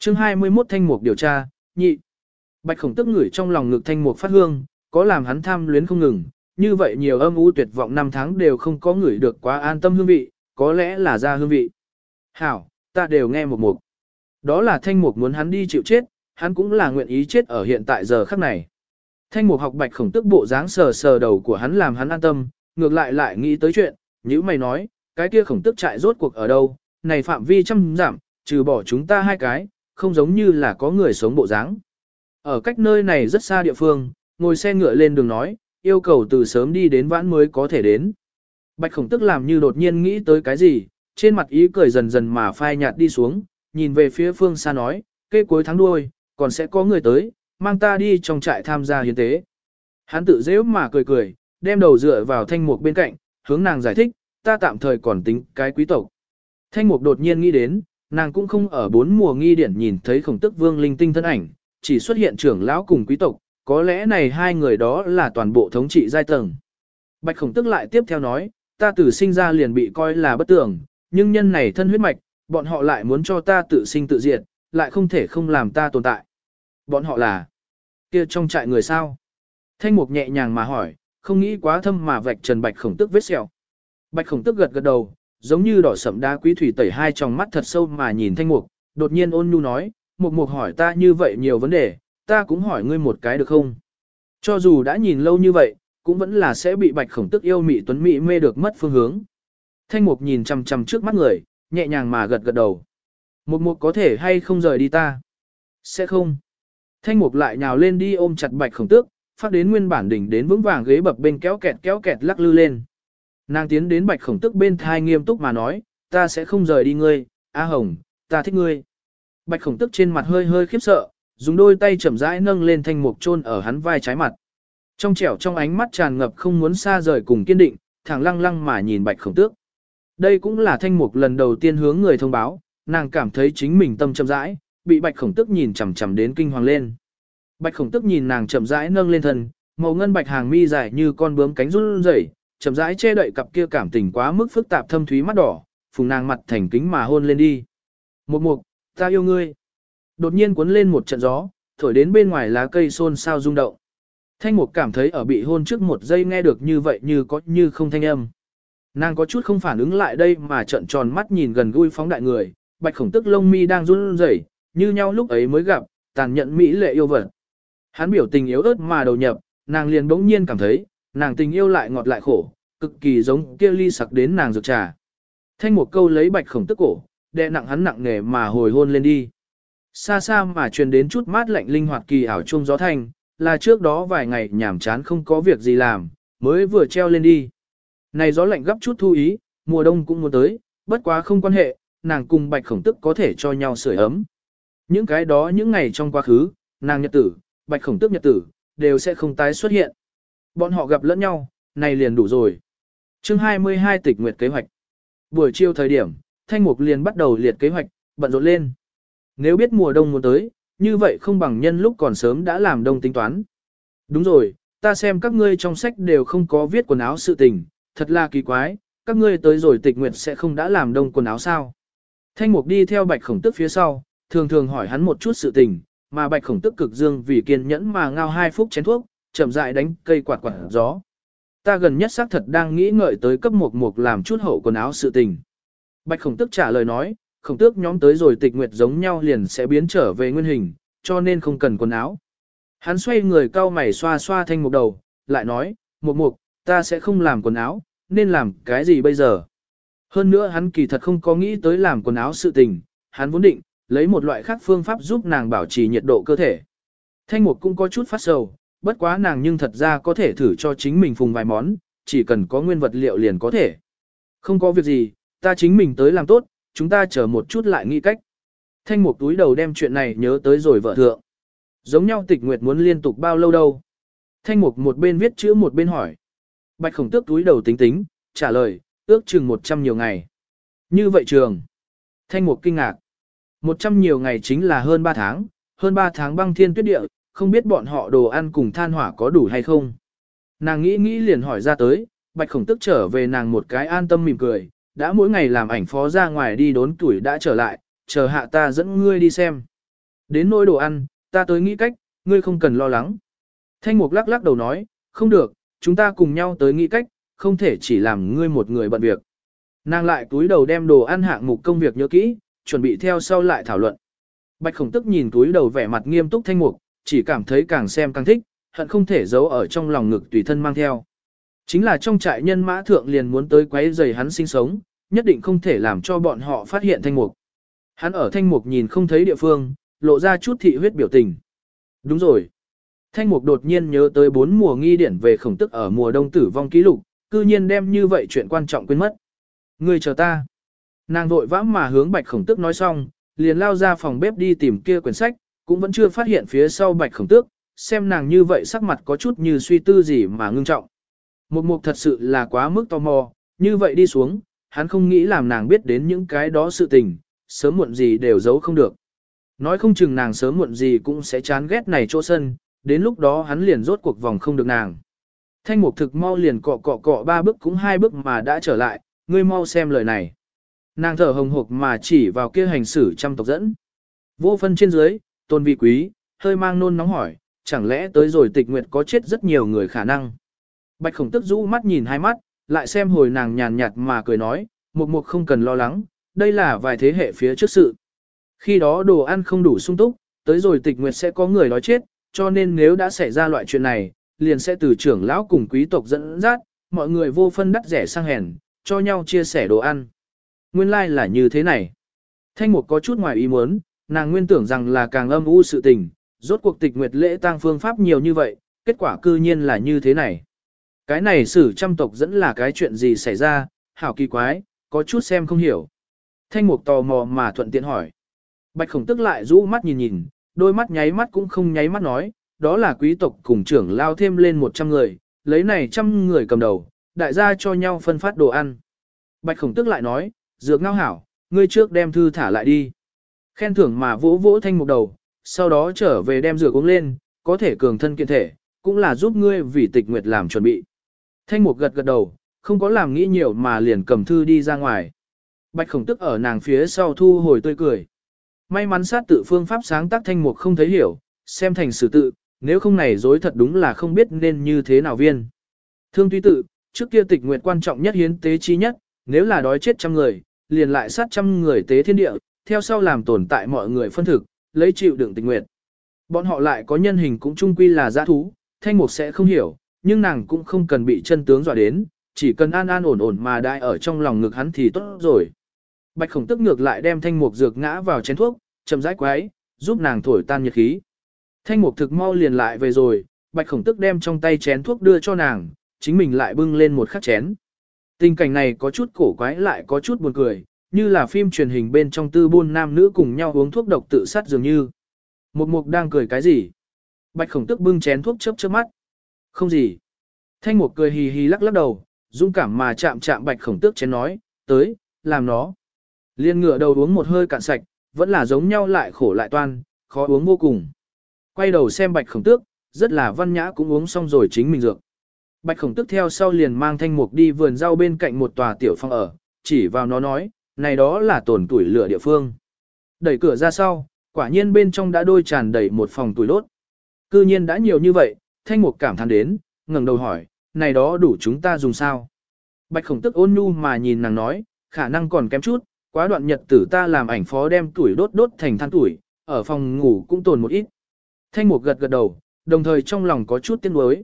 chương 21 thanh mục điều tra, nhị. Bạch khổng tức ngửi trong lòng ngực thanh mục phát hương, có làm hắn tham luyến không ngừng, như vậy nhiều âm u tuyệt vọng năm tháng đều không có ngửi được quá an tâm hương vị, có lẽ là ra hương vị. Hảo, ta đều nghe một mục. Đó là thanh mục muốn hắn đi chịu chết, hắn cũng là nguyện ý chết ở hiện tại giờ khắc này. Thanh mục học bạch khổng tức bộ dáng sờ sờ đầu của hắn làm hắn an tâm, ngược lại lại nghĩ tới chuyện, như mày nói, cái kia khổng tức trại rốt cuộc ở đâu, này phạm vi trăm giảm, trừ bỏ chúng ta hai cái, không giống như là có người sống bộ dáng. Ở cách nơi này rất xa địa phương, ngồi xe ngựa lên đường nói, yêu cầu từ sớm đi đến vãn mới có thể đến. Bạch khổng tức làm như đột nhiên nghĩ tới cái gì, trên mặt ý cười dần dần mà phai nhạt đi xuống, nhìn về phía phương xa nói, cây cuối tháng đuôi, còn sẽ có người tới, mang ta đi trong trại tham gia hiến tế. Hắn tự dễ mà cười cười, đem đầu dựa vào thanh mục bên cạnh, hướng nàng giải thích, ta tạm thời còn tính cái quý tộc. Thanh mục đột nhiên nghĩ đến, nàng cũng không ở bốn mùa nghi điển nhìn thấy khổng tức vương linh tinh thân ảnh, chỉ xuất hiện trưởng lão cùng quý tộc, có lẽ này hai người đó là toàn bộ thống trị giai tầng. Bạch khổng tức lại tiếp theo nói, ta tử sinh ra liền bị coi là bất tưởng, nhưng nhân này thân huyết mạch, bọn họ lại muốn cho ta tự sinh tự diệt, lại không thể không làm ta tồn tại. Bọn họ là kia trong trại người sao? Thanh mục nhẹ nhàng mà hỏi, không nghĩ quá thâm mà vạch trần bạch khổng tức vết sẹo. Bạch khổng tức gật gật đầu, giống như đỏ sẫm đá quý thủy tẩy hai tròng mắt thật sâu mà nhìn thanh mục, đột nhiên ôn nhu nói, mục mục hỏi ta như vậy nhiều vấn đề, ta cũng hỏi ngươi một cái được không? Cho dù đã nhìn lâu như vậy, cũng vẫn là sẽ bị bạch khổng tức yêu mị tuấn mỹ mê được mất phương hướng. Thanh mục nhìn chằm chằm trước mắt người, nhẹ nhàng mà gật gật đầu. Mục mục có thể hay không rời đi ta? Sẽ không. Thanh mục lại nhào lên đi ôm chặt bạch khổng tước, phát đến nguyên bản đỉnh đến vững vàng ghế bập bên kéo kẹt kéo kẹt lắc lư lên. Nàng tiến đến bạch khổng tức bên thai nghiêm túc mà nói, ta sẽ không rời đi ngươi, A Hồng, ta thích ngươi. Bạch khổng tức trên mặt hơi hơi khiếp sợ, dùng đôi tay chậm rãi nâng lên thanh mục chôn ở hắn vai trái mặt. Trong trẻo trong ánh mắt tràn ngập không muốn xa rời cùng kiên định, thẳng lăng lăng mà nhìn bạch khổng tước. Đây cũng là thanh mục lần đầu tiên hướng người thông báo, nàng cảm thấy chính mình tâm chậm rãi, bị bạch khổng tước nhìn chằm chằm đến kinh hoàng lên. Bạch khổng tước nhìn nàng chậm rãi nâng lên thân, màu ngân bạch hàng mi dài như con bướm cánh run rẩy, chậm rãi che đậy cặp kia cảm tình quá mức phức tạp thâm thúy mắt đỏ, phùng nàng mặt thành kính mà hôn lên đi. Một mục, ta yêu ngươi. Đột nhiên cuốn lên một trận gió, thổi đến bên ngoài lá cây xôn xao rung động. Thanh mục cảm thấy ở bị hôn trước một giây nghe được như vậy như có như không thanh âm. Nàng có chút không phản ứng lại đây mà trận tròn mắt nhìn gần gũi phóng đại người, bạch khổng tức lông mi đang run rẩy, như nhau lúc ấy mới gặp, tàn nhẫn mỹ lệ yêu vật. Hắn biểu tình yếu ớt mà đầu nhập, nàng liền bỗng nhiên cảm thấy, nàng tình yêu lại ngọt lại khổ, cực kỳ giống kia ly sặc đến nàng dược trà. Thanh một câu lấy bạch khổng tức cổ, đè nặng hắn nặng nề mà hồi hôn lên đi. Xa xa mà truyền đến chút mát lạnh linh hoạt kỳ ảo trung gió thanh, là trước đó vài ngày nhảm chán không có việc gì làm, mới vừa treo lên đi. Này gió lạnh gấp chút thu ý, mùa đông cũng muốn tới, bất quá không quan hệ, nàng cùng bạch khổng tức có thể cho nhau sưởi ấm. Những cái đó những ngày trong quá khứ, nàng nhật tử, bạch khổng tức nhật tử, đều sẽ không tái xuất hiện. Bọn họ gặp lẫn nhau, này liền đủ rồi. chương 22 tịch nguyệt kế hoạch. Buổi chiều thời điểm, Thanh Mục liền bắt đầu liệt kế hoạch, bận rộn lên. Nếu biết mùa đông muốn tới, như vậy không bằng nhân lúc còn sớm đã làm đông tính toán. Đúng rồi, ta xem các ngươi trong sách đều không có viết quần áo sự tình, thật là kỳ quái, các ngươi tới rồi tịch nguyệt sẽ không đã làm đông quần áo sao. Thanh Mục đi theo bạch khổng tức phía sau, thường thường hỏi hắn một chút sự tình, mà bạch khổng tức cực dương vì kiên nhẫn mà ngao hai phút chén thuốc, chậm rãi đánh cây quạt quạt gió. Ta gần nhất xác thật đang nghĩ ngợi tới cấp một mục làm chút hậu quần áo sự tình. Bạch khổng tức trả lời nói, khổng tước nhóm tới rồi tịch nguyệt giống nhau liền sẽ biến trở về nguyên hình, cho nên không cần quần áo. Hắn xoay người cau mày xoa xoa thanh mục đầu, lại nói, mục mục, ta sẽ không làm quần áo, nên làm cái gì bây giờ? Hơn nữa hắn kỳ thật không có nghĩ tới làm quần áo sự tình, hắn vốn định, lấy một loại khác phương pháp giúp nàng bảo trì nhiệt độ cơ thể. Thanh mục cũng có chút phát sầu, bất quá nàng nhưng thật ra có thể thử cho chính mình phùng vài món, chỉ cần có nguyên vật liệu liền có thể. Không có việc gì, ta chính mình tới làm tốt, chúng ta chờ một chút lại nghĩ cách. Thanh mục túi đầu đem chuyện này nhớ tới rồi vợ thượng. Giống nhau tịch nguyệt muốn liên tục bao lâu đâu. Thanh mục một bên viết chữ một bên hỏi. Bạch khổng tước túi đầu tính tính, trả lời, ước chừng 100 nhiều ngày. Như vậy trường. Thanh mục kinh ngạc. 100 nhiều ngày chính là hơn 3 tháng, hơn 3 tháng băng thiên tuyết địa, không biết bọn họ đồ ăn cùng than hỏa có đủ hay không. Nàng nghĩ nghĩ liền hỏi ra tới, bạch khổng tức trở về nàng một cái an tâm mỉm cười, đã mỗi ngày làm ảnh phó ra ngoài đi đốn tuổi đã trở lại, chờ hạ ta dẫn ngươi đi xem. Đến nỗi đồ ăn, ta tới nghĩ cách, ngươi không cần lo lắng. Thanh mục lắc lắc đầu nói, không được, chúng ta cùng nhau tới nghĩ cách, không thể chỉ làm ngươi một người bận việc. Nàng lại túi đầu đem đồ ăn hạng mục công việc nhớ kỹ, chuẩn bị theo sau lại thảo luận. Bạch khổng tức nhìn túi đầu vẻ mặt nghiêm túc thanh mục, chỉ cảm thấy càng xem càng thích, hận không thể giấu ở trong lòng ngực tùy thân mang theo. Chính là trong trại nhân mã thượng liền muốn tới quấy rầy hắn sinh sống, nhất định không thể làm cho bọn họ phát hiện thanh mục. Hắn ở thanh mục nhìn không thấy địa phương, lộ ra chút thị huyết biểu tình. Đúng rồi. Thanh mục đột nhiên nhớ tới bốn mùa nghi điển về khổng tức ở mùa đông tử vong ký lục, cư nhiên đem như vậy chuyện quan trọng quên mất. Người chờ ta. Nàng vội vã mà hướng bạch khổng tức nói xong, liền lao ra phòng bếp đi tìm kia quyển sách, cũng vẫn chưa phát hiện phía sau bạch khổng tước, xem nàng như vậy sắc mặt có chút như suy tư gì mà ngưng trọng. Một mục thật sự là quá mức tò mò, như vậy đi xuống, hắn không nghĩ làm nàng biết đến những cái đó sự tình, sớm muộn gì đều giấu không được. Nói không chừng nàng sớm muộn gì cũng sẽ chán ghét này chỗ sân, đến lúc đó hắn liền rốt cuộc vòng không được nàng. Thanh mục thực mau liền cọ cọ cọ ba bước cũng hai bước mà đã trở lại, ngươi mau xem lời này. Nàng thở hồng hộc mà chỉ vào kia hành xử trăm tộc dẫn. Vô phân trên dưới, tôn vị quý, hơi mang nôn nóng hỏi, chẳng lẽ tới rồi tịch nguyệt có chết rất nhiều người khả năng. Bạch khổng tức rũ mắt nhìn hai mắt, lại xem hồi nàng nhàn nhạt mà cười nói, mục mục không cần lo lắng, đây là vài thế hệ phía trước sự. Khi đó đồ ăn không đủ sung túc, tới rồi tịch nguyệt sẽ có người nói chết, cho nên nếu đã xảy ra loại chuyện này, liền sẽ từ trưởng lão cùng quý tộc dẫn dắt, mọi người vô phân đắt rẻ sang hèn, cho nhau chia sẻ đồ ăn. Nguyên lai like là như thế này. Thanh mục có chút ngoài ý muốn, nàng nguyên tưởng rằng là càng âm u sự tình, rốt cuộc tịch nguyệt lễ tang phương pháp nhiều như vậy, kết quả cư nhiên là như thế này. Cái này sử trăm tộc dẫn là cái chuyện gì xảy ra, hảo kỳ quái, có chút xem không hiểu. Thanh mục tò mò mà thuận tiện hỏi. Bạch khổng tức lại rũ mắt nhìn nhìn, đôi mắt nháy mắt cũng không nháy mắt nói, đó là quý tộc cùng trưởng lao thêm lên 100 người, lấy này trăm người cầm đầu, đại gia cho nhau phân phát đồ ăn. Bạch khổng tức lại nói, dược ngao hảo, ngươi trước đem thư thả lại đi. Khen thưởng mà vỗ vỗ thanh mục đầu, sau đó trở về đem rửa uống lên, có thể cường thân kiện thể, cũng là giúp ngươi vì tịch nguyệt làm chuẩn bị. Thanh mục gật gật đầu, không có làm nghĩ nhiều mà liền cầm thư đi ra ngoài. Bạch khổng tức ở nàng phía sau thu hồi tươi cười. May mắn sát tự phương pháp sáng tác thanh mục không thấy hiểu, xem thành sử tự, nếu không này dối thật đúng là không biết nên như thế nào viên. Thương tuy tự, trước kia tịch nguyệt quan trọng nhất hiến tế chi nhất, nếu là đói chết trăm người, liền lại sát trăm người tế thiên địa, theo sau làm tồn tại mọi người phân thực, lấy chịu đựng tình nguyện Bọn họ lại có nhân hình cũng chung quy là giã thú, thanh mục sẽ không hiểu, nhưng nàng cũng không cần bị chân tướng dọa đến, chỉ cần an an ổn ổn mà đại ở trong lòng ngực hắn thì tốt rồi. Bạch khổng tức ngược lại đem thanh mục dược ngã vào chén thuốc, chậm rãi quái, giúp nàng thổi tan nhiệt khí. Thanh mục thực mau liền lại về rồi, bạch khổng tức đem trong tay chén thuốc đưa cho nàng, chính mình lại bưng lên một khắc chén. Tình cảnh này có chút cổ quái lại có chút buồn cười, như là phim truyền hình bên trong tư buôn nam nữ cùng nhau uống thuốc độc tự sát dường như. Một mục đang cười cái gì? Bạch khổng tức bưng chén thuốc chớp chớp mắt. Không gì. Thanh mục cười hì hì lắc lắc đầu, dung cảm mà chạm chạm bạch khổng tước chén nói, tới, làm nó. Liên ngựa đầu uống một hơi cạn sạch, vẫn là giống nhau lại khổ lại toan, khó uống vô cùng. Quay đầu xem bạch khổng tước, rất là văn nhã cũng uống xong rồi chính mình dược. Bạch khổng tước theo sau liền mang thanh mục đi vườn rau bên cạnh một tòa tiểu phong ở, chỉ vào nó nói, này đó là tổn tuổi lửa địa phương. Đẩy cửa ra sau, quả nhiên bên trong đã đôi tràn đầy một phòng tuổi đốt. Cư nhiên đã nhiều như vậy, thanh mục cảm thán đến, ngẩng đầu hỏi, này đó đủ chúng ta dùng sao? Bạch khổng tức ôn nhu mà nhìn nàng nói, khả năng còn kém chút, quá đoạn nhật tử ta làm ảnh phó đem tuổi đốt đốt thành than tuổi, ở phòng ngủ cũng tồn một ít. Thanh mục gật gật đầu, đồng thời trong lòng có chút tiếc nuối.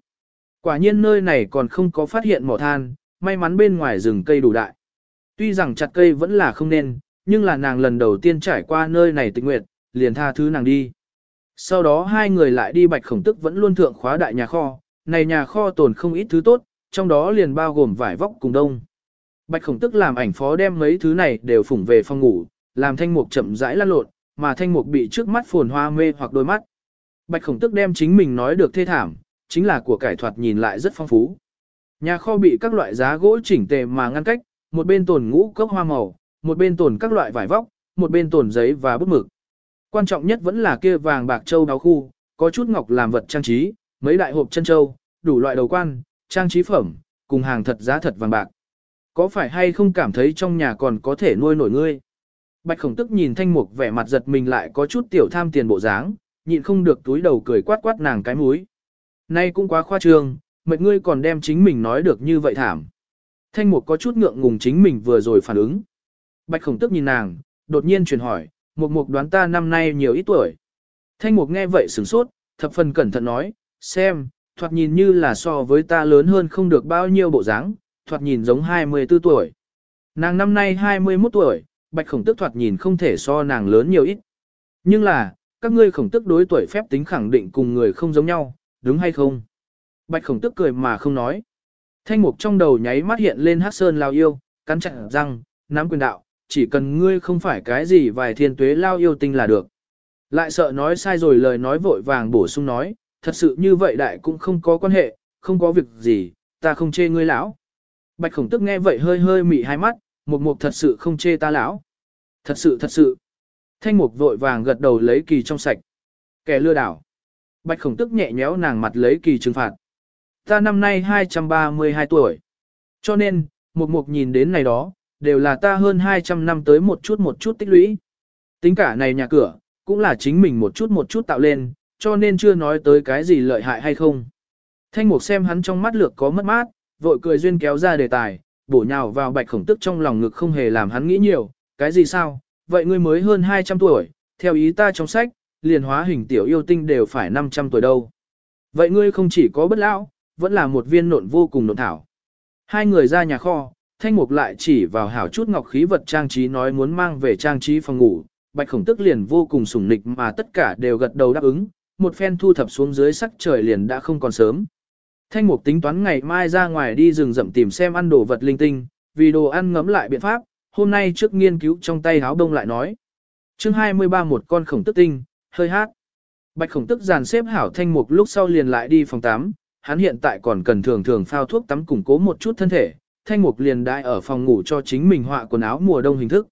Quả nhiên nơi này còn không có phát hiện mỏ than, may mắn bên ngoài rừng cây đủ đại. Tuy rằng chặt cây vẫn là không nên, nhưng là nàng lần đầu tiên trải qua nơi này tình nguyện, liền tha thứ nàng đi. Sau đó hai người lại đi bạch khổng tức vẫn luôn thượng khóa đại nhà kho, này nhà kho tồn không ít thứ tốt, trong đó liền bao gồm vải vóc cùng đông. Bạch khổng tức làm ảnh phó đem mấy thứ này đều phủng về phòng ngủ, làm thanh mục chậm rãi lăn lộn, mà thanh mục bị trước mắt phồn hoa mê hoặc đôi mắt. Bạch khổng tức đem chính mình nói được thê thảm, chính là của cải thoạt nhìn lại rất phong phú. Nhà kho bị các loại giá gỗ chỉnh tề mà ngăn cách, một bên tồn ngũ cốc hoa màu, một bên tồn các loại vải vóc, một bên tồn giấy và bút mực. Quan trọng nhất vẫn là kia vàng bạc châu đáo khu, có chút ngọc làm vật trang trí, mấy đại hộp chân châu, đủ loại đầu quan, trang trí phẩm, cùng hàng thật giá thật vàng bạc. Có phải hay không cảm thấy trong nhà còn có thể nuôi nổi ngươi? Bạch khổng tức nhìn thanh mục vẻ mặt giật mình lại có chút tiểu tham tiền bộ dáng, nhịn không được túi đầu cười quát quát nàng cái múi. Nay cũng quá khoa trương, mệt ngươi còn đem chính mình nói được như vậy thảm. Thanh mục có chút ngượng ngùng chính mình vừa rồi phản ứng. Bạch khổng tức nhìn nàng, đột nhiên truyền hỏi, mục mục đoán ta năm nay nhiều ít tuổi. Thanh mục nghe vậy sửng sốt, thập phần cẩn thận nói, xem, thoạt nhìn như là so với ta lớn hơn không được bao nhiêu bộ dáng, thoạt nhìn giống 24 tuổi. Nàng năm nay 21 tuổi, bạch khổng tức thoạt nhìn không thể so nàng lớn nhiều ít. Nhưng là, các ngươi khổng tức đối tuổi phép tính khẳng định cùng người không giống nhau, đúng hay không? Bạch khổng tức cười mà không nói. Thanh mục trong đầu nháy mắt hiện lên hát sơn lao yêu, cắn chặt răng, nắm quyền đạo, chỉ cần ngươi không phải cái gì vài thiên tuế lao yêu tinh là được. Lại sợ nói sai rồi lời nói vội vàng bổ sung nói, thật sự như vậy đại cũng không có quan hệ, không có việc gì, ta không chê ngươi lão. Bạch khổng tức nghe vậy hơi hơi mị hai mắt, mục mục thật sự không chê ta lão. Thật sự thật sự. Thanh mục vội vàng gật đầu lấy kỳ trong sạch. Kẻ lừa đảo. Bạch khổng tức nhẹ nhéo nàng mặt lấy kỳ trừng phạt. Ta năm nay 232 tuổi. Cho nên, mục mục nhìn đến này đó, đều là ta hơn 200 năm tới một chút một chút tích lũy. Tính cả này nhà cửa, cũng là chính mình một chút một chút tạo lên, cho nên chưa nói tới cái gì lợi hại hay không. Thanh mục xem hắn trong mắt lược có mất mát, vội cười duyên kéo ra đề tài, bổ nhào vào bạch khổng tức trong lòng ngực không hề làm hắn nghĩ nhiều, cái gì sao, vậy ngươi mới hơn 200 tuổi, theo ý ta trong sách, liền hóa hình tiểu yêu tinh đều phải 500 tuổi đâu. Vậy ngươi không chỉ có bất lão, vẫn là một viên nộn vô cùng nộn thảo. Hai người ra nhà kho, thanh mục lại chỉ vào hảo chút ngọc khí vật trang trí nói muốn mang về trang trí phòng ngủ, bạch khổng tức liền vô cùng sủng nịch mà tất cả đều gật đầu đáp ứng, một phen thu thập xuống dưới sắc trời liền đã không còn sớm. Thanh mục tính toán ngày mai ra ngoài đi rừng rậm tìm xem ăn đồ vật linh tinh, vì đồ ăn ngấm lại biện pháp, hôm nay trước nghiên cứu trong tay háo đông lại nói. chương 23 một con khổng tức tinh, hơi hát. Bạch khổng tức dàn xếp hảo thanh mục lúc sau liền lại đi phòng tắm, hắn hiện tại còn cần thường thường phao thuốc tắm củng cố một chút thân thể, thanh mục liền đại ở phòng ngủ cho chính mình họa quần áo mùa đông hình thức.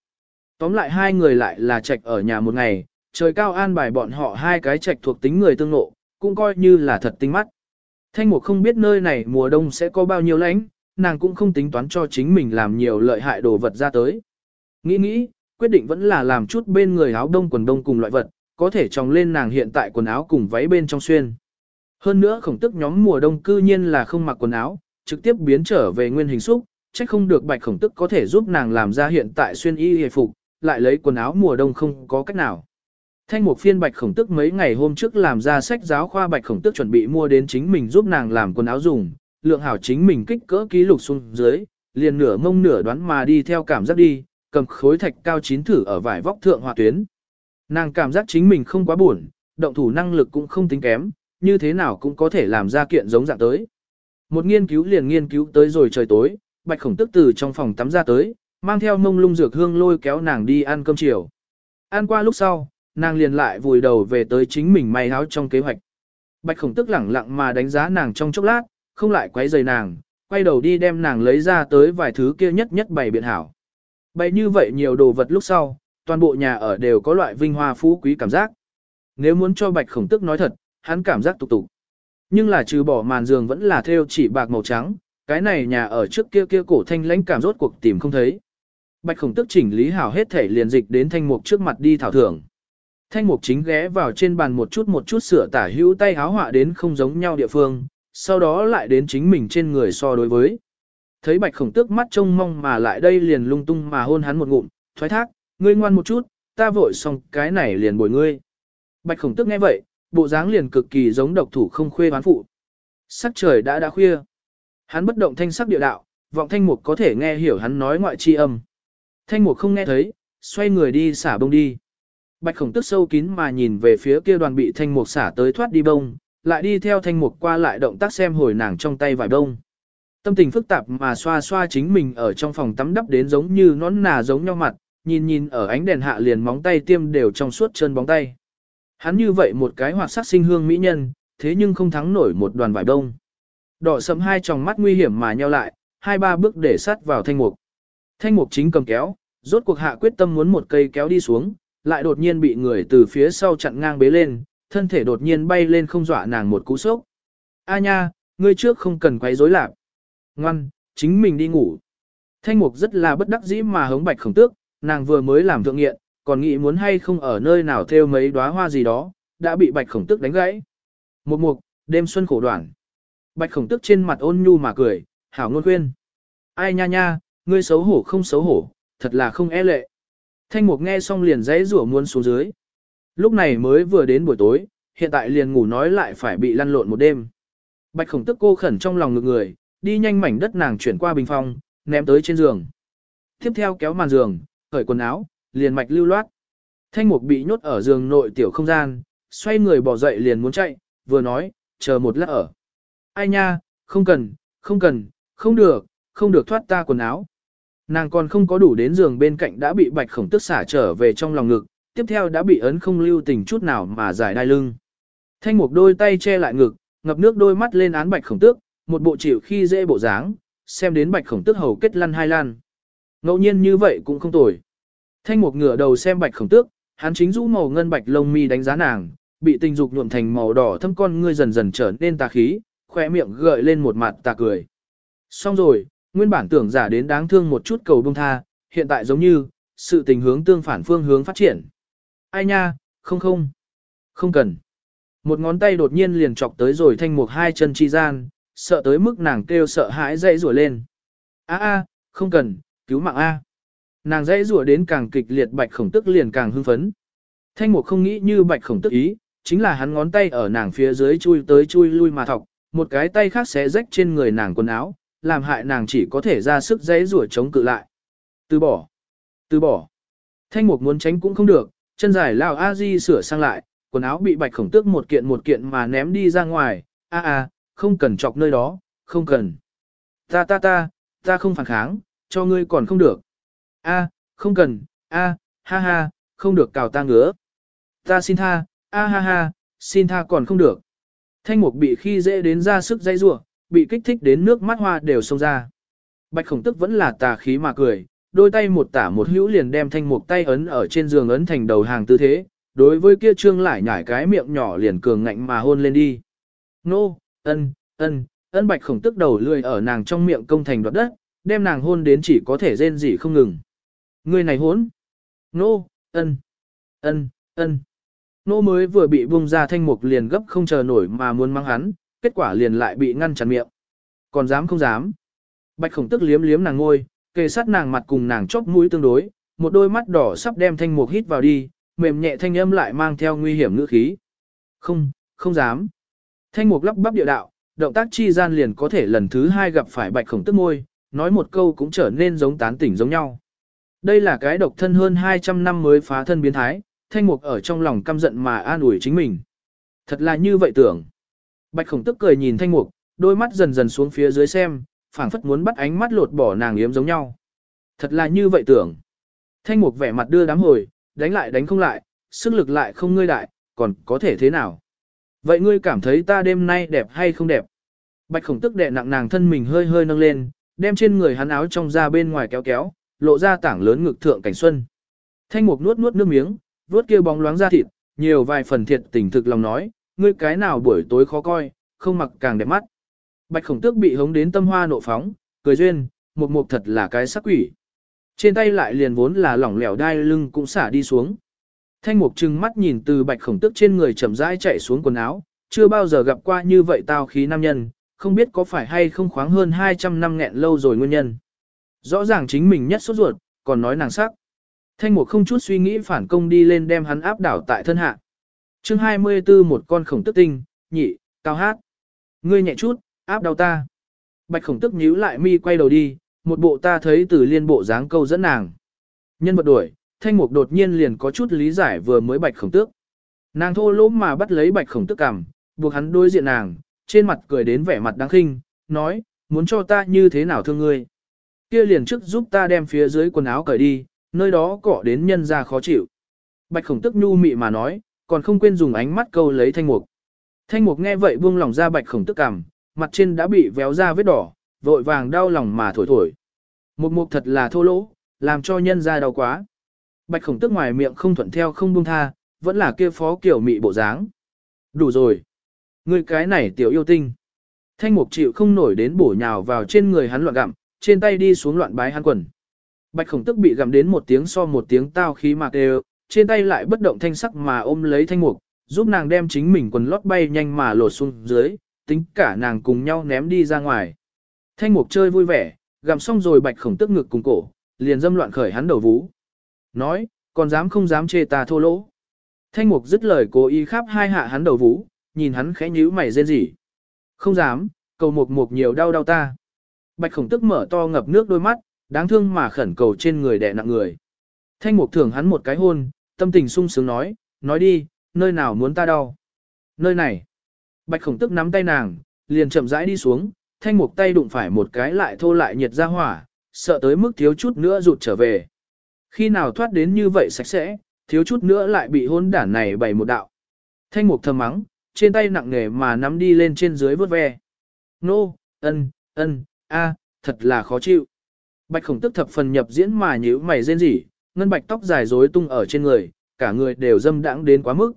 Tóm lại hai người lại là trạch ở nhà một ngày, trời cao an bài bọn họ hai cái trạch thuộc tính người tương nộ, cũng coi như là thật tinh mắt. Thanh mục không biết nơi này mùa đông sẽ có bao nhiêu lạnh, nàng cũng không tính toán cho chính mình làm nhiều lợi hại đồ vật ra tới. Nghĩ nghĩ, quyết định vẫn là làm chút bên người áo đông quần đông cùng loại vật, có thể tròng lên nàng hiện tại quần áo cùng váy bên trong xuyên. Hơn nữa khổng tức nhóm mùa đông cư nhiên là không mặc quần áo, trực tiếp biến trở về nguyên hình xúc, trách không được bạch khổng tức có thể giúp nàng làm ra hiện tại xuyên y hề phục, lại lấy quần áo mùa đông không có cách nào. Thanh một phiên bạch khổng tức mấy ngày hôm trước làm ra sách giáo khoa bạch khổng tức chuẩn bị mua đến chính mình giúp nàng làm quần áo dùng, lượng hảo chính mình kích cỡ ký lục xuống dưới, liền nửa mông nửa đoán mà đi theo cảm giác đi, cầm khối thạch cao chín thử ở vải vóc thượng hòa tuyến. Nàng cảm giác chính mình không quá buồn, động thủ năng lực cũng không tính kém, như thế nào cũng có thể làm ra kiện giống dạng tới. Một nghiên cứu liền nghiên cứu tới rồi trời tối, bạch khổng tức từ trong phòng tắm ra tới, mang theo mông lung dược hương lôi kéo nàng đi ăn cơm chiều. Ăn qua lúc sau, nàng liền lại vùi đầu về tới chính mình may áo trong kế hoạch. Bạch khổng tức lẳng lặng mà đánh giá nàng trong chốc lát, không lại quấy rầy nàng, quay đầu đi đem nàng lấy ra tới vài thứ kia nhất nhất bày biện hảo. Bày như vậy nhiều đồ vật lúc sau, toàn bộ nhà ở đều có loại vinh hoa phú quý cảm giác. Nếu muốn cho bạch khổng tức nói thật, hắn cảm giác tục tục. Nhưng là trừ bỏ màn giường vẫn là theo chỉ bạc màu trắng, cái này nhà ở trước kia kia cổ thanh lãnh cảm rốt cuộc tìm không thấy. Bạch khổng tức chỉnh lý hảo hết thể liền dịch đến thanh mục trước mặt đi thảo thưởng. Thanh mục chính ghé vào trên bàn một chút một chút sửa tả hữu tay háo họa đến không giống nhau địa phương, sau đó lại đến chính mình trên người so đối với. Thấy bạch khổng tước mắt trông mong mà lại đây liền lung tung mà hôn hắn một ngụm, thoái thác, ngươi ngoan một chút, ta vội xong cái này liền bồi ngươi. Bạch khổng tước nghe vậy, bộ dáng liền cực kỳ giống độc thủ không khuê bán phụ. Sắc trời đã đã khuya. Hắn bất động thanh sắc địa đạo, vọng thanh mục có thể nghe hiểu hắn nói ngoại chi âm. Thanh mục không nghe thấy, xoay người đi xả bông đi. Bạch khổng tức sâu kín mà nhìn về phía kia đoàn bị thanh mục xả tới thoát đi bông, lại đi theo thanh mục qua lại động tác xem hồi nàng trong tay vải bông. Tâm tình phức tạp mà xoa xoa chính mình ở trong phòng tắm đắp đến giống như nón nà giống nhau mặt, nhìn nhìn ở ánh đèn hạ liền móng tay tiêm đều trong suốt chân bóng tay. Hắn như vậy một cái hoạt sắc sinh hương mỹ nhân, thế nhưng không thắng nổi một đoàn vải đông. Đỏ sẫm hai tròng mắt nguy hiểm mà nheo lại, hai ba bước để sát vào thanh mục. Thanh mục chính cầm kéo, rốt cuộc hạ quyết tâm muốn một cây kéo đi xuống, lại đột nhiên bị người từ phía sau chặn ngang bế lên, thân thể đột nhiên bay lên không dọa nàng một cú sốc. A nha, ngươi trước không cần quấy rối lạc. Ngoan, chính mình đi ngủ. Thanh mục rất là bất đắc dĩ mà hống bạch khổng tước, nàng vừa mới làm thượng nghiện, còn nghĩ muốn hay không ở nơi nào theo mấy đóa hoa gì đó, đã bị bạch khổng tức đánh gãy. Một mục, đêm xuân khổ đoạn. Bạch khổng tức trên mặt ôn nhu mà cười, hảo ngôn khuyên. Ai nha nha, ngươi xấu hổ không xấu hổ, thật là không e lệ. Thanh mục nghe xong liền dãy rủa muốn xuống dưới. Lúc này mới vừa đến buổi tối, hiện tại liền ngủ nói lại phải bị lăn lộn một đêm. Bạch khổng tức cô khẩn trong lòng ngực người, đi nhanh mảnh đất nàng chuyển qua bình phong, ném tới trên giường. Tiếp theo kéo màn giường, cởi quần áo, liền mạch lưu loát. Thanh mục bị nhốt ở giường nội tiểu không gian, xoay người bỏ dậy liền muốn chạy, vừa nói, chờ một lát ở. Ai nha, không cần, không cần, không được, không được thoát ta quần áo. Nàng còn không có đủ đến giường bên cạnh đã bị bạch khổng tức xả trở về trong lòng ngực, tiếp theo đã bị ấn không lưu tình chút nào mà giải đai lưng. Thanh mục đôi tay che lại ngực, ngập nước đôi mắt lên án bạch khổng tước, một bộ chịu khi dễ bộ dáng, xem đến bạch khổng tước hầu kết lăn hai lan. Ngẫu nhiên như vậy cũng không tồi. Thanh mục ngửa đầu xem bạch khổng tước, hắn chính rũ màu ngân bạch lông mi đánh giá nàng, bị tình dục nhuộm thành màu đỏ thâm con ngươi dần dần trở nên tà khí, khoe miệng gợi lên một mặt tà cười. Xong rồi, nguyên bản tưởng giả đến đáng thương một chút cầu bông tha, hiện tại giống như, sự tình hướng tương phản phương hướng phát triển. Ai nha, không không, không cần. Một ngón tay đột nhiên liền chọc tới rồi thanh mục hai chân chi gian, sợ tới mức nàng kêu sợ hãi dậy rủa lên. A a, không cần, cứu mạng a. Nàng dãy rủa đến càng kịch liệt bạch khổng tức liền càng hưng phấn. Thanh mục không nghĩ như bạch khổng tức ý, chính là hắn ngón tay ở nàng phía dưới chui tới chui lui mà thọc, một cái tay khác xé rách trên người nàng quần áo, làm hại nàng chỉ có thể ra sức dãy rủa chống cự lại. Từ bỏ, từ bỏ. Thanh mục muốn tránh cũng không được, chân dài lao a di sửa sang lại, quần áo bị bạch khổng tước một kiện một kiện mà ném đi ra ngoài, a a, không cần chọc nơi đó, không cần. Ta ta ta, ta không phản kháng, cho ngươi còn không được. A, không cần, a, ha ha, không được cào ta ngứa. Ta xin tha, a ha ha, xin tha còn không được. Thanh mục bị khi dễ đến ra sức dây rủa, bị kích thích đến nước mắt hoa đều xông ra. Bạch khổng tức vẫn là tà khí mà cười, đôi tay một tả một hữu liền đem thanh mục tay ấn ở trên giường ấn thành đầu hàng tư thế, đối với kia trương lại nhải cái miệng nhỏ liền cường ngạnh mà hôn lên đi. Nô, ân, ân, ân bạch khổng tức đầu lười ở nàng trong miệng công thành đoạt đất, đem nàng hôn đến chỉ có thể rên rỉ không ngừng. Người này hốn. Nô, ân, ân, ân. Nô mới vừa bị bung ra thanh mục liền gấp không chờ nổi mà muốn mang hắn, kết quả liền lại bị ngăn chặn miệng. Còn dám không dám. Bạch khổng tức liếm liếm nàng ngôi, kề sát nàng mặt cùng nàng chóp mũi tương đối, một đôi mắt đỏ sắp đem thanh mục hít vào đi, mềm nhẹ thanh âm lại mang theo nguy hiểm ngữ khí. Không, không dám. Thanh mục lắp bắp địa đạo, động tác chi gian liền có thể lần thứ hai gặp phải bạch khổng tức môi, nói một câu cũng trở nên giống tán tỉnh giống nhau. Đây là cái độc thân hơn 200 năm mới phá thân biến thái, thanh mục ở trong lòng căm giận mà an ủi chính mình. Thật là như vậy tưởng. Bạch khổng tức cười nhìn thanh mục, đôi mắt dần dần xuống phía dưới xem, phảng phất muốn bắt ánh mắt lột bỏ nàng yếm giống nhau. Thật là như vậy tưởng. Thanh mục vẻ mặt đưa đám hồi, đánh lại đánh không lại, sức lực lại không ngươi đại, còn có thể thế nào? Vậy ngươi cảm thấy ta đêm nay đẹp hay không đẹp? Bạch khổng tức đè nặng nàng thân mình hơi hơi nâng lên, đem trên người hắn áo trong ra bên ngoài kéo kéo, lộ ra tảng lớn ngực thượng cảnh xuân. Thanh mục nuốt nuốt nước miếng, vuốt kia bóng loáng ra thịt, nhiều vài phần thiệt tình thực lòng nói, ngươi cái nào buổi tối khó coi, không mặc càng đẹp mắt. Bạch khổng tước bị hống đến tâm hoa nộ phóng, cười duyên, mục mục thật là cái sắc quỷ. Trên tay lại liền vốn là lỏng lẻo đai lưng cũng xả đi xuống. Thanh mục trừng mắt nhìn từ bạch khổng tước trên người chậm rãi chạy xuống quần áo, chưa bao giờ gặp qua như vậy tao khí nam nhân, không biết có phải hay không khoáng hơn 200 năm nghẹn lâu rồi nguyên nhân. Rõ ràng chính mình nhất sốt ruột, còn nói nàng sắc. Thanh mục không chút suy nghĩ phản công đi lên đem hắn áp đảo tại thân hạ. chương 24 một con khổng tức tinh, nhị, cao hát. Ngươi nhẹ chút, áp đau ta. Bạch khổng tức nhíu lại mi quay đầu đi, một bộ ta thấy từ liên bộ dáng câu dẫn nàng. Nhân vật đuổi, thanh mục đột nhiên liền có chút lý giải vừa mới bạch khổng tước. Nàng thô lỗ mà bắt lấy bạch khổng tước cằm, buộc hắn đối diện nàng, trên mặt cười đến vẻ mặt đáng khinh, nói, muốn cho ta như thế nào thương ngươi. Kia liền trước giúp ta đem phía dưới quần áo cởi đi, nơi đó cọ đến nhân ra khó chịu. Bạch khổng tức nhu mị mà nói, còn không quên dùng ánh mắt câu lấy thanh mục. Thanh mục nghe vậy buông lòng ra bạch khổng tức cằm, mặt trên đã bị véo ra vết đỏ, vội vàng đau lòng mà thổi thổi. Mục mục thật là thô lỗ, làm cho nhân ra đau quá. Bạch khổng tức ngoài miệng không thuận theo không buông tha, vẫn là kia phó kiểu mị bộ dáng. Đủ rồi. Người cái này tiểu yêu tinh. Thanh mục chịu không nổi đến bổ nhào vào trên người hắn loạn gặm, trên tay đi xuống loạn bái hắn quần. Bạch khổng tức bị gặm đến một tiếng so một tiếng tao khí mạc đều, trên tay lại bất động thanh sắc mà ôm lấy thanh mục, giúp nàng đem chính mình quần lót bay nhanh mà lột xuống dưới, tính cả nàng cùng nhau ném đi ra ngoài. Thanh mục chơi vui vẻ, gặm xong rồi bạch khổng tức ngực cùng cổ, liền dâm loạn khởi hắn đầu vú. Nói, còn dám không dám chê ta thô lỗ. Thanh mục dứt lời cố ý khắp hai hạ hắn đầu vú, nhìn hắn khẽ nhíu mày rên rỉ. Không dám, cầu mục mục nhiều đau đau ta. Bạch khổng tức mở to ngập nước đôi mắt, đáng thương mà khẩn cầu trên người đè nặng người. Thanh mục thưởng hắn một cái hôn, tâm tình sung sướng nói, nói đi, nơi nào muốn ta đau. Nơi này. Bạch khổng tức nắm tay nàng, liền chậm rãi đi xuống, thanh mục tay đụng phải một cái lại thô lại nhiệt ra hỏa, sợ tới mức thiếu chút nữa rụt trở về. Khi nào thoát đến như vậy sạch sẽ, thiếu chút nữa lại bị hôn đản này bày một đạo. Thanh mục thầm mắng, trên tay nặng nề mà nắm đi lên trên dưới vớt ve. Nô, ân, ân, a, thật là khó chịu. Bạch khổng tức thập phần nhập diễn mà nhíu mày rên rỉ, ngân bạch tóc dài rối tung ở trên người, cả người đều dâm đãng đến quá mức.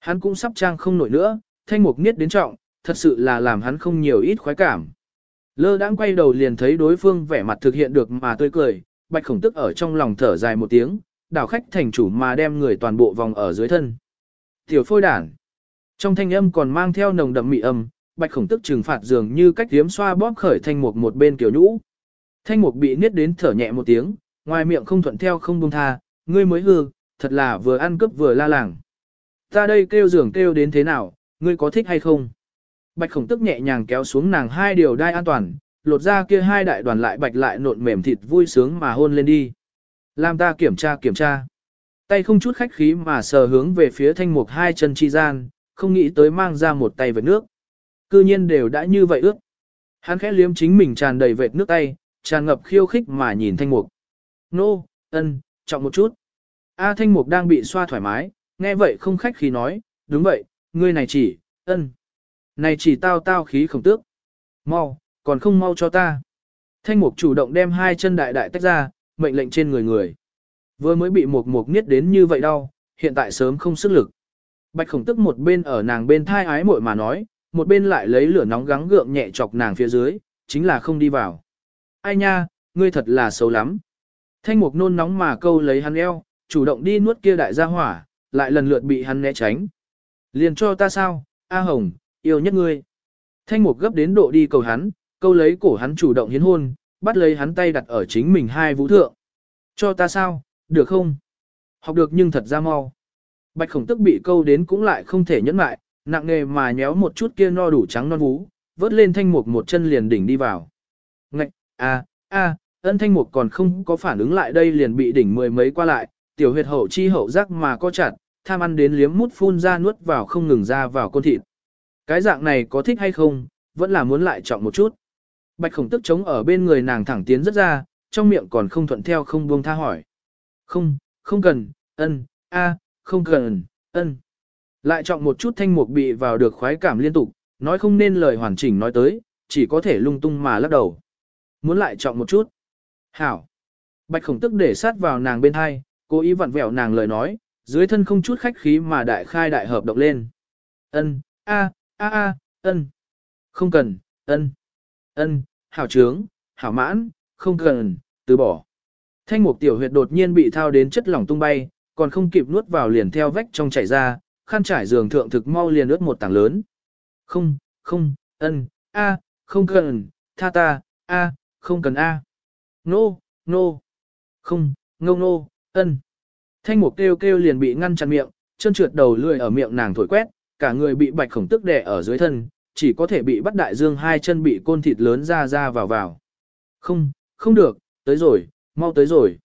Hắn cũng sắp trang không nổi nữa, thanh mục niết đến trọng, thật sự là làm hắn không nhiều ít khoái cảm. Lơ đãng quay đầu liền thấy đối phương vẻ mặt thực hiện được mà tươi cười, bạch khổng tức ở trong lòng thở dài một tiếng, đảo khách thành chủ mà đem người toàn bộ vòng ở dưới thân. Tiểu phôi đản. Trong thanh âm còn mang theo nồng đậm mị âm, bạch khổng tức trừng phạt dường như cách tiếm xoa bóp khởi thanh mục một bên kiểu nhũ. Thanh mục bị niết đến thở nhẹ một tiếng, ngoài miệng không thuận theo không buông tha, ngươi mới hư, thật là vừa ăn cướp vừa la làng. Ta đây kêu giường kêu đến thế nào, ngươi có thích hay không? Bạch khổng tức nhẹ nhàng kéo xuống nàng hai điều đai an toàn, lột ra kia hai đại đoàn lại bạch lại nộn mềm thịt vui sướng mà hôn lên đi. Làm ta kiểm tra kiểm tra. Tay không chút khách khí mà sờ hướng về phía thanh mục hai chân chi gian, không nghĩ tới mang ra một tay vật nước. Cư nhiên đều đã như vậy ước. Hắn khẽ liếm chính mình tràn đầy vệt nước tay, tràn ngập khiêu khích mà nhìn thanh mục. Nô, ân, trọng một chút. A thanh mục đang bị xoa thoải mái, nghe vậy không khách khí nói, đúng vậy, ngươi này chỉ, ân. Này chỉ tao tao khí khổng tước. Mau, còn không mau cho ta. Thanh mục chủ động đem hai chân đại đại tách ra, mệnh lệnh trên người người. Vừa mới bị mục mục niết đến như vậy đau, hiện tại sớm không sức lực. Bạch khổng tức một bên ở nàng bên thai ái muội mà nói, một bên lại lấy lửa nóng gắng gượng nhẹ chọc nàng phía dưới, chính là không đi vào. Ai nha, ngươi thật là xấu lắm. Thanh mục nôn nóng mà câu lấy hắn eo, chủ động đi nuốt kia đại gia hỏa, lại lần lượt bị hắn né tránh. Liền cho ta sao, A Hồng, yêu nhất ngươi. Thanh mục gấp đến độ đi cầu hắn, câu lấy cổ hắn chủ động hiến hôn, bắt lấy hắn tay đặt ở chính mình hai vũ thượng. Cho ta sao, được không? Học được nhưng thật ra mau. Bạch khổng tức bị câu đến cũng lại không thể nhẫn mại, nặng nề mà nhéo một chút kia no đủ trắng non vú, vớt lên thanh mục một chân liền đỉnh đi vào. Ngạch, a, a, ân thanh mục còn không có phản ứng lại đây liền bị đỉnh mười mấy qua lại, tiểu huyệt hậu chi hậu giác mà co chặt, tham ăn đến liếm mút phun ra nuốt vào không ngừng ra vào con thịt. Cái dạng này có thích hay không, vẫn là muốn lại chọn một chút. Bạch khổng tức chống ở bên người nàng thẳng tiến rất ra, trong miệng còn không thuận theo không buông tha hỏi. Không, không cần, ân, a, không cần, ân. Lại trọng một chút thanh mục bị vào được khoái cảm liên tục, nói không nên lời hoàn chỉnh nói tới, chỉ có thể lung tung mà lắc đầu. Muốn lại trọng một chút. Hảo. Bạch khổng tức để sát vào nàng bên hai, cố ý vặn vẹo nàng lời nói, dưới thân không chút khách khí mà đại khai đại hợp động lên. Ân, a, a a, ân. Không cần, ân. Ân, hảo trướng, hảo mãn, không cần, từ bỏ. Thanh mục tiểu huyệt đột nhiên bị thao đến chất lỏng tung bay, còn không kịp nuốt vào liền theo vách trong chảy ra, khăn trải giường thượng thực mau liền ướt một tảng lớn. Không, không, ân, a, không cần, tha ta, a, không cần a. Nô, nô, không, ngô nô, ân. Thanh mục kêu kêu liền bị ngăn chặn miệng, chân trượt đầu lười ở miệng nàng thổi quét, cả người bị bạch khổng tức đè ở dưới thân, chỉ có thể bị bắt đại dương hai chân bị côn thịt lớn ra ra vào vào. Không, không được, tới rồi, mau tới rồi.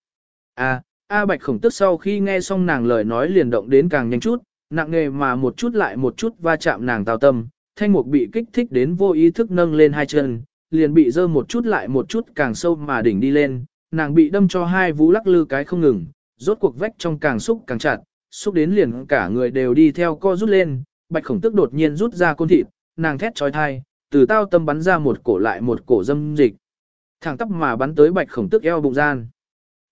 A, A bạch khổng tức sau khi nghe xong nàng lời nói liền động đến càng nhanh chút, nặng nghề mà một chút lại một chút va chạm nàng tào tâm, thanh mục bị kích thích đến vô ý thức nâng lên hai chân, liền bị dơ một chút lại một chút càng sâu mà đỉnh đi lên, nàng bị đâm cho hai vú lắc lư cái không ngừng, rốt cuộc vách trong càng xúc càng chặt, xúc đến liền cả người đều đi theo co rút lên, bạch khổng tức đột nhiên rút ra côn thịt, nàng thét trói thai, từ tao tâm bắn ra một cổ lại một cổ dâm dịch. Thẳng tắp mà bắn tới bạch khổng tức eo bụng gian.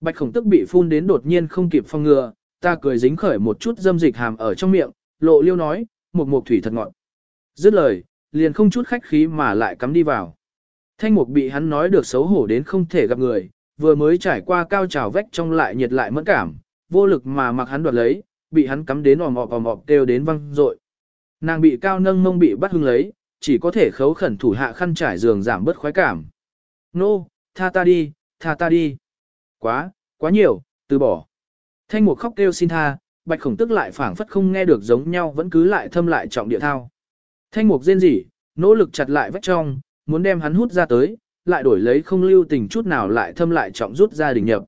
Bạch khổng tức bị phun đến đột nhiên không kịp phong ngừa, ta cười dính khởi một chút dâm dịch hàm ở trong miệng, lộ liêu nói, một mục thủy thật ngọt. Dứt lời, liền không chút khách khí mà lại cắm đi vào. Thanh mục bị hắn nói được xấu hổ đến không thể gặp người, vừa mới trải qua cao trào vách trong lại nhiệt lại mẫn cảm, vô lực mà mặc hắn đoạt lấy, bị hắn cắm đến ỏm ọp ỏm ọp kêu đến văng rội. Nàng bị cao nâng mông bị bắt hưng lấy, chỉ có thể khấu khẩn thủ hạ khăn trải giường giảm bớt khoái cảm. Nô, tha ta đi, tha ta đi. Quá, quá nhiều, từ bỏ. Thanh mục khóc kêu xin tha, bạch khổng tức lại phảng phất không nghe được giống nhau vẫn cứ lại thâm lại trọng địa thao. Thanh mục rên rỉ, nỗ lực chặt lại vách trong, muốn đem hắn hút ra tới, lại đổi lấy không lưu tình chút nào lại thâm lại trọng rút ra đỉnh nhập.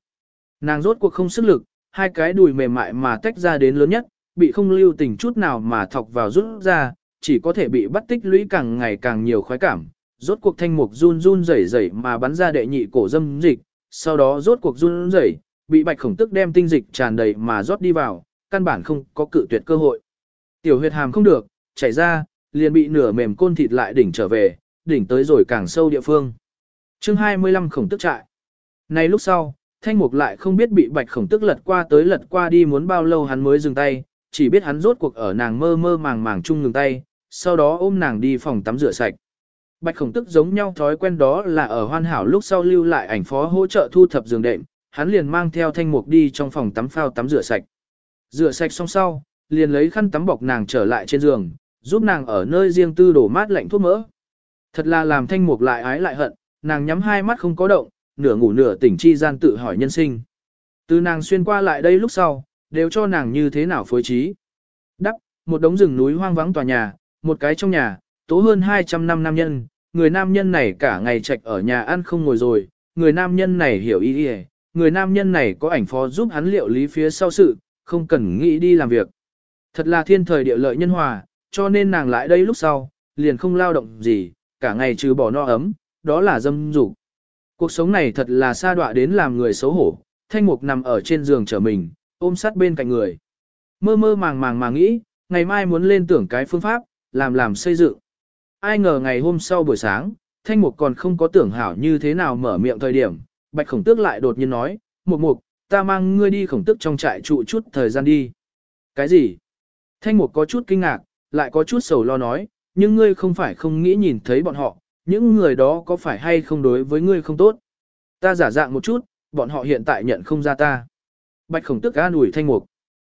Nàng rốt cuộc không sức lực, hai cái đùi mềm mại mà tách ra đến lớn nhất, bị không lưu tình chút nào mà thọc vào rút ra, chỉ có thể bị bắt tích lũy càng ngày càng nhiều khoái cảm. Rốt cuộc thanh mục run run rẩy rẩy mà bắn ra đệ nhị cổ dâm dịch, sau đó rốt cuộc run rẩy, bị bạch khổng tức đem tinh dịch tràn đầy mà rót đi vào, căn bản không có cự tuyệt cơ hội. Tiểu huyệt hàm không được, chảy ra, liền bị nửa mềm côn thịt lại đỉnh trở về, đỉnh tới rồi càng sâu địa phương. chương 25 khổng tức trại. Này lúc sau, thanh mục lại không biết bị bạch khổng tức lật qua tới lật qua đi muốn bao lâu hắn mới dừng tay, chỉ biết hắn rốt cuộc ở nàng mơ mơ màng màng chung ngừng tay, sau đó ôm nàng đi phòng tắm rửa sạch. Bạch khổng tức giống nhau thói quen đó là ở hoàn hảo lúc sau lưu lại ảnh phó hỗ trợ thu thập giường đệm, hắn liền mang theo thanh mục đi trong phòng tắm phao tắm rửa sạch. Rửa sạch xong sau, liền lấy khăn tắm bọc nàng trở lại trên giường, giúp nàng ở nơi riêng tư đổ mát lạnh thuốc mỡ. Thật là làm thanh mục lại ái lại hận, nàng nhắm hai mắt không có động, nửa ngủ nửa tỉnh chi gian tự hỏi nhân sinh. Từ nàng xuyên qua lại đây lúc sau, đều cho nàng như thế nào phối trí. Đắp, một đống rừng núi hoang vắng tòa nhà, một cái trong nhà, tố hơn 200 năm nam nhân, người nam nhân này cả ngày trạch ở nhà ăn không ngồi rồi, người nam nhân này hiểu ý đi người nam nhân này có ảnh phó giúp hắn liệu lý phía sau sự, không cần nghĩ đi làm việc. Thật là thiên thời địa lợi nhân hòa, cho nên nàng lại đây lúc sau, liền không lao động gì, cả ngày trừ bỏ no ấm, đó là dâm dục. Cuộc sống này thật là xa đọa đến làm người xấu hổ, thanh mục nằm ở trên giường trở mình, ôm sát bên cạnh người. Mơ mơ màng màng mà nghĩ, ngày mai muốn lên tưởng cái phương pháp, làm làm xây dựng. Ai ngờ ngày hôm sau buổi sáng, thanh mục còn không có tưởng hảo như thế nào mở miệng thời điểm, bạch khổng tước lại đột nhiên nói, mục mục, ta mang ngươi đi khổng tước trong trại trụ chút thời gian đi. Cái gì? Thanh mục có chút kinh ngạc, lại có chút sầu lo nói, nhưng ngươi không phải không nghĩ nhìn thấy bọn họ, những người đó có phải hay không đối với ngươi không tốt. Ta giả dạng một chút, bọn họ hiện tại nhận không ra ta. Bạch khổng tức an ủi thanh mục.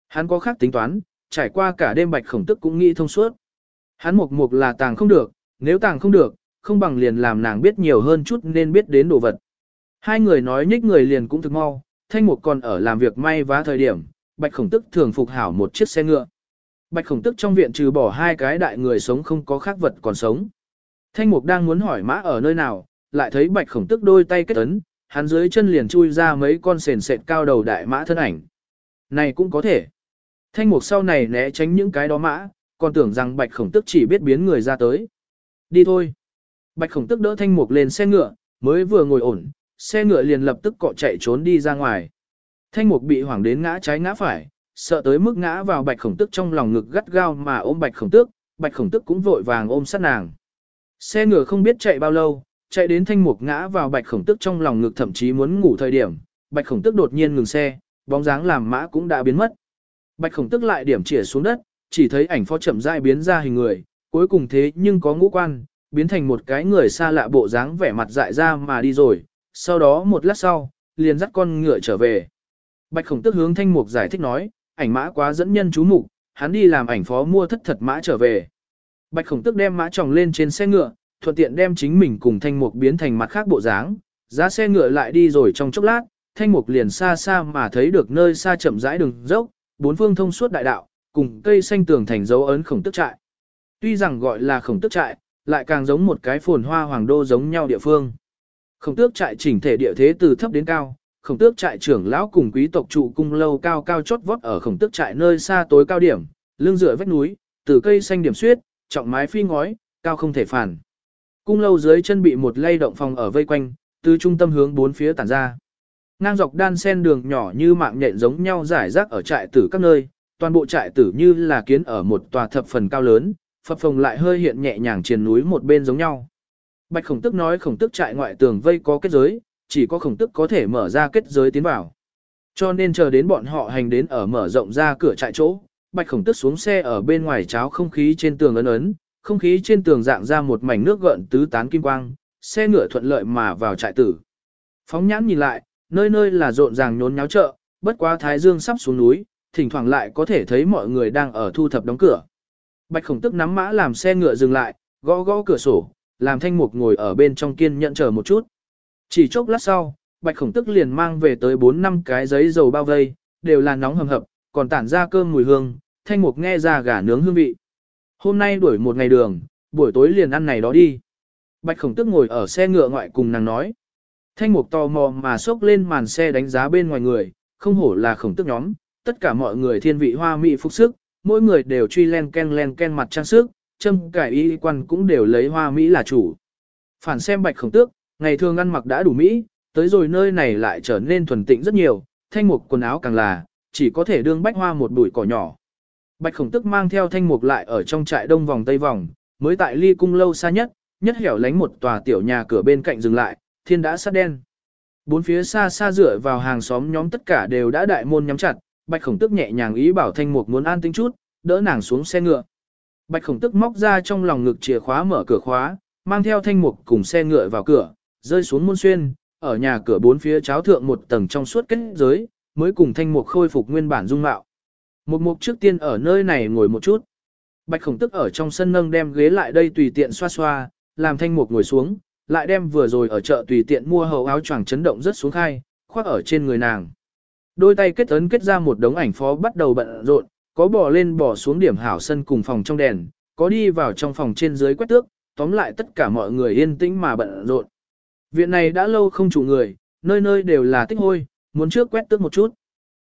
Hắn có khác tính toán, trải qua cả đêm bạch khổng tức cũng nghĩ thông suốt. Hắn mục mục là tàng không được, nếu tàng không được, không bằng liền làm nàng biết nhiều hơn chút nên biết đến đồ vật. Hai người nói nhích người liền cũng thực mau, thanh mục còn ở làm việc may vá thời điểm, bạch khổng tức thường phục hảo một chiếc xe ngựa. Bạch khổng tức trong viện trừ bỏ hai cái đại người sống không có khác vật còn sống. Thanh mục đang muốn hỏi mã ở nơi nào, lại thấy bạch khổng tức đôi tay kết ấn, hắn dưới chân liền chui ra mấy con sền sệt cao đầu đại mã thân ảnh. Này cũng có thể. Thanh mục sau này né tránh những cái đó mã, còn tưởng rằng bạch khổng tức chỉ biết biến người ra tới. Đi thôi. Bạch khổng tức đỡ thanh mục lên xe ngựa, mới vừa ngồi ổn, xe ngựa liền lập tức cọ chạy trốn đi ra ngoài. Thanh mục bị hoảng đến ngã trái ngã phải, sợ tới mức ngã vào bạch khổng tức trong lòng ngực gắt gao mà ôm bạch khổng tước, bạch khổng tức cũng vội vàng ôm sát nàng. Xe ngựa không biết chạy bao lâu, chạy đến thanh mục ngã vào bạch khổng tức trong lòng ngực thậm chí muốn ngủ thời điểm, bạch khổng tức đột nhiên ngừng xe, bóng dáng làm mã cũng đã biến mất. Bạch khổng tức lại điểm chìa xuống đất, chỉ thấy ảnh phó chậm rãi biến ra hình người, cuối cùng thế nhưng có ngũ quan, biến thành một cái người xa lạ bộ dáng vẻ mặt dại ra mà đi rồi, sau đó một lát sau, liền dắt con ngựa trở về. Bạch khổng tức hướng thanh mục giải thích nói, ảnh mã quá dẫn nhân chú mục, hắn đi làm ảnh phó mua thất thật mã trở về. Bạch khổng tức đem mã tròng lên trên xe ngựa, thuận tiện đem chính mình cùng thanh mục biến thành mặt khác bộ dáng, giá xe ngựa lại đi rồi trong chốc lát, thanh mục liền xa xa mà thấy được nơi xa chậm rãi đường dốc, bốn phương thông suốt đại đạo, cùng cây xanh tường thành dấu ấn khổng tức trại. Tuy rằng gọi là khổng tức trại, lại càng giống một cái phồn hoa hoàng đô giống nhau địa phương. Khổng tước trại chỉnh thể địa thế từ thấp đến cao, khổng tước trại trưởng lão cùng quý tộc trụ cung lâu cao cao chót vót ở khổng tước trại nơi xa tối cao điểm, lưng dựa vách núi, từ cây xanh điểm xuyết, trọng mái phi ngói, cao không thể phản. Cung lâu dưới chân bị một lay động phòng ở vây quanh, từ trung tâm hướng bốn phía tản ra. Ngang dọc đan sen đường nhỏ như mạng nhện giống nhau rải rác ở trại tử các nơi, toàn bộ trại tử như là kiến ở một tòa thập phần cao lớn, phập phồng lại hơi hiện nhẹ nhàng trên núi một bên giống nhau. Bạch khổng tức nói khổng tức trại ngoại tường vây có kết giới, chỉ có khổng tức có thể mở ra kết giới tiến vào. Cho nên chờ đến bọn họ hành đến ở mở rộng ra cửa trại chỗ, bạch khổng tức xuống xe ở bên ngoài cháo không khí trên tường ấn ấn, không khí trên tường dạng ra một mảnh nước gợn tứ tán kim quang, xe ngựa thuận lợi mà vào trại tử. Phóng nhãn nhìn lại, nơi nơi là rộn ràng nhốn nháo chợ, bất quá thái dương sắp xuống núi, thỉnh thoảng lại có thể thấy mọi người đang ở thu thập đóng cửa. Bạch khổng tức nắm mã làm xe ngựa dừng lại, gõ gõ cửa sổ, làm thanh mục ngồi ở bên trong kiên nhận chờ một chút. Chỉ chốc lát sau, bạch khổng tức liền mang về tới 4 năm cái giấy dầu bao vây, đều là nóng hầm hập, còn tản ra cơm mùi hương, thanh mục nghe ra gà nướng hương vị. Hôm nay đuổi một ngày đường, buổi tối liền ăn này đó đi. Bạch khổng tức ngồi ở xe ngựa ngoại cùng nàng nói. Thanh mục tò mò mà xốc lên màn xe đánh giá bên ngoài người, không hổ là khổng tức nhóm, tất cả mọi người thiên vị hoa mỹ phục sức, mỗi người đều truy len ken len ken mặt trang sức, châm cải y quan cũng đều lấy hoa mỹ là chủ. Phản xem bạch khổng tước, ngày thường ăn mặc đã đủ mỹ, tới rồi nơi này lại trở nên thuần tịnh rất nhiều, thanh mục quần áo càng là, chỉ có thể đương bách hoa một bụi cỏ nhỏ. Bạch khổng tức mang theo thanh mục lại ở trong trại đông vòng tây vòng, mới tại ly cung lâu xa nhất, nhất hẻo lánh một tòa tiểu nhà cửa bên cạnh dừng lại, thiên đã sát đen. Bốn phía xa xa dựa vào hàng xóm nhóm tất cả đều đã đại môn nhắm chặt, bạch khổng tức nhẹ nhàng ý bảo thanh mục muốn an tĩnh chút, đỡ nàng xuống xe ngựa. Bạch khổng tức móc ra trong lòng ngực chìa khóa mở cửa khóa, mang theo thanh mục cùng xe ngựa vào cửa, rơi xuống môn xuyên, ở nhà cửa bốn phía cháo thượng một tầng trong suốt kết giới, mới cùng thanh mục khôi phục nguyên bản dung mạo. Một mục trước tiên ở nơi này ngồi một chút. Bạch khổng tức ở trong sân nâng đem ghế lại đây tùy tiện xoa xoa, làm thanh mục ngồi xuống, lại đem vừa rồi ở chợ tùy tiện mua hầu áo choàng chấn động rất xuống khai, khoác ở trên người nàng. Đôi tay kết ấn kết ra một đống ảnh phó bắt đầu bận rộn, có bỏ lên bỏ xuống điểm hảo sân cùng phòng trong đèn, có đi vào trong phòng trên dưới quét tước, tóm lại tất cả mọi người yên tĩnh mà bận rộn. Viện này đã lâu không chủ người, nơi nơi đều là tích hôi, muốn trước quét tước một chút.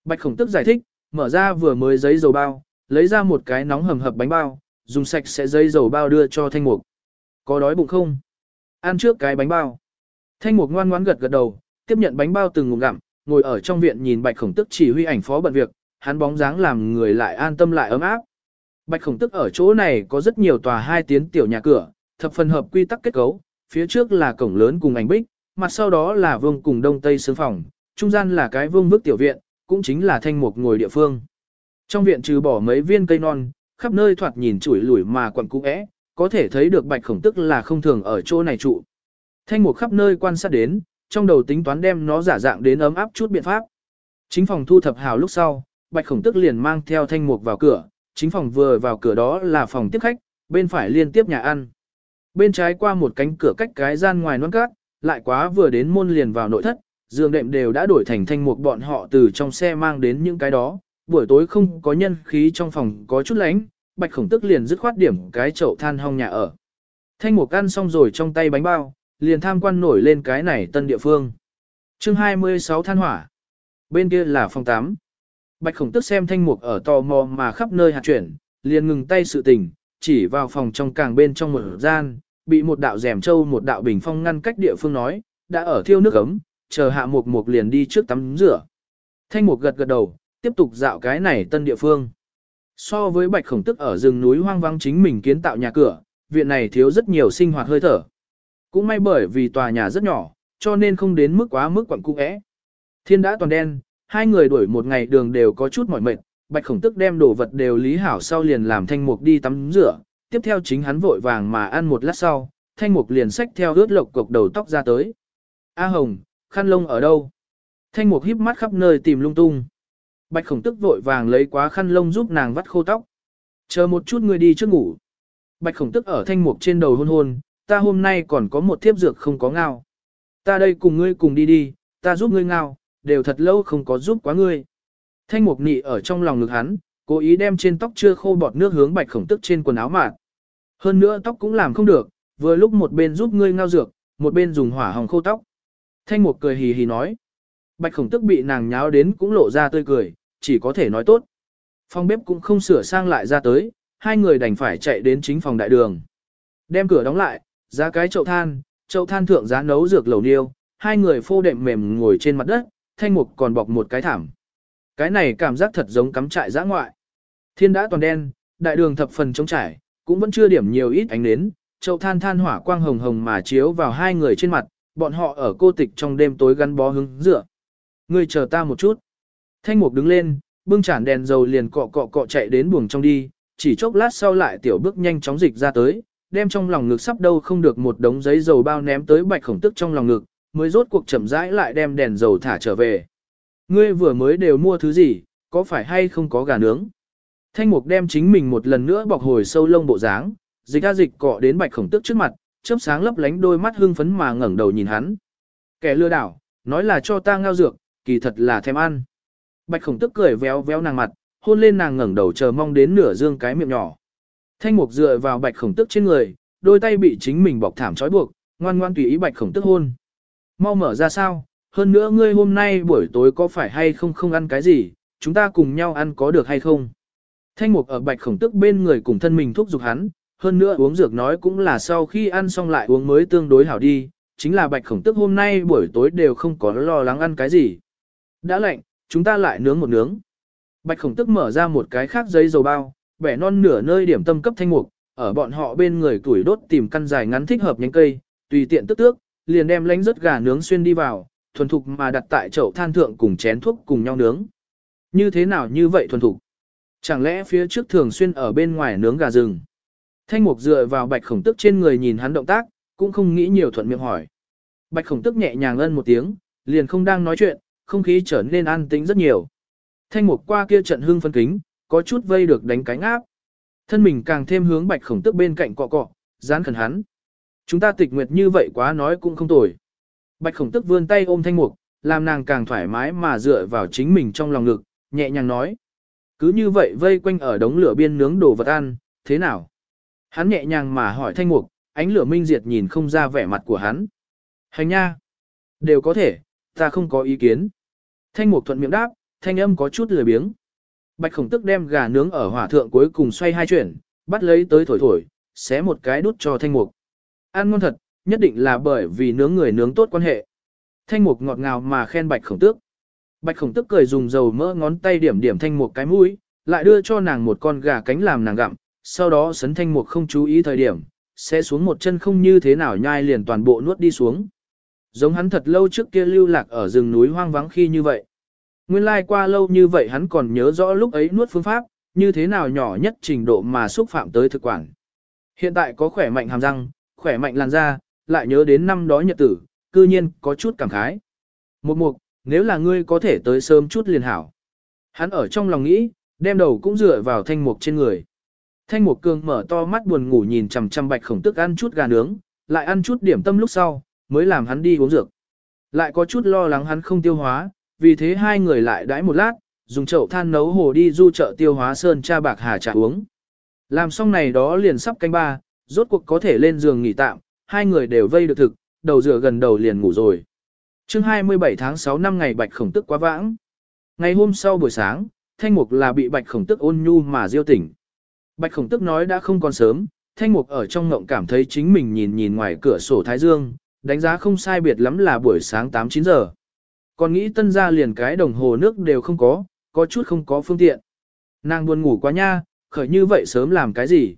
Bạch khổng tức giải thích, mở ra vừa mới giấy dầu bao, lấy ra một cái nóng hầm hập bánh bao, dùng sạch sẽ giấy dầu bao đưa cho thanh mục. Có đói bụng không? Ăn trước cái bánh bao. Thanh mục ngoan ngoãn gật gật đầu, tiếp nhận bánh bao từng ngụm gặm, ngồi ở trong viện nhìn bạch khổng tức chỉ huy ảnh phó bận việc, hắn bóng dáng làm người lại an tâm lại ấm áp. Bạch khổng tức ở chỗ này có rất nhiều tòa hai tiến tiểu nhà cửa, thập phần hợp quy tắc kết cấu, phía trước là cổng lớn cùng ảnh bích, mặt sau đó là vương cùng đông tây sướng phòng, trung gian là cái vương vức tiểu viện, cũng chính là thanh mục ngồi địa phương. Trong viện trừ bỏ mấy viên cây non, khắp nơi thoạt nhìn chủi lủi mà quặn cũ é, có thể thấy được bạch khổng tức là không thường ở chỗ này trụ. Thanh mục khắp nơi quan sát đến, trong đầu tính toán đem nó giả dạng đến ấm áp chút biện pháp. Chính phòng thu thập hào lúc sau, bạch khổng tức liền mang theo thanh mục vào cửa, chính phòng vừa vào cửa đó là phòng tiếp khách, bên phải liên tiếp nhà ăn. Bên trái qua một cánh cửa cách cái gian ngoài non cát, lại quá vừa đến môn liền vào nội thất, giường đệm đều đã đổi thành thanh mục bọn họ từ trong xe mang đến những cái đó, buổi tối không có nhân khí trong phòng có chút lánh, bạch khổng tức liền dứt khoát điểm cái chậu than hong nhà ở. Thanh mục ăn xong rồi trong tay bánh bao, liền tham quan nổi lên cái này tân địa phương. chương 26 than hỏa. Bên kia là phòng 8. Bạch khổng tức xem thanh mục ở tò mò mà khắp nơi hạt chuyển, liền ngừng tay sự tình, chỉ vào phòng trong càng bên trong một gian, bị một đạo rèm trâu một đạo bình phong ngăn cách địa phương nói, đã ở thiêu nước ấm, chờ hạ mục mục liền đi trước tắm rửa. Thanh mục gật gật đầu, tiếp tục dạo cái này tân địa phương. So với bạch khổng tức ở rừng núi hoang vắng chính mình kiến tạo nhà cửa, viện này thiếu rất nhiều sinh hoạt hơi thở. Cũng may bởi vì tòa nhà rất nhỏ, cho nên không đến mức quá mức quặng cung ẽ. Thiên đã toàn đen, hai người đuổi một ngày đường đều có chút mỏi mệt, bạch khổng tức đem đồ vật đều lý hảo sau liền làm thanh mục đi tắm rửa, tiếp theo chính hắn vội vàng mà ăn một lát sau, thanh mục liền xách theo ướt lộc cục đầu tóc ra tới. A Hồng, khăn lông ở đâu? Thanh mục híp mắt khắp nơi tìm lung tung. Bạch khổng tức vội vàng lấy quá khăn lông giúp nàng vắt khô tóc. Chờ một chút ngươi đi trước ngủ. Bạch khổng tức ở thanh mục trên đầu hôn hôn, ta hôm nay còn có một thiếp dược không có ngao. Ta đây cùng ngươi cùng đi đi, ta giúp ngươi ngao, đều thật lâu không có giúp quá ngươi. Thanh mục nị ở trong lòng ngực hắn, cố ý đem trên tóc chưa khô bọt nước hướng bạch khổng tức trên quần áo mạn. Hơn nữa tóc cũng làm không được, vừa lúc một bên giúp ngươi ngao dược, một bên dùng hỏa hồng khô tóc. Thanh mục cười hì hì nói. Bạch khổng tức bị nàng nháo đến cũng lộ ra tươi cười, chỉ có thể nói tốt. Phòng bếp cũng không sửa sang lại ra tới, hai người đành phải chạy đến chính phòng đại đường. Đem cửa đóng lại, ra cái chậu than, chậu than thượng giá nấu dược lẩu niêu, hai người phô đệm mềm ngồi trên mặt đất, thanh mục còn bọc một cái thảm. Cái này cảm giác thật giống cắm trại giã ngoại. Thiên đã toàn đen, đại đường thập phần trống trải, cũng vẫn chưa điểm nhiều ít ánh nến, chậu than than hỏa quang hồng hồng mà chiếu vào hai người trên mặt, bọn họ ở cô tịch trong đêm tối gắn bó hứng dựa. Ngươi chờ ta một chút. Thanh mục đứng lên, bưng chản đèn dầu liền cọ cọ cọ chạy đến buồng trong đi, chỉ chốc lát sau lại tiểu bước nhanh chóng dịch ra tới, đem trong lòng ngực sắp đâu không được một đống giấy dầu bao ném tới bạch khổng tức trong lòng ngực, mới rốt cuộc chậm rãi lại đem đèn dầu thả trở về. Ngươi vừa mới đều mua thứ gì, có phải hay không có gà nướng? Thanh mục đem chính mình một lần nữa bọc hồi sâu lông bộ dáng, dịch ra dịch cọ đến bạch khổng tức trước mặt, chớp sáng lấp lánh đôi mắt hưng phấn mà ngẩng đầu nhìn hắn. Kẻ lừa đảo, nói là cho ta ngao dược, kỳ thật là thèm ăn. Bạch khổng tức cười véo véo nàng mặt, hôn lên nàng ngẩng đầu chờ mong đến nửa dương cái miệng nhỏ. Thanh mục dựa vào bạch khổng tức trên người, đôi tay bị chính mình bọc thảm trói buộc, ngoan ngoan tùy ý bạch khổng tức hôn. Mau mở ra sao, hơn nữa ngươi hôm nay buổi tối có phải hay không không ăn cái gì, chúng ta cùng nhau ăn có được hay không? Thanh mục ở bạch khổng tức bên người cùng thân mình thúc giục hắn, hơn nữa uống dược nói cũng là sau khi ăn xong lại uống mới tương đối hảo đi, chính là bạch khổng tức hôm nay buổi tối đều không có lo lắng ăn cái gì. Đã lạnh, chúng ta lại nướng một nướng. Bạch khổng tức mở ra một cái khác giấy dầu bao, bẻ non nửa nơi điểm tâm cấp thanh mục, ở bọn họ bên người tuổi đốt tìm căn dài ngắn thích hợp nhánh cây, tùy tiện tức tước, liền đem lánh rớt gà nướng xuyên đi vào, thuần thục mà đặt tại chậu than thượng cùng chén thuốc cùng nhau nướng. Như thế nào như vậy thuần thục? Chẳng lẽ phía trước thường xuyên ở bên ngoài nướng gà rừng? Thanh mục dựa vào bạch khổng tức trên người nhìn hắn động tác, cũng không nghĩ nhiều thuận miệng hỏi. Bạch khổng tức nhẹ nhàng ân một tiếng, liền không đang nói chuyện, không khí trở nên an tĩnh rất nhiều. Thanh mục qua kia trận hương phân kính, có chút vây được đánh cánh áp. Thân mình càng thêm hướng bạch khổng tức bên cạnh cọ cọ, dán khẩn hắn. Chúng ta tịch nguyệt như vậy quá nói cũng không tồi. Bạch khổng tức vươn tay ôm thanh mục, làm nàng càng thoải mái mà dựa vào chính mình trong lòng ngực, nhẹ nhàng nói. Cứ như vậy vây quanh ở đống lửa biên nướng đồ vật ăn, thế nào? Hắn nhẹ nhàng mà hỏi thanh mục, ánh lửa minh diệt nhìn không ra vẻ mặt của hắn. Hành nha! Đều có thể, ta không có ý kiến. Thanh mục thuận miệng đáp, thanh âm có chút lười biếng. Bạch khổng tức đem gà nướng ở hỏa thượng cuối cùng xoay hai chuyển, bắt lấy tới thổi thổi, xé một cái đút cho thanh mục. Ăn ngon thật, nhất định là bởi vì nướng người nướng tốt quan hệ. Thanh mục ngọt ngào mà khen bạch khổng tước. Bạch khổng tước cười dùng dầu mỡ ngón tay điểm điểm thanh mục cái mũi, lại đưa cho nàng một con gà cánh làm nàng gặm, sau đó sấn thanh mục không chú ý thời điểm, sẽ xuống một chân không như thế nào nhai liền toàn bộ nuốt đi xuống. Giống hắn thật lâu trước kia lưu lạc ở rừng núi hoang vắng khi như vậy. Nguyên lai like qua lâu như vậy hắn còn nhớ rõ lúc ấy nuốt phương pháp, như thế nào nhỏ nhất trình độ mà xúc phạm tới thực quản. Hiện tại có khỏe mạnh hàm răng, khỏe mạnh làn da, lại nhớ đến năm đó nhật tử, cư nhiên có chút cảm khái. Một mục, nếu là ngươi có thể tới sớm chút liền hảo. Hắn ở trong lòng nghĩ, đem đầu cũng dựa vào thanh mục trên người. Thanh mục cường mở to mắt buồn ngủ nhìn chằm chằm bạch khổng tức ăn chút gà nướng, lại ăn chút điểm tâm lúc sau, mới làm hắn đi uống dược. Lại có chút lo lắng hắn không tiêu hóa, vì thế hai người lại đãi một lát, dùng chậu than nấu hồ đi du chợ tiêu hóa sơn cha bạc hà trà uống. Làm xong này đó liền sắp canh ba, rốt cuộc có thể lên giường nghỉ tạm, hai người đều vây được thực, đầu rửa gần đầu liền ngủ rồi. chương 27 tháng 6 năm ngày bạch khổng tức quá vãng. Ngày hôm sau buổi sáng, thanh mục là bị bạch khổng tức ôn nhu mà diêu tỉnh. Bạch khổng tức nói đã không còn sớm, thanh mục ở trong ngộng cảm thấy chính mình nhìn nhìn ngoài cửa sổ Thái Dương, đánh giá không sai biệt lắm là buổi sáng 8-9 giờ. Còn nghĩ tân ra liền cái đồng hồ nước đều không có, có chút không có phương tiện. Nàng buồn ngủ quá nha, khởi như vậy sớm làm cái gì?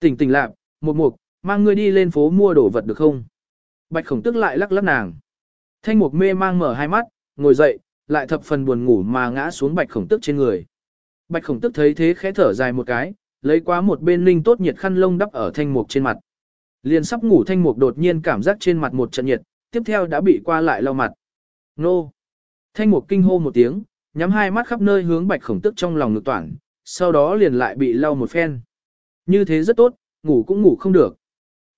Tỉnh tỉnh lạc, một mục, mang ngươi đi lên phố mua đồ vật được không? Bạch khổng tức lại lắc lắc nàng. Thanh mục mê mang mở hai mắt, ngồi dậy, lại thập phần buồn ngủ mà ngã xuống bạch khổng tức trên người. Bạch khổng tức thấy thế khẽ thở dài một cái, lấy qua một bên linh tốt nhiệt khăn lông đắp ở thanh mục trên mặt. Liền sắp ngủ thanh mục đột nhiên cảm giác trên mặt một trận nhiệt, tiếp theo đã bị qua lại lau mặt. Nô! Thanh mục kinh hô một tiếng, nhắm hai mắt khắp nơi hướng bạch khổng tức trong lòng ngực toản, sau đó liền lại bị lau một phen. Như thế rất tốt, ngủ cũng ngủ không được.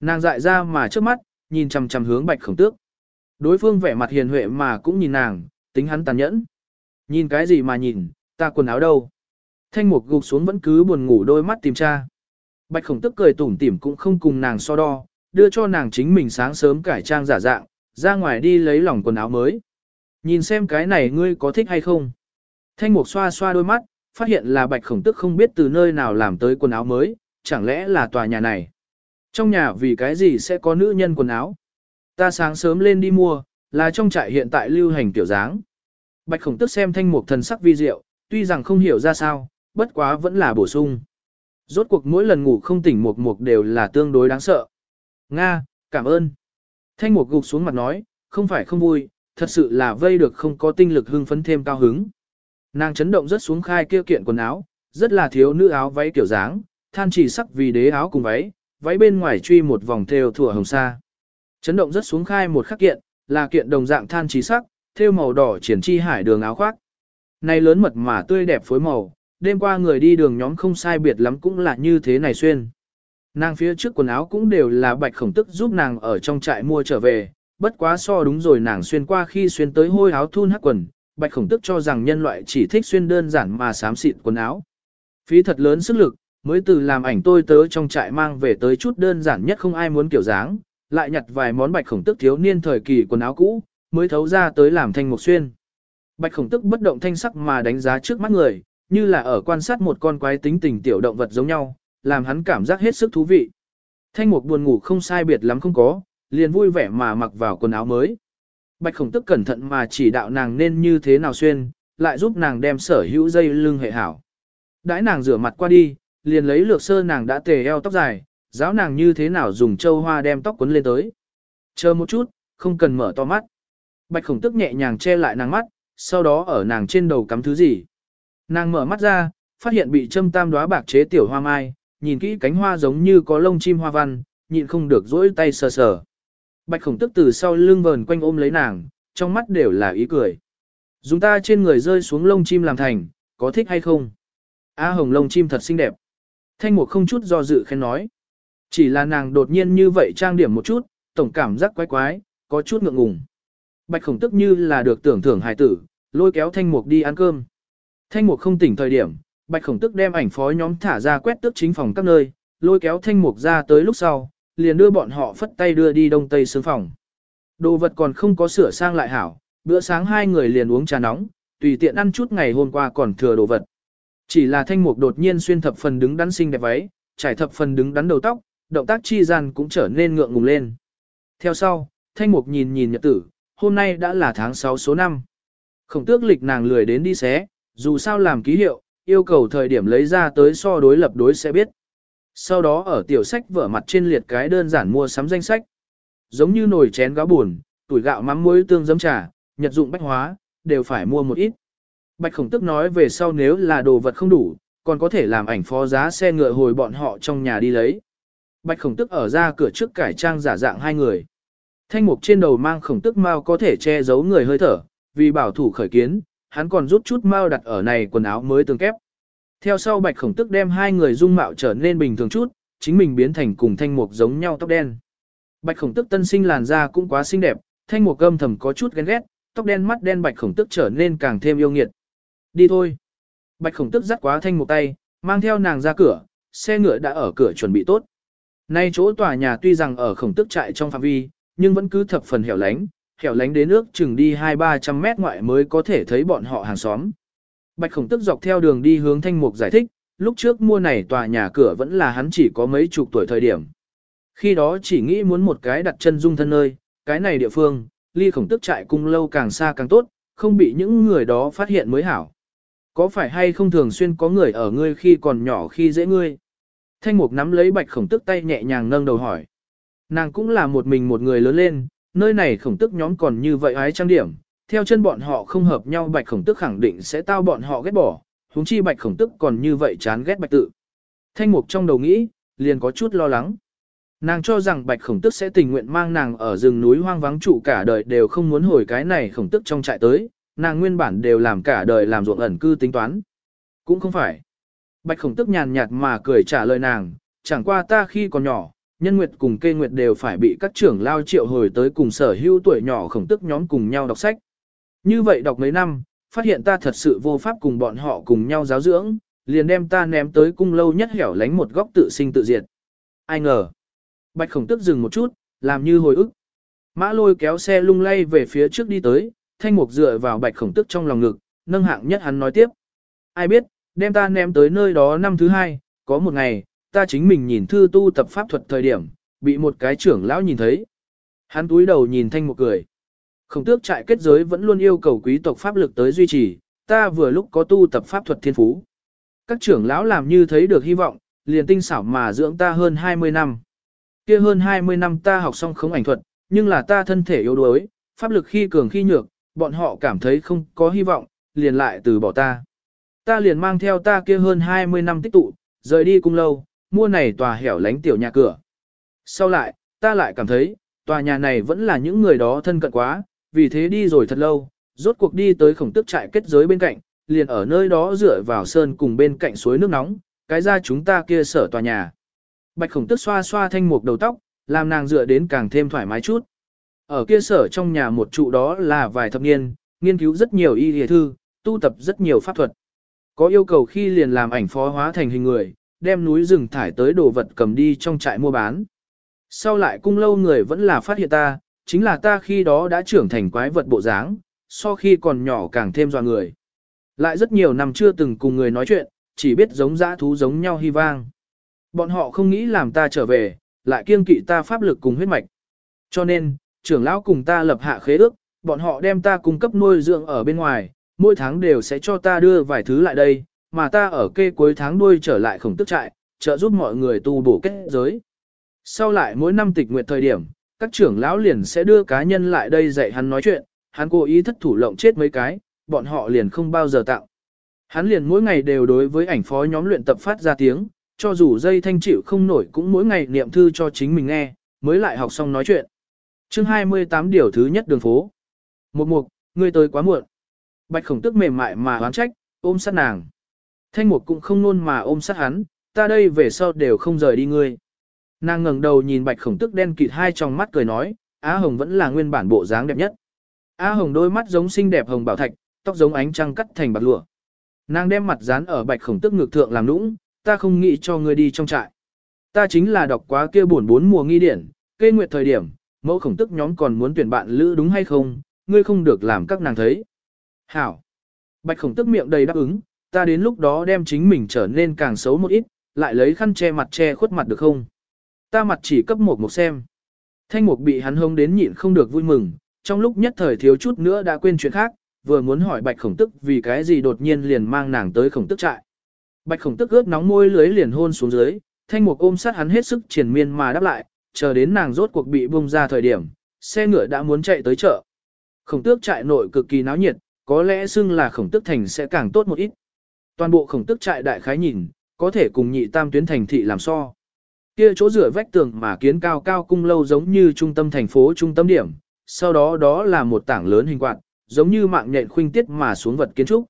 Nàng dại ra mà trước mắt, nhìn chằm chằm hướng bạch khổng tước. Đối phương vẻ mặt hiền huệ mà cũng nhìn nàng, tính hắn tàn nhẫn. Nhìn cái gì mà nhìn, ta quần áo đâu. Thanh mục gục xuống vẫn cứ buồn ngủ đôi mắt tìm cha. Bạch khổng tức cười tủm tỉm cũng không cùng nàng so đo, đưa cho nàng chính mình sáng sớm cải trang giả dạng, ra ngoài đi lấy lòng quần áo mới. Nhìn xem cái này ngươi có thích hay không. Thanh mục xoa xoa đôi mắt, phát hiện là bạch khổng tức không biết từ nơi nào làm tới quần áo mới, chẳng lẽ là tòa nhà này. Trong nhà vì cái gì sẽ có nữ nhân quần áo? Ta sáng sớm lên đi mua, là trong trại hiện tại lưu hành tiểu dáng. Bạch khổng tức xem thanh mục thần sắc vi diệu, tuy rằng không hiểu ra sao, bất quá vẫn là bổ sung. Rốt cuộc mỗi lần ngủ không tỉnh mục mục đều là tương đối đáng sợ. Nga, cảm ơn. Thanh mục gục xuống mặt nói, không phải không vui, thật sự là vây được không có tinh lực hưng phấn thêm cao hứng. Nàng chấn động rất xuống khai kia kiện quần áo, rất là thiếu nữ áo váy kiểu dáng, than chỉ sắc vì đế áo cùng váy, váy bên ngoài truy một vòng thêu thủa hồng sa. Chấn động rất xuống khai một khắc kiện, là kiện đồng dạng than chỉ sắc, thêu màu đỏ triển chi hải đường áo khoác. Này lớn mật mà tươi đẹp phối màu, đêm qua người đi đường nhóm không sai biệt lắm cũng là như thế này xuyên. Nàng phía trước quần áo cũng đều là bạch khổng tức giúp nàng ở trong trại mua trở về, bất quá so đúng rồi nàng xuyên qua khi xuyên tới hôi áo thun hắc quần, bạch khổng tức cho rằng nhân loại chỉ thích xuyên đơn giản mà xám xịt quần áo. Phí thật lớn sức lực, mới từ làm ảnh tôi tớ trong trại mang về tới chút đơn giản nhất không ai muốn kiểu dáng, lại nhặt vài món bạch khổng tức thiếu niên thời kỳ quần áo cũ, mới thấu ra tới làm thanh mục xuyên. Bạch khổng tức bất động thanh sắc mà đánh giá trước mắt người, như là ở quan sát một con quái tính tình tiểu động vật giống nhau, làm hắn cảm giác hết sức thú vị. Thanh mục buồn ngủ không sai biệt lắm không có, liền vui vẻ mà mặc vào quần áo mới. Bạch khổng tức cẩn thận mà chỉ đạo nàng nên như thế nào xuyên, lại giúp nàng đem sở hữu dây lưng hệ hảo. Đãi nàng rửa mặt qua đi, liền lấy lược sơ nàng đã tề eo tóc dài, giáo nàng như thế nào dùng châu hoa đem tóc quấn lên tới. Chờ một chút, không cần mở to mắt. Bạch khổng tức nhẹ nhàng che lại nàng mắt, sau đó ở nàng trên đầu cắm thứ gì. Nàng mở mắt ra, phát hiện bị châm tam đóa bạc chế tiểu hoa mai, nhìn kỹ cánh hoa giống như có lông chim hoa văn, nhịn không được rỗi tay sờ sờ. Bạch khổng tức từ sau lưng vờn quanh ôm lấy nàng, trong mắt đều là ý cười. Dùng ta trên người rơi xuống lông chim làm thành, có thích hay không? A hồng lông chim thật xinh đẹp. Thanh mục không chút do dự khen nói. Chỉ là nàng đột nhiên như vậy trang điểm một chút, tổng cảm giác quái quái, có chút ngượng ngùng. Bạch khổng tức như là được tưởng thưởng hài tử, lôi kéo thanh mục đi ăn cơm. Thanh mục không tỉnh thời điểm, bạch khổng tức đem ảnh phó nhóm thả ra quét tước chính phòng các nơi, lôi kéo thanh mục ra tới lúc sau, liền đưa bọn họ phất tay đưa đi đông tây sướng phòng. Đồ vật còn không có sửa sang lại hảo, bữa sáng hai người liền uống trà nóng, tùy tiện ăn chút ngày hôm qua còn thừa đồ vật. Chỉ là thanh mục đột nhiên xuyên thập phần đứng đắn xinh đẹp váy, trải thập phần đứng đắn đầu tóc, động tác chi gian cũng trở nên ngượng ngùng lên. Theo sau, thanh mục nhìn nhìn nhật tử, hôm nay đã là tháng 6 số 5. Khổng tước lịch nàng lười đến đi xé, dù sao làm ký hiệu, yêu cầu thời điểm lấy ra tới so đối lập đối sẽ biết. Sau đó ở tiểu sách vở mặt trên liệt cái đơn giản mua sắm danh sách. Giống như nồi chén gáo buồn, tuổi gạo mắm muối tương giấm trà, nhật dụng bách hóa, đều phải mua một ít. Bạch khổng tức nói về sau nếu là đồ vật không đủ, còn có thể làm ảnh phó giá xe ngựa hồi bọn họ trong nhà đi lấy. Bạch khổng tức ở ra cửa trước cải trang giả dạng hai người. Thanh mục trên đầu mang khổng tức mau có thể che giấu người hơi thở, vì bảo thủ khởi kiến, hắn còn rút chút mau đặt ở này quần áo mới tương kép. Theo sau bạch khổng tức đem hai người dung mạo trở nên bình thường chút, chính mình biến thành cùng thanh mục giống nhau tóc đen. Bạch khổng tức tân sinh làn da cũng quá xinh đẹp, thanh mục âm thầm có chút ghen ghét, tóc đen mắt đen bạch khổng tức trở nên càng thêm yêu nghiệt. Đi thôi. Bạch khổng tức dắt quá thanh một tay, mang theo nàng ra cửa, xe ngựa đã ở cửa chuẩn bị tốt. Nay chỗ tòa nhà tuy rằng ở khổng tức trại trong phạm vi, nhưng vẫn cứ thập phần hẻo lánh, hẻo lánh đến nước chừng đi 2-300 mét ngoại mới có thể thấy bọn họ hàng xóm. Bạch khổng tức dọc theo đường đi hướng thanh mục giải thích, lúc trước mua này tòa nhà cửa vẫn là hắn chỉ có mấy chục tuổi thời điểm. Khi đó chỉ nghĩ muốn một cái đặt chân dung thân nơi, cái này địa phương, ly khổng tức trại cung lâu càng xa càng tốt, không bị những người đó phát hiện mới hảo. Có phải hay không thường xuyên có người ở ngươi khi còn nhỏ khi dễ ngươi? Thanh mục nắm lấy bạch khổng tức tay nhẹ nhàng nâng đầu hỏi. Nàng cũng là một mình một người lớn lên, nơi này khổng tức nhóm còn như vậy ái trang điểm, theo chân bọn họ không hợp nhau bạch khổng tức khẳng định sẽ tao bọn họ ghét bỏ, huống chi bạch khổng tức còn như vậy chán ghét bạch tự. Thanh mục trong đầu nghĩ, liền có chút lo lắng. Nàng cho rằng bạch khổng tức sẽ tình nguyện mang nàng ở rừng núi hoang vắng trụ cả đời đều không muốn hồi cái này khổng tức trong trại tới, nàng nguyên bản đều làm cả đời làm ruộng ẩn cư tính toán. Cũng không phải. Bạch khổng tức nhàn nhạt mà cười trả lời nàng, chẳng qua ta khi còn nhỏ, nhân nguyệt cùng kê nguyệt đều phải bị các trưởng lao triệu hồi tới cùng sở hữu tuổi nhỏ khổng tức nhóm cùng nhau đọc sách. Như vậy đọc mấy năm, phát hiện ta thật sự vô pháp cùng bọn họ cùng nhau giáo dưỡng, liền đem ta ném tới cung lâu nhất hẻo lánh một góc tự sinh tự diệt. Ai ngờ. Bạch khổng tức dừng một chút, làm như hồi ức. Mã lôi kéo xe lung lay về phía trước đi tới, thanh mục dựa vào bạch khổng tức trong lòng ngực, nâng hạng nhất hắn nói tiếp. Ai biết, đem ta ném tới nơi đó năm thứ hai, có một ngày, ta chính mình nhìn thư tu tập pháp thuật thời điểm, bị một cái trưởng lão nhìn thấy. Hắn túi đầu nhìn thanh mục cười. Khổng tước trại kết giới vẫn luôn yêu cầu quý tộc pháp lực tới duy trì, ta vừa lúc có tu tập pháp thuật thiên phú. Các trưởng lão làm như thấy được hy vọng, liền tinh xảo mà dưỡng ta hơn 20 năm. Kia hơn 20 năm ta học xong không ảnh thuật, nhưng là ta thân thể yếu đuối, pháp lực khi cường khi nhược, bọn họ cảm thấy không có hy vọng, liền lại từ bỏ ta. Ta liền mang theo ta kia hơn 20 năm tích tụ, rời đi cung lâu, mua này tòa hẻo lánh tiểu nhà cửa. Sau lại, ta lại cảm thấy, tòa nhà này vẫn là những người đó thân cận quá, vì thế đi rồi thật lâu, rốt cuộc đi tới khổng tức trại kết giới bên cạnh, liền ở nơi đó dựa vào sơn cùng bên cạnh suối nước nóng, cái ra chúng ta kia sở tòa nhà. Bạch khổng tức xoa xoa thanh mục đầu tóc, làm nàng dựa đến càng thêm thoải mái chút. Ở kia sở trong nhà một trụ đó là vài thập niên, nghiên cứu rất nhiều y hề thư, tu tập rất nhiều pháp thuật. Có yêu cầu khi liền làm ảnh phó hóa thành hình người, đem núi rừng thải tới đồ vật cầm đi trong trại mua bán. Sau lại cung lâu người vẫn là phát hiện ta, chính là ta khi đó đã trưởng thành quái vật bộ dáng, so khi còn nhỏ càng thêm dọa người. Lại rất nhiều năm chưa từng cùng người nói chuyện, chỉ biết giống dã thú giống nhau hy vang. Bọn họ không nghĩ làm ta trở về, lại kiêng kỵ ta pháp lực cùng huyết mạch. Cho nên, trưởng lão cùng ta lập hạ khế ước, bọn họ đem ta cung cấp nuôi dưỡng ở bên ngoài, mỗi tháng đều sẽ cho ta đưa vài thứ lại đây, mà ta ở kê cuối tháng đuôi trở lại khổng tức trại, trợ giúp mọi người tu bổ kết giới. Sau lại mỗi năm tịch nguyện thời điểm, các trưởng lão liền sẽ đưa cá nhân lại đây dạy hắn nói chuyện, hắn cố ý thất thủ lộng chết mấy cái, bọn họ liền không bao giờ tạo. Hắn liền mỗi ngày đều đối với ảnh phó nhóm luyện tập phát ra tiếng, cho dù dây thanh chịu không nổi cũng mỗi ngày niệm thư cho chính mình nghe, mới lại học xong nói chuyện chương 28 điều thứ nhất đường phố. Một mục, ngươi tới quá muộn. Bạch khổng tức mềm mại mà oán trách, ôm sát nàng. Thanh mục cũng không nôn mà ôm sát hắn, ta đây về sau đều không rời đi ngươi. Nàng ngẩng đầu nhìn bạch khổng tức đen kịt hai trong mắt cười nói, Á Hồng vẫn là nguyên bản bộ dáng đẹp nhất. Á Hồng đôi mắt giống xinh đẹp hồng bảo thạch, tóc giống ánh trăng cắt thành bạc lụa. Nàng đem mặt dán ở bạch khổng tức ngực thượng làm nũng, ta không nghĩ cho ngươi đi trong trại. Ta chính là đọc quá kia buồn bốn mùa nghi điển, kê nguyệt thời điểm, mẫu khổng tức nhóm còn muốn tuyển bạn lữ đúng hay không, ngươi không được làm các nàng thấy. Hảo. Bạch khổng tức miệng đầy đáp ứng, ta đến lúc đó đem chính mình trở nên càng xấu một ít, lại lấy khăn che mặt che khuất mặt được không? Ta mặt chỉ cấp một một xem. Thanh mục bị hắn hông đến nhịn không được vui mừng, trong lúc nhất thời thiếu chút nữa đã quên chuyện khác, vừa muốn hỏi bạch khổng tức vì cái gì đột nhiên liền mang nàng tới khổng tức trại. Bạch khổng tức ướt nóng môi lưới liền hôn xuống dưới, thanh mục ôm sát hắn hết sức triển miên mà đáp lại, chờ đến nàng rốt cuộc bị bung ra thời điểm, xe ngựa đã muốn chạy tới chợ. Khổng tước trại nội cực kỳ náo nhiệt, có lẽ xưng là khổng tước thành sẽ càng tốt một ít. Toàn bộ khổng tước trại đại khái nhìn, có thể cùng nhị tam tuyến thành thị làm so. Kia chỗ rửa vách tường mà kiến cao cao cung lâu giống như trung tâm thành phố trung tâm điểm, sau đó đó là một tảng lớn hình quạt, giống như mạng nhện khuynh tiết mà xuống vật kiến trúc.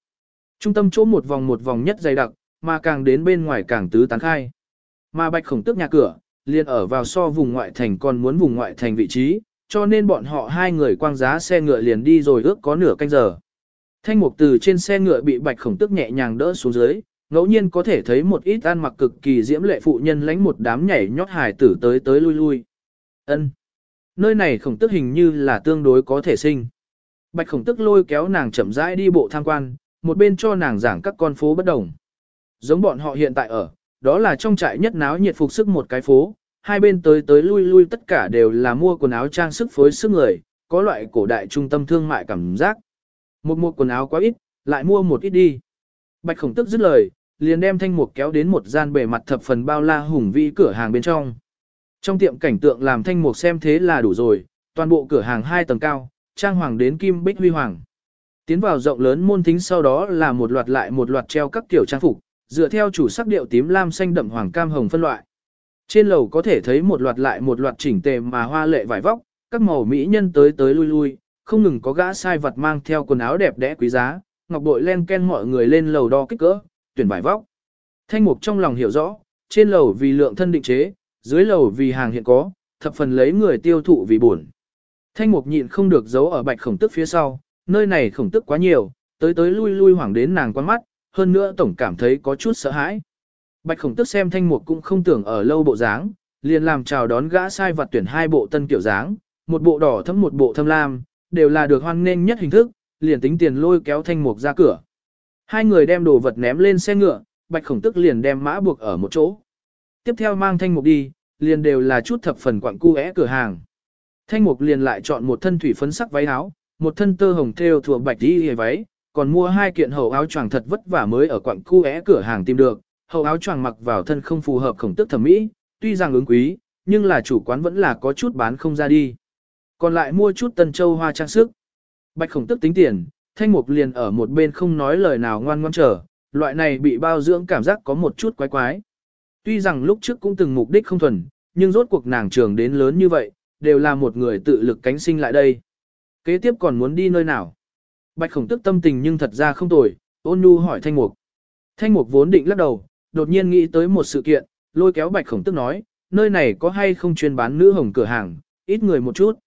Trung tâm chỗ một vòng một vòng nhất dày đặc, mà càng đến bên ngoài càng tứ tán khai. Mà bạch khổng tước nhà cửa, liền ở vào so vùng ngoại thành còn muốn vùng ngoại thành vị trí, cho nên bọn họ hai người quang giá xe ngựa liền đi rồi ước có nửa canh giờ. Thanh mục từ trên xe ngựa bị bạch khổng tước nhẹ nhàng đỡ xuống dưới, ngẫu nhiên có thể thấy một ít ăn mặc cực kỳ diễm lệ phụ nhân lánh một đám nhảy nhót hài tử tới tới lui lui. Ân, Nơi này khổng tức hình như là tương đối có thể sinh. Bạch khổng tức lôi kéo nàng chậm rãi đi bộ tham quan, một bên cho nàng giảng các con phố bất đồng. Giống bọn họ hiện tại ở, đó là trong trại nhất náo nhiệt phục sức một cái phố, hai bên tới tới lui lui tất cả đều là mua quần áo trang sức phối sức người, có loại cổ đại trung tâm thương mại cảm giác. Một mua quần áo quá ít, lại mua một ít đi. Bạch khổng tức dứt lời, liền đem thanh mục kéo đến một gian bề mặt thập phần bao la hùng vĩ cửa hàng bên trong. Trong tiệm cảnh tượng làm thanh mục xem thế là đủ rồi, toàn bộ cửa hàng hai tầng cao, trang hoàng đến kim bích huy hoàng. Tiến vào rộng lớn môn thính sau đó là một loạt lại một loạt treo các kiểu trang phục, dựa theo chủ sắc điệu tím lam xanh đậm hoàng cam hồng phân loại. Trên lầu có thể thấy một loạt lại một loạt chỉnh tề mà hoa lệ vải vóc, các màu mỹ nhân tới tới lui lui, không ngừng có gã sai vật mang theo quần áo đẹp đẽ quý giá, ngọc bội len ken mọi người lên lầu đo kích cỡ, tuyển vải vóc. Thanh mục trong lòng hiểu rõ, trên lầu vì lượng thân định chế, dưới lầu vì hàng hiện có, thập phần lấy người tiêu thụ vì buồn. Thanh mục nhịn không được giấu ở bạch khổng tức phía sau, nơi này khổng tức quá nhiều, tới tới lui lui hoảng đến nàng quan mắt, hơn nữa tổng cảm thấy có chút sợ hãi. Bạch khổng tức xem thanh mục cũng không tưởng ở lâu bộ dáng, liền làm chào đón gã sai vật tuyển hai bộ tân kiểu dáng, một bộ đỏ thấm một bộ thâm lam, đều là được hoan nghênh nhất hình thức, liền tính tiền lôi kéo thanh mục ra cửa. Hai người đem đồ vật ném lên xe ngựa, bạch khổng tức liền đem mã buộc ở một chỗ. Tiếp theo mang thanh mục đi, liền đều là chút thập phần quặng cu é cửa hàng. Thanh mục liền lại chọn một thân thủy phấn sắc váy áo, một thân tơ hồng thêu thùa bạch đi hề váy, còn mua hai kiện hậu áo choàng thật vất vả mới ở quặng khu é cửa hàng tìm được. Hậu áo choàng mặc vào thân không phù hợp khổng tức thẩm mỹ, tuy rằng ứng quý, nhưng là chủ quán vẫn là có chút bán không ra đi. Còn lại mua chút tân châu hoa trang sức. Bạch khổng tức tính tiền, thanh mục liền ở một bên không nói lời nào ngoan ngoan trở, loại này bị bao dưỡng cảm giác có một chút quái quái. Tuy rằng lúc trước cũng từng mục đích không thuần, nhưng rốt cuộc nàng trường đến lớn như vậy, đều là một người tự lực cánh sinh lại đây. Kế tiếp còn muốn đi nơi nào? Bạch khổng tức tâm tình nhưng thật ra không tồi, ôn nhu hỏi thanh mục. Thanh mục vốn định lắc đầu, đột nhiên nghĩ tới một sự kiện, lôi kéo bạch khổng tức nói, nơi này có hay không chuyên bán nữ hồng cửa hàng, ít người một chút.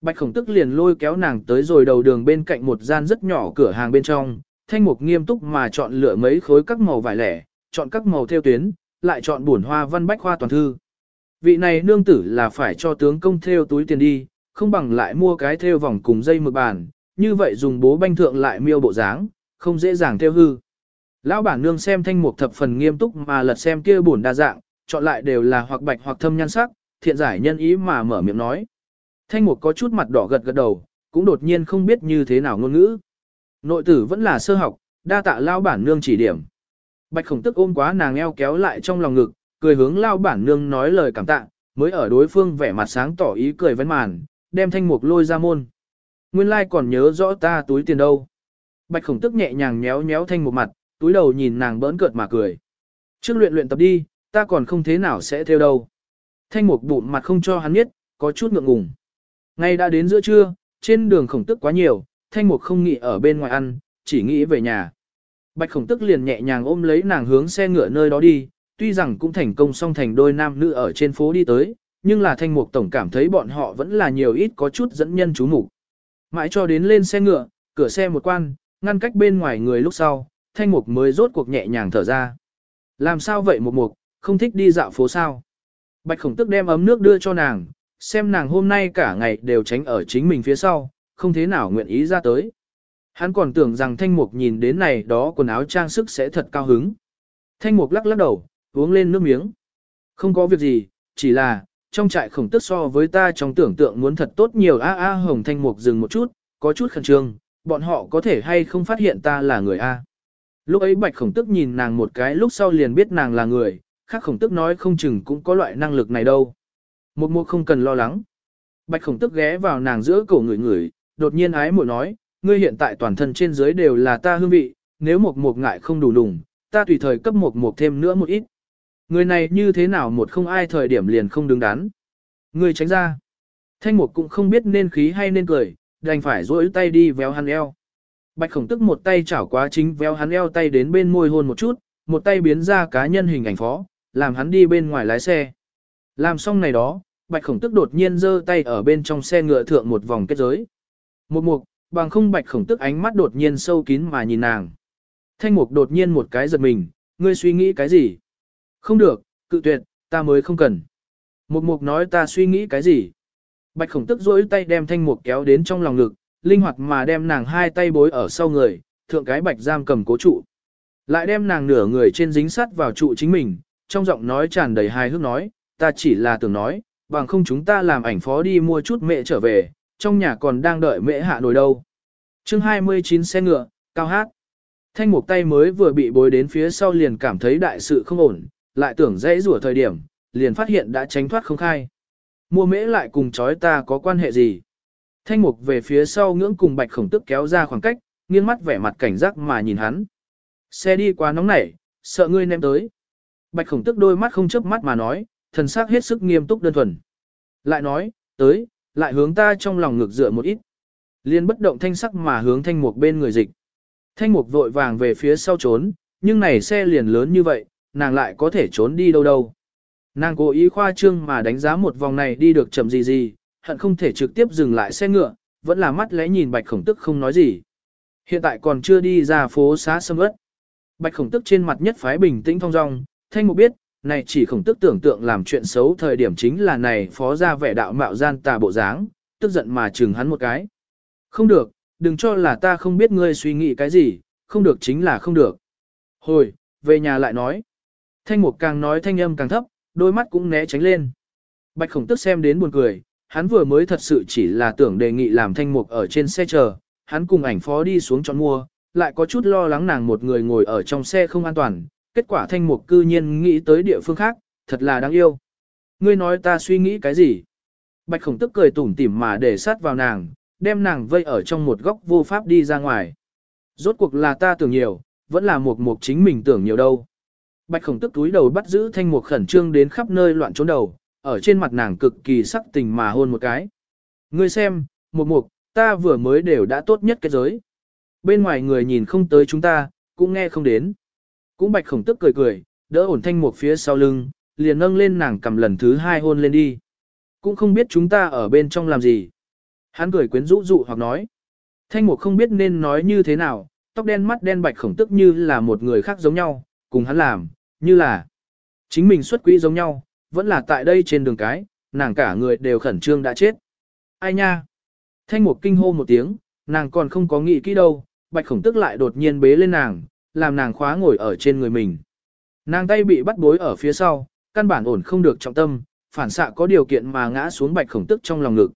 Bạch khổng tức liền lôi kéo nàng tới rồi đầu đường bên cạnh một gian rất nhỏ cửa hàng bên trong, thanh mục nghiêm túc mà chọn lựa mấy khối các màu vải lẻ, chọn các màu theo tuyến, lại chọn buồn hoa văn bách hoa toàn thư. Vị này nương tử là phải cho tướng công theo túi tiền đi, không bằng lại mua cái theo vòng cùng dây mực bàn, như vậy dùng bố banh thượng lại miêu bộ dáng, không dễ dàng theo hư. Lão bản nương xem thanh mục thập phần nghiêm túc mà lật xem kia bổn đa dạng, chọn lại đều là hoặc bạch hoặc thâm nhan sắc, thiện giải nhân ý mà mở miệng nói. Thanh mục có chút mặt đỏ gật gật đầu, cũng đột nhiên không biết như thế nào ngôn ngữ. Nội tử vẫn là sơ học, đa tạ lão bản nương chỉ điểm. Bạch khổng tức ôm quá nàng eo kéo lại trong lòng ngực, cười hướng lao bản nương nói lời cảm tạ, mới ở đối phương vẻ mặt sáng tỏ ý cười vấn màn, đem thanh mục lôi ra môn. Nguyên lai like còn nhớ rõ ta túi tiền đâu. Bạch khổng tức nhẹ nhàng nhéo nhéo thanh một mặt, túi đầu nhìn nàng bỡn cợt mà cười. Trước luyện luyện tập đi, ta còn không thế nào sẽ theo đâu. Thanh mục bụng mặt không cho hắn biết, có chút ngượng ngùng. Ngay đã đến giữa trưa, trên đường khổng tức quá nhiều, thanh mục không nghĩ ở bên ngoài ăn, chỉ nghĩ về nhà. Bạch khổng tức liền nhẹ nhàng ôm lấy nàng hướng xe ngựa nơi đó đi, tuy rằng cũng thành công song thành đôi nam nữ ở trên phố đi tới, nhưng là thanh mục tổng cảm thấy bọn họ vẫn là nhiều ít có chút dẫn nhân chú mục Mãi cho đến lên xe ngựa, cửa xe một quan, ngăn cách bên ngoài người lúc sau, thanh mục mới rốt cuộc nhẹ nhàng thở ra. Làm sao vậy một mục, không thích đi dạo phố sao? Bạch khổng tức đem ấm nước đưa cho nàng, xem nàng hôm nay cả ngày đều tránh ở chính mình phía sau, không thế nào nguyện ý ra tới. Hắn còn tưởng rằng thanh mục nhìn đến này đó quần áo trang sức sẽ thật cao hứng. Thanh mục lắc lắc đầu, uống lên nước miếng. Không có việc gì, chỉ là, trong trại khổng tức so với ta trong tưởng tượng muốn thật tốt nhiều a a hồng thanh mục dừng một chút, có chút khẩn trương, bọn họ có thể hay không phát hiện ta là người a. Lúc ấy bạch khổng tức nhìn nàng một cái lúc sau liền biết nàng là người, khác khổng tức nói không chừng cũng có loại năng lực này đâu. Một mục không cần lo lắng. Bạch khổng tức ghé vào nàng giữa cổ người người, đột nhiên ái muội nói, ngươi hiện tại toàn thân trên dưới đều là ta hương vị, nếu một mục ngại không đủ lùng, ta tùy thời cấp một mục thêm nữa một ít. Người này như thế nào một không ai thời điểm liền không đứng đắn. Người tránh ra. Thanh mục cũng không biết nên khí hay nên cười, đành phải duỗi tay đi véo hắn eo. Bạch khổng tức một tay chảo quá chính véo hắn eo tay đến bên môi hôn một chút, một tay biến ra cá nhân hình ảnh phó, làm hắn đi bên ngoài lái xe. Làm xong này đó, bạch khổng tức đột nhiên giơ tay ở bên trong xe ngựa thượng một vòng kết giới. Một mục, bằng không bạch khổng tức ánh mắt đột nhiên sâu kín mà nhìn nàng. Thanh mục đột nhiên một cái giật mình, ngươi suy nghĩ cái gì? Không được, cự tuyệt, ta mới không cần. Một mục nói ta suy nghĩ cái gì? Bạch khổng tức rỗi tay đem thanh mục kéo đến trong lòng ngực, linh hoạt mà đem nàng hai tay bối ở sau người, thượng cái bạch giam cầm cố trụ. Lại đem nàng nửa người trên dính sắt vào trụ chính mình, trong giọng nói tràn đầy hài hước nói, ta chỉ là tưởng nói, bằng không chúng ta làm ảnh phó đi mua chút mẹ trở về, trong nhà còn đang đợi mẹ hạ nồi đâu. chương 29 xe ngựa, cao hát. Thanh mục tay mới vừa bị bối đến phía sau liền cảm thấy đại sự không ổn, lại tưởng dễ rủa thời điểm, liền phát hiện đã tránh thoát không khai. Mua mễ lại cùng chói ta có quan hệ gì? Thanh mục về phía sau ngưỡng cùng bạch khổng tức kéo ra khoảng cách, nghiêng mắt vẻ mặt cảnh giác mà nhìn hắn. Xe đi quá nóng nảy, sợ ngươi ném tới. Bạch khổng tức đôi mắt không chớp mắt mà nói, thần sắc hết sức nghiêm túc đơn thuần. Lại nói, tới, lại hướng ta trong lòng ngược dựa một ít. Liên bất động thanh sắc mà hướng thanh mục bên người dịch. Thanh mục vội vàng về phía sau trốn, nhưng này xe liền lớn như vậy, nàng lại có thể trốn đi đâu đâu. Nàng cố ý khoa trương mà đánh giá một vòng này đi được chậm gì gì, hận không thể trực tiếp dừng lại xe ngựa, vẫn là mắt lẽ nhìn bạch khổng tức không nói gì. Hiện tại còn chưa đi ra phố xá sâm ớt. Bạch khổng tức trên mặt nhất phái bình tĩnh thong dong, thanh mục biết, này chỉ khổng tức tưởng tượng làm chuyện xấu thời điểm chính là này phó ra vẻ đạo mạo gian tà bộ dáng, tức giận mà chừng hắn một cái. Không được, đừng cho là ta không biết ngươi suy nghĩ cái gì, không được chính là không được. Hồi, về nhà lại nói. Thanh mục càng nói thanh âm càng thấp, đôi mắt cũng né tránh lên. Bạch khổng tức xem đến buồn cười, hắn vừa mới thật sự chỉ là tưởng đề nghị làm thanh mục ở trên xe chờ, hắn cùng ảnh phó đi xuống chọn mua, lại có chút lo lắng nàng một người ngồi ở trong xe không an toàn, kết quả thanh mục cư nhiên nghĩ tới địa phương khác, thật là đáng yêu. Ngươi nói ta suy nghĩ cái gì? Bạch khổng tức cười tủm tỉm mà để sát vào nàng, đem nàng vây ở trong một góc vô pháp đi ra ngoài. Rốt cuộc là ta tưởng nhiều, vẫn là một mục chính mình tưởng nhiều đâu. Bạch khổng tức túi đầu bắt giữ thanh mục khẩn trương đến khắp nơi loạn trốn đầu, ở trên mặt nàng cực kỳ sắc tình mà hôn một cái. Ngươi xem, mục mục, ta vừa mới đều đã tốt nhất cái giới. Bên ngoài người nhìn không tới chúng ta, cũng nghe không đến. Cũng bạch khổng tức cười cười, đỡ ổn thanh mục phía sau lưng, liền nâng lên nàng cầm lần thứ hai hôn lên đi. Cũng không biết chúng ta ở bên trong làm gì. Hắn cười quyến rũ dụ hoặc nói. Thanh mục không biết nên nói như thế nào, tóc đen mắt đen bạch khổng tức như là một người khác giống nhau, cùng hắn làm, như là chính mình xuất quỹ giống nhau, vẫn là tại đây trên đường cái, nàng cả người đều khẩn trương đã chết. Ai nha? Thanh mục kinh hô một tiếng, nàng còn không có nghĩ kỹ đâu, bạch khổng tức lại đột nhiên bế lên nàng, làm nàng khóa ngồi ở trên người mình. Nàng tay bị bắt bối ở phía sau, căn bản ổn không được trọng tâm, phản xạ có điều kiện mà ngã xuống bạch khổng tức trong lòng ngực.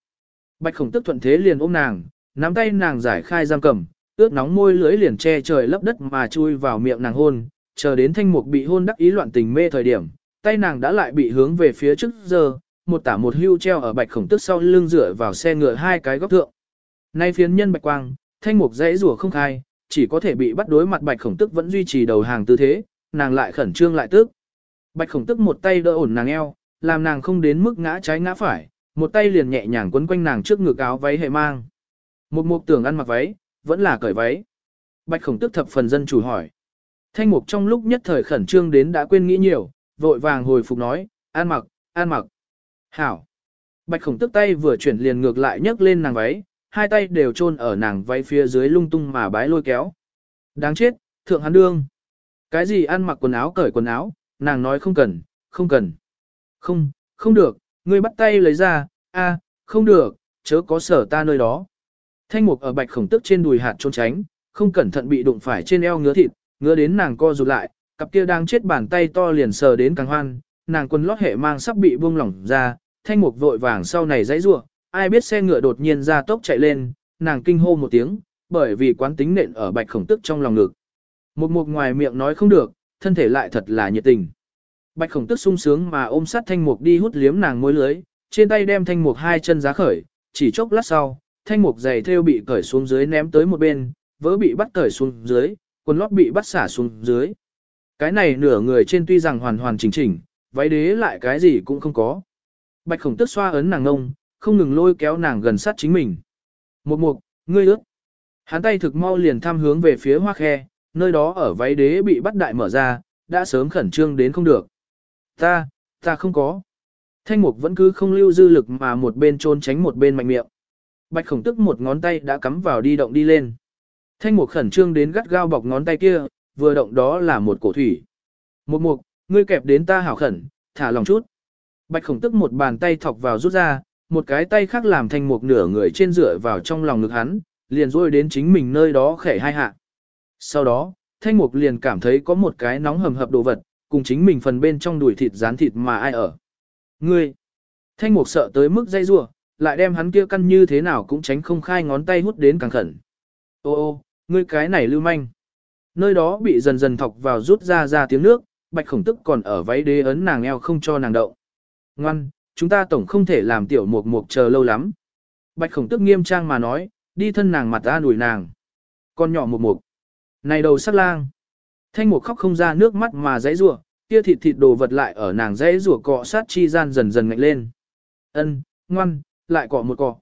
Bạch khổng tức thuận thế liền ôm nàng, nắm tay nàng giải khai giam cầm, ướt nóng môi lưới liền che trời lấp đất mà chui vào miệng nàng hôn, chờ đến thanh mục bị hôn đắc ý loạn tình mê thời điểm, tay nàng đã lại bị hướng về phía trước giờ, một tả một hưu treo ở bạch khổng tức sau lưng rửa vào xe ngựa hai cái góc thượng. Nay phiến nhân bạch quang, thanh mục dãy rủa không khai, chỉ có thể bị bắt đối mặt bạch khổng tức vẫn duy trì đầu hàng tư thế, nàng lại khẩn trương lại tức. Bạch khổng tức một tay đỡ ổn nàng eo, làm nàng không đến mức ngã trái ngã phải, một tay liền nhẹ nhàng quấn quanh nàng trước ngực áo váy hệ mang. Một mục tưởng ăn mặc váy, vẫn là cởi váy. Bạch khổng tức thập phần dân chủ hỏi. Thanh mục trong lúc nhất thời khẩn trương đến đã quên nghĩ nhiều, vội vàng hồi phục nói, an mặc, an mặc. Hảo. Bạch khổng tức tay vừa chuyển liền ngược lại nhấc lên nàng váy, hai tay đều chôn ở nàng váy phía dưới lung tung mà bái lôi kéo. Đáng chết, thượng hắn đương. Cái gì ăn mặc quần áo cởi quần áo, nàng nói không cần, không cần. Không, không được, ngươi bắt tay lấy ra, a, không được, chớ có sở ta nơi đó. Thanh mục ở bạch khổng tức trên đùi hạt trốn tránh, không cẩn thận bị đụng phải trên eo ngứa thịt, ngứa đến nàng co rụt lại, cặp kia đang chết bàn tay to liền sờ đến càng hoan, nàng quần lót hệ mang sắp bị buông lỏng ra, thanh mục vội vàng sau này dãy rủa, ai biết xe ngựa đột nhiên ra tốc chạy lên, nàng kinh hô một tiếng, bởi vì quán tính nện ở bạch khổng tức trong lòng ngực. Một mục ngoài miệng nói không được, thân thể lại thật là nhiệt tình. Bạch khổng tức sung sướng mà ôm sát thanh mục đi hút liếm nàng môi lưới, trên tay đem thanh mục hai chân giá khởi, chỉ chốc lát sau, thanh mục giày thêu bị cởi xuống dưới ném tới một bên, vỡ bị bắt cởi xuống dưới, quần lót bị bắt xả xuống dưới. Cái này nửa người trên tuy rằng hoàn hoàn chỉnh chỉnh, váy đế lại cái gì cũng không có. Bạch khổng tức xoa ấn nàng ngông, không ngừng lôi kéo nàng gần sát chính mình. Một mục, ngươi ước. Hắn tay thực mau liền tham hướng về phía hoa khe, nơi đó ở váy đế bị bắt đại mở ra, đã sớm khẩn trương đến không được. Ta, ta không có. Thanh mục vẫn cứ không lưu dư lực mà một bên trôn tránh một bên mạnh miệng. Bạch khổng tức một ngón tay đã cắm vào đi động đi lên. Thanh mục khẩn trương đến gắt gao bọc ngón tay kia, vừa động đó là một cổ thủy. Một mục, ngươi kẹp đến ta hảo khẩn, thả lòng chút. Bạch khổng tức một bàn tay thọc vào rút ra, một cái tay khác làm thanh mục nửa người trên dựa vào trong lòng ngực hắn, liền rôi đến chính mình nơi đó khẻ hai hạ. Sau đó, thanh mục liền cảm thấy có một cái nóng hầm hập đồ vật, cùng chính mình phần bên trong đùi thịt rán thịt mà ai ở. Ngươi! Thanh mục sợ tới mức dây rua, lại đem hắn kia căn như thế nào cũng tránh không khai ngón tay hút đến càng khẩn. Ô ô, ngươi cái này lưu manh. Nơi đó bị dần dần thọc vào rút ra ra tiếng nước, bạch khổng tức còn ở váy đế ấn nàng eo không cho nàng động. Ngoan, chúng ta tổng không thể làm tiểu mục mục chờ lâu lắm. Bạch khổng tức nghiêm trang mà nói, đi thân nàng mặt ra đuổi nàng. Con nhỏ mục mục. Này đầu sắc lang. Thanh mục khóc không ra nước mắt mà dãy rủa, kia thịt thịt đồ vật lại ở nàng dãy rủa cọ sát chi gian dần dần ngạnh lên. Ân, ngoan, lại cọ một cọ.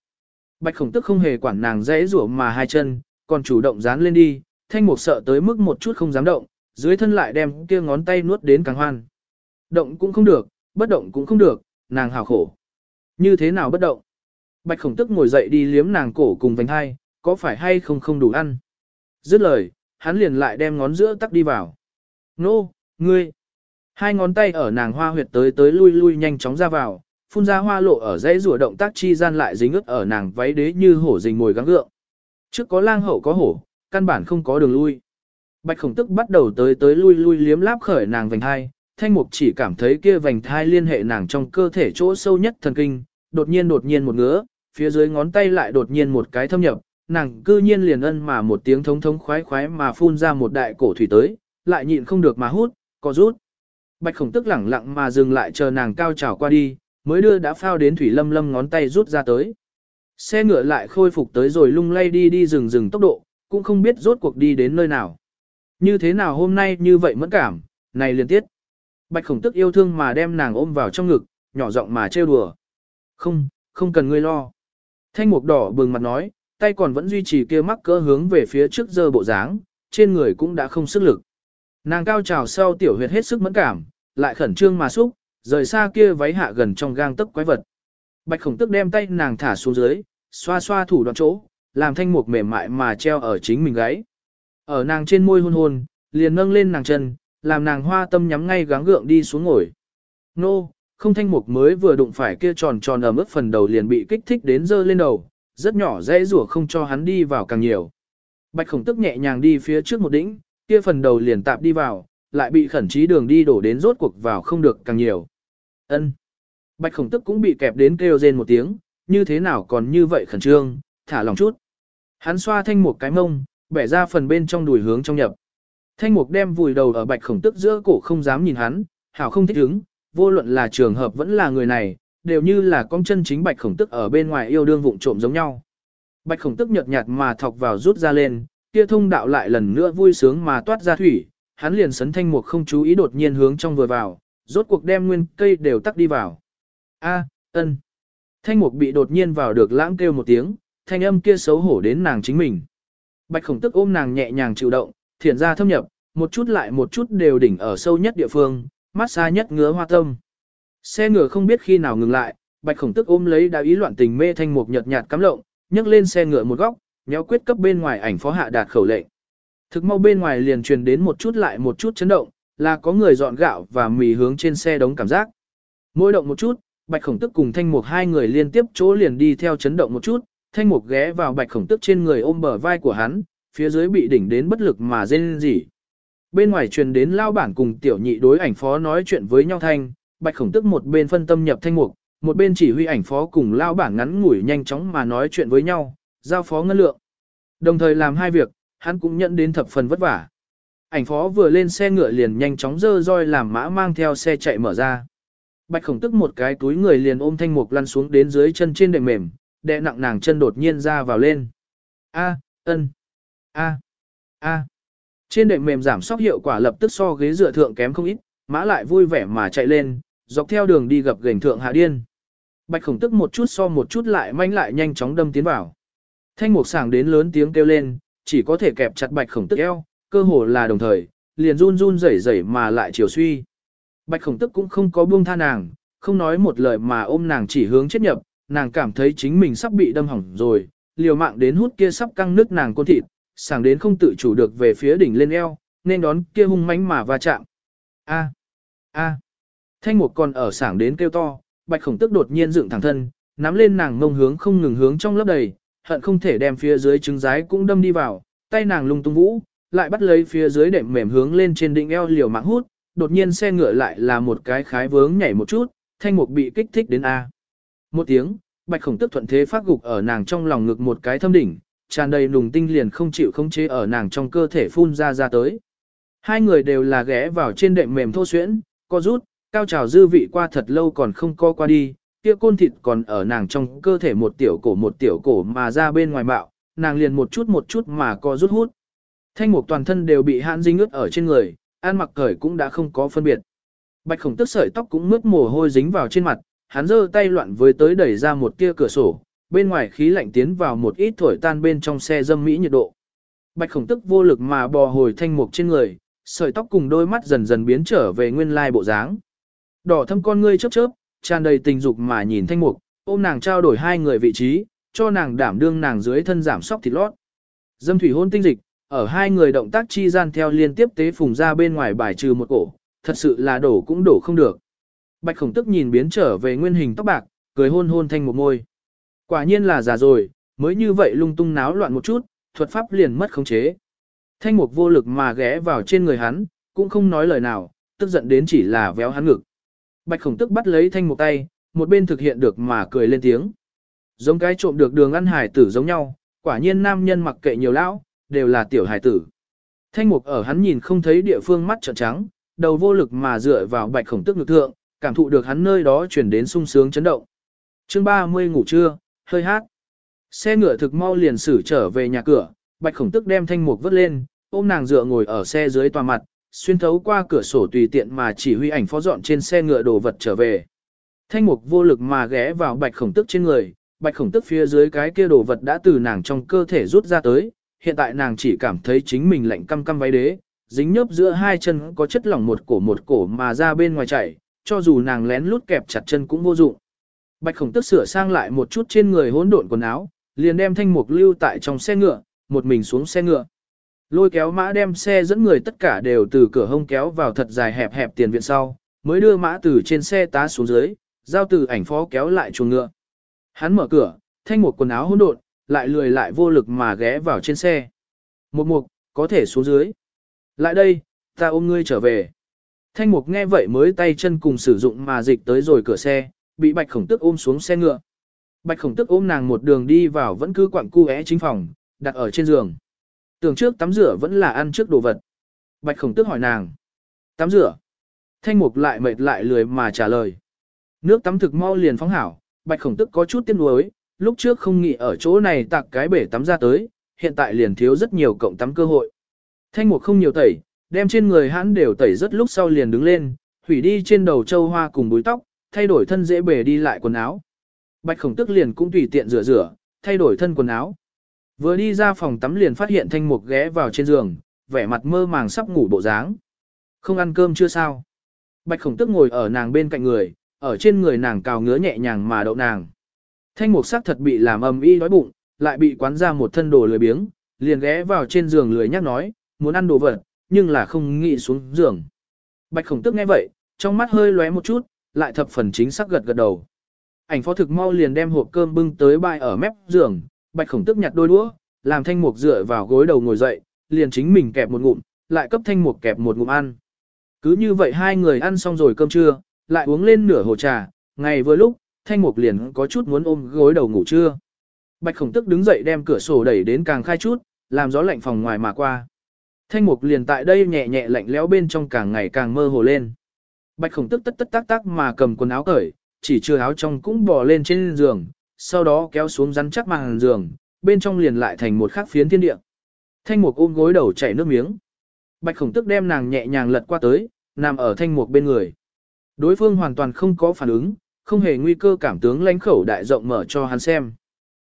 Bạch khổng tức không hề quản nàng dãy rủa mà hai chân, còn chủ động dán lên đi, thanh mục sợ tới mức một chút không dám động, dưới thân lại đem kia ngón tay nuốt đến càng hoan. Động cũng không được, bất động cũng không được, nàng hào khổ. Như thế nào bất động? Bạch khổng tức ngồi dậy đi liếm nàng cổ cùng vành hai, có phải hay không không đủ ăn? Dứt lời, hắn liền lại đem ngón giữa tắc đi vào. Nô, ngươi! Hai ngón tay ở nàng hoa huyệt tới tới lui lui nhanh chóng ra vào, phun ra hoa lộ ở dãy rùa động tác chi gian lại dính ướt ở nàng váy đế như hổ rình ngồi gắng gượng. Trước có lang hậu có hổ, căn bản không có đường lui. Bạch khổng tức bắt đầu tới tới lui lui liếm láp khởi nàng vành thai, thanh mục chỉ cảm thấy kia vành thai liên hệ nàng trong cơ thể chỗ sâu nhất thần kinh, đột nhiên đột nhiên một ngứa, phía dưới ngón tay lại đột nhiên một cái thâm nhập, nàng cư nhiên liền ân mà một tiếng thống thống khoái khoái mà phun ra một đại cổ thủy tới, lại nhịn không được mà hút, có rút. Bạch khổng tức lẳng lặng mà dừng lại chờ nàng cao trào qua đi, mới đưa đã phao đến thủy lâm lâm ngón tay rút ra tới. Xe ngựa lại khôi phục tới rồi lung lay đi đi rừng rừng tốc độ, cũng không biết rốt cuộc đi đến nơi nào. Như thế nào hôm nay như vậy mẫn cảm, này liên tiết. Bạch khổng tức yêu thương mà đem nàng ôm vào trong ngực, nhỏ giọng mà trêu đùa. Không, không cần ngươi lo. Thanh mục đỏ bừng mặt nói, tay còn vẫn duy trì kia mắc cỡ hướng về phía trước giờ bộ dáng, trên người cũng đã không sức lực. Nàng cao trào sau tiểu huyệt hết sức mẫn cảm, lại khẩn trương mà xúc, rời xa kia váy hạ gần trong gang tấc quái vật. Bạch khổng tức đem tay nàng thả xuống dưới, xoa xoa thủ đoạn chỗ, làm thanh mục mềm mại mà treo ở chính mình gáy. Ở nàng trên môi hôn hôn, liền nâng lên nàng chân, làm nàng hoa tâm nhắm ngay gắng gượng đi xuống ngồi. Nô, không thanh mục mới vừa đụng phải kia tròn tròn ở mức phần đầu liền bị kích thích đến dơ lên đầu, rất nhỏ dễ rủa không cho hắn đi vào càng nhiều. Bạch khổng tức nhẹ nhàng đi phía trước một đỉnh, kia phần đầu liền tạp đi vào, lại bị khẩn trí đường đi đổ đến rốt cuộc vào không được càng nhiều. ân Bạch khổng tức cũng bị kẹp đến kêu rên một tiếng, như thế nào còn như vậy khẩn trương, thả lòng chút. Hắn xoa thanh một cái mông, bẻ ra phần bên trong đùi hướng trong nhập. Thanh mục đem vùi đầu ở bạch khổng tức giữa cổ không dám nhìn hắn, hảo không thích ứng, vô luận là trường hợp vẫn là người này, đều như là con chân chính bạch khổng tức ở bên ngoài yêu đương vụng trộm giống nhau. Bạch khổng tức nhợt nhạt mà thọc vào rút ra lên, kia thông đạo lại lần nữa vui sướng mà toát ra thủy, hắn liền sấn thanh mục không chú ý đột nhiên hướng trong vừa vào, rốt cuộc đem nguyên cây đều tắc đi vào. A, ân. Thanh mục bị đột nhiên vào được lãng kêu một tiếng, thanh âm kia xấu hổ đến nàng chính mình. Bạch khổng tức ôm nàng nhẹ nhàng chịu động, thiện ra thâm nhập, một chút lại một chút đều đỉnh ở sâu nhất địa phương, mát xa nhất ngứa hoa tâm. Xe ngựa không biết khi nào ngừng lại, bạch khổng tức ôm lấy đã ý loạn tình mê thanh mục nhợt nhạt cắm lộng, nhấc lên xe ngựa một góc, nhéo quyết cấp bên ngoài ảnh phó hạ đạt khẩu lệnh. Thực mau bên ngoài liền truyền đến một chút lại một chút chấn động, là có người dọn gạo và mì hướng trên xe đống cảm giác. Mỗi động một chút, bạch khổng tức cùng thanh mục hai người liên tiếp chỗ liền đi theo chấn động một chút, thanh mục ghé vào bạch khổng tức trên người ôm bờ vai của hắn, phía dưới bị đỉnh đến bất lực mà rên rỉ. Bên ngoài truyền đến lao bản cùng tiểu nhị đối ảnh phó nói chuyện với nhau thanh, bạch khổng tức một bên phân tâm nhập thanh mục, một bên chỉ huy ảnh phó cùng lao bản ngắn ngủi nhanh chóng mà nói chuyện với nhau, giao phó ngân lượng. Đồng thời làm hai việc, hắn cũng nhận đến thập phần vất vả. Ảnh phó vừa lên xe ngựa liền nhanh chóng dơ roi làm mã mang theo xe chạy mở ra. Bạch khổng tức một cái túi người liền ôm thanh mục lăn xuống đến dưới chân trên đệm mềm, đè nặng nàng chân đột nhiên ra vào lên. A, ân, a, a. Trên đệm mềm giảm sóc hiệu quả lập tức so ghế dựa thượng kém không ít, mã lại vui vẻ mà chạy lên, dọc theo đường đi gặp gành thượng hạ điên. Bạch khổng tức một chút so một chút lại manh lại nhanh chóng đâm tiến vào. Thanh mục sảng đến lớn tiếng kêu lên, chỉ có thể kẹp chặt bạch khổng tức eo, cơ hồ là đồng thời, liền run run rẩy rẩy mà lại chiều suy. Bạch khổng tức cũng không có buông tha nàng, không nói một lời mà ôm nàng chỉ hướng chết nhập, nàng cảm thấy chính mình sắp bị đâm hỏng rồi, liều mạng đến hút kia sắp căng nước nàng côn thịt, sảng đến không tự chủ được về phía đỉnh lên eo, nên đón kia hung mãnh mà va chạm. A, a, thanh mục còn ở sảng đến kêu to, bạch khổng tức đột nhiên dựng thẳng thân, nắm lên nàng ngông hướng không ngừng hướng trong lớp đầy, hận không thể đem phía dưới trứng rái cũng đâm đi vào, tay nàng lung tung vũ, lại bắt lấy phía dưới đệm mềm hướng lên trên đỉnh eo liều mạng hút, đột nhiên xe ngựa lại là một cái khái vướng nhảy một chút, thanh mục bị kích thích đến A. Một tiếng, bạch khổng tức thuận thế phát gục ở nàng trong lòng ngực một cái thâm đỉnh, tràn đầy nùng tinh liền không chịu không chế ở nàng trong cơ thể phun ra ra tới. Hai người đều là ghé vào trên đệm mềm thô xuyễn, co rút, cao trào dư vị qua thật lâu còn không co qua đi, kia côn thịt còn ở nàng trong cơ thể một tiểu cổ một tiểu cổ mà ra bên ngoài bạo, nàng liền một chút một chút mà co rút hút. Thanh mục toàn thân đều bị hãn dinh ướt ở trên người, an mặc cởi cũng đã không có phân biệt. Bạch khổng tức sợi tóc cũng mướt mồ hôi dính vào trên mặt, hắn giơ tay loạn với tới đẩy ra một tia cửa sổ, bên ngoài khí lạnh tiến vào một ít thổi tan bên trong xe dâm mỹ nhiệt độ. Bạch khổng tức vô lực mà bò hồi thanh mục trên người, sợi tóc cùng đôi mắt dần dần biến trở về nguyên lai bộ dáng. Đỏ thâm con ngươi chớp chớp, tràn đầy tình dục mà nhìn thanh mục, ôm nàng trao đổi hai người vị trí, cho nàng đảm đương nàng dưới thân giảm sóc thịt lót. Dâm thủy hôn tinh dịch, ở hai người động tác chi gian theo liên tiếp tế phùng ra bên ngoài bài trừ một cổ, thật sự là đổ cũng đổ không được. Bạch khổng tức nhìn biến trở về nguyên hình tóc bạc, cười hôn hôn thanh một môi. Quả nhiên là già rồi, mới như vậy lung tung náo loạn một chút, thuật pháp liền mất khống chế. Thanh mục vô lực mà ghé vào trên người hắn, cũng không nói lời nào, tức giận đến chỉ là véo hắn ngực. Bạch khổng tức bắt lấy thanh mục tay, một bên thực hiện được mà cười lên tiếng. Giống cái trộm được đường ăn hải tử giống nhau, quả nhiên nam nhân mặc kệ nhiều lão, đều là tiểu hải tử. Thanh mục ở hắn nhìn không thấy địa phương mắt trợn trắng, đầu vô lực mà dựa vào bạch khổng tức ngực thượng, cảm thụ được hắn nơi đó chuyển đến sung sướng chấn động. Chương 30 ngủ trưa, hơi hát. Xe ngựa thực mau liền xử trở về nhà cửa, bạch khổng tức đem thanh mục vớt lên, ôm nàng dựa ngồi ở xe dưới tòa mặt, xuyên thấu qua cửa sổ tùy tiện mà chỉ huy ảnh phó dọn trên xe ngựa đồ vật trở về. Thanh mục vô lực mà ghé vào bạch khổng tức trên người, bạch khổng tức phía dưới cái kia đồ vật đã từ nàng trong cơ thể rút ra tới, hiện tại nàng chỉ cảm thấy chính mình lạnh căm căm váy đế, dính nhớp giữa hai chân có chất lỏng một cổ một cổ mà ra bên ngoài chảy, cho dù nàng lén lút kẹp chặt chân cũng vô dụng. Bạch khổng tức sửa sang lại một chút trên người hỗn độn quần áo, liền đem thanh mục lưu tại trong xe ngựa, một mình xuống xe ngựa. Lôi kéo mã đem xe dẫn người tất cả đều từ cửa hông kéo vào thật dài hẹp hẹp tiền viện sau, mới đưa mã từ trên xe tá xuống dưới, giao từ ảnh phó kéo lại chuồng ngựa. Hắn mở cửa, thanh một quần áo hỗn độn, lại lười lại vô lực mà ghé vào trên xe. Một mục, có thể xuống dưới. Lại đây, ta ôm ngươi trở về. Thanh mục nghe vậy mới tay chân cùng sử dụng mà dịch tới rồi cửa xe, bị bạch khổng tức ôm xuống xe ngựa. Bạch khổng tức ôm nàng một đường đi vào vẫn cứ quặng cu é chính phòng, đặt ở trên giường. Tưởng trước tắm rửa vẫn là ăn trước đồ vật. Bạch khổng tức hỏi nàng. Tắm rửa. Thanh mục lại mệt lại lười mà trả lời. Nước tắm thực mau liền phóng hảo, bạch khổng tức có chút tiếc nuối, lúc trước không nghĩ ở chỗ này tạc cái bể tắm ra tới, hiện tại liền thiếu rất nhiều cộng tắm cơ hội. Thanh mục không nhiều tẩy, đem trên người hắn đều tẩy rất lúc sau liền đứng lên, hủy đi trên đầu châu hoa cùng búi tóc, thay đổi thân dễ bể đi lại quần áo. Bạch khổng tức liền cũng tùy tiện rửa rửa, thay đổi thân quần áo. Vừa đi ra phòng tắm liền phát hiện thanh mục ghé vào trên giường, vẻ mặt mơ màng sắp ngủ bộ dáng. Không ăn cơm chưa sao? Bạch khổng tức ngồi ở nàng bên cạnh người, ở trên người nàng cào ngứa nhẹ nhàng mà đậu nàng. Thanh mục sắc thật bị làm ầm y đói bụng, lại bị quán ra một thân đồ lười biếng, liền ghé vào trên giường lười nhắc nói, muốn ăn đồ vật, nhưng là không nghĩ xuống giường. Bạch khổng tức nghe vậy, trong mắt hơi lóe một chút, lại thập phần chính xác gật gật đầu. Ảnh phó thực mau liền đem hộp cơm bưng tới bài ở mép giường, bạch khổng tức nhặt đôi đũa, làm thanh mục dựa vào gối đầu ngồi dậy, liền chính mình kẹp một ngụm, lại cấp thanh mục kẹp một ngụm ăn. Cứ như vậy hai người ăn xong rồi cơm trưa, lại uống lên nửa hồ trà, ngày vừa lúc, thanh mục liền có chút muốn ôm gối đầu ngủ trưa. Bạch khổng tức đứng dậy đem cửa sổ đẩy đến càng khai chút, làm gió lạnh phòng ngoài mà qua. Thanh mục liền tại đây nhẹ nhẹ lạnh lẽo bên trong càng ngày càng mơ hồ lên. Bạch khổng tức tất tất tác tác mà cầm quần áo cởi, chỉ chưa áo trong cũng bò lên trên giường, sau đó kéo xuống rắn chắc màn giường, bên trong liền lại thành một khắc phiến thiên địa. Thanh mục ôm gối đầu chảy nước miếng. Bạch khổng tức đem nàng nhẹ nhàng lật qua tới, nằm ở thanh mục bên người. Đối phương hoàn toàn không có phản ứng, không hề nguy cơ cảm tướng lãnh khẩu đại rộng mở cho hắn xem.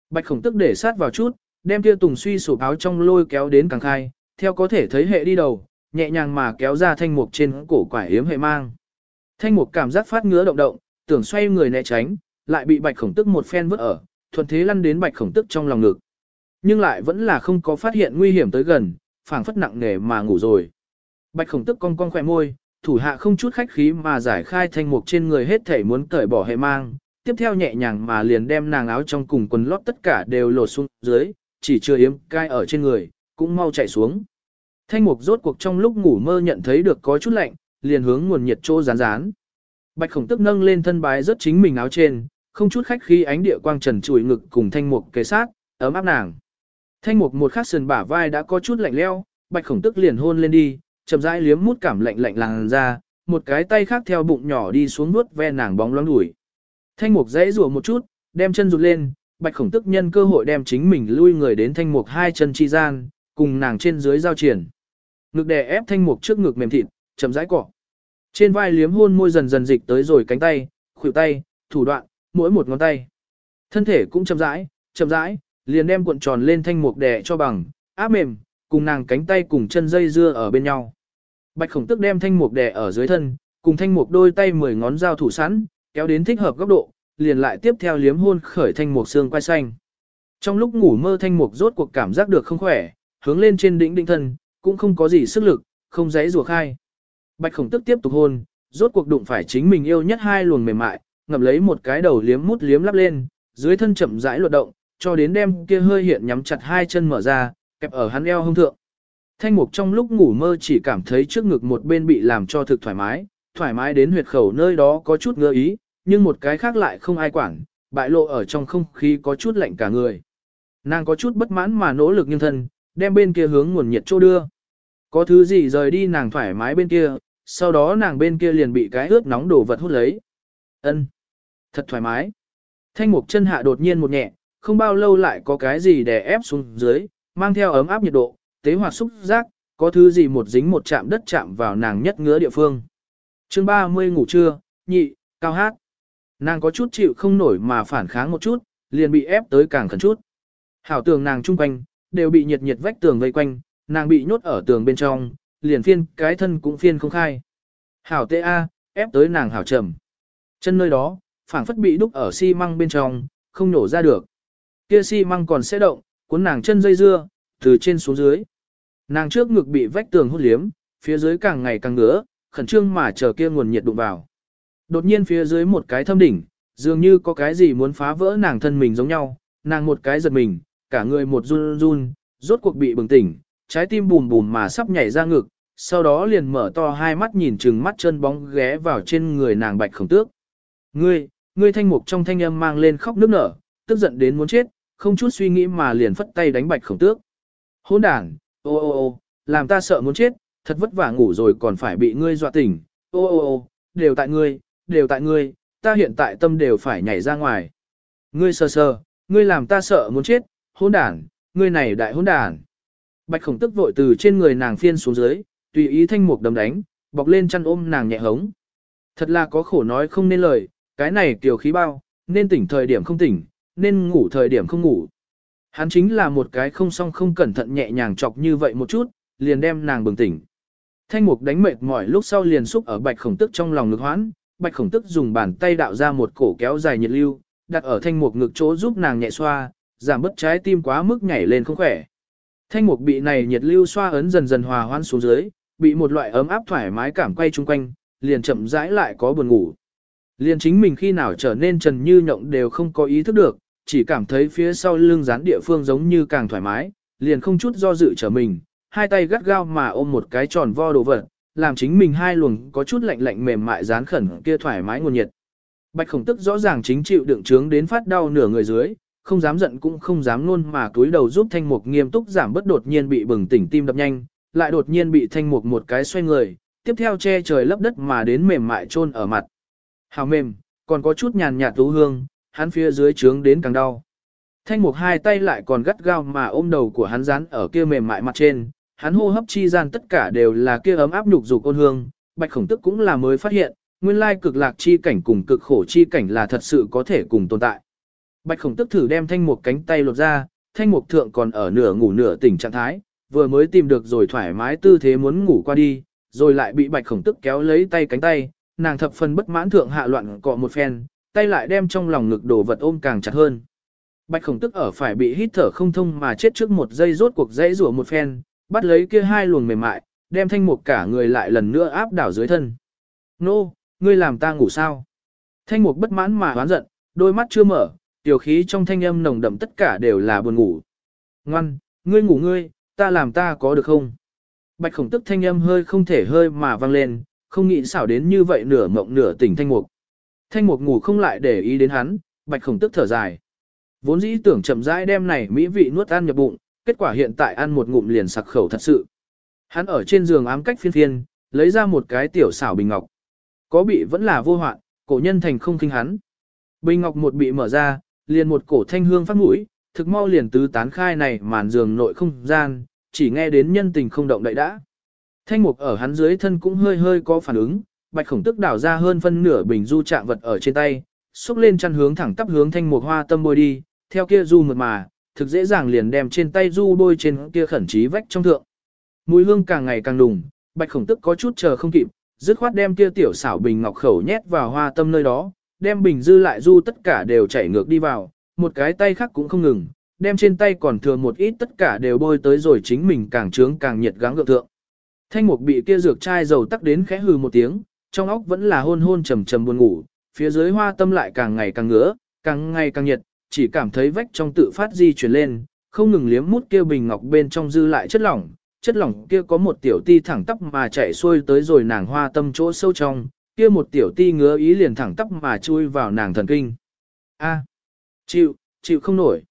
Bạch khổng tức để sát vào chút, đem kia tùng suy sụp áo trong lôi kéo đến càng khai, theo có thể thấy hệ đi đầu, nhẹ nhàng mà kéo ra thanh mục trên cổ quải yếm hệ mang. Thanh mục cảm giác phát ngứa động động, tưởng xoay người né tránh, lại bị bạch khổng tức một phen vứt ở, thuận thế lăn đến bạch khổng tức trong lòng ngực. Nhưng lại vẫn là không có phát hiện nguy hiểm tới gần, phảng phất nặng nề mà ngủ rồi. Bạch khổng tức cong cong khỏe môi, thủ hạ không chút khách khí mà giải khai thanh mục trên người hết thể muốn cởi bỏ hệ mang, tiếp theo nhẹ nhàng mà liền đem nàng áo trong cùng quần lót tất cả đều lột xuống dưới, chỉ chưa yếm cai ở trên người, cũng mau chạy xuống. Thanh mục rốt cuộc trong lúc ngủ mơ nhận thấy được có chút lạnh, liền hướng nguồn nhiệt chỗ rán rán. Bạch khổng tức nâng lên thân bái rất chính mình áo trên, không chút khách khí ánh địa quang trần chùi ngực cùng thanh mục kế sát, ấm áp nàng. Thanh mục một khắc sườn bả vai đã có chút lạnh leo, bạch khổng tức liền hôn lên đi, chậm rãi liếm mút cảm lạnh lạnh làn ra, một cái tay khác theo bụng nhỏ đi xuống nuốt ve nàng bóng loáng đuổi. Thanh mục dãy rủa một chút, đem chân rụt lên, bạch khổng tức nhân cơ hội đem chính mình lui người đến thanh mục hai chân chi gian, cùng nàng trên dưới giao triển. Ngực đè ép thanh mục trước ngực mềm thịt, chậm rãi cọ. Trên vai liếm hôn môi dần dần dịch tới rồi cánh tay, khuỷu tay, thủ đoạn, mỗi một ngón tay. Thân thể cũng chậm rãi, chậm rãi, liền đem cuộn tròn lên thanh mục đè cho bằng, áp mềm, cùng nàng cánh tay cùng chân dây dưa ở bên nhau. Bạch khổng tức đem thanh mục đè ở dưới thân, cùng thanh mục đôi tay mười ngón dao thủ sẵn, kéo đến thích hợp góc độ, liền lại tiếp theo liếm hôn khởi thanh mục xương quai xanh. Trong lúc ngủ mơ thanh mục rốt cuộc cảm giác được không khỏe, hướng lên trên đỉnh đỉnh thân, cũng không có gì sức lực, không dãy rùa khai. Bạch khổng tức tiếp tục hôn, rốt cuộc đụng phải chính mình yêu nhất hai luồng mềm mại, ngậm lấy một cái đầu liếm mút liếm lắp lên, dưới thân chậm rãi luật động, cho đến đem kia hơi hiện nhắm chặt hai chân mở ra, kẹp ở hắn eo hông thượng. Thanh mục trong lúc ngủ mơ chỉ cảm thấy trước ngực một bên bị làm cho thực thoải mái, thoải mái đến huyệt khẩu nơi đó có chút ngơ ý, nhưng một cái khác lại không ai quản, bại lộ ở trong không khí có chút lạnh cả người. Nàng có chút bất mãn mà nỗ lực nhân thân, đem bên kia hướng nguồn nhiệt chỗ đưa. Có thứ gì rời đi nàng thoải mái bên kia, sau đó nàng bên kia liền bị cái ướt nóng đổ vật hút lấy. Ân, Thật thoải mái. Thanh mục chân hạ đột nhiên một nhẹ, không bao lâu lại có cái gì đè ép xuống dưới, mang theo ấm áp nhiệt độ, tế hoạt xúc giác, có thứ gì một dính một chạm đất chạm vào nàng nhất ngứa địa phương. chương 30 ngủ trưa, nhị, cao hát. Nàng có chút chịu không nổi mà phản kháng một chút, liền bị ép tới càng khẩn chút. Hảo tường nàng trung quanh, đều bị nhiệt nhiệt vách tường vây quanh, nàng bị nhốt ở tường bên trong, liền phiên cái thân cũng phiên không khai. Hảo tê a, ép tới nàng hảo trầm. Chân nơi đó, phảng phất bị đúc ở xi măng bên trong, không nổ ra được. Kia xi măng còn sẽ động, cuốn nàng chân dây dưa, từ trên xuống dưới. Nàng trước ngực bị vách tường hút liếm, phía dưới càng ngày càng ngứa, khẩn trương mà chờ kia nguồn nhiệt đụng vào. Đột nhiên phía dưới một cái thâm đỉnh, dường như có cái gì muốn phá vỡ nàng thân mình giống nhau, nàng một cái giật mình, cả người một run run, rốt cuộc bị bừng tỉnh, trái tim bùm bùm mà sắp nhảy ra ngực, sau đó liền mở to hai mắt nhìn chừng mắt chân bóng ghé vào trên người nàng bạch khổng tước. Ngươi, ngươi thanh mục trong thanh âm mang lên khóc nức nở, tức giận đến muốn chết, không chút suy nghĩ mà liền phất tay đánh bạch khổng tước. Hôn đảng ô ô ô, làm ta sợ muốn chết, thật vất vả ngủ rồi còn phải bị ngươi dọa tỉnh, ô ô ô, đều tại ngươi, đều tại ngươi, ta hiện tại tâm đều phải nhảy ra ngoài. Ngươi sờ sờ, ngươi làm ta sợ muốn chết, hôn đàn, ngươi này đại hôn đàn. Bạch khổng tức vội từ trên người nàng phiên xuống dưới, tùy ý thanh mục đấm đánh, bọc lên chăn ôm nàng nhẹ hống. Thật là có khổ nói không nên lời, cái này tiểu khí bao, nên tỉnh thời điểm không tỉnh, nên ngủ thời điểm không ngủ. Hắn chính là một cái không song không cẩn thận nhẹ nhàng chọc như vậy một chút, liền đem nàng bừng tỉnh. Thanh mục đánh mệt mỏi lúc sau liền xúc ở bạch khổng tức trong lòng ngực hoãn, bạch khổng tức dùng bàn tay đạo ra một cổ kéo dài nhiệt lưu, đặt ở thanh mục ngực chỗ giúp nàng nhẹ xoa, giảm bớt trái tim quá mức nhảy lên không khỏe. Thanh mục bị này nhiệt lưu xoa ấn dần dần hòa hoãn xuống dưới, bị một loại ấm áp thoải mái cảm quay chung quanh, liền chậm rãi lại có buồn ngủ. Liền chính mình khi nào trở nên trần như nhộng đều không có ý thức được, chỉ cảm thấy phía sau lưng dán địa phương giống như càng thoải mái, liền không chút do dự trở mình, hai tay gắt gao mà ôm một cái tròn vo đồ vật, làm chính mình hai luồng có chút lạnh lạnh mềm mại dán khẩn kia thoải mái nguồn nhiệt. Bạch khổng tức rõ ràng chính chịu đựng trướng đến phát đau nửa người dưới, không dám giận cũng không dám luôn mà túi đầu giúp thanh mục nghiêm túc giảm bất đột nhiên bị bừng tỉnh tim đập nhanh, lại đột nhiên bị thanh mục một cái xoay người, tiếp theo che trời lấp đất mà đến mềm mại chôn ở mặt. Hào mềm, còn có chút nhàn nhạt tú hương, hắn phía dưới trướng đến càng đau. Thanh mục hai tay lại còn gắt gao mà ôm đầu của hắn dán ở kia mềm mại mặt trên, hắn hô hấp chi gian tất cả đều là kia ấm áp nhục dục ôn hương, bạch khổng tức cũng là mới phát hiện, nguyên lai cực lạc chi cảnh cùng cực khổ chi cảnh là thật sự có thể cùng tồn tại. Bạch khổng tức thử đem thanh mục cánh tay lột ra, thanh mục thượng còn ở nửa ngủ nửa tỉnh trạng thái, vừa mới tìm được rồi thoải mái tư thế muốn ngủ qua đi, rồi lại bị bạch khổng tức kéo lấy tay cánh tay, nàng thập phần bất mãn thượng hạ loạn cọ một phen, tay lại đem trong lòng ngực đồ vật ôm càng chặt hơn. Bạch khổng tức ở phải bị hít thở không thông mà chết trước một giây rốt cuộc dãy rủa một phen, bắt lấy kia hai luồng mềm mại, đem thanh mục cả người lại lần nữa áp đảo dưới thân. Nô, ngươi làm ta ngủ sao? Thanh mục bất mãn mà hoán giận, đôi mắt chưa mở, tiểu khí trong thanh âm nồng đậm tất cả đều là buồn ngủ. Ngoan, ngươi ngủ ngươi, ta làm ta có được không? Bạch khổng tức thanh âm hơi không thể hơi mà vang lên, không nghĩ xảo đến như vậy nửa mộng nửa tỉnh thanh mục. Thanh mục ngủ không lại để ý đến hắn, bạch khổng tức thở dài. Vốn dĩ tưởng chậm rãi đem này mỹ vị nuốt ăn nhập bụng, kết quả hiện tại ăn một ngụm liền sặc khẩu thật sự. Hắn ở trên giường ám cách phiên phiên, lấy ra một cái tiểu xảo bình ngọc. Có bị vẫn là vô hoạn, cổ nhân thành không kinh hắn. Bình ngọc một bị mở ra, liền một cổ thanh hương phát mũi, thực mau liền tứ tán khai này màn giường nội không gian, chỉ nghe đến nhân tình không động đậy đã. Thanh mục ở hắn dưới thân cũng hơi hơi có phản ứng, bạch khổng tức đảo ra hơn phân nửa bình du trạng vật ở trên tay, xúc lên chăn hướng thẳng tắp hướng thanh mục hoa tâm bôi đi, theo kia du mượt mà, thực dễ dàng liền đem trên tay du bôi trên kia khẩn trí vách trong thượng. Mùi hương càng ngày càng đùng, bạch khổng tức có chút chờ không kịp, dứt khoát đem kia tiểu xảo bình ngọc khẩu nhét vào hoa tâm nơi đó, đem bình dư lại du tất cả đều chảy ngược đi vào, một cái tay khác cũng không ngừng, đem trên tay còn thừa một ít tất cả đều bôi tới rồi chính mình càng trướng càng nhiệt gắng gượng thượng. Thanh mục bị kia dược chai dầu tắc đến khẽ hừ một tiếng, trong óc vẫn là hôn hôn trầm trầm buồn ngủ, phía dưới hoa tâm lại càng ngày càng ngứa, càng ngày càng nhiệt, chỉ cảm thấy vách trong tự phát di chuyển lên, không ngừng liếm mút kia bình ngọc bên trong dư lại chất lỏng, chất lỏng kia có một tiểu ti thẳng tắp mà chạy xuôi tới rồi nàng hoa tâm chỗ sâu trong, kia một tiểu ti ngứa ý liền thẳng tắp mà chui vào nàng thần kinh. A, chịu, chịu không nổi.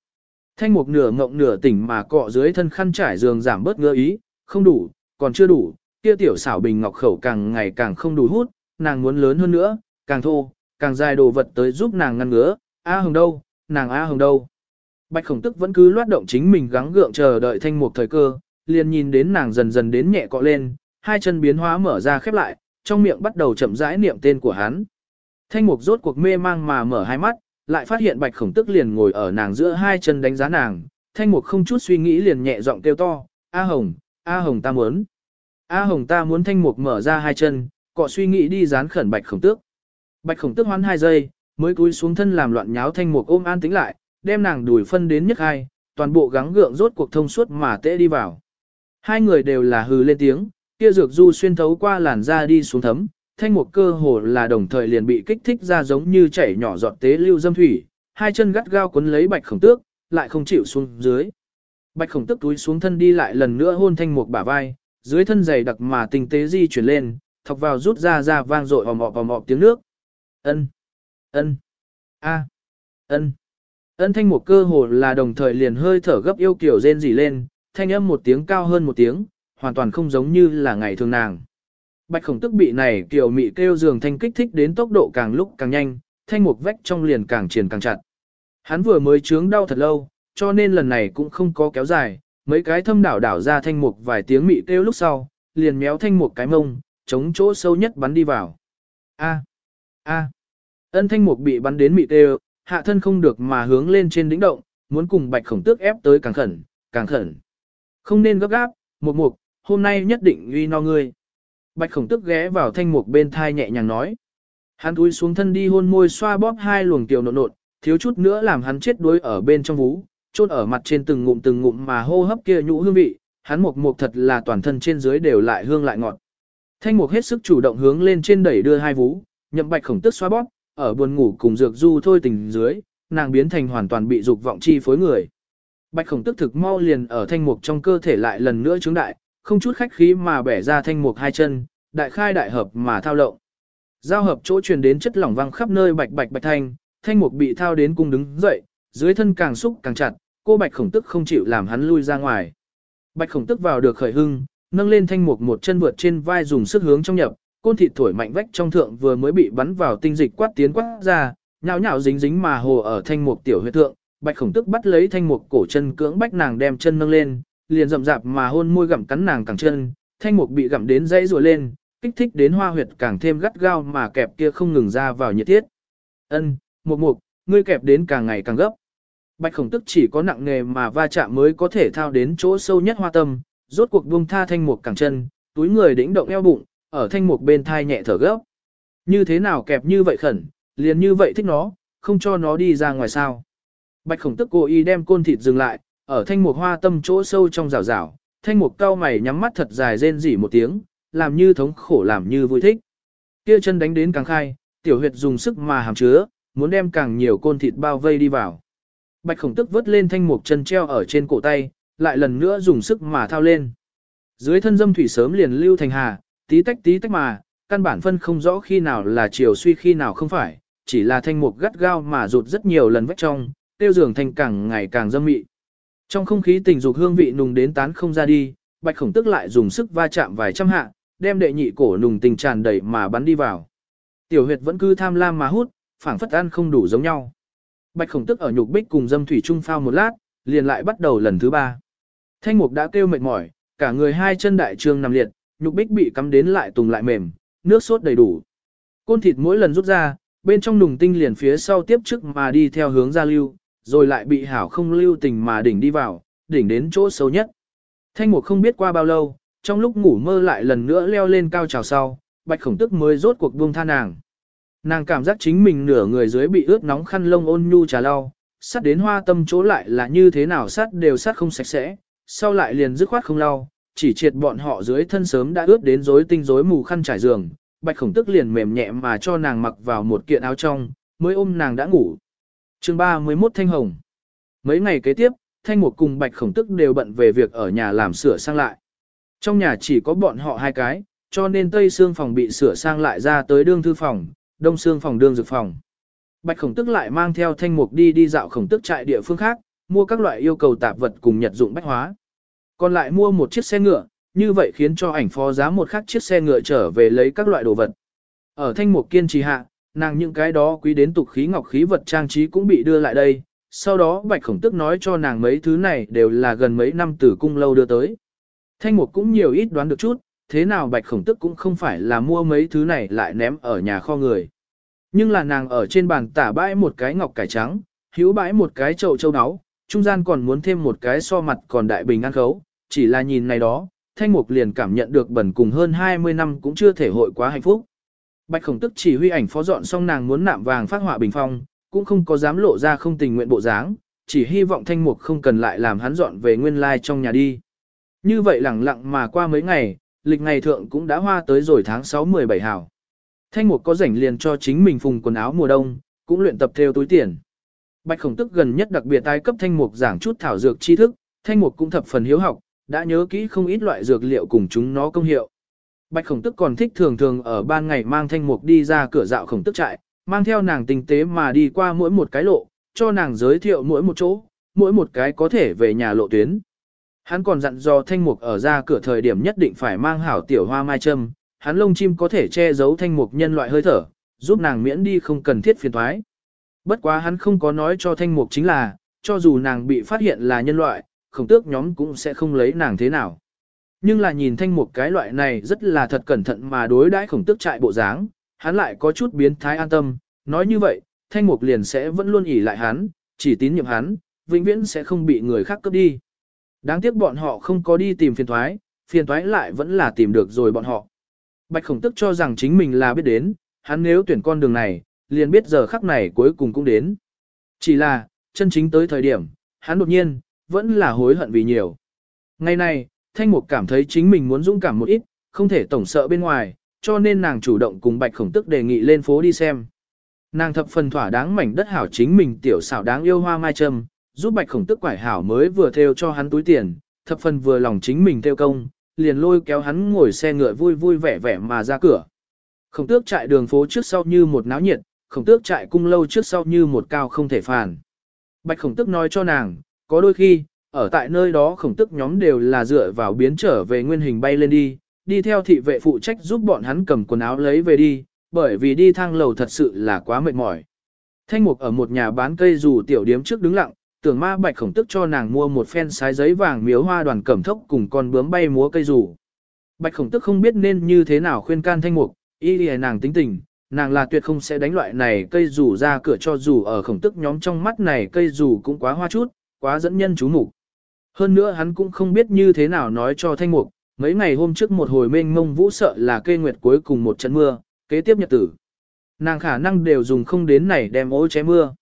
Thanh mục nửa ngộng nửa tỉnh mà cọ dưới thân khăn trải giường giảm bớt ngứa ý, không đủ, còn chưa đủ, kia tiểu xảo bình ngọc khẩu càng ngày càng không đủ hút, nàng muốn lớn hơn nữa, càng thô, càng dài đồ vật tới giúp nàng ngăn ngứa, A hồng đâu, nàng A hồng đâu. Bạch khổng tức vẫn cứ loát động chính mình gắng gượng chờ đợi thanh mục thời cơ, liền nhìn đến nàng dần dần đến nhẹ cọ lên, hai chân biến hóa mở ra khép lại, trong miệng bắt đầu chậm rãi niệm tên của hắn. Thanh mục rốt cuộc mê mang mà mở hai mắt, lại phát hiện bạch khổng tức liền ngồi ở nàng giữa hai chân đánh giá nàng, thanh mục không chút suy nghĩ liền nhẹ giọng kêu to, A Hồng, A Hồng ta muốn. A Hồng ta muốn thanh mục mở ra hai chân, cọ suy nghĩ đi dán khẩn bạch khổng tước. Bạch khổng tước hoán hai giây, mới cúi xuống thân làm loạn nháo thanh mục ôm an tính lại, đem nàng đùi phân đến nhất hai, toàn bộ gắng gượng rốt cuộc thông suốt mà tễ đi vào. Hai người đều là hừ lên tiếng, kia dược du xuyên thấu qua làn da đi xuống thấm, thanh mục cơ hồ là đồng thời liền bị kích thích ra giống như chảy nhỏ giọt tế lưu dâm thủy, hai chân gắt gao cuốn lấy bạch khổng tước, lại không chịu xuống dưới. Bạch khổng tước túi xuống thân đi lại lần nữa hôn thanh mục bả vai, dưới thân dày đặc mà tinh tế di chuyển lên, thọc vào rút ra ra vang dội ồm ọp ồm ọp tiếng nước. Ân, ân, a, ân. Ân thanh một cơ hồ là đồng thời liền hơi thở gấp yêu kiểu rên rỉ lên, thanh âm một tiếng cao hơn một tiếng, hoàn toàn không giống như là ngày thường nàng. Bạch khổng tức bị này kiểu mị kêu giường thanh kích thích đến tốc độ càng lúc càng nhanh, thanh một vách trong liền càng triển càng chặt. Hắn vừa mới chướng đau thật lâu, cho nên lần này cũng không có kéo dài, mấy cái thâm đảo đảo ra thanh mục vài tiếng mị kêu lúc sau, liền méo thanh mục cái mông, chống chỗ sâu nhất bắn đi vào. A. A. Ân thanh mục bị bắn đến mị kêu, hạ thân không được mà hướng lên trên đỉnh động, muốn cùng bạch khổng tước ép tới càng khẩn, càng khẩn. Không nên gấp gáp, một mục, hôm nay nhất định uy no ngươi. Bạch khổng tước ghé vào thanh mục bên thai nhẹ nhàng nói. Hắn túi xuống thân đi hôn môi xoa bóp hai luồng tiểu nộn nộn, thiếu chút nữa làm hắn chết đuối ở bên trong vú, chôn ở mặt trên từng ngụm từng ngụm mà hô hấp kia nhũ hương vị, hắn mục mục thật là toàn thân trên dưới đều lại hương lại ngọt. Thanh mục hết sức chủ động hướng lên trên đẩy đưa hai vú, nhậm bạch khổng tức xoa bóp, ở buồn ngủ cùng dược du thôi tình dưới, nàng biến thành hoàn toàn bị dục vọng chi phối người. Bạch khổng tức thực mau liền ở thanh mục trong cơ thể lại lần nữa chứng đại, không chút khách khí mà bẻ ra thanh mục hai chân, đại khai đại hợp mà thao lộng. Giao hợp chỗ truyền đến chất lỏng văng khắp nơi bạch bạch bạch thanh, thanh mục bị thao đến cung đứng dậy, dưới thân càng xúc càng chặt, cô bạch khổng tức không chịu làm hắn lui ra ngoài. Bạch khổng tức vào được khởi hưng, nâng lên thanh mục một chân vượt trên vai dùng sức hướng trong nhập, côn thịt thổi mạnh vách trong thượng vừa mới bị bắn vào tinh dịch quát tiến quát ra, nhào nhào dính dính mà hồ ở thanh mục tiểu huyệt thượng, bạch khổng tức bắt lấy thanh mục cổ chân cưỡng bách nàng đem chân nâng lên, liền rậm rạp mà hôn môi gặm cắn nàng cẳng chân, thanh mục bị gặm đến dãy rủa lên, kích thích đến hoa huyệt càng thêm gắt gao mà kẹp kia không ngừng ra vào nhiệt thiết. Ân, mục mục, ngươi kẹp đến càng ngày càng gấp. Bạch khổng tức chỉ có nặng nghề mà va chạm mới có thể thao đến chỗ sâu nhất hoa tâm, rốt cuộc buông tha thanh mục cẳng chân, túi người đĩnh động eo bụng, ở thanh mục bên thai nhẹ thở gấp. Như thế nào kẹp như vậy khẩn, liền như vậy thích nó, không cho nó đi ra ngoài sao. Bạch khổng tức cố ý đem côn thịt dừng lại, ở thanh mục hoa tâm chỗ sâu trong rào rào, thanh mục cao mày nhắm mắt thật dài rên rỉ một tiếng, làm như thống khổ làm như vui thích. Kia chân đánh đến càng khai, tiểu huyệt dùng sức mà hàm chứa, muốn đem càng nhiều côn thịt bao vây đi vào. Bạch khổng tức vớt lên thanh mục chân treo ở trên cổ tay, lại lần nữa dùng sức mà thao lên. Dưới thân dâm thủy sớm liền lưu thành hà, tí tách tí tách mà, căn bản phân không rõ khi nào là chiều suy khi nào không phải, chỉ là thanh mục gắt gao mà rụt rất nhiều lần vách trong, tiêu dường thành càng ngày càng dâm mị. Trong không khí tình dục hương vị nùng đến tán không ra đi, bạch khổng tức lại dùng sức va chạm vài trăm hạ, đem đệ nhị cổ nùng tình tràn đầy mà bắn đi vào. Tiểu huyệt vẫn cứ tham lam mà hút, phảng phất ăn không đủ giống nhau. Bạch khổng tức ở nhục bích cùng dâm thủy trung phao một lát, liền lại bắt đầu lần thứ ba. Thanh mục đã kêu mệt mỏi, cả người hai chân đại trương nằm liệt, nhục bích bị cắm đến lại tùng lại mềm, nước sốt đầy đủ. Côn thịt mỗi lần rút ra, bên trong nùng tinh liền phía sau tiếp trước mà đi theo hướng ra lưu, rồi lại bị hảo không lưu tình mà đỉnh đi vào, đỉnh đến chỗ sâu nhất. Thanh mục không biết qua bao lâu, trong lúc ngủ mơ lại lần nữa leo lên cao trào sau, bạch khổng tức mới rốt cuộc buông tha nàng. Nàng cảm giác chính mình nửa người dưới bị ướt nóng khăn lông ôn nhu trà lau, sát đến hoa tâm chỗ lại là như thế nào sát đều sát không sạch sẽ, sau lại liền dứt khoát không lau, chỉ triệt bọn họ dưới thân sớm đã ướt đến rối tinh rối mù khăn trải giường, bạch khổng tức liền mềm nhẹ mà cho nàng mặc vào một kiện áo trong, mới ôm nàng đã ngủ. chương 31 Thanh Hồng Mấy ngày kế tiếp, Thanh Một cùng bạch khổng tức đều bận về việc ở nhà làm sửa sang lại. Trong nhà chỉ có bọn họ hai cái, cho nên tây xương phòng bị sửa sang lại ra tới đương thư phòng, đông xương phòng đương dược phòng. Bạch khổng tức lại mang theo thanh mục đi đi dạo khổng tức trại địa phương khác, mua các loại yêu cầu tạp vật cùng nhật dụng bách hóa. Còn lại mua một chiếc xe ngựa, như vậy khiến cho ảnh phó giá một khác chiếc xe ngựa trở về lấy các loại đồ vật. Ở thanh mục kiên trì hạ, nàng những cái đó quý đến tục khí ngọc khí vật trang trí cũng bị đưa lại đây. Sau đó bạch khổng tức nói cho nàng mấy thứ này đều là gần mấy năm từ cung lâu đưa tới. Thanh mục cũng nhiều ít đoán được chút, thế nào bạch khổng tức cũng không phải là mua mấy thứ này lại ném ở nhà kho người. Nhưng là nàng ở trên bàn tả bãi một cái ngọc cải trắng, hữu bãi một cái chậu châu náu, trung gian còn muốn thêm một cái so mặt còn đại bình ăn khấu, chỉ là nhìn này đó, thanh mục liền cảm nhận được bẩn cùng hơn 20 năm cũng chưa thể hội quá hạnh phúc. Bạch khổng tức chỉ huy ảnh phó dọn xong nàng muốn nạm vàng phát họa bình phong, cũng không có dám lộ ra không tình nguyện bộ dáng, chỉ hy vọng thanh mục không cần lại làm hắn dọn về nguyên lai trong nhà đi. Như vậy lẳng lặng mà qua mấy ngày, lịch ngày thượng cũng đã hoa tới rồi tháng 6-17 hảo. Thanh mục có rảnh liền cho chính mình phùng quần áo mùa đông, cũng luyện tập theo túi tiền. Bạch khổng tức gần nhất đặc biệt tái cấp thanh mục giảng chút thảo dược tri thức, thanh mục cũng thập phần hiếu học, đã nhớ kỹ không ít loại dược liệu cùng chúng nó công hiệu. Bạch khổng tức còn thích thường thường ở ban ngày mang thanh mục đi ra cửa dạo khổng tức trại, mang theo nàng tinh tế mà đi qua mỗi một cái lộ, cho nàng giới thiệu mỗi một chỗ, mỗi một cái có thể về nhà lộ tuyến. Hắn còn dặn dò thanh mục ở ra cửa thời điểm nhất định phải mang hảo tiểu hoa mai châm, hắn lông chim có thể che giấu thanh mục nhân loại hơi thở, giúp nàng miễn đi không cần thiết phiền thoái. Bất quá hắn không có nói cho thanh mục chính là, cho dù nàng bị phát hiện là nhân loại, khổng tước nhóm cũng sẽ không lấy nàng thế nào. Nhưng là nhìn thanh mục cái loại này rất là thật cẩn thận mà đối đãi khổng tước trại bộ dáng, hắn lại có chút biến thái an tâm, nói như vậy, thanh mục liền sẽ vẫn luôn ỉ lại hắn, chỉ tín nhiệm hắn, vĩnh viễn sẽ không bị người khác cướp đi. Đáng tiếc bọn họ không có đi tìm phiền thoái, phiền thoái lại vẫn là tìm được rồi bọn họ. Bạch khổng tức cho rằng chính mình là biết đến, hắn nếu tuyển con đường này, liền biết giờ khắc này cuối cùng cũng đến. Chỉ là, chân chính tới thời điểm, hắn đột nhiên, vẫn là hối hận vì nhiều. Ngày nay, Thanh Mục cảm thấy chính mình muốn dũng cảm một ít, không thể tổng sợ bên ngoài, cho nên nàng chủ động cùng Bạch Khổng Tức đề nghị lên phố đi xem. Nàng thập phần thỏa đáng mảnh đất hảo chính mình tiểu xảo đáng yêu hoa mai trâm, giúp Bạch Khổng Tức quải hảo mới vừa theo cho hắn túi tiền, thập phần vừa lòng chính mình theo công, liền lôi kéo hắn ngồi xe ngựa vui vui vẻ vẻ mà ra cửa. Khổng tước chạy đường phố trước sau như một náo nhiệt, khổng tước chạy cung lâu trước sau như một cao không thể phản. Bạch khổng tước nói cho nàng, có đôi khi, ở tại nơi đó khổng tước nhóm đều là dựa vào biến trở về nguyên hình bay lên đi, đi theo thị vệ phụ trách giúp bọn hắn cầm quần áo lấy về đi, bởi vì đi thang lầu thật sự là quá mệt mỏi. Thanh mục ở một nhà bán cây dù tiểu điếm trước đứng lặng, tưởng ma bạch khổng tức cho nàng mua một phen sái giấy vàng miếu hoa đoàn cẩm thốc cùng con bướm bay múa cây rủ Bạch khổng tức không biết nên như thế nào khuyên can thanh mục, y lìa nàng tính tình, nàng là tuyệt không sẽ đánh loại này cây rủ ra cửa cho dù ở khổng tức nhóm trong mắt này cây rủ cũng quá hoa chút, quá dẫn nhân chú mục. Hơn nữa hắn cũng không biết như thế nào nói cho thanh mục, mấy ngày hôm trước một hồi mênh mông vũ sợ là cây nguyệt cuối cùng một trận mưa, kế tiếp nhật tử. Nàng khả năng đều dùng không đến này đem ô ché mưa.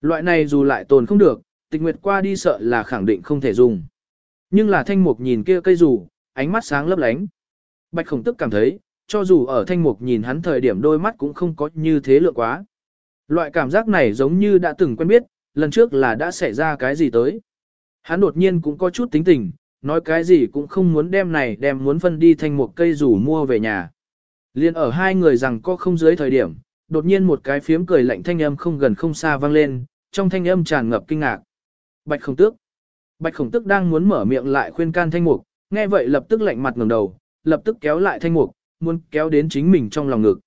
Loại này dù lại tồn không được, tịch nguyệt qua đi sợ là khẳng định không thể dùng. Nhưng là thanh mục nhìn kia cây dù, ánh mắt sáng lấp lánh. Bạch khổng tức cảm thấy, cho dù ở thanh mục nhìn hắn thời điểm đôi mắt cũng không có như thế lượng quá. Loại cảm giác này giống như đã từng quen biết, lần trước là đã xảy ra cái gì tới. Hắn đột nhiên cũng có chút tính tình, nói cái gì cũng không muốn đem này đem muốn phân đi thành một cây rủ mua về nhà. Liên ở hai người rằng có không dưới thời điểm, đột nhiên một cái phiếm cười lạnh thanh âm không gần không xa vang lên, trong thanh âm tràn ngập kinh ngạc. Bạch khổng tước. Bạch khổng tước đang muốn mở miệng lại khuyên can thanh mục, nghe vậy lập tức lạnh mặt ngẩng đầu, lập tức kéo lại thanh mục, muốn kéo đến chính mình trong lòng ngực.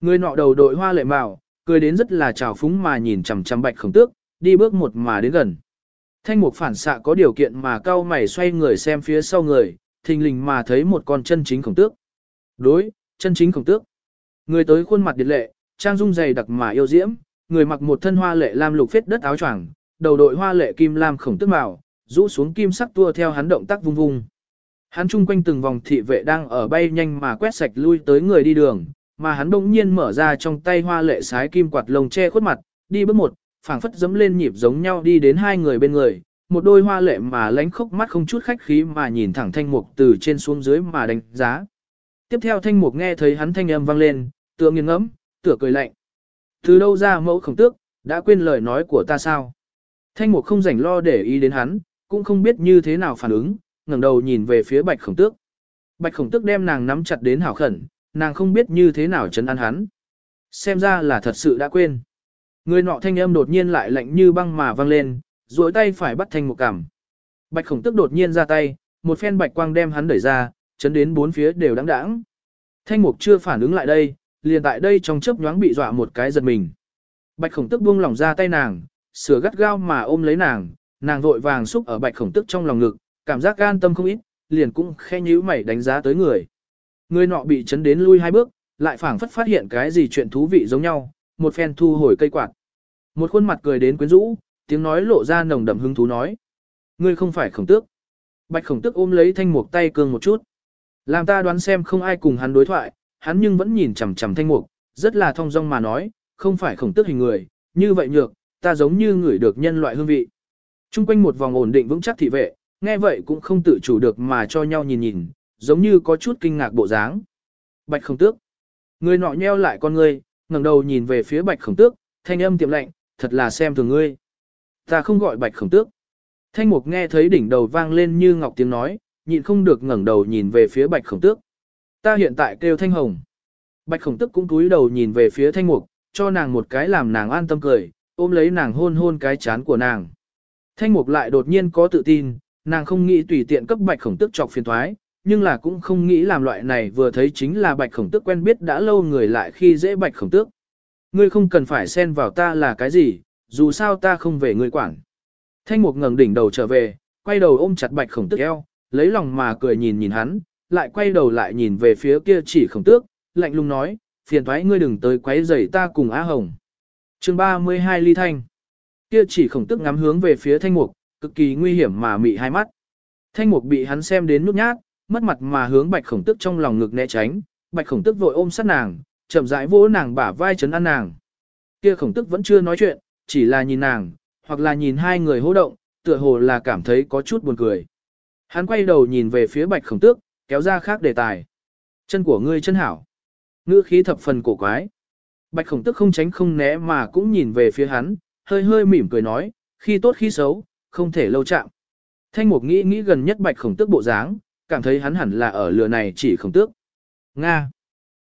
Người nọ đầu đội hoa lệ mạo, cười đến rất là trào phúng mà nhìn chằm chằm bạch khổng tước, đi bước một mà đến gần. Thanh mục phản xạ có điều kiện mà cao mày xoay người xem phía sau người, thình lình mà thấy một con chân chính khổng tước. Đối, chân chính khổng tước. Người tới khuôn mặt điệt lệ, trang dung dày đặc mà yêu diễm, người mặc một thân hoa lệ lam lục phết đất áo choàng, đầu đội hoa lệ kim lam khổng tước mạo, rũ xuống kim sắc tua theo hắn động tác vung vung. Hắn chung quanh từng vòng thị vệ đang ở bay nhanh mà quét sạch lui tới người đi đường, mà hắn đông nhiên mở ra trong tay hoa lệ sái kim quạt lồng che khuất mặt, đi bước một, phảng phất dẫm lên nhịp giống nhau đi đến hai người bên người, một đôi hoa lệ mà lánh khốc mắt không chút khách khí mà nhìn thẳng thanh mục từ trên xuống dưới mà đánh giá. Tiếp theo thanh mục nghe thấy hắn thanh âm vang lên, tựa nghiêng ngẫm, tựa cười lạnh. Từ đâu ra mẫu khổng tước, đã quên lời nói của ta sao? Thanh mục không rảnh lo để ý đến hắn, cũng không biết như thế nào phản ứng, ngẩng đầu nhìn về phía bạch khổng tước. Bạch khổng tước đem nàng nắm chặt đến hảo khẩn, nàng không biết như thế nào chấn an hắn. Xem ra là thật sự đã quên. Người nọ thanh âm đột nhiên lại lạnh như băng mà vang lên, duỗi tay phải bắt Thanh một cảm. Bạch khổng tước đột nhiên ra tay, một phen bạch quang đem hắn đẩy ra, chấn đến bốn phía đều đáng đáng. Thanh mục chưa phản ứng lại đây, liền tại đây trong chớp nhoáng bị dọa một cái giật mình. Bạch khổng tức buông lỏng ra tay nàng, sửa gắt gao mà ôm lấy nàng, nàng vội vàng xúc ở bạch khổng tức trong lòng ngực, cảm giác gan tâm không ít, liền cũng khe nhíu mày đánh giá tới người. Người nọ bị chấn đến lui hai bước, lại phảng phất phát hiện cái gì chuyện thú vị giống nhau, một phen thu hồi cây quạt. Một khuôn mặt cười đến quyến rũ, tiếng nói lộ ra nồng đậm hứng thú nói. Ngươi không phải khổng tước. Bạch khổng tước ôm lấy thanh mục tay cương một chút. Làm ta đoán xem không ai cùng hắn đối thoại, hắn nhưng vẫn nhìn chằm chằm thanh mục, rất là thong dong mà nói, không phải khổng tước hình người, như vậy nhược, ta giống như người được nhân loại hương vị. Trung quanh một vòng ổn định vững chắc thị vệ, nghe vậy cũng không tự chủ được mà cho nhau nhìn nhìn, giống như có chút kinh ngạc bộ dáng. Bạch khổng tước. Người nọ nheo lại con ngươi, ngẩng đầu nhìn về phía bạch khổng tước, thanh âm tiệm lạnh, thật là xem thường ngươi. Ta không gọi bạch khổng tước. Thanh mục nghe thấy đỉnh đầu vang lên như ngọc tiếng nói, nhịn không được ngẩng đầu nhìn về phía bạch khổng tước. Ta hiện tại kêu thanh hồng. Bạch khổng tước cũng cúi đầu nhìn về phía thanh mục, cho nàng một cái làm nàng an tâm cười, ôm lấy nàng hôn hôn cái chán của nàng. Thanh mục lại đột nhiên có tự tin, nàng không nghĩ tùy tiện cấp bạch khổng tước chọc phiền thoái, nhưng là cũng không nghĩ làm loại này vừa thấy chính là bạch khổng tước quen biết đã lâu người lại khi dễ bạch khổng tước. Ngươi không cần phải xen vào ta là cái gì, dù sao ta không về ngươi quản. Thanh mục ngẩng đỉnh đầu trở về, quay đầu ôm chặt bạch khổng tước eo, lấy lòng mà cười nhìn nhìn hắn, lại quay đầu lại nhìn về phía kia chỉ khổng tước, lạnh lùng nói, phiền thoái ngươi đừng tới quấy rầy ta cùng Á Hồng chương 32 ly thanh. Kia chỉ khổng tước ngắm hướng về phía thanh mục, cực kỳ nguy hiểm mà mị hai mắt. Thanh mục bị hắn xem đến nút nhát, mất mặt mà hướng bạch khổng tước trong lòng ngực né tránh, bạch khổng tước vội ôm sát nàng, chậm rãi vỗ nàng bả vai chấn an nàng. Kia khổng tước vẫn chưa nói chuyện, chỉ là nhìn nàng, hoặc là nhìn hai người hô động, tựa hồ là cảm thấy có chút buồn cười. Hắn quay đầu nhìn về phía bạch khổng tước, kéo ra khác đề tài. Chân của ngươi chân hảo. Ngữ khí thập phần cổ quái. Bạch khổng tước không tránh không né mà cũng nhìn về phía hắn, hơi hơi mỉm cười nói, khi tốt khi xấu, không thể lâu chạm. Thanh mục nghĩ nghĩ gần nhất bạch khổng tước bộ dáng, cảm thấy hắn hẳn là ở lừa này chỉ khổng tước. Nga.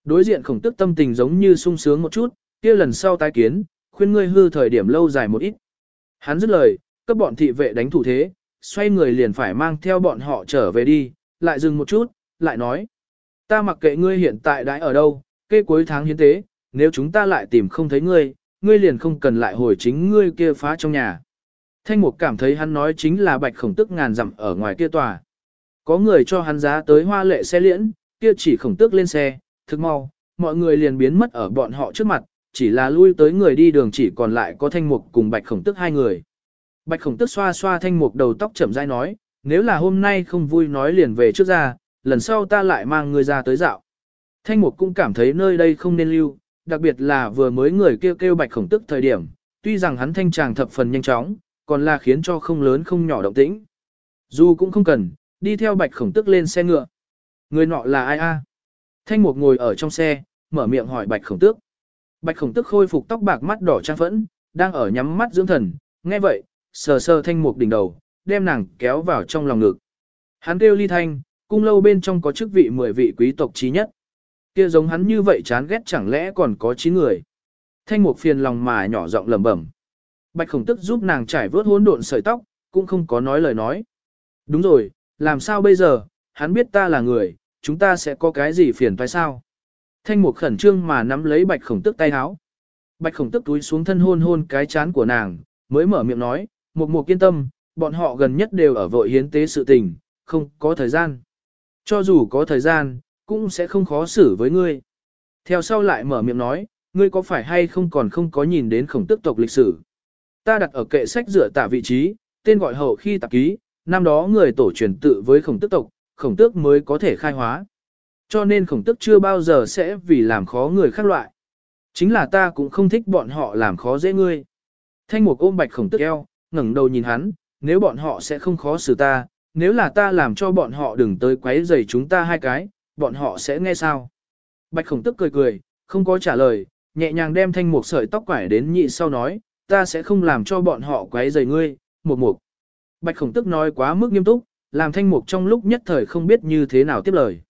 Đối diện khổng tước tâm tình giống như sung sướng một chút, kia lần sau tái kiến, khuyên ngươi hư thời điểm lâu dài một ít. Hắn dứt lời, cấp bọn thị vệ đánh thủ thế, xoay người liền phải mang theo bọn họ trở về đi, lại dừng một chút, lại nói. Ta mặc kệ ngươi hiện tại đãi ở đâu, kê cuối tháng hiến tế, nếu chúng ta lại tìm không thấy ngươi, ngươi liền không cần lại hồi chính ngươi kia phá trong nhà. Thanh mục cảm thấy hắn nói chính là bạch khổng tức ngàn dặm ở ngoài kia tòa. Có người cho hắn giá tới hoa lệ xe liễn, kia chỉ khổng tức lên xe, thực mau, mọi người liền biến mất ở bọn họ trước mặt, chỉ là lui tới người đi đường chỉ còn lại có thanh mục cùng bạch khổng tức hai người. Bạch khổng tức xoa xoa thanh mục đầu tóc chậm rãi nói, nếu là hôm nay không vui nói liền về trước ra, lần sau ta lại mang người ra tới dạo. Thanh mục cũng cảm thấy nơi đây không nên lưu, đặc biệt là vừa mới người kêu kêu bạch khổng tức thời điểm, tuy rằng hắn thanh tràng thập phần nhanh chóng, còn là khiến cho không lớn không nhỏ động tĩnh. Dù cũng không cần, đi theo bạch khổng tức lên xe ngựa. Người nọ là ai a? Thanh mục ngồi ở trong xe, mở miệng hỏi bạch khổng tước. Bạch khổng tức khôi phục tóc bạc mắt đỏ trang phẫn, đang ở nhắm mắt dưỡng thần, nghe vậy, sờ sờ thanh mục đỉnh đầu, đem nàng kéo vào trong lòng ngực. Hắn kêu ly thanh, cung lâu bên trong có chức vị mười vị quý tộc trí nhất. Kia giống hắn như vậy chán ghét chẳng lẽ còn có chín người. Thanh mục phiền lòng mà nhỏ giọng lẩm bẩm. Bạch khổng tức giúp nàng trải vớt hỗn độn sợi tóc, cũng không có nói lời nói. Đúng rồi, làm sao bây giờ, hắn biết ta là người, chúng ta sẽ có cái gì phiền phải sao? Thanh mục khẩn trương mà nắm lấy bạch khổng tức tay háo. Bạch khổng tức túi xuống thân hôn hôn cái chán của nàng, mới mở miệng nói, một mục yên tâm, bọn họ gần nhất đều ở vội hiến tế sự tình, không có thời gian. Cho dù có thời gian, cũng sẽ không khó xử với ngươi. Theo sau lại mở miệng nói, ngươi có phải hay không còn không có nhìn đến khổng tức tộc lịch sử. Ta đặt ở kệ sách dựa tả vị trí, tên gọi hậu khi tạp ký, năm đó người tổ truyền tự với khổng tức tộc, khổng tước mới có thể khai hóa. Cho nên khổng tức chưa bao giờ sẽ vì làm khó người khác loại. Chính là ta cũng không thích bọn họ làm khó dễ ngươi. Thanh mục ôm bạch khổng tức eo, ngẩng đầu nhìn hắn, nếu bọn họ sẽ không khó xử ta, nếu là ta làm cho bọn họ đừng tới quấy rầy chúng ta hai cái, bọn họ sẽ nghe sao. Bạch khổng tức cười cười, không có trả lời, nhẹ nhàng đem thanh mục sợi tóc quải đến nhị sau nói, ta sẽ không làm cho bọn họ quấy rầy ngươi, một mục. Bạch khổng tức nói quá mức nghiêm túc, làm thanh mục trong lúc nhất thời không biết như thế nào tiếp lời.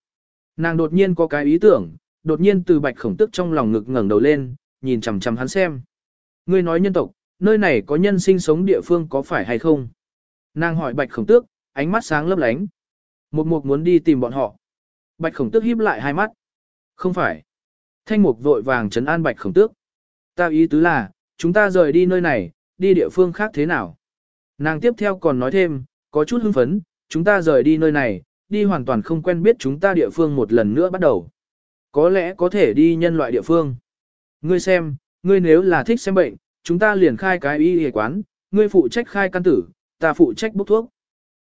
Nàng đột nhiên có cái ý tưởng, đột nhiên từ bạch khổng tức trong lòng ngực ngẩng đầu lên, nhìn chằm chằm hắn xem. Ngươi nói nhân tộc, nơi này có nhân sinh sống địa phương có phải hay không? Nàng hỏi bạch khổng tước, ánh mắt sáng lấp lánh. Một mục muốn đi tìm bọn họ. Bạch khổng tước híp lại hai mắt. Không phải. Thanh mục vội vàng trấn an bạch khổng tước. Ta ý tứ là, chúng ta rời đi nơi này, đi địa phương khác thế nào? Nàng tiếp theo còn nói thêm, có chút hưng phấn, chúng ta rời đi nơi này, đi hoàn toàn không quen biết chúng ta địa phương một lần nữa bắt đầu. Có lẽ có thể đi nhân loại địa phương. Ngươi xem, ngươi nếu là thích xem bệnh, chúng ta liền khai cái y y quán, ngươi phụ trách khai căn tử, ta phụ trách bốc thuốc.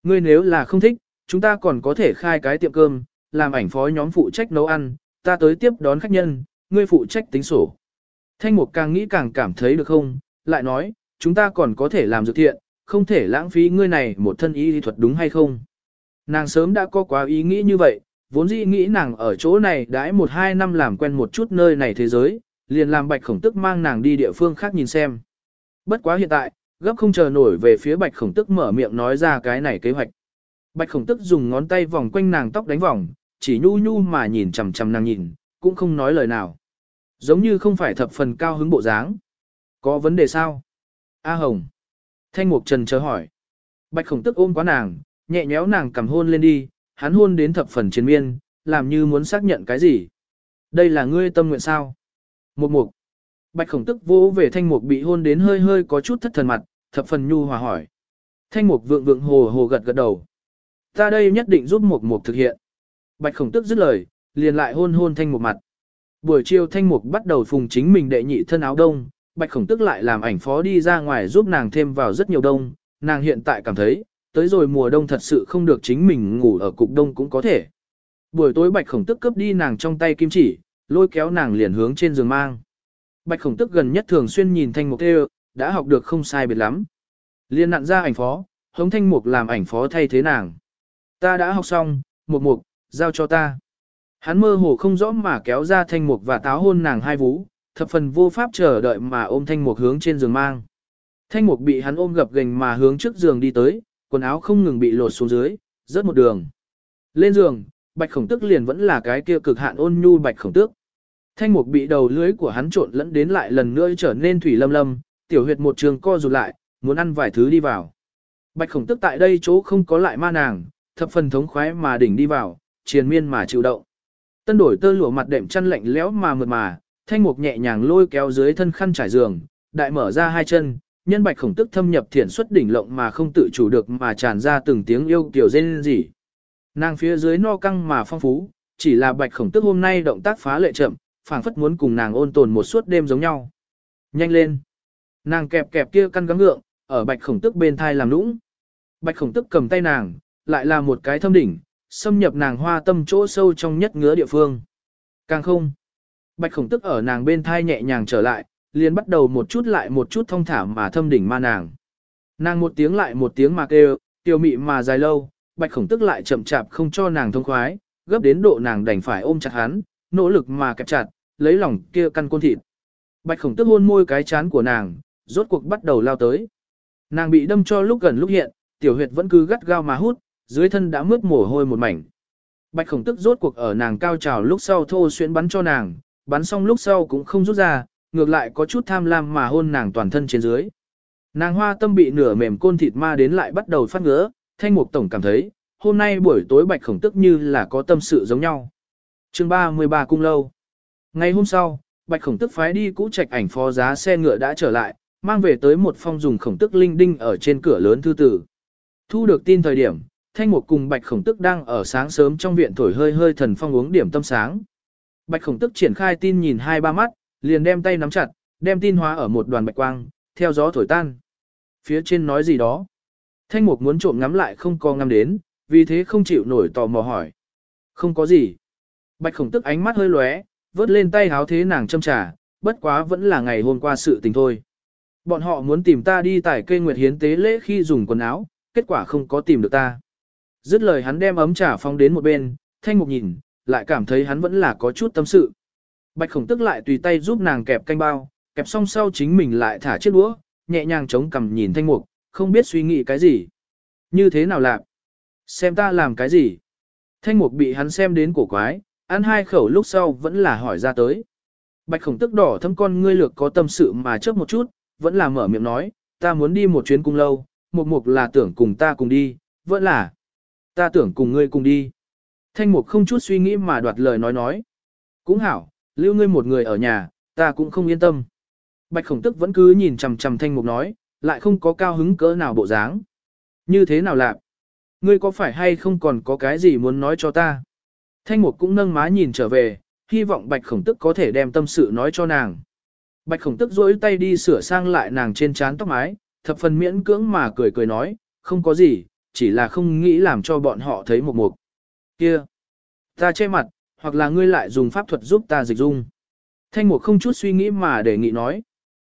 Ngươi nếu là không thích, chúng ta còn có thể khai cái tiệm cơm, làm ảnh phó nhóm phụ trách nấu ăn, ta tới tiếp đón khách nhân, ngươi phụ trách tính sổ. Thanh Mục càng nghĩ càng cảm thấy được không, lại nói, chúng ta còn có thể làm dược thiện, không thể lãng phí ngươi này một thân y thuật đúng hay không. Nàng sớm đã có quá ý nghĩ như vậy, vốn dĩ nghĩ nàng ở chỗ này đãi một hai năm làm quen một chút nơi này thế giới, liền làm bạch khổng tức mang nàng đi địa phương khác nhìn xem. Bất quá hiện tại, gấp không chờ nổi về phía bạch khổng tức mở miệng nói ra cái này kế hoạch. Bạch khổng tức dùng ngón tay vòng quanh nàng tóc đánh vòng, chỉ nhu nhu mà nhìn chằm chằm nàng nhìn, cũng không nói lời nào. Giống như không phải thập phần cao hứng bộ dáng. Có vấn đề sao? A Hồng. Thanh Mục Trần chờ hỏi. Bạch khổng tức ôm quá nàng, nhẹ nhéo nàng cầm hôn lên đi, hắn hôn đến thập phần chiến miên, làm như muốn xác nhận cái gì. Đây là ngươi tâm nguyện sao? Một mục. Bạch khổng tức vỗ về thanh mục bị hôn đến hơi hơi có chút thất thần mặt, thập phần nhu hòa hỏi. Thanh mục vượng vượng hồ hồ gật gật đầu. Ta đây nhất định giúp mục mục thực hiện. Bạch khổng tức dứt lời, liền lại hôn hôn thanh mục mặt. Buổi chiều thanh mục bắt đầu phùng chính mình đệ nhị thân áo đông, bạch khổng tức lại làm ảnh phó đi ra ngoài giúp nàng thêm vào rất nhiều đông. Nàng hiện tại cảm thấy, tới rồi mùa đông thật sự không được chính mình ngủ ở cục đông cũng có thể. Buổi tối bạch khổng tức cướp đi nàng trong tay kim chỉ, lôi kéo nàng liền hướng trên giường mang. Bạch khổng tức gần nhất thường xuyên nhìn thanh mục tê đã học được không sai biệt lắm. Liên nặn ra ảnh phó, hống thanh mục làm ảnh phó thay thế nàng. Ta đã học xong, mục mục, giao cho ta. Hắn mơ hồ không rõ mà kéo ra thanh mục và táo hôn nàng hai vú, thập phần vô pháp chờ đợi mà ôm thanh mục hướng trên giường mang. Thanh mục bị hắn ôm gập gành mà hướng trước giường đi tới, quần áo không ngừng bị lột xuống dưới, rớt một đường. Lên giường, bạch khổng tức liền vẫn là cái kia cực hạn ôn nhu bạch khổng tước. Thanh mục bị đầu lưới của hắn trộn lẫn đến lại lần nữa trở nên thủy lâm lâm, tiểu huyệt một trường co rụt lại, muốn ăn vài thứ đi vào. Bạch khổng tức tại đây chỗ không có lại ma nàng, thập phần thống khoái mà đỉnh đi vào, triền miên mà chịu động. Tân đổi tơ lụa mặt đệm chăn lạnh lẽo mà mượt mà, thanh mục nhẹ nhàng lôi kéo dưới thân khăn trải giường, đại mở ra hai chân, nhân bạch khổng tức thâm nhập thiển xuất đỉnh lộng mà không tự chủ được mà tràn ra từng tiếng yêu tiểu rên rỉ. Nàng phía dưới no căng mà phong phú, chỉ là bạch khổng tức hôm nay động tác phá lệ chậm, phảng phất muốn cùng nàng ôn tồn một suốt đêm giống nhau. Nhanh lên. Nàng kẹp kẹp kia căn gắng ngượng, ở bạch khổng tức bên thai làm nũng. Bạch khổng tức cầm tay nàng, lại là một cái thâm đỉnh, xâm nhập nàng hoa tâm chỗ sâu trong nhất ngứa địa phương. Càng không. Bạch khổng tức ở nàng bên thai nhẹ nhàng trở lại, liền bắt đầu một chút lại một chút thông thả mà thâm đỉnh ma nàng. Nàng một tiếng lại một tiếng mà kêu, tiêu mị mà dài lâu, bạch khổng tức lại chậm chạp không cho nàng thông khoái, gấp đến độ nàng đành phải ôm chặt hắn, nỗ lực mà kẹp chặt, lấy lòng kia căn côn thịt. Bạch khổng tức hôn môi cái chán của nàng, rốt cuộc bắt đầu lao tới. Nàng bị đâm cho lúc gần lúc hiện, tiểu huyệt vẫn cứ gắt gao mà hút, dưới thân đã mướt mồ hôi một mảnh. Bạch khổng tức rốt cuộc ở nàng cao trào lúc sau thô xuyên bắn cho nàng, bắn xong lúc sau cũng không rút ra, ngược lại có chút tham lam mà hôn nàng toàn thân trên dưới. Nàng hoa tâm bị nửa mềm côn thịt ma đến lại bắt đầu phát ngứa, thanh mục tổng cảm thấy, hôm nay buổi tối bạch khổng tức như là có tâm sự giống nhau. chương 33 cung lâu. Ngày hôm sau, bạch khổng tức phái đi cũ trạch ảnh phó giá xe ngựa đã trở lại, mang về tới một phong dùng khổng tức linh đinh ở trên cửa lớn thư tử. Thu được tin thời điểm, thanh mục cùng bạch khổng tức đang ở sáng sớm trong viện thổi hơi hơi thần phong uống điểm tâm sáng. Bạch khổng tức triển khai tin nhìn hai ba mắt, liền đem tay nắm chặt, đem tin hóa ở một đoàn bạch quang, theo gió thổi tan. Phía trên nói gì đó. Thanh mục muốn trộm ngắm lại không có ngắm đến, vì thế không chịu nổi tò mò hỏi. Không có gì. Bạch khổng tức ánh mắt hơi lóe, vớt lên tay háo thế nàng châm trà, bất quá vẫn là ngày hôm qua sự tình thôi. Bọn họ muốn tìm ta đi tải cây nguyệt hiến tế lễ khi dùng quần áo, kết quả không có tìm được ta. Dứt lời hắn đem ấm trà phong đến một bên, thanh mục nhìn, lại cảm thấy hắn vẫn là có chút tâm sự. Bạch khổng tức lại tùy tay giúp nàng kẹp canh bao, kẹp xong sau chính mình lại thả chiếc đũa, nhẹ nhàng chống cằm nhìn thanh mục, không biết suy nghĩ cái gì. Như thế nào làm? Xem ta làm cái gì? Thanh mục bị hắn xem đến cổ quái, ăn hai khẩu lúc sau vẫn là hỏi ra tới. Bạch khổng tức đỏ thâm con ngươi lược có tâm sự mà chớp một chút, vẫn là mở miệng nói, ta muốn đi một chuyến cung lâu, mục mục là tưởng cùng ta cùng đi, vẫn là, ta tưởng cùng ngươi cùng đi. Thanh mục không chút suy nghĩ mà đoạt lời nói nói. Cũng hảo, lưu ngươi một người ở nhà, ta cũng không yên tâm. Bạch khổng tức vẫn cứ nhìn chằm chằm thanh mục nói, lại không có cao hứng cỡ nào bộ dáng. Như thế nào lạc? Ngươi có phải hay không còn có cái gì muốn nói cho ta? Thanh mục cũng nâng má nhìn trở về, hy vọng bạch khổng tức có thể đem tâm sự nói cho nàng. Bạch khổng tức rỗi tay đi sửa sang lại nàng trên trán tóc mái, thập phần miễn cưỡng mà cười cười nói, không có gì, chỉ là không nghĩ làm cho bọn họ thấy một mục. Kia! Ta che mặt, hoặc là ngươi lại dùng pháp thuật giúp ta dịch dung. Thanh mục không chút suy nghĩ mà đề nghị nói.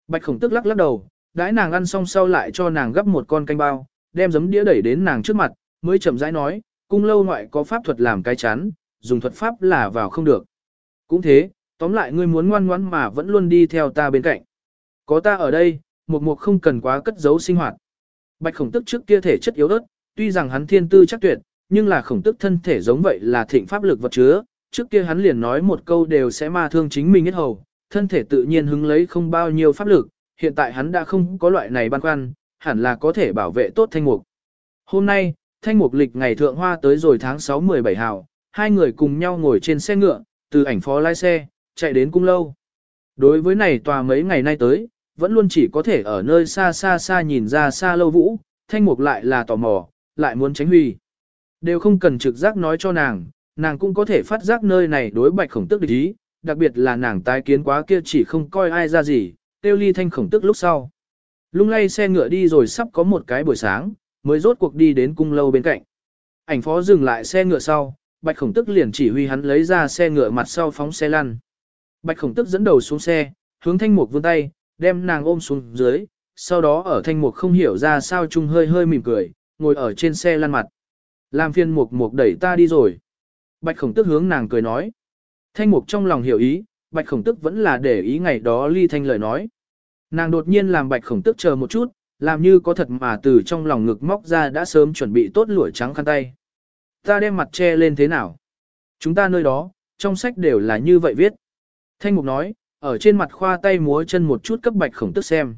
Bạch khổng tức lắc lắc đầu, đãi nàng ăn xong sau lại cho nàng gấp một con canh bao, đem giấm đĩa đẩy đến nàng trước mặt, mới chậm rãi nói, cung lâu ngoại có pháp thuật làm cái chán dùng thuật pháp là vào không được. Cũng thế, tóm lại ngươi muốn ngoan ngoãn mà vẫn luôn đi theo ta bên cạnh. Có ta ở đây, một mục không cần quá cất giấu sinh hoạt. Bạch khổng tức trước kia thể chất yếu ớt, tuy rằng hắn thiên tư chắc tuyệt, nhưng là khổng tức thân thể giống vậy là thịnh pháp lực vật chứa, trước kia hắn liền nói một câu đều sẽ ma thương chính mình hết hầu, thân thể tự nhiên hứng lấy không bao nhiêu pháp lực, hiện tại hắn đã không có loại này băn khoăn, hẳn là có thể bảo vệ tốt thanh mục. Hôm nay, thanh mục lịch ngày thượng hoa tới rồi tháng 6-17 hào, hai người cùng nhau ngồi trên xe ngựa, từ ảnh phó lái xe, chạy đến cung lâu. Đối với này tòa mấy ngày nay tới, vẫn luôn chỉ có thể ở nơi xa xa xa nhìn ra xa lâu vũ, thanh mục lại là tò mò, lại muốn tránh huy. Đều không cần trực giác nói cho nàng, nàng cũng có thể phát giác nơi này đối bạch khổng tức địch ý, đặc biệt là nàng tái kiến quá kia chỉ không coi ai ra gì, tiêu ly thanh khổng tức lúc sau. Lung lay xe ngựa đi rồi sắp có một cái buổi sáng, mới rốt cuộc đi đến cung lâu bên cạnh. Ảnh phó dừng lại xe ngựa sau, bạch khổng tức liền chỉ huy hắn lấy ra xe ngựa mặt sau phóng xe lăn. Bạch khổng tức dẫn đầu xuống xe, hướng thanh mục vươn tay, đem nàng ôm xuống dưới, sau đó ở thanh mục không hiểu ra sao chung hơi hơi mỉm cười, ngồi ở trên xe lăn mặt. Làm phiên mục mục đẩy ta đi rồi. Bạch khổng tức hướng nàng cười nói. Thanh mục trong lòng hiểu ý, bạch khổng tức vẫn là để ý ngày đó ly thanh lời nói. Nàng đột nhiên làm bạch khổng tức chờ một chút, làm như có thật mà từ trong lòng ngực móc ra đã sớm chuẩn bị tốt lụa trắng khăn tay. Ta đem mặt che lên thế nào? Chúng ta nơi đó, trong sách đều là như vậy viết. Thanh mục nói, ở trên mặt khoa tay múa chân một chút cấp bạch khổng tức xem.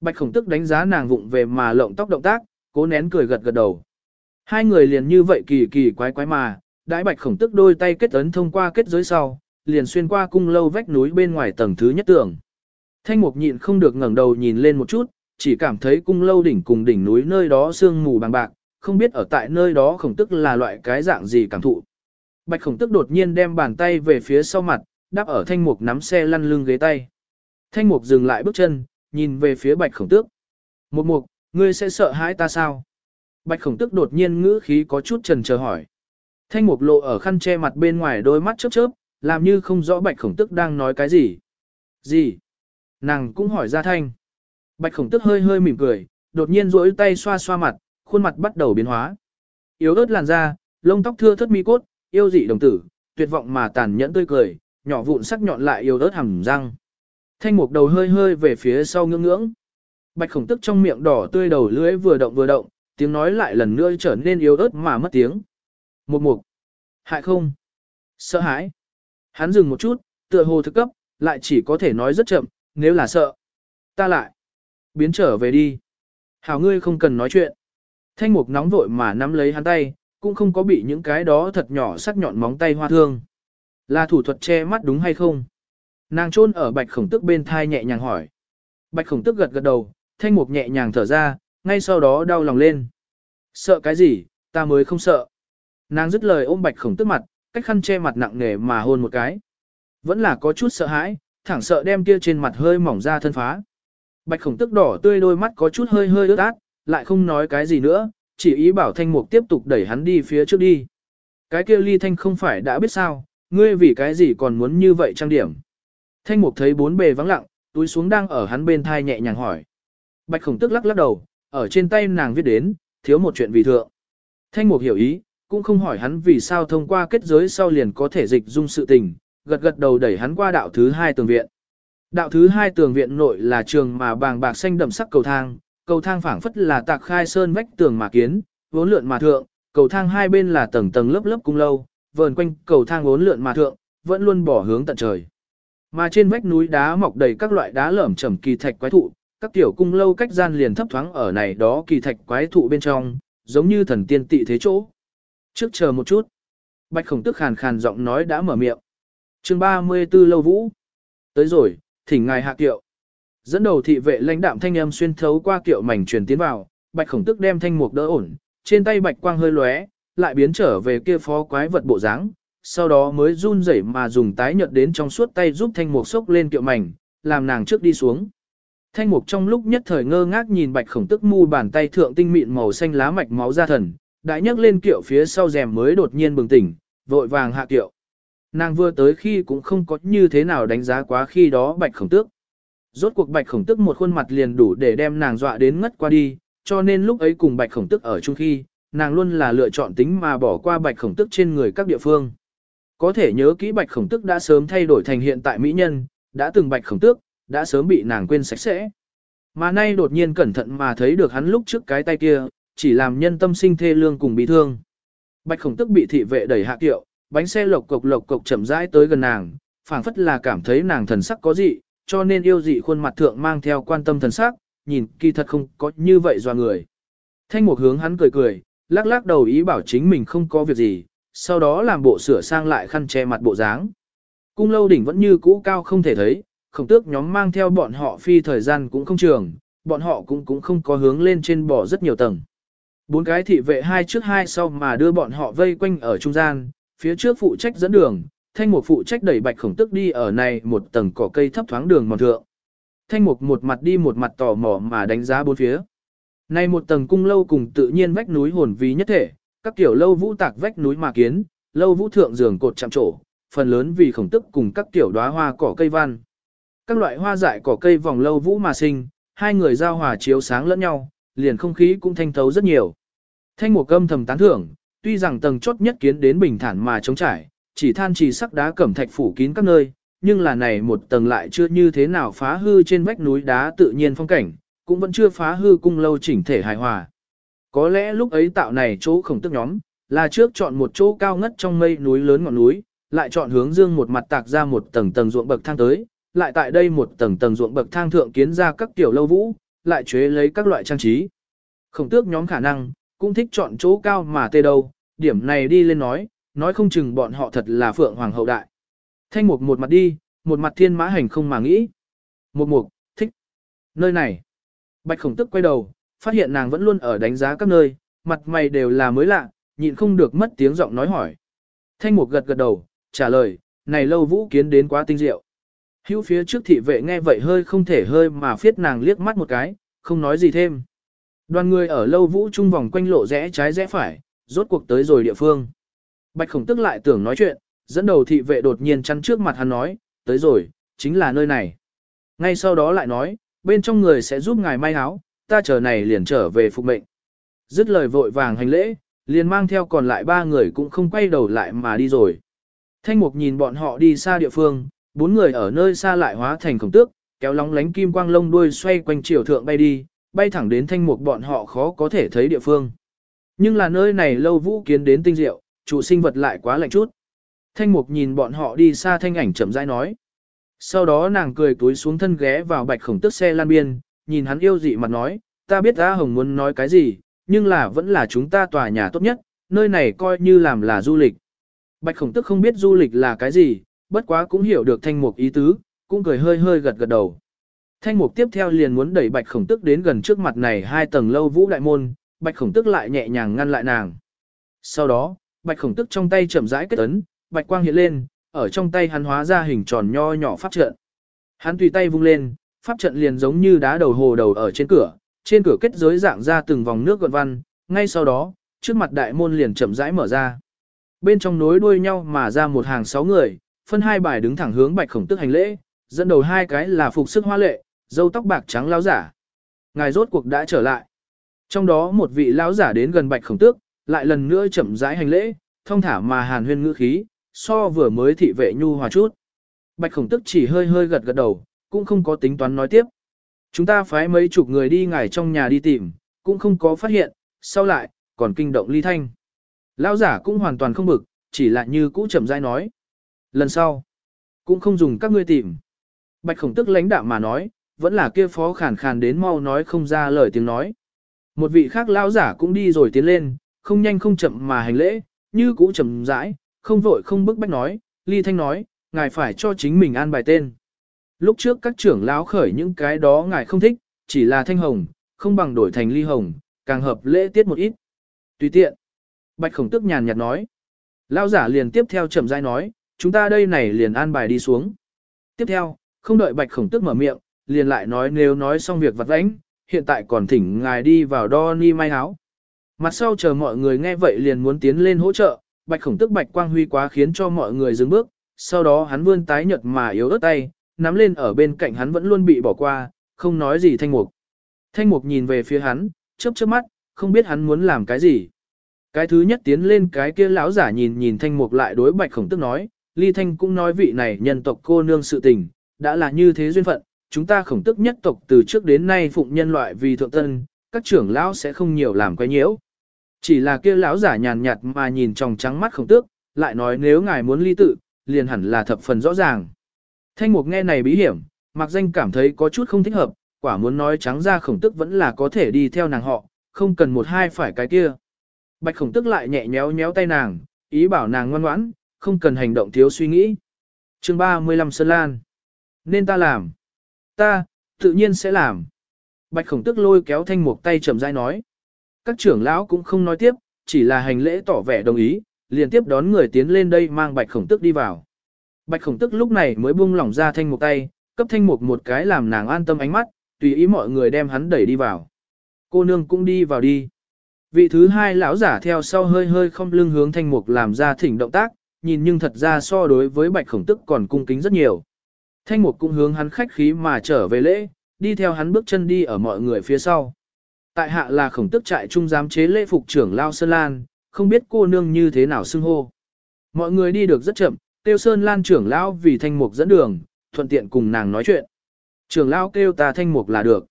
Bạch khổng tức đánh giá nàng vụng về mà lộng tóc động tác, cố nén cười gật gật đầu. Hai người liền như vậy kỳ kỳ quái quái mà, đãi bạch khổng tức đôi tay kết ấn thông qua kết giới sau, liền xuyên qua cung lâu vách núi bên ngoài tầng thứ nhất tường. Thanh mục nhịn không được ngẩng đầu nhìn lên một chút, chỉ cảm thấy cung lâu đỉnh cùng đỉnh núi nơi đó sương mù bằng bạc, không biết ở tại nơi đó khổng tức là loại cái dạng gì cảm thụ. Bạch khổng tức đột nhiên đem bàn tay về phía sau mặt, đáp ở thanh mục nắm xe lăn lưng ghế tay. Thanh mục dừng lại bước chân, nhìn về phía bạch khổng tước. Một mục, ngươi sẽ sợ hãi ta sao? Bạch khổng tức đột nhiên ngữ khí có chút trần chờ hỏi. Thanh mục lộ ở khăn che mặt bên ngoài đôi mắt chớp chớp, làm như không rõ bạch khổng tức đang nói cái gì. Gì? Nàng cũng hỏi ra thanh. Bạch khổng tức hơi hơi mỉm cười, đột nhiên duỗi tay xoa xoa mặt, khuôn mặt bắt đầu biến hóa. Yếu ớt làn da, lông tóc thưa thất mi cốt, yêu dị đồng tử, tuyệt vọng mà tàn nhẫn tươi cười, nhỏ vụn sắc nhọn lại yếu ớt hầm răng. Thanh mục đầu hơi hơi về phía sau ngưỡng ngưỡng. Bạch khổng tức trong miệng đỏ tươi đầu lưỡi vừa động vừa động, tiếng nói lại lần nữa trở nên yếu ớt mà mất tiếng. Một mục. Hại không? Sợ hãi. Hắn dừng một chút, tựa hồ thực cấp, lại chỉ có thể nói rất chậm, nếu là sợ. Ta lại. Biến trở về đi. Hảo ngươi không cần nói chuyện. Thanh mục nóng vội mà nắm lấy hắn tay, cũng không có bị những cái đó thật nhỏ sắc nhọn móng tay hoa thương. Là thủ thuật che mắt đúng hay không? Nàng chôn ở bạch khổng tức bên thai nhẹ nhàng hỏi. Bạch khổng tức gật gật đầu, thanh mục nhẹ nhàng thở ra, ngay sau đó đau lòng lên. Sợ cái gì, ta mới không sợ. Nàng dứt lời ôm bạch khổng tức mặt, cách khăn che mặt nặng nề mà hôn một cái. Vẫn là có chút sợ hãi, thẳng sợ đem kia trên mặt hơi mỏng ra thân phá. Bạch khổng tức đỏ tươi đôi mắt có chút hơi hơi ướt át, lại không nói cái gì nữa, chỉ ý bảo thanh mục tiếp tục đẩy hắn đi phía trước đi. Cái kia ly thanh không phải đã biết sao, ngươi vì cái gì còn muốn như vậy trang điểm. Thanh mục thấy bốn bề vắng lặng, túi xuống đang ở hắn bên thai nhẹ nhàng hỏi. Bạch khổng tức lắc lắc đầu, ở trên tay nàng viết đến, thiếu một chuyện vì thượng. Thanh mục hiểu ý, cũng không hỏi hắn vì sao thông qua kết giới sau liền có thể dịch dung sự tình, gật gật đầu đẩy hắn qua đạo thứ hai tường viện. Đạo thứ hai tường viện nội là trường mà bàng bạc xanh đậm sắc cầu thang, cầu thang phảng phất là tạc khai sơn vách tường mà kiến, vốn lượn mà thượng, cầu thang hai bên là tầng tầng lớp lớp cung lâu, vờn quanh cầu thang vốn lượn mà thượng, vẫn luôn bỏ hướng tận trời. Mà trên vách núi đá mọc đầy các loại đá lởm chởm kỳ thạch quái thụ, các tiểu cung lâu cách gian liền thấp thoáng ở này đó kỳ thạch quái thụ bên trong, giống như thần tiên tị thế chỗ. Trước chờ một chút. Bạch khổng tức khàn khàn giọng nói đã mở miệng. chương 34 lâu vũ. Tới rồi, thỉnh ngài hạ kiệu. Dẫn đầu thị vệ lãnh đạm thanh âm xuyên thấu qua kiệu mảnh truyền tiến vào, bạch khổng tức đem thanh mục đỡ ổn, trên tay bạch quang hơi lóe, lại biến trở về kia phó quái vật bộ dáng, sau đó mới run rẩy mà dùng tái nhợt đến trong suốt tay giúp thanh mục sốc lên kiệu mảnh, làm nàng trước đi xuống. Thanh mục trong lúc nhất thời ngơ ngác nhìn bạch khổng tức mu bàn tay thượng tinh mịn màu xanh lá mạch máu ra thần, đã nhấc lên kiệu phía sau rèm mới đột nhiên bừng tỉnh, vội vàng hạ kiệu. Nàng vừa tới khi cũng không có như thế nào đánh giá quá khi đó bạch khổng tước. Rốt cuộc bạch khổng tức một khuôn mặt liền đủ để đem nàng dọa đến ngất qua đi, cho nên lúc ấy cùng bạch khổng tức ở chung khi, nàng luôn là lựa chọn tính mà bỏ qua bạch khổng tức trên người các địa phương. Có thể nhớ kỹ bạch khổng tức đã sớm thay đổi thành hiện tại mỹ nhân, đã từng bạch khổng tước, đã sớm bị nàng quên sạch sẽ. Mà nay đột nhiên cẩn thận mà thấy được hắn lúc trước cái tay kia, chỉ làm nhân tâm sinh thê lương cùng bị thương. Bạch khổng tức bị thị vệ đẩy hạ kiệu, bánh xe lộc cộc lộc cộc chậm rãi tới gần nàng, phảng phất là cảm thấy nàng thần sắc có dị, cho nên yêu dị khuôn mặt thượng mang theo quan tâm thần sắc, nhìn kỳ thật không có như vậy doa người. Thanh một hướng hắn cười cười, lắc lắc đầu ý bảo chính mình không có việc gì, sau đó làm bộ sửa sang lại khăn che mặt bộ dáng. Cung lâu đỉnh vẫn như cũ cao không thể thấy, khổng tước nhóm mang theo bọn họ phi thời gian cũng không trường, bọn họ cũng cũng không có hướng lên trên bỏ rất nhiều tầng. Bốn cái thị vệ hai trước hai sau mà đưa bọn họ vây quanh ở trung gian, phía trước phụ trách dẫn đường, thanh mục phụ trách đẩy bạch khổng tức đi ở này một tầng cỏ cây thấp thoáng đường mòn thượng. Thanh mục một mặt đi một mặt tò mò mà đánh giá bốn phía. Này một tầng cung lâu cùng tự nhiên vách núi hồn ví nhất thể, các kiểu lâu vũ tạc vách núi mà kiến, lâu vũ thượng giường cột chạm trổ, phần lớn vì khổng tức cùng các kiểu đóa hoa cỏ cây văn. Các loại hoa dại cỏ cây vòng lâu vũ mà sinh, hai người giao hòa chiếu sáng lẫn nhau, liền không khí cũng thanh thấu rất nhiều. Thanh một cơm thầm tán thưởng, tuy rằng tầng chốt nhất kiến đến bình thản mà trống trải, chỉ than chỉ sắc đá cẩm thạch phủ kín các nơi, nhưng là này một tầng lại chưa như thế nào phá hư trên vách núi đá tự nhiên phong cảnh, cũng vẫn chưa phá hư cung lâu chỉnh thể hài hòa. Có lẽ lúc ấy tạo này chỗ khổng tức nhóm, là trước chọn một chỗ cao ngất trong mây núi lớn ngọn núi, lại chọn hướng dương một mặt tạc ra một tầng tầng ruộng bậc thang tới, lại tại đây một tầng tầng ruộng bậc thang thượng kiến ra các tiểu lâu vũ, lại chế lấy các loại trang trí. Khổng tước nhóm khả năng, cũng thích chọn chỗ cao mà tê đâu, điểm này đi lên nói, nói không chừng bọn họ thật là phượng hoàng hậu đại. Thanh mục một mặt đi, một mặt thiên mã hành không mà nghĩ. Một mục, thích. Nơi này. Bạch khổng tức quay đầu, phát hiện nàng vẫn luôn ở đánh giá các nơi, mặt mày đều là mới lạ, nhịn không được mất tiếng giọng nói hỏi. Thanh mục gật gật đầu, trả lời, này lâu vũ kiến đến quá tinh diệu. Hữu phía trước thị vệ nghe vậy hơi không thể hơi mà phiết nàng liếc mắt một cái, không nói gì thêm. Đoàn người ở lâu vũ trung vòng quanh lộ rẽ trái rẽ phải, rốt cuộc tới rồi địa phương. Bạch khổng tức lại tưởng nói chuyện, dẫn đầu thị vệ đột nhiên chắn trước mặt hắn nói, tới rồi, chính là nơi này. Ngay sau đó lại nói, bên trong người sẽ giúp ngài may áo, ta chờ này liền trở về phục mệnh. Dứt lời vội vàng hành lễ, liền mang theo còn lại ba người cũng không quay đầu lại mà đi rồi. Thanh mục nhìn bọn họ đi xa địa phương, bốn người ở nơi xa lại hóa thành khổng tước, kéo lóng lánh kim quang lông đuôi xoay quanh chiều thượng bay đi, bay thẳng đến thanh mục bọn họ khó có thể thấy địa phương. Nhưng là nơi này lâu vũ kiến đến tinh diệu, chủ sinh vật lại quá lạnh chút. Thanh mục nhìn bọn họ đi xa thanh ảnh chậm rãi nói. Sau đó nàng cười túi xuống thân ghé vào bạch khổng tức xe lan biên, nhìn hắn yêu dị mặt nói, ta biết A Hồng muốn nói cái gì, nhưng là vẫn là chúng ta tòa nhà tốt nhất, nơi này coi như làm là du lịch. Bạch khổng tức không biết du lịch là cái gì, bất quá cũng hiểu được thanh mục ý tứ, cũng cười hơi hơi gật gật đầu. Thanh mục tiếp theo liền muốn đẩy bạch khổng tức đến gần trước mặt này hai tầng lâu vũ đại môn, bạch khổng tức lại nhẹ nhàng ngăn lại nàng. Sau đó, bạch khổng tức trong tay chậm rãi kết ấn, bạch quang hiện lên, ở trong tay hắn hóa ra hình tròn nho nhỏ pháp trận. Hắn tùy tay vung lên, pháp trận liền giống như đá đầu hồ đầu ở trên cửa, trên cửa kết giới dạng ra từng vòng nước gợn văn, ngay sau đó, trước mặt đại môn liền chậm rãi mở ra. Bên trong nối đuôi nhau mà ra một hàng sáu người, phân hai bài đứng thẳng hướng bạch khổng tức hành lễ, dẫn đầu hai cái là phục sức hoa lệ, dâu tóc bạc trắng lão giả. Ngài rốt cuộc đã trở lại. Trong đó một vị lão giả đến gần bạch khổng tước, lại lần nữa chậm rãi hành lễ, thông thả mà hàn huyên ngữ khí, so vừa mới thị vệ nhu hòa chút. Bạch khổng tức chỉ hơi hơi gật gật đầu, cũng không có tính toán nói tiếp. Chúng ta phái mấy chục người đi ngài trong nhà đi tìm, cũng không có phát hiện, sau lại, còn kinh động ly thanh. Lão giả cũng hoàn toàn không bực, chỉ là như cũ chậm rãi nói. Lần sau, cũng không dùng các ngươi tìm. Bạch khổng tức lãnh đạm mà nói, vẫn là kia phó khàn khàn đến mau nói không ra lời tiếng nói. Một vị khác lão giả cũng đi rồi tiến lên, không nhanh không chậm mà hành lễ, như cũ chậm rãi, không vội không bức bách nói, ly thanh nói, ngài phải cho chính mình an bài tên. Lúc trước các trưởng lão khởi những cái đó ngài không thích, chỉ là thanh hồng, không bằng đổi thành ly hồng, càng hợp lễ tiết một ít. Tùy tiện. Bạch khổng tức nhàn nhạt nói. Lão giả liền tiếp theo chậm rãi nói, chúng ta đây này liền an bài đi xuống. Tiếp theo, không đợi bạch khổng tức mở miệng, liền lại nói nếu nói xong việc vặt vãnh, hiện tại còn thỉnh ngài đi vào đo ni may áo. Mặt sau chờ mọi người nghe vậy liền muốn tiến lên hỗ trợ, bạch khổng tức bạch quang huy quá khiến cho mọi người dừng bước, sau đó hắn vươn tái nhợt mà yếu ớt tay, nắm lên ở bên cạnh hắn vẫn luôn bị bỏ qua, không nói gì thanh mục. Thanh mục nhìn về phía hắn, chớp chớp mắt, không biết hắn muốn làm cái gì. Cái thứ nhất tiến lên cái kia lão giả nhìn nhìn thanh mục lại đối bạch khổng tức nói, ly thanh cũng nói vị này nhân tộc cô nương sự tình, đã là như thế duyên phận, chúng ta khổng tức nhất tộc từ trước đến nay phụng nhân loại vì thượng tân, các trưởng lão sẽ không nhiều làm quấy nhiễu. Chỉ là kia lão giả nhàn nhạt mà nhìn trong trắng mắt khổng tước, lại nói nếu ngài muốn ly tự, liền hẳn là thập phần rõ ràng. Thanh mục nghe này bí hiểm, mặc danh cảm thấy có chút không thích hợp, quả muốn nói trắng ra khổng tức vẫn là có thể đi theo nàng họ, không cần một hai phải cái kia. Bạch khổng tức lại nhẹ nhéo nhéo tay nàng, ý bảo nàng ngoan ngoãn, không cần hành động thiếu suy nghĩ. chương 35 Sơn Lan. Nên ta làm. Ta, tự nhiên sẽ làm. Bạch khổng tức lôi kéo thanh mục tay chậm rãi nói. Các trưởng lão cũng không nói tiếp, chỉ là hành lễ tỏ vẻ đồng ý, liền tiếp đón người tiến lên đây mang bạch khổng tức đi vào. Bạch khổng tức lúc này mới buông lỏng ra thanh mục tay, cấp thanh mục một cái làm nàng an tâm ánh mắt, tùy ý mọi người đem hắn đẩy đi vào. Cô nương cũng đi vào đi. Vị thứ hai lão giả theo sau hơi hơi không lưng hướng thanh mục làm ra thỉnh động tác, nhìn nhưng thật ra so đối với bạch khổng tức còn cung kính rất nhiều. Thanh mục cũng hướng hắn khách khí mà trở về lễ, đi theo hắn bước chân đi ở mọi người phía sau. Tại hạ là khổng tức trại trung giám chế lễ phục trưởng Lao Sơn Lan, không biết cô nương như thế nào xưng hô. Mọi người đi được rất chậm, tiêu Sơn Lan trưởng Lão vì thanh mục dẫn đường, thuận tiện cùng nàng nói chuyện. Trưởng Lão kêu ta thanh mục là được.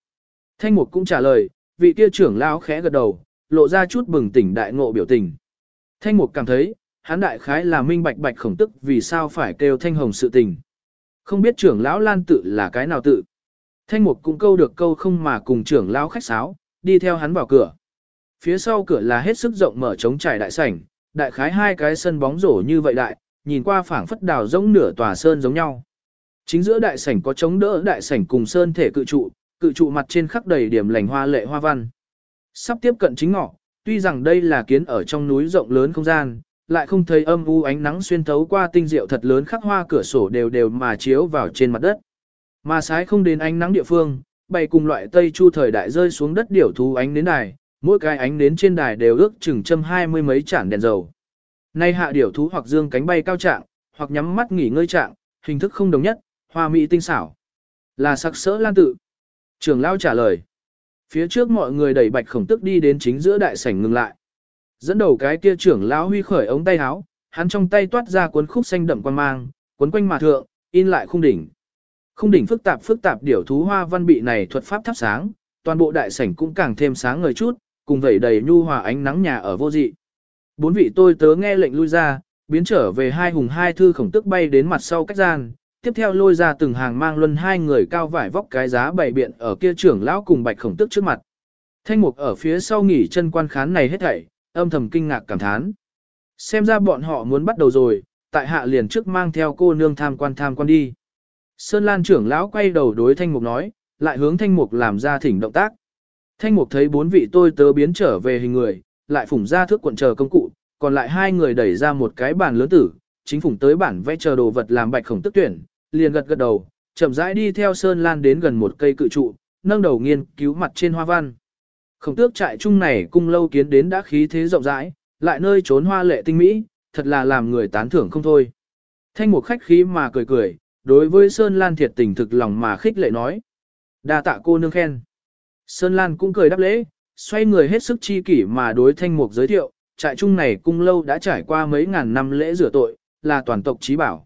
Thanh mục cũng trả lời, vị kia trưởng Lão khẽ gật đầu, lộ ra chút bừng tỉnh đại ngộ biểu tình. Thanh mục cảm thấy, hắn đại khái là minh bạch bạch khổng tức vì sao phải kêu thanh hồng sự tình. Không biết trưởng lão Lan tự là cái nào tự. Thanh mục cũng câu được câu không mà cùng trưởng lão khách sáo, đi theo hắn vào cửa. Phía sau cửa là hết sức rộng mở trống trải đại sảnh, đại khái hai cái sân bóng rổ như vậy đại, nhìn qua phảng phất đào giống nửa tòa sơn giống nhau. Chính giữa đại sảnh có chống đỡ đại sảnh cùng sơn thể cự trụ, cự trụ mặt trên khắc đầy điểm lành hoa lệ hoa văn. Sắp tiếp cận chính ngọ, tuy rằng đây là kiến ở trong núi rộng lớn không gian, lại không thấy âm u ánh nắng xuyên thấu qua tinh diệu thật lớn khắc hoa cửa sổ đều đều mà chiếu vào trên mặt đất. Mà sái không đến ánh nắng địa phương, bày cùng loại tây chu thời đại rơi xuống đất điểu thú ánh đến đài, mỗi cái ánh đến trên đài đều ước chừng châm hai mươi mấy chản đèn dầu. Nay hạ điểu thú hoặc dương cánh bay cao trạng, hoặc nhắm mắt nghỉ ngơi trạng, hình thức không đồng nhất, hoa mỹ tinh xảo. Là sắc sỡ lan tự. Trường lao trả lời. Phía trước mọi người đẩy bạch khổng tức đi đến chính giữa đại sảnh ngừng lại. Dẫn đầu cái kia trưởng lão huy khởi ống tay áo, hắn trong tay toát ra cuốn khúc xanh đậm quan mang, cuốn quanh mà thượng, in lại khung đỉnh. Khung đỉnh phức tạp phức tạp điểu thú hoa văn bị này thuật pháp thắp sáng, toàn bộ đại sảnh cũng càng thêm sáng ngời chút, cùng vậy đầy nhu hòa ánh nắng nhà ở vô dị. Bốn vị tôi tớ nghe lệnh lui ra, biến trở về hai hùng hai thư khổng tức bay đến mặt sau cách gian, tiếp theo lôi ra từng hàng mang luân hai người cao vải vóc cái giá bày biện ở kia trưởng lão cùng bạch khổng tức trước mặt. Thanh mục ở phía sau nghỉ chân quan khán này hết thảy, âm thầm kinh ngạc cảm thán. Xem ra bọn họ muốn bắt đầu rồi, tại hạ liền trước mang theo cô nương tham quan tham quan đi. Sơn Lan trưởng lão quay đầu đối Thanh Mục nói, lại hướng Thanh Mục làm ra thỉnh động tác. Thanh Mục thấy bốn vị tôi tớ biến trở về hình người, lại phủng ra thước quận chờ công cụ, còn lại hai người đẩy ra một cái bàn lớn tử, chính phủng tới bản vẽ chờ đồ vật làm bạch khổng tức tuyển, liền gật gật đầu, chậm rãi đi theo Sơn Lan đến gần một cây cự trụ, nâng đầu nghiên cứu mặt trên hoa văn. Khổng tước trại chung này cung lâu kiến đến đã khí thế rộng rãi, lại nơi trốn hoa lệ tinh mỹ, thật là làm người tán thưởng không thôi. Thanh Mục khách khí mà cười cười, đối với Sơn Lan thiệt tình thực lòng mà khích lệ nói. đa tạ cô nương khen. Sơn Lan cũng cười đáp lễ, xoay người hết sức chi kỷ mà đối thanh mục giới thiệu, trại trung này cung lâu đã trải qua mấy ngàn năm lễ rửa tội, là toàn tộc trí bảo.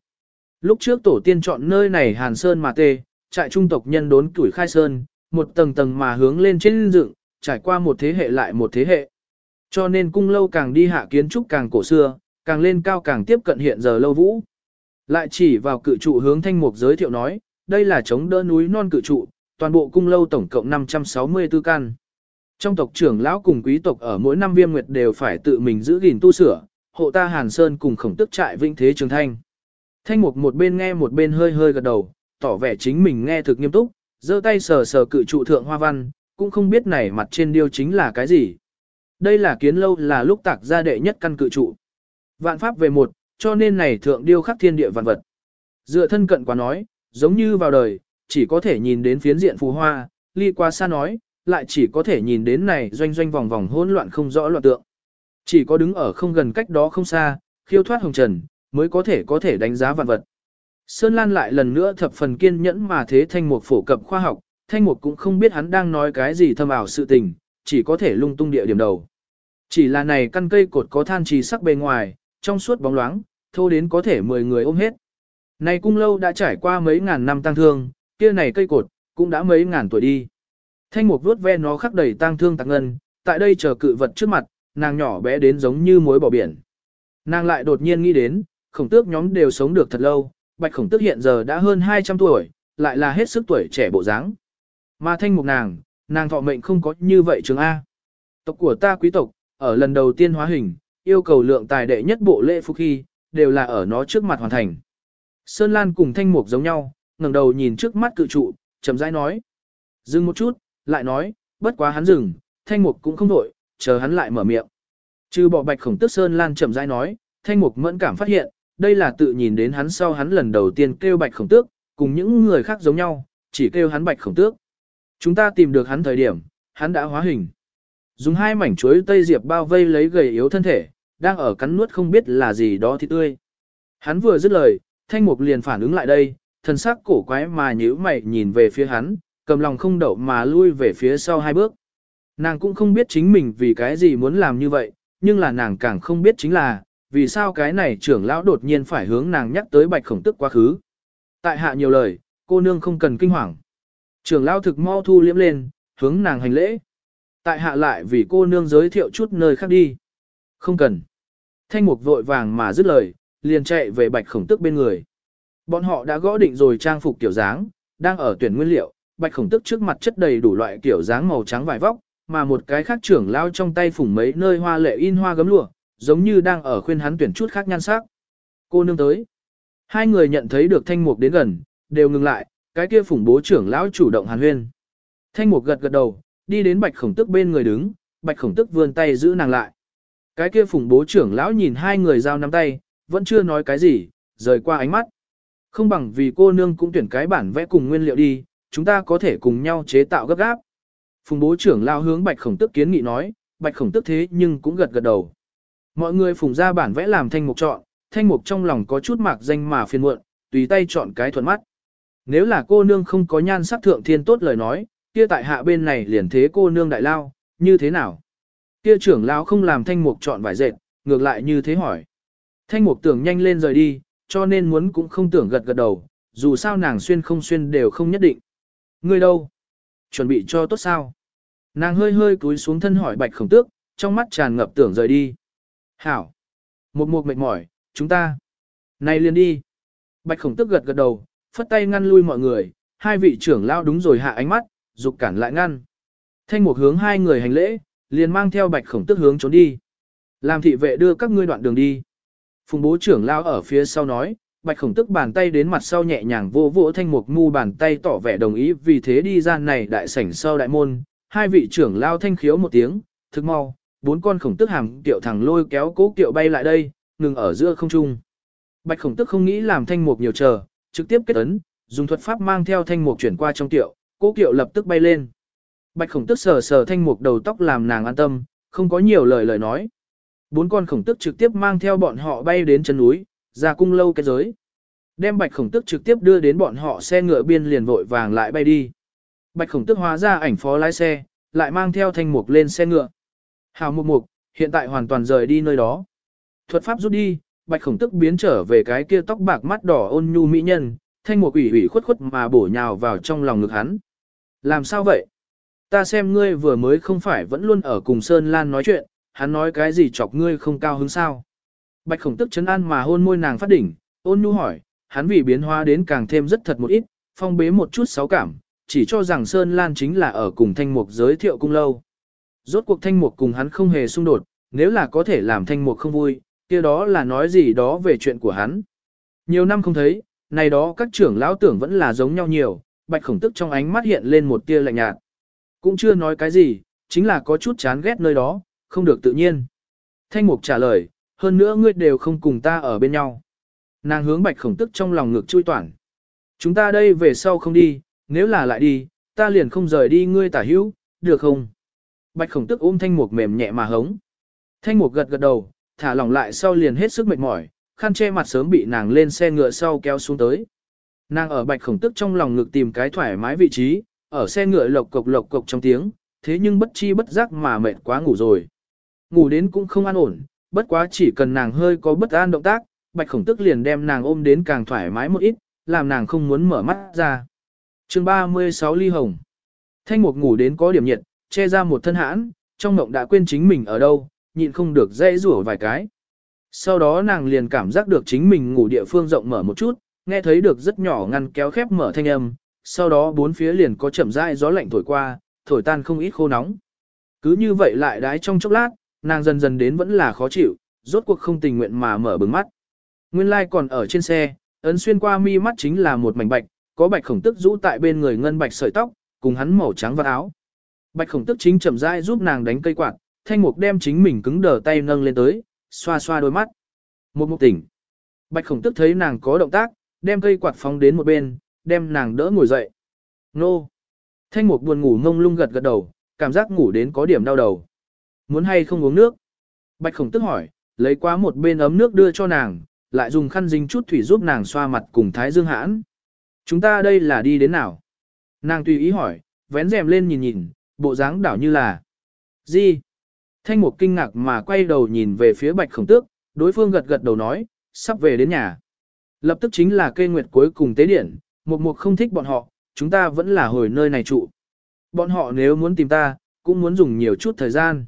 Lúc trước tổ tiên chọn nơi này Hàn Sơn mà tê, trại trung tộc nhân đốn tuổi khai sơn, một tầng tầng mà hướng lên trên dựng, trải qua một thế hệ lại một thế hệ. Cho nên cung lâu càng đi hạ kiến trúc càng cổ xưa, càng lên cao càng tiếp cận hiện giờ lâu vũ. Lại chỉ vào cự trụ hướng thanh mục giới thiệu nói, đây là chống đỡ núi non cự trụ, toàn bộ cung lâu tổng cộng 564 căn. Trong tộc trưởng lão cùng quý tộc ở mỗi năm viêm nguyệt đều phải tự mình giữ gìn tu sửa, hộ ta Hàn Sơn cùng khổng tức trại vĩnh thế trường thanh. Thanh mục một bên nghe một bên hơi hơi gật đầu, tỏ vẻ chính mình nghe thực nghiêm túc, giơ tay sờ sờ cự trụ thượng hoa văn, cũng không biết này mặt trên điêu chính là cái gì. Đây là kiến lâu là lúc tạc ra đệ nhất căn cự trụ. Vạn pháp về một, cho nên này thượng điêu khắc thiên địa vạn vật. Dựa thân cận quá nói, giống như vào đời, chỉ có thể nhìn đến phiến diện phù hoa, ly qua xa nói, lại chỉ có thể nhìn đến này doanh doanh vòng vòng hỗn loạn không rõ loạn tượng. Chỉ có đứng ở không gần cách đó không xa, khiêu thoát hồng trần, mới có thể có thể đánh giá vạn vật. Sơn Lan lại lần nữa thập phần kiên nhẫn mà thế thanh mục phổ cập khoa học, thanh mục cũng không biết hắn đang nói cái gì thâm ảo sự tình, chỉ có thể lung tung địa điểm đầu. Chỉ là này căn cây cột có than trì sắc bề ngoài, trong suốt bóng loáng, thô đến có thể 10 người ôm hết. Này cung lâu đã trải qua mấy ngàn năm tăng thương, kia này cây cột, cũng đã mấy ngàn tuổi đi. Thanh mục vuốt ve nó khắc đầy tăng thương tạc ngân, tại đây chờ cự vật trước mặt, nàng nhỏ bé đến giống như muối bỏ biển. Nàng lại đột nhiên nghĩ đến, khổng tước nhóm đều sống được thật lâu, bạch khổng tước hiện giờ đã hơn 200 tuổi, lại là hết sức tuổi trẻ bộ dáng. Mà thanh mục nàng, nàng thọ mệnh không có như vậy trường A. Tộc của ta quý tộc, ở lần đầu tiên hóa hình, yêu cầu lượng tài đệ nhất bộ lễ phục khi, đều là ở nó trước mặt hoàn thành. Sơn Lan cùng thanh mục giống nhau, ngẩng đầu nhìn trước mắt cự trụ, chậm rãi nói. Dừng một chút, lại nói, bất quá hắn dừng, thanh mục cũng không đổi, chờ hắn lại mở miệng. Trừ bỏ bạch khổng tức Sơn Lan chậm rãi nói, thanh mục mẫn cảm phát hiện, đây là tự nhìn đến hắn sau hắn lần đầu tiên kêu bạch khổng tước, cùng những người khác giống nhau, chỉ kêu hắn bạch khổng tước. Chúng ta tìm được hắn thời điểm, hắn đã hóa hình. Dùng hai mảnh chuối tây diệp bao vây lấy gầy yếu thân thể, đang ở cắn nuốt không biết là gì đó thì tươi. Hắn vừa dứt lời, thanh mục liền phản ứng lại đây, thần sắc cổ quái mà nhíu mày nhìn về phía hắn, cầm lòng không đậu mà lui về phía sau hai bước. Nàng cũng không biết chính mình vì cái gì muốn làm như vậy, nhưng là nàng càng không biết chính là, vì sao cái này trưởng lão đột nhiên phải hướng nàng nhắc tới bạch khổng tức quá khứ. Tại hạ nhiều lời, cô nương không cần kinh hoàng. Trưởng lão thực mau thu liễm lên, hướng nàng hành lễ. Tại hạ lại vì cô nương giới thiệu chút nơi khác đi. Không cần. Thanh mục vội vàng mà dứt lời, liền chạy về bạch khổng tức bên người. Bọn họ đã gõ định rồi trang phục kiểu dáng, đang ở tuyển nguyên liệu, bạch khổng tức trước mặt chất đầy đủ loại kiểu dáng màu trắng vải vóc, mà một cái khác trưởng lao trong tay phủng mấy nơi hoa lệ in hoa gấm lụa, giống như đang ở khuyên hắn tuyển chút khác nhan sắc. Cô nương tới. Hai người nhận thấy được thanh mục đến gần, đều ngừng lại, cái kia phủng bố trưởng lão chủ động hàn huyên. Thanh mục gật gật đầu, đi đến bạch khổng tức bên người đứng, bạch khổng tức vươn tay giữ nàng lại. Cái kia phủng bố trưởng lão nhìn hai người giao nắm tay, vẫn chưa nói cái gì, rời qua ánh mắt. Không bằng vì cô nương cũng tuyển cái bản vẽ cùng nguyên liệu đi, chúng ta có thể cùng nhau chế tạo gấp gáp. Phùng bố trưởng lao hướng bạch khổng tức kiến nghị nói, bạch khổng tức thế nhưng cũng gật gật đầu. Mọi người phùng ra bản vẽ làm thanh mục chọn, thanh mục trong lòng có chút mạc danh mà phiền muộn, tùy tay chọn cái thuận mắt. Nếu là cô nương không có nhan sắc thượng thiên tốt lời nói, kia tại hạ bên này liền thế cô nương đại lao, như thế nào? Kia trưởng lão không làm thanh mục chọn vải dệt, ngược lại như thế hỏi. Thanh mục tưởng nhanh lên rời đi, cho nên muốn cũng không tưởng gật gật đầu, dù sao nàng xuyên không xuyên đều không nhất định. Ngươi đâu? Chuẩn bị cho tốt sao? Nàng hơi hơi cúi xuống thân hỏi bạch khổng tước, trong mắt tràn ngập tưởng rời đi. Hảo! Một mục mệt mỏi, chúng ta. Này liền đi. Bạch khổng tước gật gật đầu, phất tay ngăn lui mọi người, hai vị trưởng lao đúng rồi hạ ánh mắt, dục cản lại ngăn. Thanh mục hướng hai người hành lễ, liền mang theo bạch khổng tước hướng trốn đi. Làm thị vệ đưa các ngươi đoạn đường đi. Phùng bố trưởng lao ở phía sau nói, bạch khổng tức bàn tay đến mặt sau nhẹ nhàng vô vỗ thanh mục ngu bàn tay tỏ vẻ đồng ý vì thế đi ra này đại sảnh sau đại môn, hai vị trưởng lao thanh khiếu một tiếng, thức mau, bốn con khổng tức hàm tiệu thẳng lôi kéo cố kiệu bay lại đây, ngừng ở giữa không trung. Bạch khổng tức không nghĩ làm thanh mục nhiều chờ, trực tiếp kết ấn, dùng thuật pháp mang theo thanh mục chuyển qua trong tiệu, cố kiệu lập tức bay lên. Bạch khổng tức sờ sờ thanh mục đầu tóc làm nàng an tâm, không có nhiều lời lời nói. Bốn con khổng tức trực tiếp mang theo bọn họ bay đến chân núi, ra cung lâu cái giới. Đem bạch khổng tức trực tiếp đưa đến bọn họ xe ngựa biên liền vội vàng lại bay đi. Bạch khổng tức hóa ra ảnh phó lái xe, lại mang theo thanh mục lên xe ngựa. Hào mục mục, hiện tại hoàn toàn rời đi nơi đó. Thuật pháp rút đi, bạch khổng tức biến trở về cái kia tóc bạc mắt đỏ ôn nhu mỹ nhân, thanh một ủy ủy khuất khuất mà bổ nhào vào trong lòng ngực hắn. Làm sao vậy? Ta xem ngươi vừa mới không phải vẫn luôn ở cùng Sơn Lan nói chuyện, hắn nói cái gì chọc ngươi không cao hứng sao. Bạch khổng tức chấn an mà hôn môi nàng phát đỉnh, ôn nhu hỏi, hắn vì biến hóa đến càng thêm rất thật một ít, phong bế một chút sáu cảm, chỉ cho rằng Sơn Lan chính là ở cùng thanh mục giới thiệu cung lâu. Rốt cuộc thanh mục cùng hắn không hề xung đột, nếu là có thể làm thanh mục không vui, kia đó là nói gì đó về chuyện của hắn. Nhiều năm không thấy, này đó các trưởng lão tưởng vẫn là giống nhau nhiều, bạch khổng tức trong ánh mắt hiện lên một tia lạnh nhạt. Cũng chưa nói cái gì, chính là có chút chán ghét nơi đó, không được tự nhiên. Thanh mục trả lời, hơn nữa ngươi đều không cùng ta ở bên nhau. Nàng hướng bạch khổng tức trong lòng ngực chui toản. Chúng ta đây về sau không đi, nếu là lại đi, ta liền không rời đi ngươi tả hữu, được không? Bạch khổng tức ôm thanh mục mềm nhẹ mà hống. Thanh mục gật gật đầu, thả lỏng lại sau liền hết sức mệt mỏi, khăn che mặt sớm bị nàng lên xe ngựa sau kéo xuống tới. Nàng ở bạch khổng tức trong lòng ngực tìm cái thoải mái vị trí, ở xe ngựa lộc cộc lộc cộc trong tiếng, thế nhưng bất chi bất giác mà mệt quá ngủ rồi. Ngủ đến cũng không an ổn, bất quá chỉ cần nàng hơi có bất an động tác, bạch khổng tức liền đem nàng ôm đến càng thoải mái một ít, làm nàng không muốn mở mắt ra. chương 36 ly hồng. Thanh mục ngủ đến có điểm nhiệt, che ra một thân hãn, trong mộng đã quên chính mình ở đâu, nhịn không được dây rủa vài cái. Sau đó nàng liền cảm giác được chính mình ngủ địa phương rộng mở một chút, nghe thấy được rất nhỏ ngăn kéo khép mở thanh âm, sau đó bốn phía liền có chậm rãi gió lạnh thổi qua, thổi tan không ít khô nóng. Cứ như vậy lại đái trong chốc lát, nàng dần dần đến vẫn là khó chịu, rốt cuộc không tình nguyện mà mở bừng mắt. Nguyên lai like còn ở trên xe, ấn xuyên qua mi mắt chính là một mảnh bạch, có bạch khổng tức rũ tại bên người ngân bạch sợi tóc, cùng hắn màu trắng vạt áo. Bạch khổng tức chính chậm rãi giúp nàng đánh cây quạt, thanh mục đem chính mình cứng đờ tay nâng lên tới, xoa xoa đôi mắt. Một mục tỉnh. Bạch khổng tức thấy nàng có động tác, đem cây quạt phóng đến một bên, đem nàng đỡ ngồi dậy. Nô. Thanh mục buồn ngủ ngông lung gật gật đầu, cảm giác ngủ đến có điểm đau đầu. Muốn hay không uống nước? Bạch khổng tức hỏi, lấy qua một bên ấm nước đưa cho nàng, lại dùng khăn dính chút thủy giúp nàng xoa mặt cùng thái dương hãn. Chúng ta đây là đi đến nào? Nàng tùy ý hỏi, vén rèm lên nhìn nhìn, bộ dáng đảo như là. Gì? Thanh mục kinh ngạc mà quay đầu nhìn về phía bạch khổng tước, đối phương gật gật đầu nói, sắp về đến nhà. Lập tức chính là cây nguyệt cuối cùng tế điển, mục mục không thích bọn họ, chúng ta vẫn là hồi nơi này trụ. Bọn họ nếu muốn tìm ta, cũng muốn dùng nhiều chút thời gian.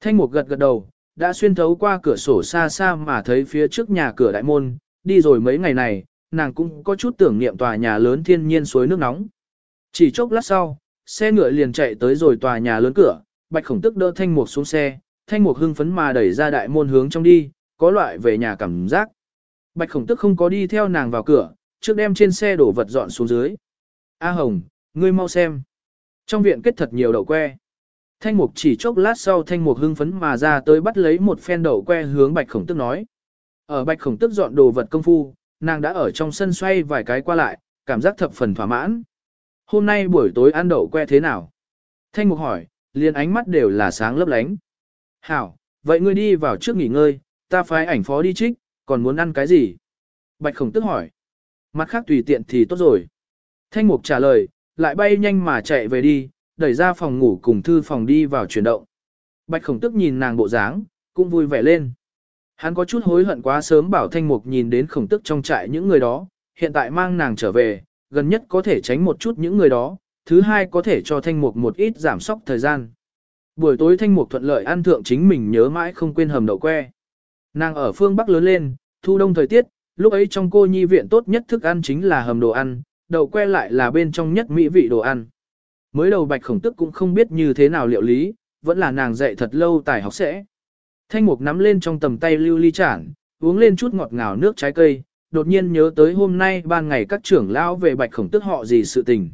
Thanh mục gật gật đầu, đã xuyên thấu qua cửa sổ xa xa mà thấy phía trước nhà cửa đại môn, đi rồi mấy ngày này, nàng cũng có chút tưởng niệm tòa nhà lớn thiên nhiên suối nước nóng. Chỉ chốc lát sau, xe ngựa liền chạy tới rồi tòa nhà lớn cửa, bạch khổng tức đỡ thanh mục xuống xe, thanh mục hưng phấn mà đẩy ra đại môn hướng trong đi, có loại về nhà cảm giác. Bạch khổng tức không có đi theo nàng vào cửa, trước đem trên xe đổ vật dọn xuống dưới. A Hồng, ngươi mau xem. Trong viện kết thật nhiều đậu que. Thanh mục chỉ chốc lát sau thanh mục hưng phấn mà ra tới bắt lấy một phen đậu que hướng bạch khổng tức nói. Ở bạch khổng tức dọn đồ vật công phu, nàng đã ở trong sân xoay vài cái qua lại, cảm giác thập phần thỏa mãn. Hôm nay buổi tối ăn đậu que thế nào? Thanh mục hỏi, liền ánh mắt đều là sáng lấp lánh. Hảo, vậy ngươi đi vào trước nghỉ ngơi, ta phái ảnh phó đi trích, còn muốn ăn cái gì? Bạch khổng tức hỏi. Mặt khác tùy tiện thì tốt rồi. Thanh mục trả lời, lại bay nhanh mà chạy về đi, đẩy ra phòng ngủ cùng thư phòng đi vào chuyển động. Bạch khổng tức nhìn nàng bộ dáng, cũng vui vẻ lên. Hắn có chút hối hận quá sớm bảo thanh mục nhìn đến khổng tức trong trại những người đó, hiện tại mang nàng trở về, gần nhất có thể tránh một chút những người đó, thứ hai có thể cho thanh mục một ít giảm sóc thời gian. Buổi tối thanh mục thuận lợi ăn thượng chính mình nhớ mãi không quên hầm đậu que. Nàng ở phương Bắc lớn lên, thu đông thời tiết, lúc ấy trong cô nhi viện tốt nhất thức ăn chính là hầm đồ ăn, đậu que lại là bên trong nhất mỹ vị đồ ăn. Mới đầu bạch khổng tức cũng không biết như thế nào liệu lý, vẫn là nàng dạy thật lâu tài học sẽ. Thanh mục nắm lên trong tầm tay lưu ly chản, uống lên chút ngọt ngào nước trái cây, đột nhiên nhớ tới hôm nay ban ngày các trưởng lão về bạch khổng tức họ gì sự tình.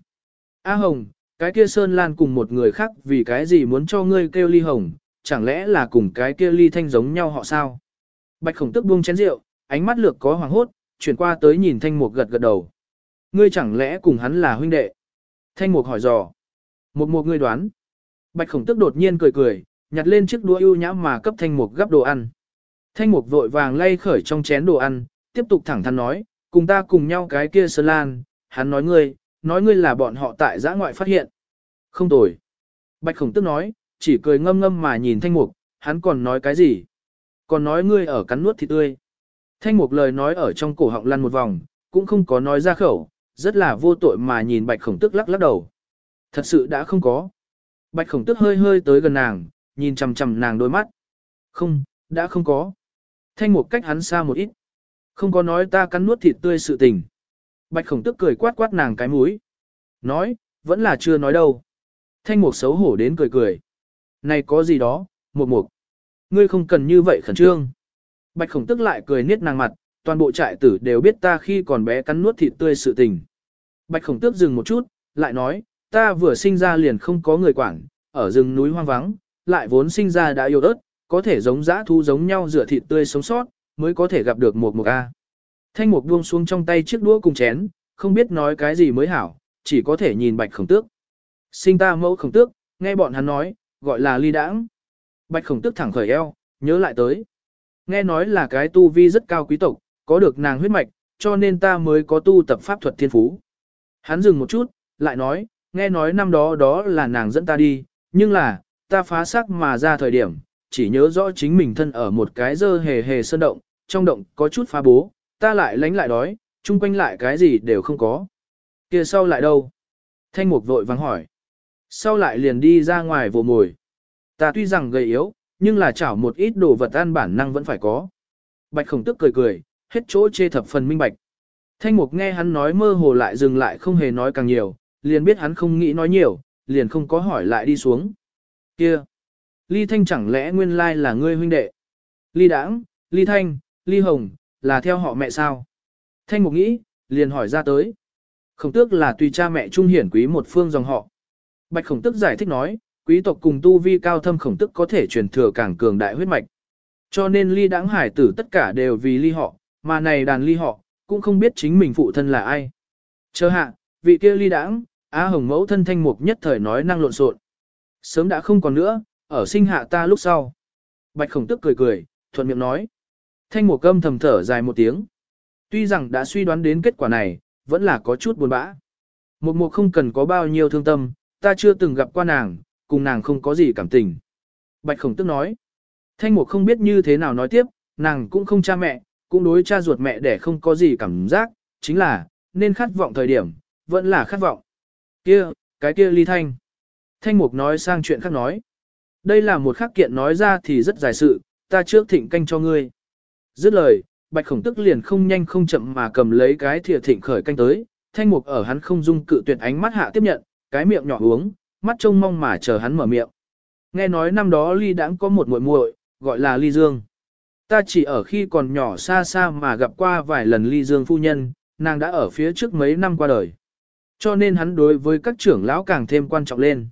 A Hồng, cái kia Sơn Lan cùng một người khác vì cái gì muốn cho ngươi kêu ly hồng, chẳng lẽ là cùng cái kia ly thanh giống nhau họ sao? Bạch khổng tức buông chén rượu, ánh mắt lược có hoàng hốt, chuyển qua tới nhìn thanh mục gật gật đầu. Ngươi chẳng lẽ cùng hắn là huynh đệ? Thanh mục hỏi dò. Một một ngươi đoán. Bạch khổng tức đột nhiên cười cười, nhặt lên chiếc đũa ưu nhã mà cấp thanh mục gắp đồ ăn. Thanh mục vội vàng lay khởi trong chén đồ ăn, tiếp tục thẳng thắn nói, cùng ta cùng nhau cái kia Sơn Lan, hắn nói ngươi, nói ngươi là bọn họ tại giã ngoại phát hiện. Không tồi. Bạch khổng tức nói, chỉ cười ngâm ngâm mà nhìn thanh mục, hắn còn nói cái gì? Còn nói ngươi ở cắn nuốt thịt tươi. Thanh mục lời nói ở trong cổ họng lăn một vòng, cũng không có nói ra khẩu, rất là vô tội mà nhìn bạch khổng tức lắc lắc đầu. Thật sự đã không có. Bạch khổng tức hơi hơi tới gần nàng, nhìn chằm chằm nàng đôi mắt. Không, đã không có. Thanh mục cách hắn xa một ít. Không có nói ta cắn nuốt thịt tươi sự tình. Bạch khổng tức cười quát quát nàng cái mũi. Nói, vẫn là chưa nói đâu. Thanh mục xấu hổ đến cười cười. Này có gì đó, mục mục. Ngươi không cần như vậy khẩn trương. Bạch khổng tức lại cười niết nàng mặt, toàn bộ trại tử đều biết ta khi còn bé cắn nuốt thịt tươi sự tình. Bạch khổng tước dừng một chút, lại nói, ta vừa sinh ra liền không có người quản, ở rừng núi hoang vắng, lại vốn sinh ra đã yêu ớt, có thể giống dã thu giống nhau rửa thịt tươi sống sót, mới có thể gặp được một một A. Thanh mục buông xuống trong tay chiếc đũa cùng chén, không biết nói cái gì mới hảo, chỉ có thể nhìn bạch khổng tước. Sinh ta mẫu khổng tước, nghe bọn hắn nói, gọi là ly đãng. Bạch khổng tước thẳng khởi eo, nhớ lại tới. Nghe nói là cái tu vi rất cao quý tộc, có được nàng huyết mạch, cho nên ta mới có tu tập pháp thuật thiên phú. Hắn dừng một chút, lại nói, nghe nói năm đó đó là nàng dẫn ta đi, nhưng là, ta phá xác mà ra thời điểm, chỉ nhớ rõ chính mình thân ở một cái dơ hề hề sơn động, trong động có chút phá bố, ta lại lánh lại đói, chung quanh lại cái gì đều không có. kia sau lại đâu? Thanh mục vội vắng hỏi. Sau lại liền đi ra ngoài vồ mồi. Ta tuy rằng gầy yếu, nhưng là chảo một ít đồ vật ăn bản năng vẫn phải có. Bạch khổng tức cười cười, hết chỗ chê thập phần minh bạch. Thanh mục nghe hắn nói mơ hồ lại dừng lại không hề nói càng nhiều, liền biết hắn không nghĩ nói nhiều, liền không có hỏi lại đi xuống. Kia! Ly Thanh chẳng lẽ nguyên lai là ngươi huynh đệ? Ly Đãng, Ly Thanh, Ly Hồng, là theo họ mẹ sao? Thanh mục nghĩ, liền hỏi ra tới. Khổng tước là tùy cha mẹ trung hiển quý một phương dòng họ. Bạch khổng tước giải thích nói, quý tộc cùng tu vi cao thâm khổng tước có thể truyền thừa càng cường đại huyết mạch. Cho nên ly đáng hải tử tất cả đều vì ly họ, mà này đàn ly họ, cũng không biết chính mình phụ thân là ai. Chờ hạ, vị kia ly đãng, Á Hồng mẫu thân thanh mục nhất thời nói năng lộn xộn. Sớm đã không còn nữa, ở sinh hạ ta lúc sau. Bạch khổng tước cười cười, thuận miệng nói. Thanh mục cơm thầm thở dài một tiếng. Tuy rằng đã suy đoán đến kết quả này, vẫn là có chút buồn bã. Một mục không cần có bao nhiêu thương tâm, ta chưa từng gặp qua nàng, cùng nàng không có gì cảm tình. Bạch khổng tức nói. Thanh mục không biết như thế nào nói tiếp, nàng cũng không cha mẹ, cũng đối cha ruột mẹ để không có gì cảm giác, chính là, nên khát vọng thời điểm, vẫn là khát vọng. Kia, cái kia ly thanh. Thanh mục nói sang chuyện khác nói. Đây là một khắc kiện nói ra thì rất dài sự, ta trước thịnh canh cho ngươi. Dứt lời, bạch khổng tức liền không nhanh không chậm mà cầm lấy cái thìa thịnh khởi canh tới, thanh mục ở hắn không dung cự tuyệt ánh mắt hạ tiếp nhận, cái miệng nhỏ uống, mắt trông mong mà chờ hắn mở miệng. Nghe nói năm đó ly đãng có một muội muội, gọi là ly dương. Ta chỉ ở khi còn nhỏ xa xa mà gặp qua vài lần ly dương phu nhân, nàng đã ở phía trước mấy năm qua đời. Cho nên hắn đối với các trưởng lão càng thêm quan trọng lên.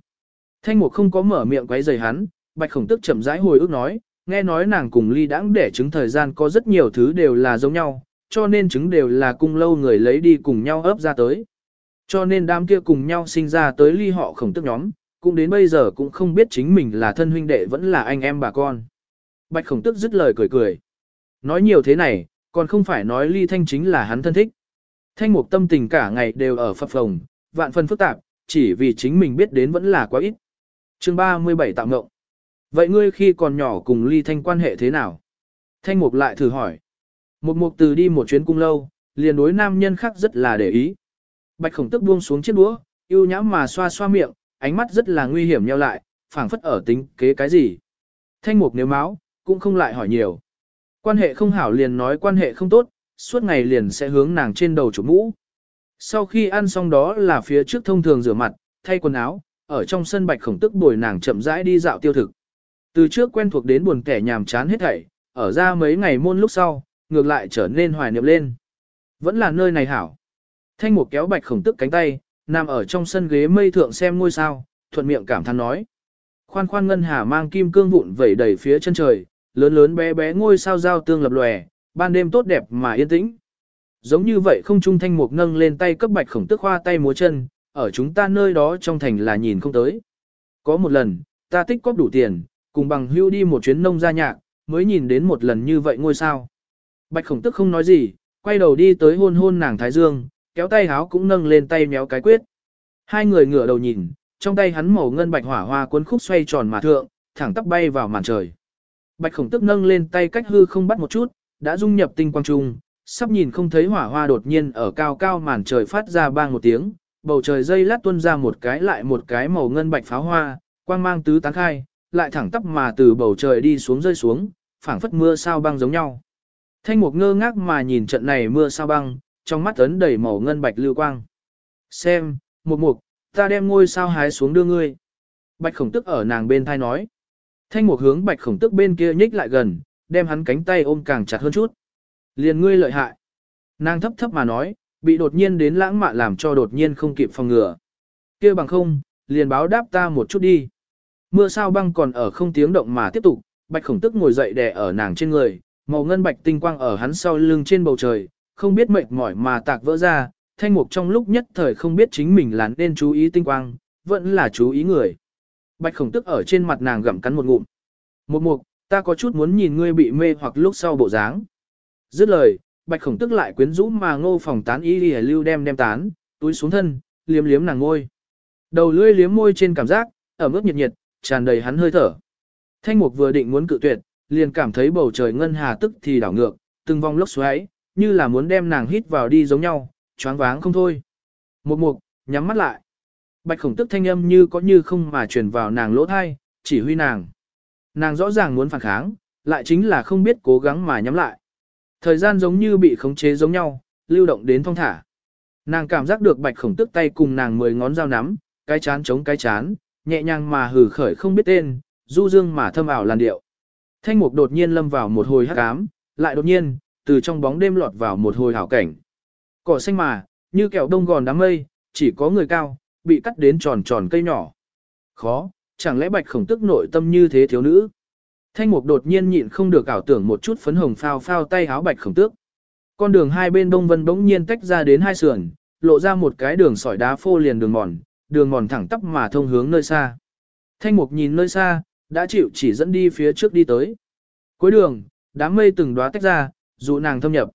Thanh mục không có mở miệng quấy rầy hắn, bạch khổng tức chậm rãi hồi ức nói, nghe nói nàng cùng ly đãng để trứng thời gian có rất nhiều thứ đều là giống nhau, cho nên trứng đều là cung lâu người lấy đi cùng nhau ấp ra tới. Cho nên đám kia cùng nhau sinh ra tới ly họ khổng tức nhóm, cũng đến bây giờ cũng không biết chính mình là thân huynh đệ vẫn là anh em bà con. Bạch khổng tức dứt lời cười cười. Nói nhiều thế này, còn không phải nói ly thanh chính là hắn thân thích. Thanh mục tâm tình cả ngày đều ở phập phồng, vạn phần phức tạp, chỉ vì chính mình biết đến vẫn là quá ít. chương 37 tạm ngộng. Vậy ngươi khi còn nhỏ cùng ly thanh quan hệ thế nào? Thanh mục lại thử hỏi. Một mục từ đi một chuyến cung lâu, liền đối nam nhân khác rất là để ý. Bạch khổng tức buông xuống chiếc đũa, yêu nhãm mà xoa xoa miệng, ánh mắt rất là nguy hiểm nheo lại, phảng phất ở tính kế cái gì. Thanh mục nếu máu, cũng không lại hỏi nhiều. Quan hệ không hảo liền nói quan hệ không tốt, suốt ngày liền sẽ hướng nàng trên đầu chủ mũ. Sau khi ăn xong đó là phía trước thông thường rửa mặt, thay quần áo, ở trong sân bạch khổng tức bồi nàng chậm rãi đi dạo tiêu thực. Từ trước quen thuộc đến buồn kẻ nhàm chán hết thảy, ở ra mấy ngày môn lúc sau, ngược lại trở nên hoài niệm lên. Vẫn là nơi này hảo. Thanh mục kéo bạch khổng tức cánh tay, nằm ở trong sân ghế mây thượng xem ngôi sao, thuận miệng cảm thán nói. Khoan khoan ngân hà mang kim cương vụn vẩy đầy phía chân trời, lớn lớn bé bé ngôi sao giao tương lập lòe, ban đêm tốt đẹp mà yên tĩnh. Giống như vậy không trung thanh mục nâng lên tay cấp bạch khổng tức hoa tay múa chân, ở chúng ta nơi đó trong thành là nhìn không tới. Có một lần, ta tích cóp đủ tiền, cùng bằng hưu đi một chuyến nông gia nhạc, mới nhìn đến một lần như vậy ngôi sao. Bạch khổng tức không nói gì, quay đầu đi tới hôn hôn nàng Thái Dương, kéo tay háo cũng nâng lên tay méo cái quyết. Hai người ngửa đầu nhìn, trong tay hắn màu ngân bạch hỏa hoa cuốn khúc xoay tròn mà thượng, thẳng tắp bay vào màn trời. Bạch khổng tức nâng lên tay cách hư không bắt một chút, đã dung nhập tinh quang trung, sắp nhìn không thấy hỏa hoa đột nhiên ở cao cao màn trời phát ra bang một tiếng, bầu trời dây lát tuôn ra một cái lại một cái màu ngân bạch pháo hoa, quang mang tứ tán khai, lại thẳng tắp mà từ bầu trời đi xuống rơi xuống, phảng phất mưa sao băng giống nhau. Thanh mục ngơ ngác mà nhìn trận này mưa sao băng, trong mắt ấn đầy màu ngân bạch lưu quang. Xem, một mục, ta đem ngôi sao hái xuống đưa ngươi. Bạch khổng tức ở nàng bên thai nói. Thanh mục hướng bạch khổng tức bên kia nhích lại gần, đem hắn cánh tay ôm càng chặt hơn chút. Liền ngươi lợi hại. Nàng thấp thấp mà nói, bị đột nhiên đến lãng mạn làm cho đột nhiên không kịp phòng ngừa. kia bằng không, liền báo đáp ta một chút đi. Mưa sao băng còn ở không tiếng động mà tiếp tục, bạch khổng tức ngồi dậy đè ở nàng trên người, màu ngân bạch tinh quang ở hắn sau lưng trên bầu trời, không biết mệt mỏi mà tạc vỡ ra, thanh mục trong lúc nhất thời không biết chính mình là nên chú ý tinh quang, vẫn là chú ý người. Bạch khổng tức ở trên mặt nàng gặm cắn một ngụm. Một mục, ta có chút muốn nhìn ngươi bị mê hoặc lúc sau bộ dáng. Dứt lời, bạch khổng tức lại quyến rũ mà ngô phòng tán y lìa lưu đem đem tán, túi xuống thân, liếm liếm nàng ngôi. Đầu lưỡi liếm môi trên cảm giác, ở mức nhiệt nhiệt, tràn đầy hắn hơi thở. Thanh mục vừa định muốn cự tuyệt, liền cảm thấy bầu trời ngân hà tức thì đảo ngược, từng vòng lốc xoáy, như là muốn đem nàng hít vào đi giống nhau, choáng váng không thôi. Một mục, nhắm mắt lại. Bạch khổng tức thanh âm như có như không mà truyền vào nàng lỗ thai, chỉ huy nàng. Nàng rõ ràng muốn phản kháng, lại chính là không biết cố gắng mà nhắm lại. Thời gian giống như bị khống chế giống nhau, lưu động đến thong thả. Nàng cảm giác được bạch khổng tức tay cùng nàng mười ngón dao nắm, cái chán chống cái chán, nhẹ nhàng mà hử khởi không biết tên, du dương mà thâm ảo làn điệu. Thanh mục đột nhiên lâm vào một hồi hắc ám, lại đột nhiên, từ trong bóng đêm lọt vào một hồi hảo cảnh. Cỏ xanh mà, như kẹo đông gòn đám mây, chỉ có người cao, bị cắt đến tròn tròn cây nhỏ. Khó, chẳng lẽ bạch khổng tức nội tâm như thế thiếu nữ? Thanh mục đột nhiên nhịn không được ảo tưởng một chút phấn hồng phao phao tay háo bạch khổng tước. Con đường hai bên đông vân bỗng nhiên tách ra đến hai sườn, lộ ra một cái đường sỏi đá phô liền đường mòn, đường mòn thẳng tắp mà thông hướng nơi xa. Thanh mục nhìn nơi xa, đã chịu chỉ dẫn đi phía trước đi tới. Cuối đường, đám mây từng đóa tách ra, dụ nàng thâm nhập.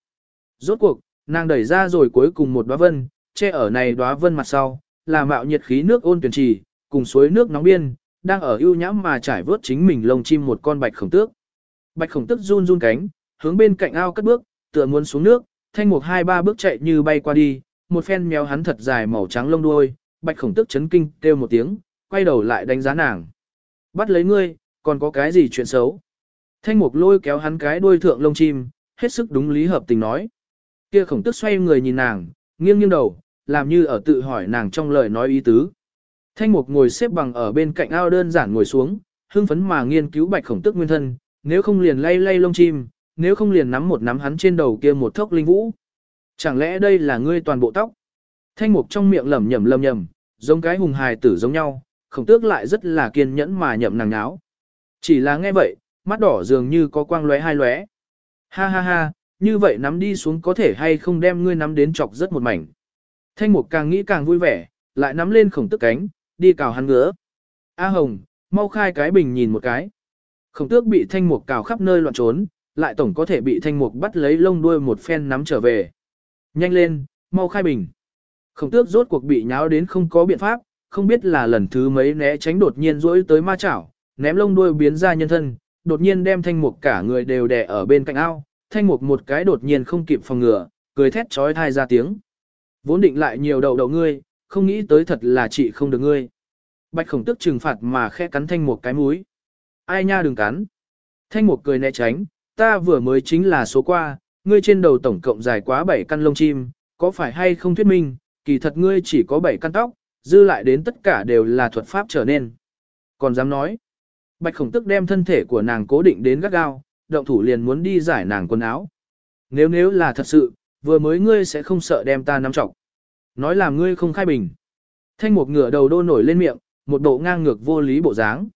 Rốt cuộc, nàng đẩy ra rồi cuối cùng một đóa vân, che ở này đóa vân mặt sau, là mạo nhiệt khí nước ôn tuyển trì, cùng suối nước nóng biên, đang ở ưu nhãm mà trải vớt chính mình lông chim một con bạch khổng tước. Bạch khổng tước run run cánh, hướng bên cạnh ao cất bước, tựa muốn xuống nước, thanh mục hai ba bước chạy như bay qua đi, một phen méo hắn thật dài màu trắng lông đuôi, bạch khổng tước chấn kinh kêu một tiếng, quay đầu lại đánh giá nàng. Bắt lấy ngươi, còn có cái gì chuyện xấu? Thanh mục lôi kéo hắn cái đuôi thượng lông chim, hết sức đúng lý hợp tình nói. Kia khổng tước xoay người nhìn nàng, nghiêng nghiêng đầu, làm như ở tự hỏi nàng trong lời nói ý tứ. Thanh mục ngồi xếp bằng ở bên cạnh ao đơn giản ngồi xuống, hưng phấn mà nghiên cứu bạch khổng tức nguyên thân, nếu không liền lay lay lông chim, nếu không liền nắm một nắm hắn trên đầu kia một thốc linh vũ. Chẳng lẽ đây là ngươi toàn bộ tóc? Thanh mục trong miệng lẩm nhẩm lẩm nhẩm, giống cái hùng hài tử giống nhau, khổng tước lại rất là kiên nhẫn mà nhậm nàng náo. Chỉ là nghe vậy, mắt đỏ dường như có quang lóe hai lóe. Ha ha ha, như vậy nắm đi xuống có thể hay không đem ngươi nắm đến chọc rất một mảnh. Thanh mục càng nghĩ càng vui vẻ, lại nắm lên khổng tước cánh, đi cào hắn ngứa. A Hồng, mau khai cái bình nhìn một cái. Khổng tước bị thanh mục cào khắp nơi loạn trốn, lại tổng có thể bị thanh mục bắt lấy lông đuôi một phen nắm trở về. Nhanh lên, mau khai bình. Khổng tước rốt cuộc bị nháo đến không có biện pháp, không biết là lần thứ mấy né tránh đột nhiên rỗi tới ma chảo, ném lông đuôi biến ra nhân thân, đột nhiên đem thanh mục cả người đều đè ở bên cạnh ao, thanh mục một cái đột nhiên không kịp phòng ngừa, cười thét trói thai ra tiếng. Vốn định lại nhiều đầu đầu ngươi, không nghĩ tới thật là chị không được ngươi. Bạch khổng tức trừng phạt mà khẽ cắn thanh mục cái múi. Ai nha đừng cắn. Thanh mục cười né tránh, ta vừa mới chính là số qua, ngươi trên đầu tổng cộng dài quá 7 căn lông chim, có phải hay không thuyết minh, kỳ thật ngươi chỉ có 7 căn tóc, dư lại đến tất cả đều là thuật pháp trở nên. Còn dám nói, bạch khổng tức đem thân thể của nàng cố định đến gắt gao, động thủ liền muốn đi giải nàng quần áo. Nếu nếu là thật sự, vừa mới ngươi sẽ không sợ đem ta nắm trọc. Nói là ngươi không khai bình. Thanh một ngửa đầu đô nổi lên miệng, một bộ ngang ngược vô lý bộ dáng.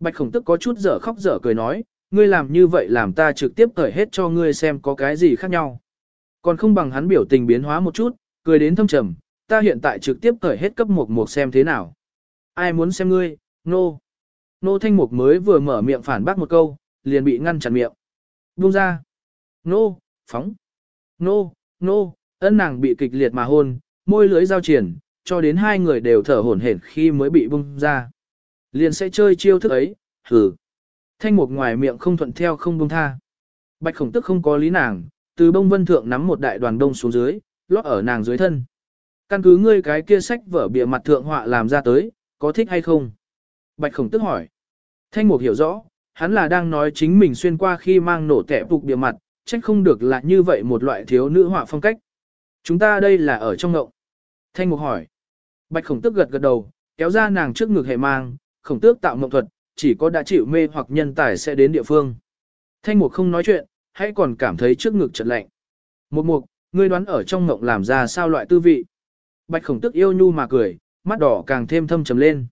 Bạch khổng tức có chút dở khóc dở cười nói, ngươi làm như vậy làm ta trực tiếp cởi hết cho ngươi xem có cái gì khác nhau. Còn không bằng hắn biểu tình biến hóa một chút, cười đến thâm trầm, ta hiện tại trực tiếp cởi hết cấp một một xem thế nào. Ai muốn xem ngươi, nô. Nô thanh mục mới vừa mở miệng phản bác một câu, liền bị ngăn chặn miệng. Buông ra. Nô, phóng. Nô, nô, ân nàng bị kịch liệt mà hôn, môi lưới giao triển, cho đến hai người đều thở hổn hển khi mới bị buông ra. Liền sẽ chơi chiêu thức ấy, hử. Thanh mục ngoài miệng không thuận theo không buông tha. Bạch khổng tức không có lý nàng, từ bông vân thượng nắm một đại đoàn đông xuống dưới, lót ở nàng dưới thân. Căn cứ ngươi cái kia sách vở bìa mặt thượng họa làm ra tới, có thích hay không? Bạch khổng tức hỏi. Thanh mục hiểu rõ, hắn là đang nói chính mình xuyên qua khi mang nổ tẻ phục bìa mặt, trách không được là như vậy một loại thiếu nữ họa phong cách. Chúng ta đây là ở trong ngộng. Thanh mục hỏi. Bạch khổng tước gật gật đầu, kéo ra nàng trước ngực hệ mang, khổng tước tạo mộng thuật, chỉ có đã chịu mê hoặc nhân tài sẽ đến địa phương. Thanh mục không nói chuyện, hãy còn cảm thấy trước ngực chật lạnh. Một mục, ngươi đoán ở trong ngộng làm ra sao loại tư vị. Bạch khổng tước yêu nhu mà cười, mắt đỏ càng thêm thâm trầm lên.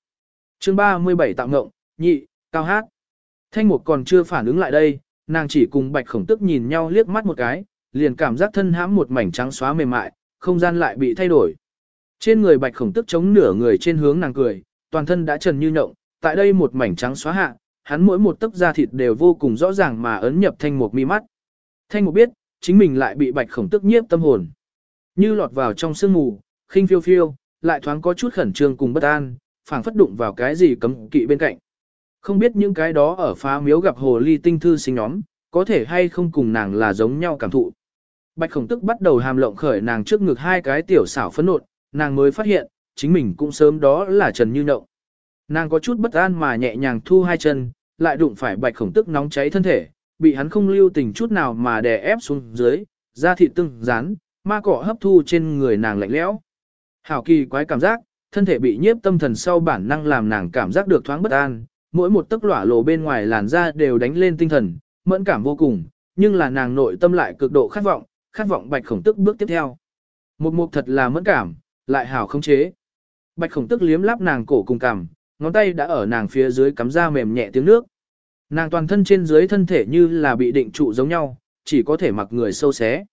chương 37 tạo ngộng, nhị, cao hát. Thanh mục còn chưa phản ứng lại đây, nàng chỉ cùng bạch khổng tước nhìn nhau liếc mắt một cái, liền cảm giác thân hãm một mảnh trắng xóa mềm mại, không gian lại bị thay đổi. Trên người bạch khổng tức chống nửa người trên hướng nàng cười, toàn thân đã trần như nhộng, tại đây một mảnh trắng xóa hạ, hắn mỗi một tấc da thịt đều vô cùng rõ ràng mà ấn nhập thanh mục mi mắt. Thanh mục biết, chính mình lại bị bạch khổng tức nhiếp tâm hồn. Như lọt vào trong sương mù, khinh phiêu phiêu, lại thoáng có chút khẩn trương cùng bất an, phảng phất đụng vào cái gì cấm kỵ bên cạnh. Không biết những cái đó ở phá miếu gặp hồ ly tinh thư sinh nhóm, có thể hay không cùng nàng là giống nhau cảm thụ. Bạch khổng tức bắt đầu hàm lộng khởi nàng trước ngực hai cái tiểu xảo phấn nộn, nàng mới phát hiện, chính mình cũng sớm đó là trần như nậu. Nàng có chút bất an mà nhẹ nhàng thu hai chân, lại đụng phải bạch khổng tức nóng cháy thân thể, bị hắn không lưu tình chút nào mà đè ép xuống dưới, da thịt tưng, rán, ma cỏ hấp thu trên người nàng lạnh lẽo. Hảo kỳ quái cảm giác, thân thể bị nhiếp tâm thần sau bản năng làm nàng cảm giác được thoáng bất an, mỗi một tấc lỏa lộ bên ngoài làn da đều đánh lên tinh thần, mẫn cảm vô cùng, nhưng là nàng nội tâm lại cực độ khát vọng, khát vọng bạch khổng tức bước tiếp theo. Một mục thật là mẫn cảm, lại hảo không chế. Bạch khổng tức liếm láp nàng cổ cùng cằm, ngón tay đã ở nàng phía dưới cắm ra mềm nhẹ tiếng nước. Nàng toàn thân trên dưới thân thể như là bị định trụ giống nhau, chỉ có thể mặc người sâu xé.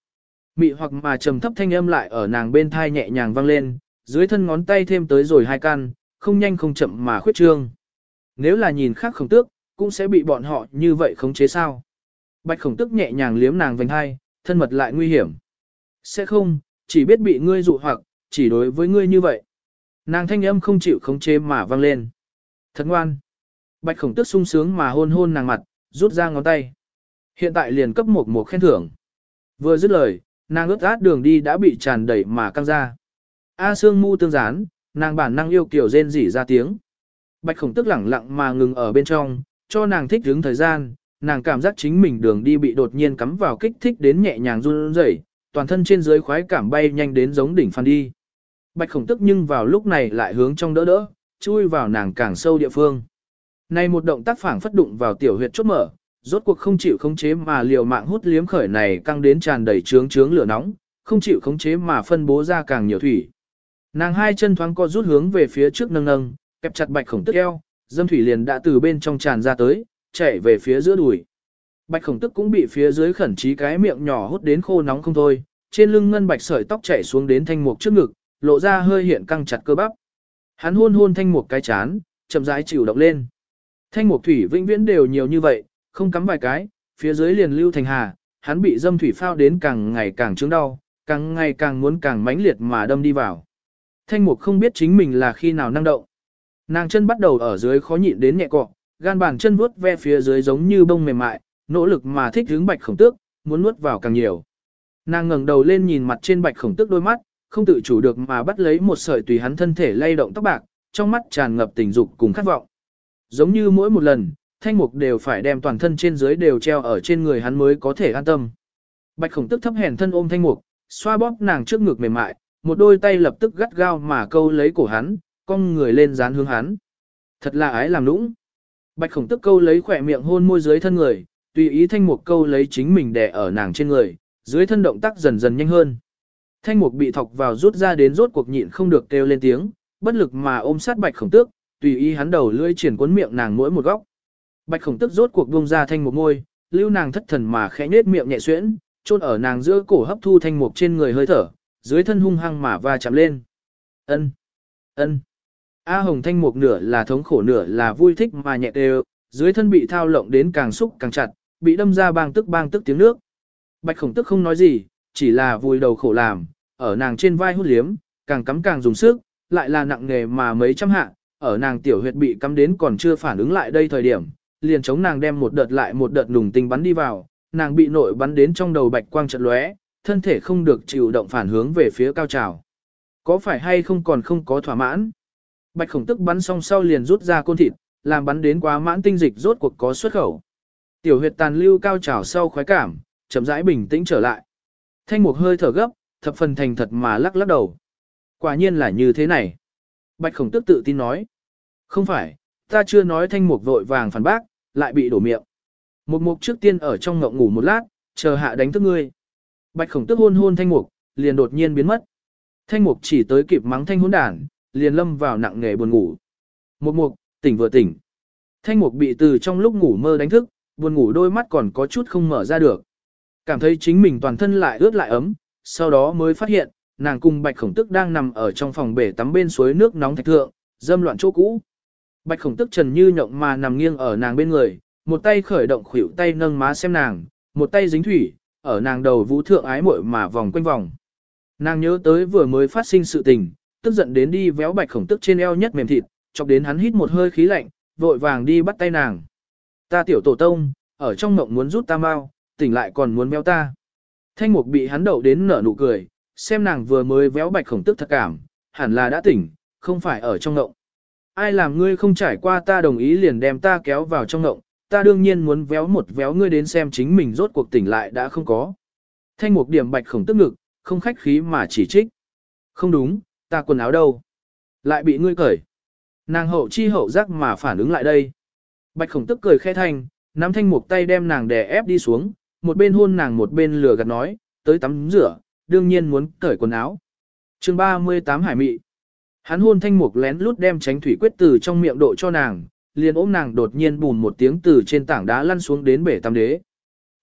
Mị hoặc mà trầm thấp thanh âm lại ở nàng bên thai nhẹ nhàng vang lên, dưới thân ngón tay thêm tới rồi hai căn, không nhanh không chậm mà khuyết trương. Nếu là nhìn khác khổng tước, cũng sẽ bị bọn họ như vậy khống chế sao. Bạch khổng tước nhẹ nhàng liếm nàng vành hai, thân mật lại nguy hiểm. Sẽ không, chỉ biết bị ngươi dụ hoặc, chỉ đối với ngươi như vậy. Nàng thanh âm không chịu khống chế mà vang lên. Thật ngoan. Bạch khổng tước sung sướng mà hôn hôn nàng mặt, rút ra ngón tay. Hiện tại liền cấp một một khen thưởng. Vừa dứt lời, nàng ướt át đường đi đã bị tràn đẩy mà căng ra. A sương mu tương gián, nàng bản năng yêu kiểu rên rỉ ra tiếng. Bạch khổng tức lẳng lặng mà ngừng ở bên trong, cho nàng thích đứng thời gian, nàng cảm giác chính mình đường đi bị đột nhiên cắm vào kích thích đến nhẹ nhàng run rẩy, toàn thân trên dưới khoái cảm bay nhanh đến giống đỉnh phan đi. Bạch khổng tức nhưng vào lúc này lại hướng trong đỡ đỡ, chui vào nàng càng sâu địa phương. Này một động tác phản phất đụng vào tiểu huyệt chốt mở, rốt cuộc không chịu khống chế mà liều mạng hút liếm khởi này căng đến tràn đầy trướng trướng lửa nóng, không chịu khống chế mà phân bố ra càng nhiều thủy. Nàng hai chân thoáng co rút hướng về phía trước nâng nâng, kẹp chặt bạch khổng tức eo, dâm thủy liền đã từ bên trong tràn ra tới, chạy về phía giữa đùi. Bạch khổng tức cũng bị phía dưới khẩn trí cái miệng nhỏ hút đến khô nóng không thôi, trên lưng ngân bạch sợi tóc chảy xuống đến thanh mục trước ngực, lộ ra hơi hiện căng chặt cơ bắp. Hắn hôn hôn thanh mục cái chán, chậm rãi chịu động lên. Thanh mục thủy vĩnh viễn đều nhiều như vậy, không cắm vài cái, phía dưới liền lưu thành hà, hắn bị dâm thủy phao đến càng ngày càng chứng đau, càng ngày càng muốn càng mãnh liệt mà đâm đi vào. Thanh mục không biết chính mình là khi nào năng động. Nàng chân bắt đầu ở dưới khó nhịn đến nhẹ cọ, gan bàn chân vuốt ve phía dưới giống như bông mềm mại, nỗ lực mà thích hướng bạch khổng tước, muốn nuốt vào càng nhiều. Nàng ngẩng đầu lên nhìn mặt trên bạch khổng tước đôi mắt, không tự chủ được mà bắt lấy một sợi tùy hắn thân thể lay động tóc bạc, trong mắt tràn ngập tình dục cùng khát vọng. Giống như mỗi một lần, thanh mục đều phải đem toàn thân trên dưới đều treo ở trên người hắn mới có thể an tâm. Bạch khổng tức thấp hèn thân ôm thanh mục, xoa bóp nàng trước ngực mềm mại, một đôi tay lập tức gắt gao mà câu lấy cổ hắn, cong người lên dán hướng hắn. Thật là ái làm nũng. Bạch khổng tức câu lấy khỏe miệng hôn môi dưới thân người, tùy ý thanh mục câu lấy chính mình đè ở nàng trên người, dưới thân động tác dần dần nhanh hơn. Thanh mục bị thọc vào rút ra đến rốt cuộc nhịn không được kêu lên tiếng, bất lực mà ôm sát bạch khổng tước, tùy ý hắn đầu lưỡi triển cuốn miệng nàng mỗi một góc. Bạch khổng tước rốt cuộc buông ra thanh mục môi, lưu nàng thất thần mà khẽ nhếch miệng nhẹ xuyễn, chôn ở nàng giữa cổ hấp thu thanh mục trên người hơi thở, dưới thân hung hăng mà va chạm lên. Ân, ân. A Hồng Thanh mục nửa là thống khổ nửa là vui thích mà nhẹ đều, dưới thân bị thao lộng đến càng xúc càng chặt, bị đâm ra bang tức bang tức tiếng nước. Bạch khổng tức không nói gì, chỉ là vùi đầu khổ làm, ở nàng trên vai hút liếm, càng cắm càng dùng sức, lại là nặng nghề mà mấy trăm hạ, ở nàng tiểu huyệt bị cắm đến còn chưa phản ứng lại đây thời điểm, liền chống nàng đem một đợt lại một đợt nùng tinh bắn đi vào, nàng bị nội bắn đến trong đầu bạch quang trận lóe, thân thể không được chịu động phản hướng về phía cao trào. Có phải hay không còn không có thỏa mãn? Bạch khổng tức bắn xong sau liền rút ra côn thịt, làm bắn đến quá mãn tinh dịch rốt cuộc có xuất khẩu. Tiểu huyệt tàn lưu cao trào sau khoái cảm, chậm rãi bình tĩnh trở lại. Thanh mục hơi thở gấp, thập phần thành thật mà lắc lắc đầu. Quả nhiên là như thế này. Bạch khổng tức tự tin nói. Không phải, ta chưa nói thanh mục vội vàng phản bác, lại bị đổ miệng. Một mục trước tiên ở trong ngộng ngủ một lát, chờ hạ đánh thức ngươi. Bạch khổng tức hôn hôn thanh mục, liền đột nhiên biến mất. Thanh mục chỉ tới kịp mắng thanh hỗn đản, liền lâm vào nặng nghề buồn ngủ. Một mục, tỉnh vừa tỉnh. Thanh mục bị từ trong lúc ngủ mơ đánh thức, buồn ngủ đôi mắt còn có chút không mở ra được. Cảm thấy chính mình toàn thân lại ướt lại ấm, sau đó mới phát hiện, nàng cùng bạch khổng tức đang nằm ở trong phòng bể tắm bên suối nước nóng thạch thượng, dâm loạn chỗ cũ. Bạch khổng tức trần như nhộng mà nằm nghiêng ở nàng bên người, một tay khởi động khuỷu tay nâng má xem nàng, một tay dính thủy, ở nàng đầu vũ thượng ái muội mà vòng quanh vòng. Nàng nhớ tới vừa mới phát sinh sự tình, tức giận đến đi véo bạch khổng tức trên eo nhất mềm thịt, chọc đến hắn hít một hơi khí lạnh, vội vàng đi bắt tay nàng. Ta tiểu tổ tông, ở trong mộng muốn rút ta mau, tỉnh lại còn muốn véo ta. Thanh mục bị hắn đậu đến nở nụ cười, xem nàng vừa mới véo bạch khổng tức thật cảm, hẳn là đã tỉnh, không phải ở trong ngộng. Ai làm ngươi không trải qua ta đồng ý liền đem ta kéo vào trong ngộng, ta đương nhiên muốn véo một véo ngươi đến xem chính mình rốt cuộc tỉnh lại đã không có. Thanh mục điểm bạch khổng tức ngực, không khách khí mà chỉ trích. Không đúng, ta quần áo đâu? Lại bị ngươi cởi. Nàng hậu chi hậu giác mà phản ứng lại đây. Bạch khổng tức cười khẽ thanh, nắm thanh mục tay đem nàng đè ép đi xuống, một bên hôn nàng một bên lừa gạt nói, tới tắm rửa, đương nhiên muốn cởi quần áo. chương 38 Hải Mị Hắn hôn thanh mục lén lút đem tránh thủy quyết từ trong miệng độ cho nàng, liền ôm nàng đột nhiên bùn một tiếng từ trên tảng đá lăn xuống đến bể tam đế.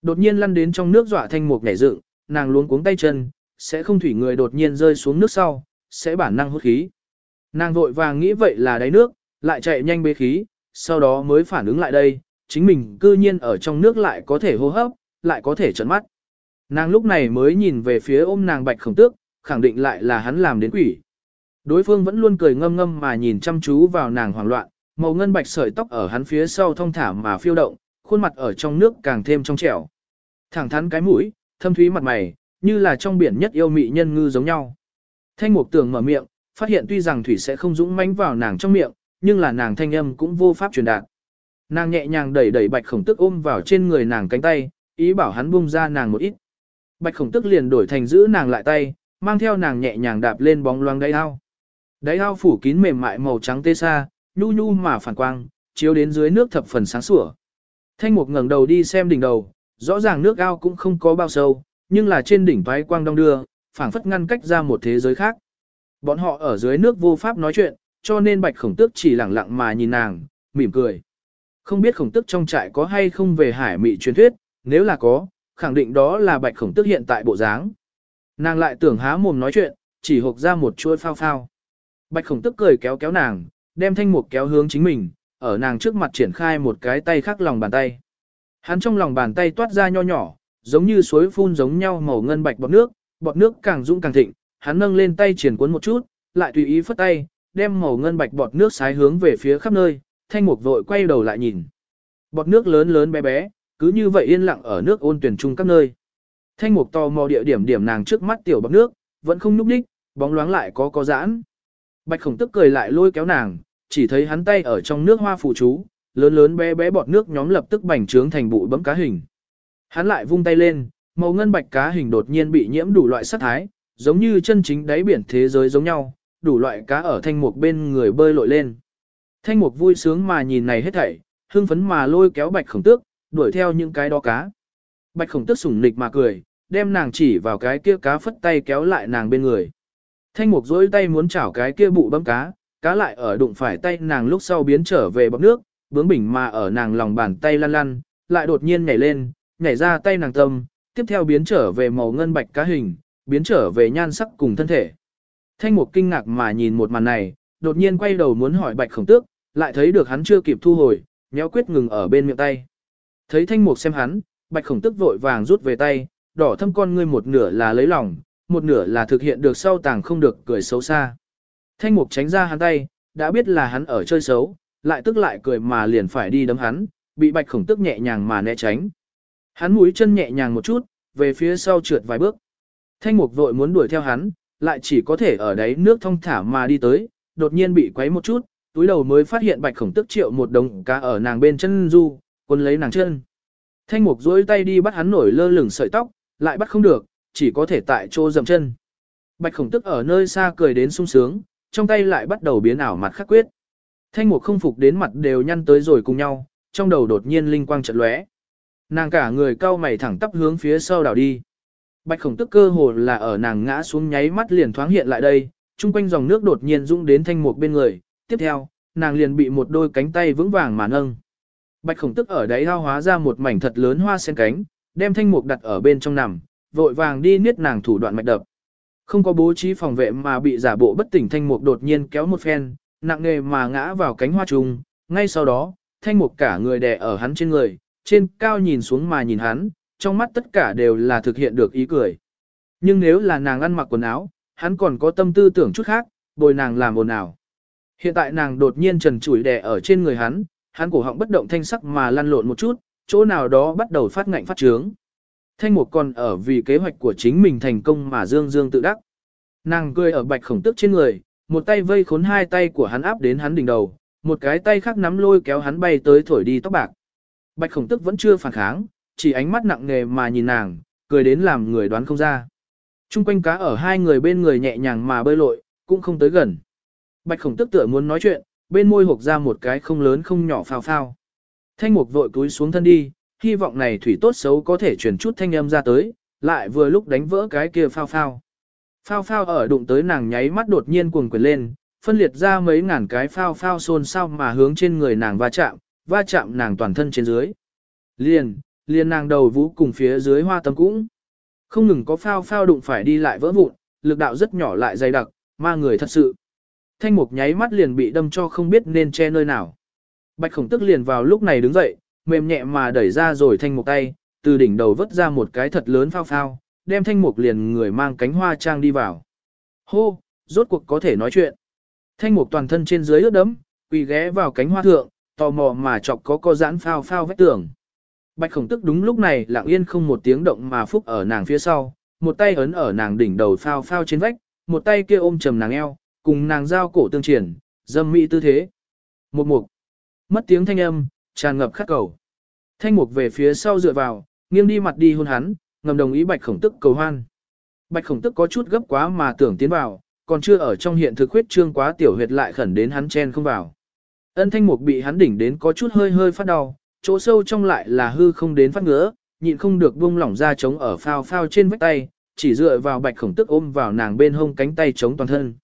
Đột nhiên lăn đến trong nước dọa thanh mục nhảy dựng, nàng luống cuống tay chân, sẽ không thủy người đột nhiên rơi xuống nước sau, sẽ bản năng hút khí. Nàng vội vàng nghĩ vậy là đáy nước, lại chạy nhanh bế khí, sau đó mới phản ứng lại đây, chính mình cư nhiên ở trong nước lại có thể hô hấp, lại có thể trấn mắt. Nàng lúc này mới nhìn về phía ôm nàng bạch khổng tước, khẳng định lại là hắn làm đến quỷ. Đối phương vẫn luôn cười ngâm ngâm mà nhìn chăm chú vào nàng hoảng loạn, màu ngân bạch sợi tóc ở hắn phía sau thong thả mà phiêu động, khuôn mặt ở trong nước càng thêm trong trẻo. Thẳng thắn cái mũi, thâm thúy mặt mày, như là trong biển nhất yêu mị nhân ngư giống nhau. Thanh mục tường mở miệng, phát hiện tuy rằng thủy sẽ không dũng mãnh vào nàng trong miệng, nhưng là nàng thanh âm cũng vô pháp truyền đạt. Nàng nhẹ nhàng đẩy đẩy bạch khổng tức ôm vào trên người nàng cánh tay, ý bảo hắn buông ra nàng một ít. Bạch khổng tức liền đổi thành giữ nàng lại tay, mang theo nàng nhẹ nhàng đạp lên bóng loang đáy ao. Đáy ao phủ kín mềm mại màu trắng tê sa, nhu nhu mà phản quang, chiếu đến dưới nước thập phần sáng sủa. Thanh mục ngẩng đầu đi xem đỉnh đầu, rõ ràng nước ao cũng không có bao sâu, nhưng là trên đỉnh vái quang đông đưa, phảng phất ngăn cách ra một thế giới khác. Bọn họ ở dưới nước vô pháp nói chuyện, cho nên bạch khổng tước chỉ lẳng lặng mà nhìn nàng, mỉm cười. Không biết khổng tước trong trại có hay không về hải mị truyền thuyết, nếu là có, khẳng định đó là bạch khổng tước hiện tại bộ dáng. Nàng lại tưởng há mồm nói chuyện, chỉ hộp ra một chuôi phao phao. Bạch khổng tước cười kéo kéo nàng, đem thanh mục kéo hướng chính mình, ở nàng trước mặt triển khai một cái tay khác lòng bàn tay. Hắn trong lòng bàn tay toát ra nho nhỏ, giống như suối phun giống nhau màu ngân bạch bọt nước, bọt nước càng dũng càng thịnh, hắn nâng lên tay triển cuốn một chút, lại tùy ý phất tay, đem màu ngân bạch bọt nước sái hướng về phía khắp nơi, thanh mục vội quay đầu lại nhìn. Bọt nước lớn lớn bé bé, cứ như vậy yên lặng ở nước ôn tuyển chung các nơi. Thanh mục to mò địa điểm điểm nàng trước mắt tiểu bọc nước, vẫn không núp đích, bóng loáng lại có có giãn. Bạch khổng tức cười lại lôi kéo nàng, chỉ thấy hắn tay ở trong nước hoa phụ chú, lớn lớn bé bé bọt nước nhóm lập tức bành trướng thành bụi bấm cá hình. Hắn lại vung tay lên, màu ngân bạch cá hình đột nhiên bị nhiễm đủ loại sắc thái, giống như chân chính đáy biển thế giới giống nhau, đủ loại cá ở thanh mục bên người bơi lội lên. Thanh mục vui sướng mà nhìn này hết thảy, hưng phấn mà lôi kéo bạch khổng tước, đuổi theo những cái đó cá. Bạch khổng tước sủng nịch mà cười, đem nàng chỉ vào cái kia cá phất tay kéo lại nàng bên người. Thanh mục dối tay muốn chảo cái kia bụ bấm cá, cá lại ở đụng phải tay nàng lúc sau biến trở về bọc nước, bướng bỉnh mà ở nàng lòng bàn tay lăn lăn, lại đột nhiên nhảy lên, nhảy ra tay nàng tâm, tiếp theo biến trở về màu ngân bạch cá hình, biến trở về nhan sắc cùng thân thể. Thanh mục kinh ngạc mà nhìn một màn này, đột nhiên quay đầu muốn hỏi bạch khổng tước, lại thấy được hắn chưa kịp thu hồi, nhéo quyết ngừng ở bên miệng tay. Thấy thanh mục xem hắn, bạch khổng tước vội vàng rút về tay, đỏ thâm con ngươi một nửa là lấy lòng, một nửa là thực hiện được sau tàng không được cười xấu xa. Thanh mục tránh ra hắn tay, đã biết là hắn ở chơi xấu, lại tức lại cười mà liền phải đi đấm hắn, bị bạch khổng tức nhẹ nhàng mà né tránh. Hắn mũi chân nhẹ nhàng một chút, về phía sau trượt vài bước. Thanh mục vội muốn đuổi theo hắn, lại chỉ có thể ở đấy nước thông thả mà đi tới, đột nhiên bị quấy một chút, túi đầu mới phát hiện bạch khổng tức triệu một đồng cá ở nàng bên chân du, quân lấy nàng chân. Thanh mục duỗi tay đi bắt hắn nổi lơ lửng sợi tóc, lại bắt không được, chỉ có thể tại chỗ dậm chân. Bạch khổng tức ở nơi xa cười đến sung sướng, trong tay lại bắt đầu biến ảo mặt khắc quyết. Thanh mục không phục đến mặt đều nhăn tới rồi cùng nhau, trong đầu đột nhiên linh quang trận lóe. Nàng cả người cao mày thẳng tắp hướng phía sau đảo đi. Bạch khổng tức cơ hồ là ở nàng ngã xuống nháy mắt liền thoáng hiện lại đây, chung quanh dòng nước đột nhiên dũng đến thanh mục bên người, tiếp theo, nàng liền bị một đôi cánh tay vững vàng mà nâng. Bạch khổng tức ở đáy hao hóa ra một mảnh thật lớn hoa sen cánh, đem thanh mục đặt ở bên trong nằm, vội vàng đi niết nàng thủ đoạn mạch đập. không có bố trí phòng vệ mà bị giả bộ bất tỉnh thanh mục đột nhiên kéo một phen, nặng nề mà ngã vào cánh hoa trùng, ngay sau đó, thanh mục cả người đè ở hắn trên người, trên cao nhìn xuống mà nhìn hắn, trong mắt tất cả đều là thực hiện được ý cười. Nhưng nếu là nàng ăn mặc quần áo, hắn còn có tâm tư tưởng chút khác, bồi nàng làm ồn ào. Hiện tại nàng đột nhiên trần trụi đè ở trên người hắn, hắn cổ họng bất động thanh sắc mà lăn lộn một chút, chỗ nào đó bắt đầu phát ngạnh phát trướng. Thanh mục còn ở vì kế hoạch của chính mình thành công mà dương dương tự đắc. Nàng cười ở bạch khổng tức trên người, một tay vây khốn hai tay của hắn áp đến hắn đỉnh đầu, một cái tay khác nắm lôi kéo hắn bay tới thổi đi tóc bạc. Bạch khổng tức vẫn chưa phản kháng, chỉ ánh mắt nặng nề mà nhìn nàng, cười đến làm người đoán không ra. Trung quanh cá ở hai người bên người nhẹ nhàng mà bơi lội, cũng không tới gần. Bạch khổng tức tựa muốn nói chuyện, bên môi hộp ra một cái không lớn không nhỏ phao phao. Thanh mục vội cúi xuống thân đi, hy vọng này thủy tốt xấu có thể chuyển chút thanh âm ra tới, lại vừa lúc đánh vỡ cái kia phao phao. Phao phao ở đụng tới nàng nháy mắt đột nhiên cuồng quyền lên, phân liệt ra mấy ngàn cái phao phao xôn xao mà hướng trên người nàng va chạm, va chạm nàng toàn thân trên dưới. Liền, liền nàng đầu vũ cùng phía dưới hoa tâm cũng. Không ngừng có phao phao đụng phải đi lại vỡ vụn, lực đạo rất nhỏ lại dày đặc, ma người thật sự. Thanh mục nháy mắt liền bị đâm cho không biết nên che nơi nào. Bạch khổng tức liền vào lúc này đứng dậy, mềm nhẹ mà đẩy ra rồi thanh mục tay, từ đỉnh đầu vứt ra một cái thật lớn phao phao, đem thanh mục liền người mang cánh hoa trang đi vào. Hô, rốt cuộc có thể nói chuyện. Thanh mục toàn thân trên dưới ướt đẫm, quỳ ghé vào cánh hoa thượng, tò mò mà chọc có co giãn phao phao vách tường. Bạch khổng tức đúng lúc này lặng yên không một tiếng động mà phúc ở nàng phía sau, một tay ấn ở nàng đỉnh đầu phao phao trên vách, một tay kia ôm trầm nàng eo, cùng nàng giao cổ tương triển, dâm mỹ tư thế. Một mục, mất tiếng thanh âm, tràn ngập khắc cầu. Thanh mục về phía sau dựa vào, nghiêng đi mặt đi hôn hắn, ngầm đồng ý bạch khổng tức cầu hoan. Bạch khổng tức có chút gấp quá mà tưởng tiến vào, còn chưa ở trong hiện thực huyết trương quá tiểu huyệt lại khẩn đến hắn chen không vào. Ân thanh mục bị hắn đỉnh đến có chút hơi hơi phát đau, chỗ sâu trong lại là hư không đến phát ngứa, nhịn không được buông lỏng ra chống ở phao phao trên vách tay, chỉ dựa vào bạch khổng tức ôm vào nàng bên hông cánh tay chống toàn thân.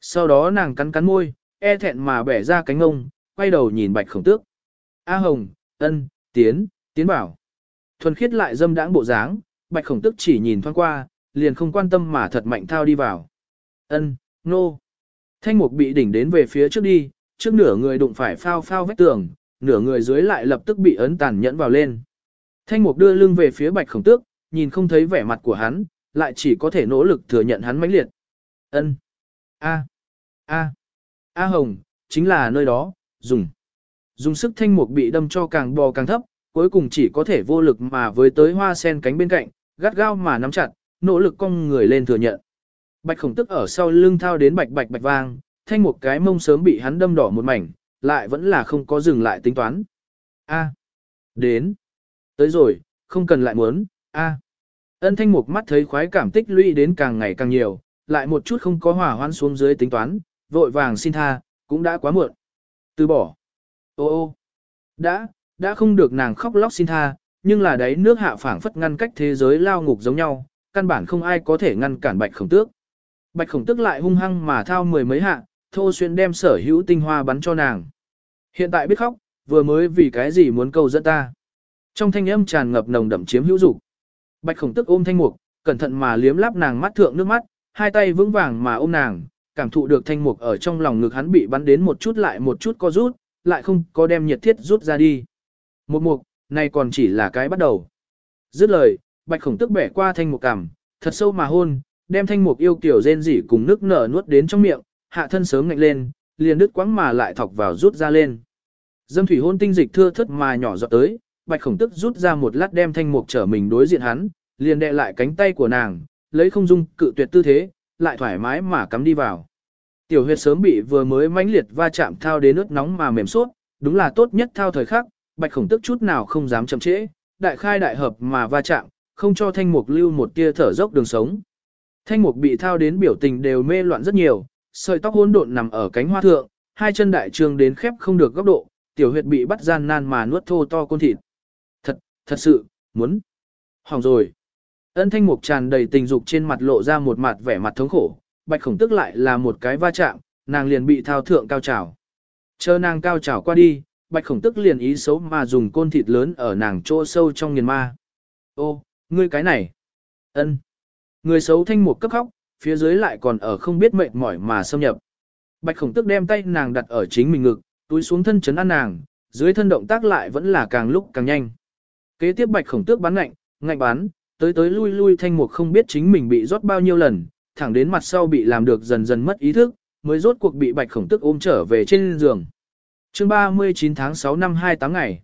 Sau đó nàng cắn cắn môi, e thẹn mà bẻ ra cánh ông, quay đầu nhìn bạch khổng tước. A hồng, ân, tiến, tiến bảo. Thuần khiết lại dâm đãng bộ dáng, bạch khổng tước chỉ nhìn thoáng qua, liền không quan tâm mà thật mạnh thao đi vào. Ân, nô. Thanh mục bị đỉnh đến về phía trước đi, trước nửa người đụng phải phao phao vách tường, nửa người dưới lại lập tức bị ấn tàn nhẫn vào lên. Thanh mục đưa lưng về phía bạch khổng tước, nhìn không thấy vẻ mặt của hắn, lại chỉ có thể nỗ lực thừa nhận hắn mãnh liệt. Ân, A. A. A Hồng, chính là nơi đó, dùng. Dùng sức thanh mục bị đâm cho càng bò càng thấp, cuối cùng chỉ có thể vô lực mà với tới hoa sen cánh bên cạnh, gắt gao mà nắm chặt, nỗ lực cong người lên thừa nhận. Bạch khổng tức ở sau lưng thao đến bạch bạch bạch vang, thanh một cái mông sớm bị hắn đâm đỏ một mảnh, lại vẫn là không có dừng lại tính toán. A. Đến. Tới rồi, không cần lại muốn, A. Ân thanh mục mắt thấy khoái cảm tích lũy đến càng ngày càng nhiều, lại một chút không có hỏa hoan xuống dưới tính toán, vội vàng xin tha, cũng đã quá muộn. Từ bỏ. Ô ô. Đã, đã không được nàng khóc lóc xin tha, nhưng là đấy nước hạ phảng phất ngăn cách thế giới lao ngục giống nhau, căn bản không ai có thể ngăn cản bạch khổng tước. Bạch khổng tước lại hung hăng mà thao mười mấy hạ, thô xuyên đem sở hữu tinh hoa bắn cho nàng. Hiện tại biết khóc, vừa mới vì cái gì muốn câu dẫn ta. Trong thanh âm tràn ngập nồng đậm chiếm hữu dục. Bạch khổng tức ôm thanh mục, cẩn thận mà liếm láp nàng mắt thượng nước mắt, hai tay vững vàng mà ôm nàng, cảm thụ được thanh mục ở trong lòng ngực hắn bị bắn đến một chút lại một chút co rút, lại không có đem nhiệt thiết rút ra đi. Một mục, này còn chỉ là cái bắt đầu. Dứt lời, bạch khổng tức bẻ qua thanh mục cằm, thật sâu mà hôn, đem thanh mục yêu kiểu rên rỉ cùng nước nở nuốt đến trong miệng, hạ thân sớm ngạnh lên, liền đứt quãng mà lại thọc vào rút ra lên. Dâm thủy hôn tinh dịch thưa thớt mà nhỏ giọt tới, bạch khổng tức rút ra một lát đem thanh mục trở mình đối diện hắn, liền đè lại cánh tay của nàng, lấy không dung cự tuyệt tư thế, lại thoải mái mà cắm đi vào. Tiểu huyệt sớm bị vừa mới mãnh liệt va chạm thao đến nước nóng mà mềm suốt, đúng là tốt nhất thao thời khắc, bạch khổng tức chút nào không dám chậm trễ, đại khai đại hợp mà va chạm, không cho thanh mục lưu một tia thở dốc đường sống. Thanh mục bị thao đến biểu tình đều mê loạn rất nhiều, sợi tóc hỗn độn nằm ở cánh hoa thượng, hai chân đại trường đến khép không được góc độ, tiểu huyệt bị bắt gian nan mà nuốt thô to côn thịt. Thật, thật sự, muốn. Hỏng rồi. Ân thanh mục tràn đầy tình dục trên mặt lộ ra một mặt vẻ mặt thống khổ, bạch khổng tức lại là một cái va chạm, nàng liền bị thao thượng cao trào. Chờ nàng cao trào qua đi, bạch khổng tức liền ý xấu mà dùng côn thịt lớn ở nàng chỗ sâu trong nghiền ma. Ô, ngươi cái này. ân, Người xấu thanh mục cấp khóc, phía dưới lại còn ở không biết mệt mỏi mà xâm nhập. Bạch khổng tức đem tay nàng đặt ở chính mình ngực, túi xuống thân chấn ăn nàng, dưới thân động tác lại vẫn là càng lúc càng nhanh. Kế tiếp bạch khổng tước bắn ngạnh, ngạnh bắn, tới tới lui lui thanh mục không biết chính mình bị rót bao nhiêu lần, thẳng đến mặt sau bị làm được dần dần mất ý thức, mới rốt cuộc bị bạch khổng tước ôm trở về trên giường. chương 39 tháng 6 năm 28 ngày.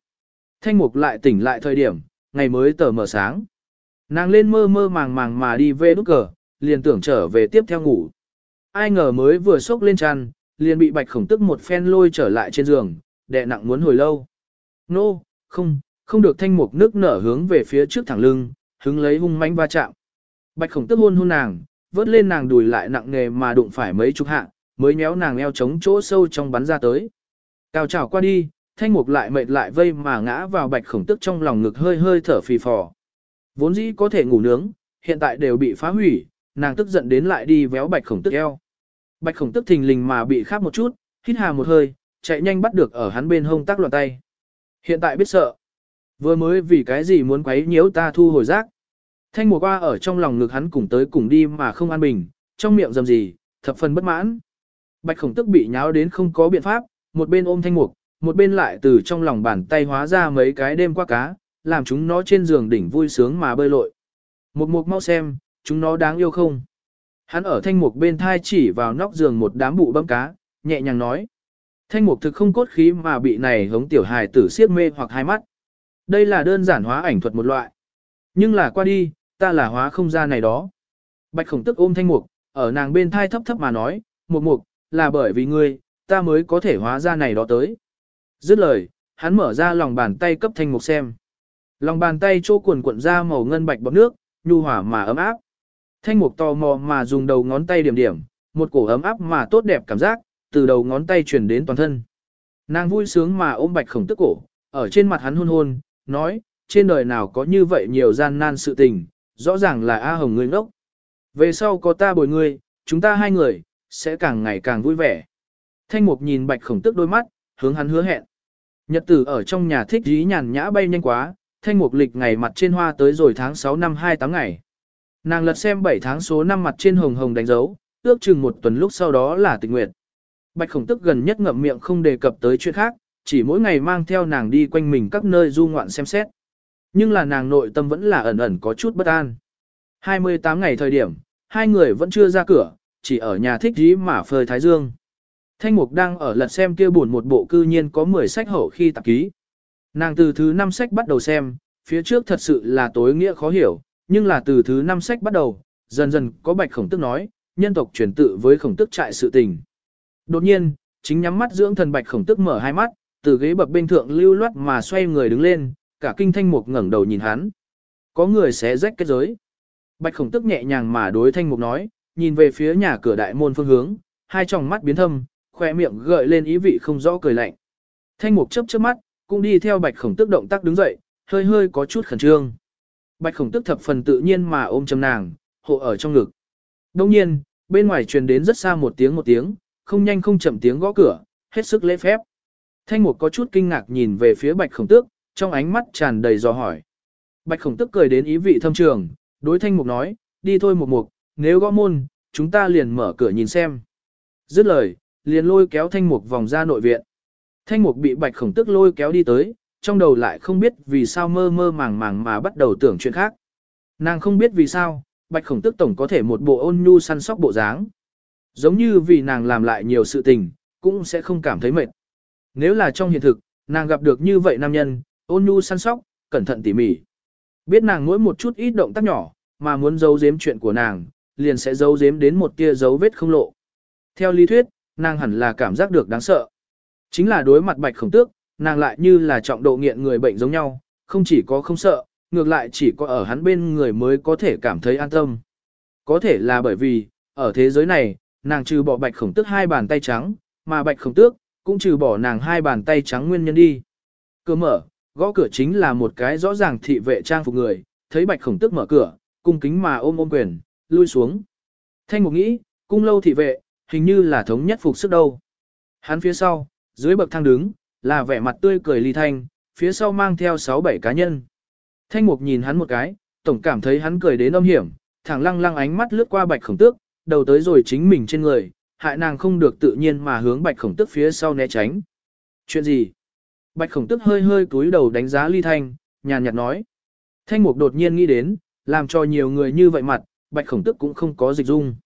Thanh mục lại tỉnh lại thời điểm, ngày mới tờ mở sáng. Nàng lên mơ mơ màng màng mà đi về nút cờ, liền tưởng trở về tiếp theo ngủ. Ai ngờ mới vừa sốc lên chăn, liền bị bạch khổng tức một phen lôi trở lại trên giường, đè nặng muốn hồi lâu. Nô, no, không, không được thanh mục nước nở hướng về phía trước thẳng lưng, hứng lấy hung mãnh va chạm. Bạch khổng tức hôn hôn nàng, vớt lên nàng đùi lại nặng nghề mà đụng phải mấy chục hạ, mới nhéo nàng eo chống chỗ sâu trong bắn ra tới. Cao trào qua đi, thanh mục lại mệt lại vây mà ngã vào bạch khổng tức trong lòng ngực hơi hơi thở phì phò. Vốn dĩ có thể ngủ nướng, hiện tại đều bị phá hủy, nàng tức giận đến lại đi véo bạch khổng tức eo. Bạch khổng tức thình lình mà bị khắp một chút, hít hà một hơi, chạy nhanh bắt được ở hắn bên hông tác loạn tay. Hiện tại biết sợ. Vừa mới vì cái gì muốn quấy nhiễu ta thu hồi giác. Thanh mùa qua ở trong lòng ngực hắn cùng tới cùng đi mà không an bình, trong miệng dầm gì, thập phần bất mãn. Bạch khổng tức bị nháo đến không có biện pháp, một bên ôm thanh mục, một bên lại từ trong lòng bàn tay hóa ra mấy cái đêm qua cá, làm chúng nó trên giường đỉnh vui sướng mà bơi lội. Một mục mau xem, chúng nó đáng yêu không? Hắn ở thanh mục bên thai chỉ vào nóc giường một đám bụ bấm cá, nhẹ nhàng nói. Thanh mục thực không cốt khí mà bị này hống tiểu hài tử siết mê hoặc hai mắt. Đây là đơn giản hóa ảnh thuật một loại. Nhưng là qua đi, ta là hóa không ra này đó. Bạch khổng tức ôm thanh mục, ở nàng bên thai thấp thấp mà nói, mục mục, là bởi vì ngươi, ta mới có thể hóa ra này đó tới. Dứt lời, hắn mở ra lòng bàn tay cấp thanh mục xem. Lòng bàn tay chỗ cuộn cuộn ra màu ngân bạch bọt nước, nhu hỏa mà ấm áp. Thanh mục tò mò mà dùng đầu ngón tay điểm điểm, một cổ ấm áp mà tốt đẹp cảm giác, từ đầu ngón tay truyền đến toàn thân. Nàng vui sướng mà ôm bạch khổng tức cổ, ở trên mặt hắn hôn hôn, nói, trên đời nào có như vậy nhiều gian nan sự tình, rõ ràng là A Hồng ngươi ngốc. Về sau có ta bồi ngươi, chúng ta hai người, sẽ càng ngày càng vui vẻ. Thanh mục nhìn bạch khổng tức đôi mắt, hướng hắn hứa hẹn. Nhật tử ở trong nhà thích dí nhàn nhã bay nhanh quá, thanh mục lịch ngày mặt trên hoa tới rồi tháng 6 năm 28 ngày. Nàng lật xem 7 tháng số năm mặt trên hồng hồng đánh dấu, ước chừng một tuần lúc sau đó là tình nguyện Bạch khổng tức gần nhất ngậm miệng không đề cập tới chuyện khác, chỉ mỗi ngày mang theo nàng đi quanh mình các nơi du ngoạn xem xét. Nhưng là nàng nội tâm vẫn là ẩn ẩn có chút bất an. 28 ngày thời điểm, hai người vẫn chưa ra cửa, chỉ ở nhà thích dí mà phơi thái dương. Thanh Mục đang ở lật xem kia buồn một bộ cư nhiên có 10 sách hậu khi tạp ký. Nàng từ thứ 5 sách bắt đầu xem, phía trước thật sự là tối nghĩa khó hiểu, nhưng là từ thứ 5 sách bắt đầu, dần dần có bạch khổng tức nói, nhân tộc chuyển tự với khổng tức trại sự tình. Đột nhiên, chính nhắm mắt dưỡng thần bạch khổng tức mở hai mắt, từ ghế bập bên thượng lưu loát mà xoay người đứng lên, cả kinh thanh mục ngẩng đầu nhìn hắn. Có người sẽ rách kết giới. Bạch khổng tức nhẹ nhàng mà đối thanh mục nói, nhìn về phía nhà cửa đại môn phương hướng, hai tròng mắt biến thâm, khoe miệng gợi lên ý vị không rõ cười lạnh. Thanh mục chớp chớp mắt, cũng đi theo bạch khổng tức động tác đứng dậy, hơi hơi có chút khẩn trương. Bạch khổng tức thập phần tự nhiên mà ôm chầm nàng, hộ ở trong ngực. Đông nhiên, bên ngoài truyền đến rất xa một tiếng một tiếng, không nhanh không chậm tiếng gõ cửa, hết sức lễ phép. Thanh mục có chút kinh ngạc nhìn về phía bạch khổng tước, trong ánh mắt tràn đầy dò hỏi. Bạch khổng tước cười đến ý vị thâm trường, đối thanh mục nói, đi thôi mục mục, nếu gõ môn, chúng ta liền mở cửa nhìn xem. Dứt lời, liền lôi kéo thanh mục vòng ra nội viện. Thanh mục bị bạch khổng tước lôi kéo đi tới, trong đầu lại không biết vì sao mơ mơ màng màng mà bắt đầu tưởng chuyện khác. Nàng không biết vì sao, bạch khổng tước tổng có thể một bộ ôn nhu săn sóc bộ dáng. Giống như vì nàng làm lại nhiều sự tình, cũng sẽ không cảm thấy mệt. Nếu là trong hiện thực, nàng gặp được như vậy nam nhân, ôn nhu săn sóc, cẩn thận tỉ mỉ. Biết nàng mỗi một chút ít động tác nhỏ, mà muốn giấu giếm chuyện của nàng, liền sẽ giấu giếm đến một tia dấu vết không lộ. Theo lý thuyết, nàng hẳn là cảm giác được đáng sợ. Chính là đối mặt bạch khổng tước, nàng lại như là trọng độ nghiện người bệnh giống nhau, không chỉ có không sợ, ngược lại chỉ có ở hắn bên người mới có thể cảm thấy an tâm. Có thể là bởi vì, ở thế giới này, nàng trừ bỏ bạch khổng tước hai bàn tay trắng, mà bạch khổng tước, cũng trừ bỏ nàng hai bàn tay trắng nguyên nhân đi. Cửa mở, gõ cửa chính là một cái rõ ràng thị vệ trang phục người, thấy bạch khổng tước mở cửa, cung kính mà ôm ôm quyền, lui xuống. Thanh mục nghĩ, cung lâu thị vệ, hình như là thống nhất phục sức đâu. Hắn phía sau, dưới bậc thang đứng, là vẻ mặt tươi cười ly thanh, phía sau mang theo 6-7 cá nhân. Thanh mục nhìn hắn một cái, tổng cảm thấy hắn cười đến âm hiểm, thẳng lăng lăng ánh mắt lướt qua bạch khổng tước, đầu tới rồi chính mình trên người, hại nàng không được tự nhiên mà hướng bạch khổng tức phía sau né tránh. Chuyện gì? Bạch khổng tức hơi hơi cúi đầu đánh giá ly thanh, nhàn nhạt nói. Thanh mục đột nhiên nghĩ đến, làm cho nhiều người như vậy mặt, bạch khổng tức cũng không có dịch dung.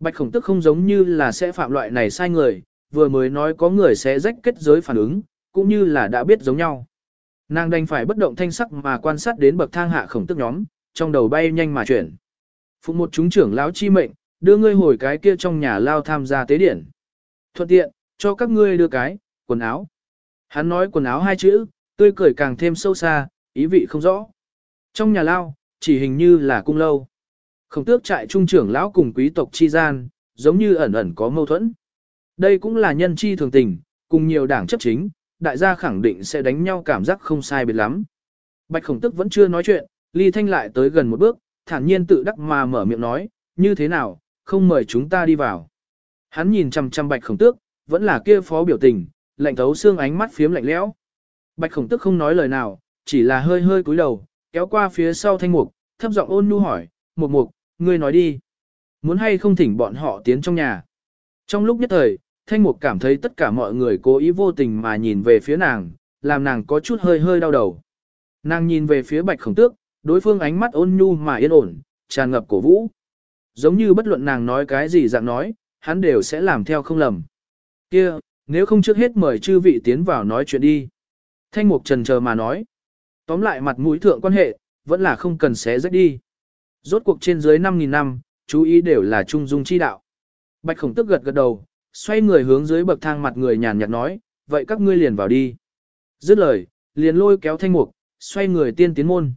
Bạch khổng tức không giống như là sẽ phạm loại này sai người, vừa mới nói có người sẽ rách kết giới phản ứng, cũng như là đã biết giống nhau. Nàng đành phải bất động thanh sắc mà quan sát đến bậc thang hạ khổng tức nhóm, trong đầu bay nhanh mà chuyển. Phụ một chúng trưởng lão chi mệnh, đưa ngươi hồi cái kia trong nhà lao tham gia tế điển. Thuận tiện, cho các ngươi đưa cái, quần áo. Hắn nói quần áo hai chữ, tươi cười càng thêm sâu xa, ý vị không rõ. Trong nhà lao, chỉ hình như là cung lâu. Khổng tước trại trung trưởng lão cùng quý tộc chi gian, giống như ẩn ẩn có mâu thuẫn. Đây cũng là nhân chi thường tình, cùng nhiều đảng chấp chính, đại gia khẳng định sẽ đánh nhau cảm giác không sai biệt lắm. Bạch khổng tức vẫn chưa nói chuyện, ly thanh lại tới gần một bước, thản nhiên tự đắc mà mở miệng nói, như thế nào, không mời chúng ta đi vào. Hắn nhìn chằm chằm bạch khổng tước, vẫn là kia phó biểu tình, lạnh thấu xương ánh mắt phiếm lạnh lẽo. Bạch khổng tước không nói lời nào, chỉ là hơi hơi cúi đầu, kéo qua phía sau thanh mục, thấp giọng ôn nhu hỏi, mục mục, ngươi nói đi. Muốn hay không thỉnh bọn họ tiến trong nhà. Trong lúc nhất thời, thanh mục cảm thấy tất cả mọi người cố ý vô tình mà nhìn về phía nàng, làm nàng có chút hơi hơi đau đầu. Nàng nhìn về phía bạch khổng tước, đối phương ánh mắt ôn nhu mà yên ổn, tràn ngập cổ vũ. Giống như bất luận nàng nói cái gì dạng nói, hắn đều sẽ làm theo không lầm. Kia, nếu không trước hết mời chư vị tiến vào nói chuyện đi. Thanh mục trần chờ mà nói. Tóm lại mặt mũi thượng quan hệ, vẫn là không cần xé rách đi. Rốt cuộc trên dưới 5.000 năm, chú ý đều là trung dung chi đạo. Bạch khổng tức gật gật đầu, xoay người hướng dưới bậc thang mặt người nhàn nhạt nói, vậy các ngươi liền vào đi. Dứt lời, liền lôi kéo thanh mục, xoay người tiên tiến môn.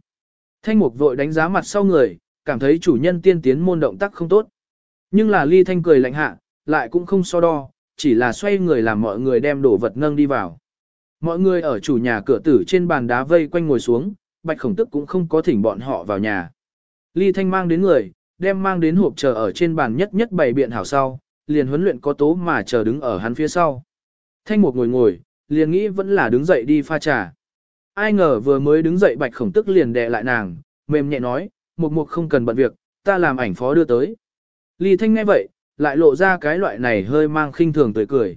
Thanh mục vội đánh giá mặt sau người, cảm thấy chủ nhân tiên tiến môn động tác không tốt. Nhưng là ly thanh cười lạnh hạ, lại cũng không so đo, chỉ là xoay người làm mọi người đem đồ vật nâng đi vào. Mọi người ở chủ nhà cửa tử trên bàn đá vây quanh ngồi xuống, bạch khổng tức cũng không có thỉnh bọn họ vào nhà. Ly thanh mang đến người, đem mang đến hộp chờ ở trên bàn nhất nhất bày biện hảo sau, liền huấn luyện có tố mà chờ đứng ở hắn phía sau. Thanh mục ngồi ngồi, liền nghĩ vẫn là đứng dậy đi pha trà. Ai ngờ vừa mới đứng dậy bạch khổng tức liền đè lại nàng, mềm nhẹ nói, mục mục không cần bận việc, ta làm ảnh phó đưa tới. Lý thanh nghe vậy, lại lộ ra cái loại này hơi mang khinh thường tươi cười.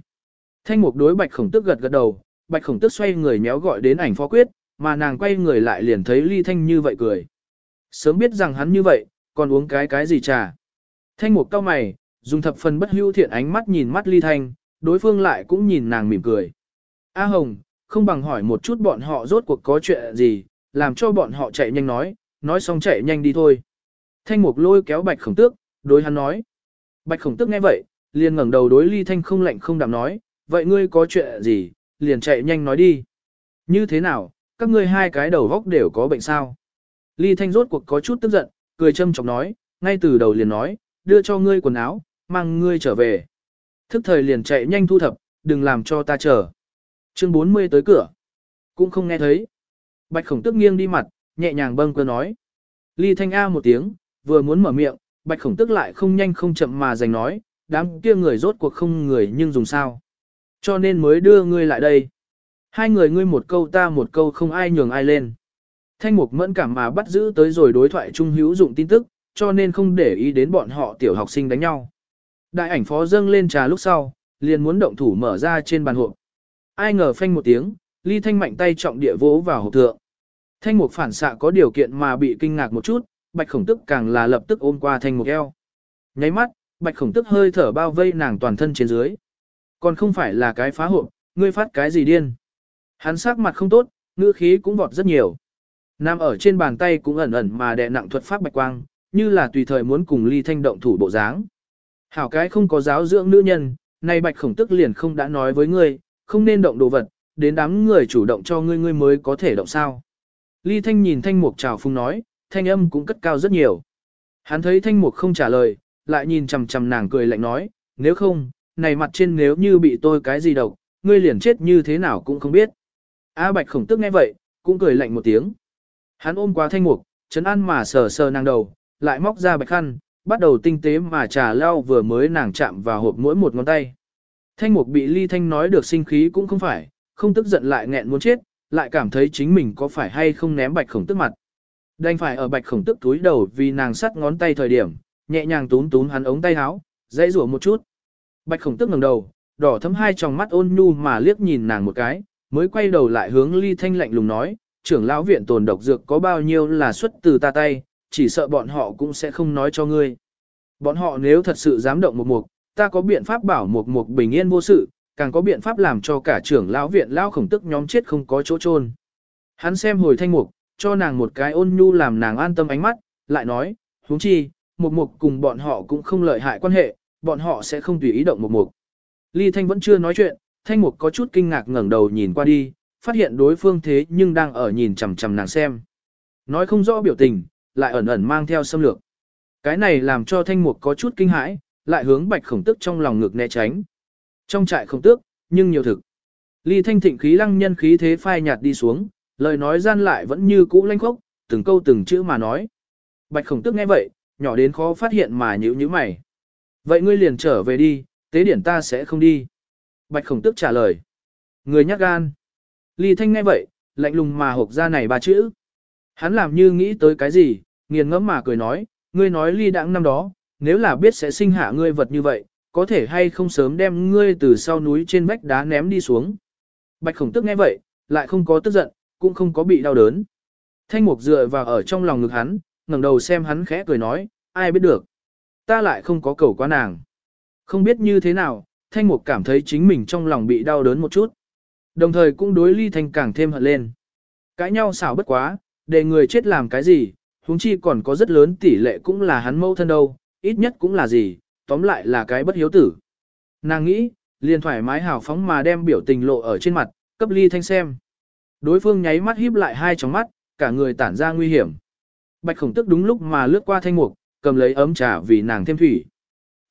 Thanh mục đối bạch khổng tức gật gật đầu, bạch khổng tức xoay người méo gọi đến ảnh phó quyết, mà nàng quay người lại liền thấy Lý thanh như vậy cười. Sớm biết rằng hắn như vậy, còn uống cái cái gì trà. Thanh mục cao mày, dùng thập phần bất hữu thiện ánh mắt nhìn mắt Lý thanh, đối phương lại cũng nhìn nàng mỉm cười. A Hồng, không bằng hỏi một chút bọn họ rốt cuộc có chuyện gì, làm cho bọn họ chạy nhanh nói, nói xong chạy nhanh đi thôi. Thanh mục lôi kéo bạch khổng tước, đối hắn nói. Bạch khổng tước nghe vậy, liền ngẩng đầu đối ly thanh không lạnh không đạm nói, vậy ngươi có chuyện gì, liền chạy nhanh nói đi. Như thế nào, các ngươi hai cái đầu góc đều có bệnh sao? Ly thanh rốt cuộc có chút tức giận, cười châm chọc nói, ngay từ đầu liền nói, đưa cho ngươi quần áo, mang ngươi trở về. Thức thời liền chạy nhanh thu thập, đừng làm cho ta chờ. Chương 40 tới cửa. Cũng không nghe thấy. Bạch khổng tức nghiêng đi mặt, nhẹ nhàng bâng cơ nói. Ly thanh A một tiếng, vừa muốn mở miệng, bạch khổng tức lại không nhanh không chậm mà giành nói, đám kia người rốt cuộc không người nhưng dùng sao. Cho nên mới đưa ngươi lại đây. Hai người ngươi một câu ta một câu không ai nhường ai lên. Thanh mục mẫn cảm mà bắt giữ tới rồi đối thoại trung hữu dụng tin tức, cho nên không để ý đến bọn họ tiểu học sinh đánh nhau. Đại ảnh phó dâng lên trà lúc sau, liền muốn động thủ mở ra trên bàn hộp. Ai ngờ phanh một tiếng, ly thanh mạnh tay trọng địa vỗ vào hộp thượng. Thanh mục phản xạ có điều kiện mà bị kinh ngạc một chút, bạch khổng tức càng là lập tức ôm qua thanh mục eo. Nháy mắt, bạch khổng tức hơi thở bao vây nàng toàn thân trên dưới. Còn không phải là cái phá hộp, ngươi phát cái gì điên. Hắn sắc mặt không tốt, ngữ khí cũng vọt rất nhiều. Nam ở trên bàn tay cũng ẩn ẩn mà đè nặng thuật pháp bạch quang, như là tùy thời muốn cùng ly thanh động thủ bộ dáng. Hảo cái không có giáo dưỡng nữ nhân, nay bạch khổng tức liền không đã nói với ngươi, không nên động đồ vật, đến đám người chủ động cho ngươi ngươi mới có thể động sao. Ly thanh nhìn thanh mục trào phung nói, thanh âm cũng cất cao rất nhiều. Hắn thấy thanh mục không trả lời, lại nhìn chằm chằm nàng cười lạnh nói, nếu không, này mặt trên nếu như bị tôi cái gì độc, ngươi liền chết như thế nào cũng không biết. A bạch khổng tức nghe vậy, cũng cười lạnh một tiếng. Hắn ôm qua thanh mục, chấn an mà sờ sờ nàng đầu, lại móc ra bạch khăn, bắt đầu tinh tế mà trà lau vừa mới nàng chạm vào hộp mỗi một ngón tay. Thanh mục bị ly thanh nói được sinh khí cũng không phải, không tức giận lại nghẹn muốn chết, lại cảm thấy chính mình có phải hay không ném bạch khổng tức mặt. Đành phải ở bạch khổng tức túi đầu vì nàng sắt ngón tay thời điểm, nhẹ nhàng tún tún hắn ống tay áo, dãy rủa một chút. Bạch khổng tức ngẩng đầu, đỏ thấm hai tròng mắt ôn nhu mà liếc nhìn nàng một cái, mới quay đầu lại hướng ly thanh lạnh lùng nói, trưởng lão viện tồn độc dược có bao nhiêu là xuất từ ta tay, chỉ sợ bọn họ cũng sẽ không nói cho ngươi. Bọn họ nếu thật sự dám động một mục, ta có biện pháp bảo một mục bình yên vô sự, càng có biện pháp làm cho cả trưởng lão viện lão khổng tức nhóm chết không có chỗ chôn. Hắn xem hồi thanh mục, cho nàng một cái ôn nhu làm nàng an tâm ánh mắt, lại nói, huống chi, một mục cùng bọn họ cũng không lợi hại quan hệ, bọn họ sẽ không tùy ý động một mục. Ly Thanh vẫn chưa nói chuyện, Thanh Mục có chút kinh ngạc ngẩng đầu nhìn qua đi, phát hiện đối phương thế nhưng đang ở nhìn chằm chằm nàng xem. Nói không rõ biểu tình, lại ẩn ẩn mang theo xâm lược. Cái này làm cho Thanh Mục có chút kinh hãi, lại hướng Bạch Khổng Tức trong lòng ngực né tránh. Trong trại không tước, nhưng nhiều thực. Ly Thanh thịnh khí lăng nhân khí thế phai nhạt đi xuống, lời nói gian lại vẫn như cũ lanh khốc, từng câu từng chữ mà nói. Bạch Khổng Tức nghe vậy, nhỏ đến khó phát hiện mà nhíu nhíu mày. Vậy ngươi liền trở về đi, tế điển ta sẽ không đi. Bạch khổng tức trả lời. Người nhắc gan. Ly Thanh nghe vậy, lạnh lùng mà hộp ra này ba chữ. Hắn làm như nghĩ tới cái gì, nghiền ngẫm mà cười nói, ngươi nói ly đãng năm đó, nếu là biết sẽ sinh hạ ngươi vật như vậy, có thể hay không sớm đem ngươi từ sau núi trên vách đá ném đi xuống. Bạch khổng tức nghe vậy, lại không có tức giận, cũng không có bị đau đớn. Thanh mục dựa vào ở trong lòng ngực hắn, ngẩng đầu xem hắn khẽ cười nói, ai biết được. Ta lại không có cầu quá nàng. Không biết như thế nào, Thanh Mục cảm thấy chính mình trong lòng bị đau đớn một chút. Đồng thời cũng đối Ly Thanh càng thêm hận lên. Cãi nhau xảo bất quá, để người chết làm cái gì, huống chi còn có rất lớn tỷ lệ cũng là hắn mâu thân đâu, ít nhất cũng là gì, tóm lại là cái bất hiếu tử. Nàng nghĩ, liền thoải mái hào phóng mà đem biểu tình lộ ở trên mặt, cấp Ly Thanh xem. Đối phương nháy mắt híp lại hai tròng mắt, cả người tản ra nguy hiểm. Bạch khổng tức đúng lúc mà lướt qua thanh mục, cầm lấy ấm trà vì nàng thêm thủy.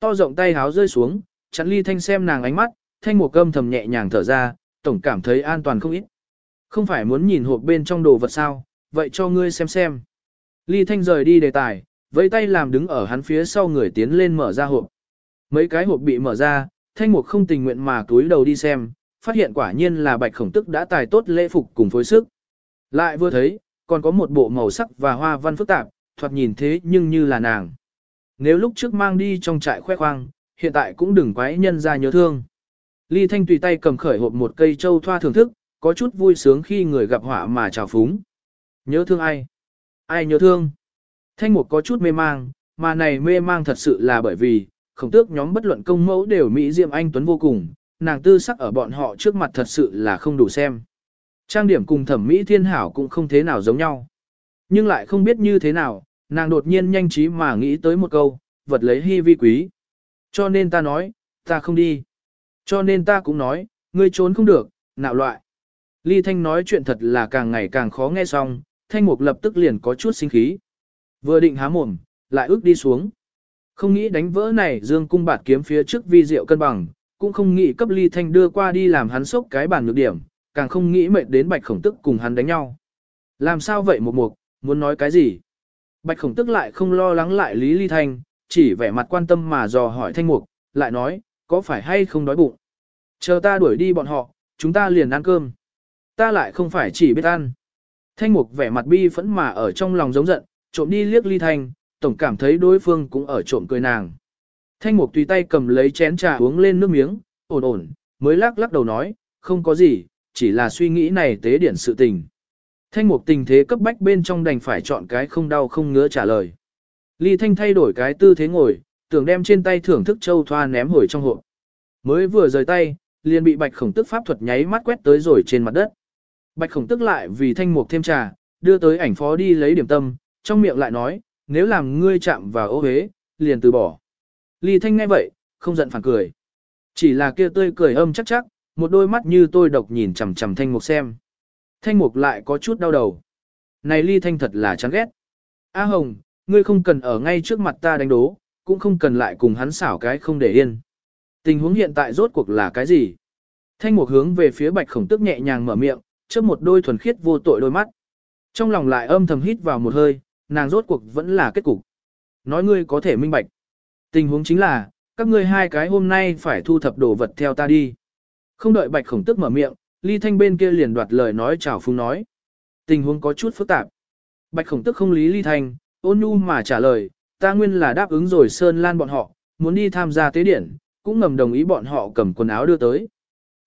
To rộng tay háo rơi xuống, chặn ly thanh xem nàng ánh mắt, thanh mục cơm thầm nhẹ nhàng thở ra, tổng cảm thấy an toàn không ít. Không phải muốn nhìn hộp bên trong đồ vật sao, vậy cho ngươi xem xem. Ly thanh rời đi đề tài, vẫy tay làm đứng ở hắn phía sau người tiến lên mở ra hộp. Mấy cái hộp bị mở ra, thanh mục không tình nguyện mà túi đầu đi xem, phát hiện quả nhiên là bạch khổng tức đã tài tốt lễ phục cùng phối sức. Lại vừa thấy, còn có một bộ màu sắc và hoa văn phức tạp, thoạt nhìn thế nhưng như là nàng. Nếu lúc trước mang đi trong trại khoe khoang, hiện tại cũng đừng quái nhân ra nhớ thương. Ly Thanh tùy tay cầm khởi hộp một cây châu thoa thưởng thức, có chút vui sướng khi người gặp họa mà chào phúng. Nhớ thương ai? Ai nhớ thương? Thanh Mục có chút mê mang, mà này mê mang thật sự là bởi vì, khổng tước nhóm bất luận công mẫu đều Mỹ Diệm Anh Tuấn vô cùng, nàng tư sắc ở bọn họ trước mặt thật sự là không đủ xem. Trang điểm cùng thẩm mỹ thiên hảo cũng không thế nào giống nhau. Nhưng lại không biết như thế nào, nàng đột nhiên nhanh trí mà nghĩ tới một câu, vật lấy hy vi quý. Cho nên ta nói, ta không đi. Cho nên ta cũng nói, ngươi trốn không được, nạo loại. Ly Thanh nói chuyện thật là càng ngày càng khó nghe xong, Thanh Mục lập tức liền có chút sinh khí. Vừa định há mồm, lại ước đi xuống. Không nghĩ đánh vỡ này dương cung bạt kiếm phía trước vi diệu cân bằng, cũng không nghĩ cấp Ly Thanh đưa qua đi làm hắn sốc cái bàn nhược điểm, càng không nghĩ mệt đến bạch khổng tức cùng hắn đánh nhau. Làm sao vậy một mục, muốn nói cái gì? Bạch khổng tức lại không lo lắng lại Lý Ly Thanh, chỉ vẻ mặt quan tâm mà dò hỏi thanh mục, lại nói, có phải hay không đói bụng? Chờ ta đuổi đi bọn họ, chúng ta liền ăn cơm. Ta lại không phải chỉ biết ăn. Thanh mục vẻ mặt bi phẫn mà ở trong lòng giống giận, trộm đi liếc Ly Thanh, tổng cảm thấy đối phương cũng ở trộm cười nàng. Thanh mục tùy tay cầm lấy chén trà uống lên nước miếng, ổn ổn, mới lắc lắc đầu nói, không có gì, chỉ là suy nghĩ này tế điển sự tình. Thanh mục tình thế cấp bách bên trong đành phải chọn cái không đau không ngứa trả lời. Ly Thanh thay đổi cái tư thế ngồi, tưởng đem trên tay thưởng thức châu thoa ném hồi trong hộp. Mới vừa rời tay, liền bị bạch khổng tức pháp thuật nháy mắt quét tới rồi trên mặt đất. Bạch khổng tức lại vì thanh mục thêm trà, đưa tới ảnh phó đi lấy điểm tâm, trong miệng lại nói, nếu làm ngươi chạm vào ô hế, liền từ bỏ. Ly Thanh nghe vậy, không giận phản cười. Chỉ là kia tươi cười âm chắc chắc, một đôi mắt như tôi độc nhìn chằm chằm thanh mục xem. Thanh mục lại có chút đau đầu. Này ly thanh thật là chán ghét. A Hồng, ngươi không cần ở ngay trước mặt ta đánh đố, cũng không cần lại cùng hắn xảo cái không để yên. Tình huống hiện tại rốt cuộc là cái gì? Thanh mục hướng về phía bạch khổng tức nhẹ nhàng mở miệng, trước một đôi thuần khiết vô tội đôi mắt. Trong lòng lại âm thầm hít vào một hơi, nàng rốt cuộc vẫn là kết cục. Nói ngươi có thể minh bạch. Tình huống chính là, các ngươi hai cái hôm nay phải thu thập đồ vật theo ta đi. Không đợi bạch khổng tức mở miệng, ly thanh bên kia liền đoạt lời nói chào phung nói. Tình huống có chút phức tạp. Bạch khổng tức không lý ly thanh, ôn nhu mà trả lời, ta nguyên là đáp ứng rồi Sơn Lan bọn họ, muốn đi tham gia tế điển, cũng ngầm đồng ý bọn họ cầm quần áo đưa tới.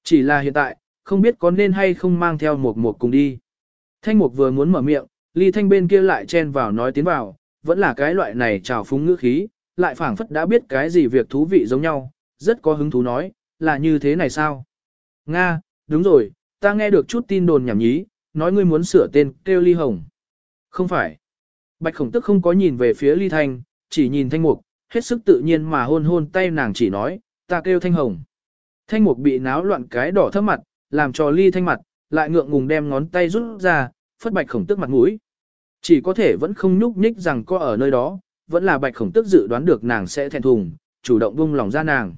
Chỉ là hiện tại, không biết có nên hay không mang theo một một cùng đi. Thanh mục vừa muốn mở miệng, ly thanh bên kia lại chen vào nói tiến vào, vẫn là cái loại này trào phúng ngữ khí, lại phảng phất đã biết cái gì việc thú vị giống nhau, rất có hứng thú nói, là như thế này sao? Nga, đúng rồi, ta nghe được chút tin đồn nhảm nhí, nói ngươi muốn sửa tên kêu ly hồng. Không phải. Bạch khổng tức không có nhìn về phía ly thanh, chỉ nhìn thanh mục, hết sức tự nhiên mà hôn hôn tay nàng chỉ nói, ta kêu thanh hồng. Thanh mục bị náo loạn cái đỏ thấp mặt, làm cho ly thanh mặt, lại ngượng ngùng đem ngón tay rút ra, phất bạch khổng tức mặt mũi. Chỉ có thể vẫn không nhúc nhích rằng có ở nơi đó, vẫn là bạch khổng tức dự đoán được nàng sẽ thẹn thùng, chủ động buông lòng ra nàng.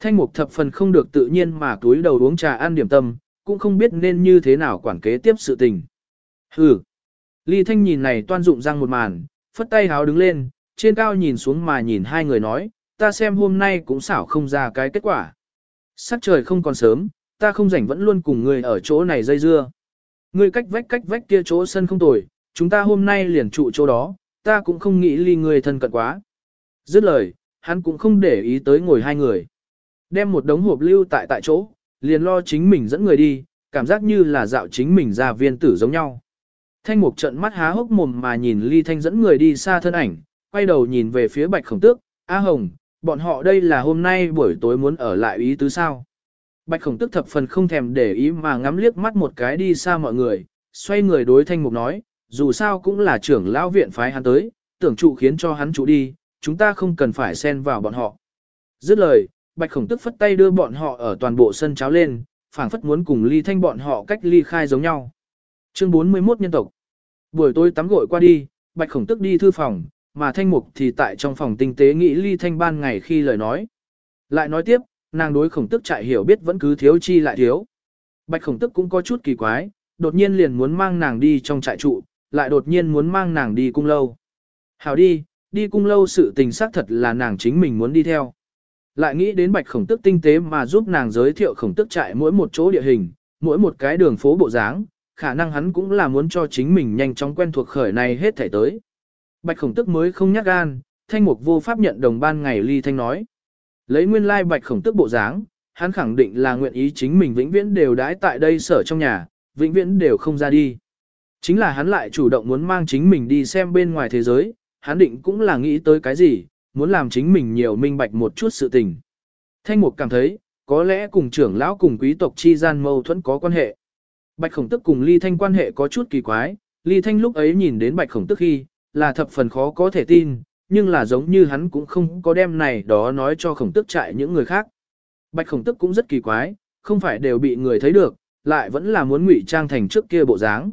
Thanh mục thập phần không được tự nhiên mà túi đầu uống trà ăn điểm tâm, cũng không biết nên như thế nào quản kế tiếp sự tình. Hừ. Ly thanh nhìn này toan dụng răng một màn, phất tay háo đứng lên, trên cao nhìn xuống mà nhìn hai người nói, ta xem hôm nay cũng xảo không ra cái kết quả. Sắc trời không còn sớm, ta không rảnh vẫn luôn cùng người ở chỗ này dây dưa. người cách vách cách vách kia chỗ sân không tồi, chúng ta hôm nay liền trụ chỗ đó, ta cũng không nghĩ ly người thân cận quá. Dứt lời, hắn cũng không để ý tới ngồi hai người. Đem một đống hộp lưu tại tại chỗ, liền lo chính mình dẫn người đi, cảm giác như là dạo chính mình ra viên tử giống nhau. Thanh mục trận mắt há hốc mồm mà nhìn ly thanh dẫn người đi xa thân ảnh, quay đầu nhìn về phía bạch khổng tước, A Hồng, bọn họ đây là hôm nay buổi tối muốn ở lại ý tứ sao. Bạch khổng tức thập phần không thèm để ý mà ngắm liếc mắt một cái đi xa mọi người, xoay người đối thanh mục nói, dù sao cũng là trưởng lão viện phái hắn tới, tưởng trụ khiến cho hắn trụ đi, chúng ta không cần phải xen vào bọn họ. Dứt lời, bạch khổng tức phất tay đưa bọn họ ở toàn bộ sân cháo lên, phảng phất muốn cùng ly thanh bọn họ cách ly khai giống nhau. Chương 41 nhân tộc Buổi tối tắm gội qua đi, bạch khổng tức đi thư phòng, mà thanh mục thì tại trong phòng tinh tế nghĩ ly thanh ban ngày khi lời nói. Lại nói tiếp, nàng đối khổng tức trại hiểu biết vẫn cứ thiếu chi lại thiếu. Bạch khổng tức cũng có chút kỳ quái, đột nhiên liền muốn mang nàng đi trong trại trụ, lại đột nhiên muốn mang nàng đi cung lâu. Hảo đi, đi cung lâu sự tình xác thật là nàng chính mình muốn đi theo. Lại nghĩ đến bạch khổng tức tinh tế mà giúp nàng giới thiệu khổng tức trại mỗi một chỗ địa hình, mỗi một cái đường phố bộ dáng, khả năng hắn cũng là muốn cho chính mình nhanh chóng quen thuộc khởi này hết thể tới. Bạch khổng tức mới không nhắc gan, thanh mục vô pháp nhận đồng ban ngày ly thanh nói. Lấy nguyên lai bạch khổng tức bộ dáng, hắn khẳng định là nguyện ý chính mình vĩnh viễn đều đãi tại đây sở trong nhà, vĩnh viễn đều không ra đi. Chính là hắn lại chủ động muốn mang chính mình đi xem bên ngoài thế giới, hắn định cũng là nghĩ tới cái gì, muốn làm chính mình nhiều minh bạch một chút sự tình. Thanh mục cảm thấy, có lẽ cùng trưởng lão cùng quý tộc chi gian mâu thuẫn có quan hệ. Bạch khổng tức cùng ly thanh quan hệ có chút kỳ quái, ly thanh lúc ấy nhìn đến bạch khổng tức khi, là thập phần khó có thể tin, nhưng là giống như hắn cũng không có đem này đó nói cho khổng tức trại những người khác. Bạch khổng tức cũng rất kỳ quái, không phải đều bị người thấy được, lại vẫn là muốn ngụy trang thành trước kia bộ dáng.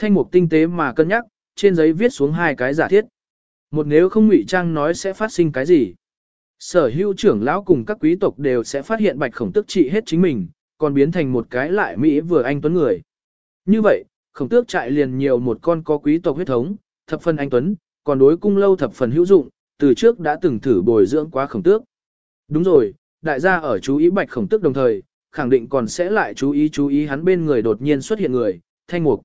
Thanh mục tinh tế mà cân nhắc, trên giấy viết xuống hai cái giả thiết. Một nếu không ngụy trang nói sẽ phát sinh cái gì. Sở hữu trưởng lão cùng các quý tộc đều sẽ phát hiện bạch khổng tức trị hết chính mình, còn biến thành một cái lại Mỹ vừa anh tuấn người. Như vậy, khổng tước trại liền nhiều một con có quý tộc huyết thống, thập phần anh tuấn, còn đối cung lâu thập phần hữu dụng, từ trước đã từng thử bồi dưỡng quá khổng tước. Đúng rồi, đại gia ở chú ý bạch khổng tước đồng thời, khẳng định còn sẽ lại chú ý chú ý hắn bên người đột nhiên xuất hiện người, thanh mục.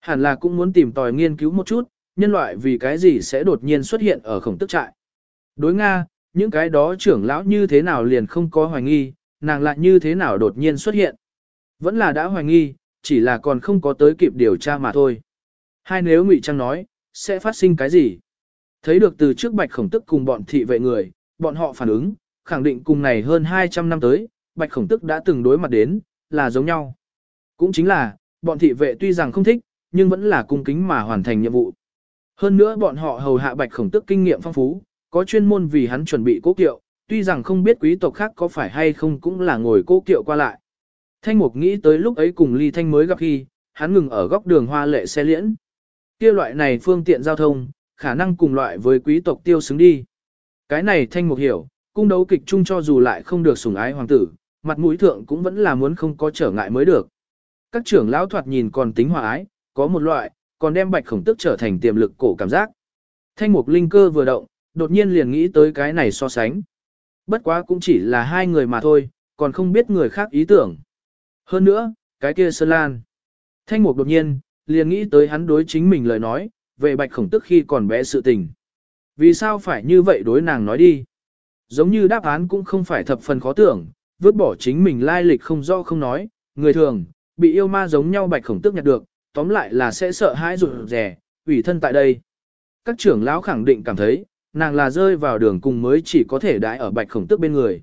Hẳn là cũng muốn tìm tòi nghiên cứu một chút, nhân loại vì cái gì sẽ đột nhiên xuất hiện ở khổng tức trại. Đối Nga, những cái đó trưởng lão như thế nào liền không có hoài nghi, nàng lại như thế nào đột nhiên xuất hiện. Vẫn là đã hoài nghi, chỉ là còn không có tới kịp điều tra mà thôi. Hai nếu Ngụy Trang nói, sẽ phát sinh cái gì? Thấy được từ trước bạch khổng tức cùng bọn thị vệ người, bọn họ phản ứng, khẳng định cùng này hơn 200 năm tới, bạch khổng tức đã từng đối mặt đến, là giống nhau. Cũng chính là, bọn thị vệ tuy rằng không thích, nhưng vẫn là cung kính mà hoàn thành nhiệm vụ. Hơn nữa bọn họ hầu hạ bạch khổng tức kinh nghiệm phong phú, có chuyên môn vì hắn chuẩn bị cố kiệu, tuy rằng không biết quý tộc khác có phải hay không cũng là ngồi cố kiệu qua lại. Thanh Mục nghĩ tới lúc ấy cùng Ly Thanh mới gặp khi, hắn ngừng ở góc đường hoa lệ xe liễn. Kia loại này phương tiện giao thông, khả năng cùng loại với quý tộc tiêu xứng đi. Cái này Thanh Mục hiểu, cung đấu kịch chung cho dù lại không được sủng ái hoàng tử, mặt mũi thượng cũng vẫn là muốn không có trở ngại mới được. Các trưởng lão thoạt nhìn còn tính hòa ái, có một loại, còn đem bạch khổng tức trở thành tiềm lực cổ cảm giác. Thanh mục linh cơ vừa động, đột nhiên liền nghĩ tới cái này so sánh. Bất quá cũng chỉ là hai người mà thôi, còn không biết người khác ý tưởng. Hơn nữa, cái kia Sơn Lan. Thanh mục đột nhiên, liền nghĩ tới hắn đối chính mình lời nói, về bạch khổng tức khi còn bé sự tình. vì sao phải như vậy đối nàng nói đi. Giống như đáp án cũng không phải thập phần khó tưởng, vứt bỏ chính mình lai lịch không rõ không nói, người thường, bị yêu ma giống nhau bạch khổng tức nhặt được, tóm lại là sẽ sợ hãi rụt rè, ủy thân tại đây. Các trưởng lão khẳng định cảm thấy, nàng là rơi vào đường cùng mới chỉ có thể đãi ở bạch khổng tức bên người.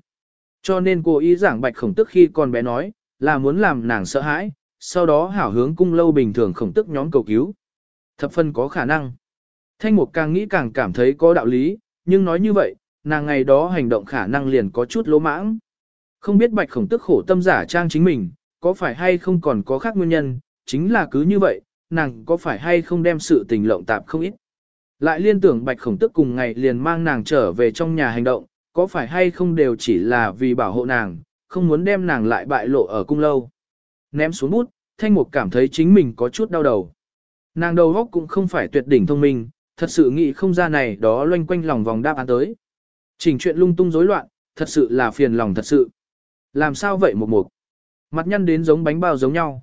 Cho nên cô ý giảng bạch khổng tức khi còn bé nói, là muốn làm nàng sợ hãi, sau đó hảo hướng cung lâu bình thường khổng tức nhóm cầu cứu. Thập phân có khả năng. Thanh mục càng nghĩ càng cảm thấy có đạo lý, nhưng nói như vậy, nàng ngày đó hành động khả năng liền có chút lỗ mãng. Không biết bạch khổng tức khổ tâm giả trang chính mình, có phải hay không còn có khác nguyên nhân, chính là cứ như vậy, nàng có phải hay không đem sự tình lộng tạp không ít. Lại liên tưởng bạch khổng tức cùng ngày liền mang nàng trở về trong nhà hành động, có phải hay không đều chỉ là vì bảo hộ nàng, không muốn đem nàng lại bại lộ ở cung lâu. Ném xuống bút, thanh mục cảm thấy chính mình có chút đau đầu. Nàng đầu óc cũng không phải tuyệt đỉnh thông minh, thật sự nghĩ không ra này đó loanh quanh lòng vòng đáp án tới. Trình chuyện lung tung rối loạn, thật sự là phiền lòng thật sự. Làm sao vậy một mục? Mặt nhăn đến giống bánh bao giống nhau.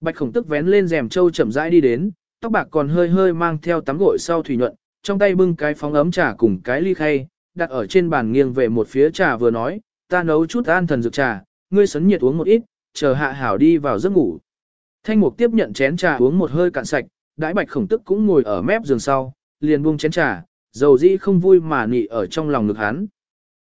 Bạch khổng tức vén lên rèm trâu chậm rãi đi đến, tóc bạc còn hơi hơi mang theo tắm gội sau thủy nhuận, trong tay bưng cái phóng ấm trà cùng cái ly khay, đặt ở trên bàn nghiêng về một phía trà vừa nói, ta nấu chút an thần dược trà, ngươi sấn nhiệt uống một ít, chờ hạ hảo đi vào giấc ngủ. Thanh mục tiếp nhận chén trà uống một hơi cạn sạch, đãi bạch khổng tức cũng ngồi ở mép giường sau, liền buông chén trà, dầu dĩ không vui mà nị ở trong lòng ngực hắn.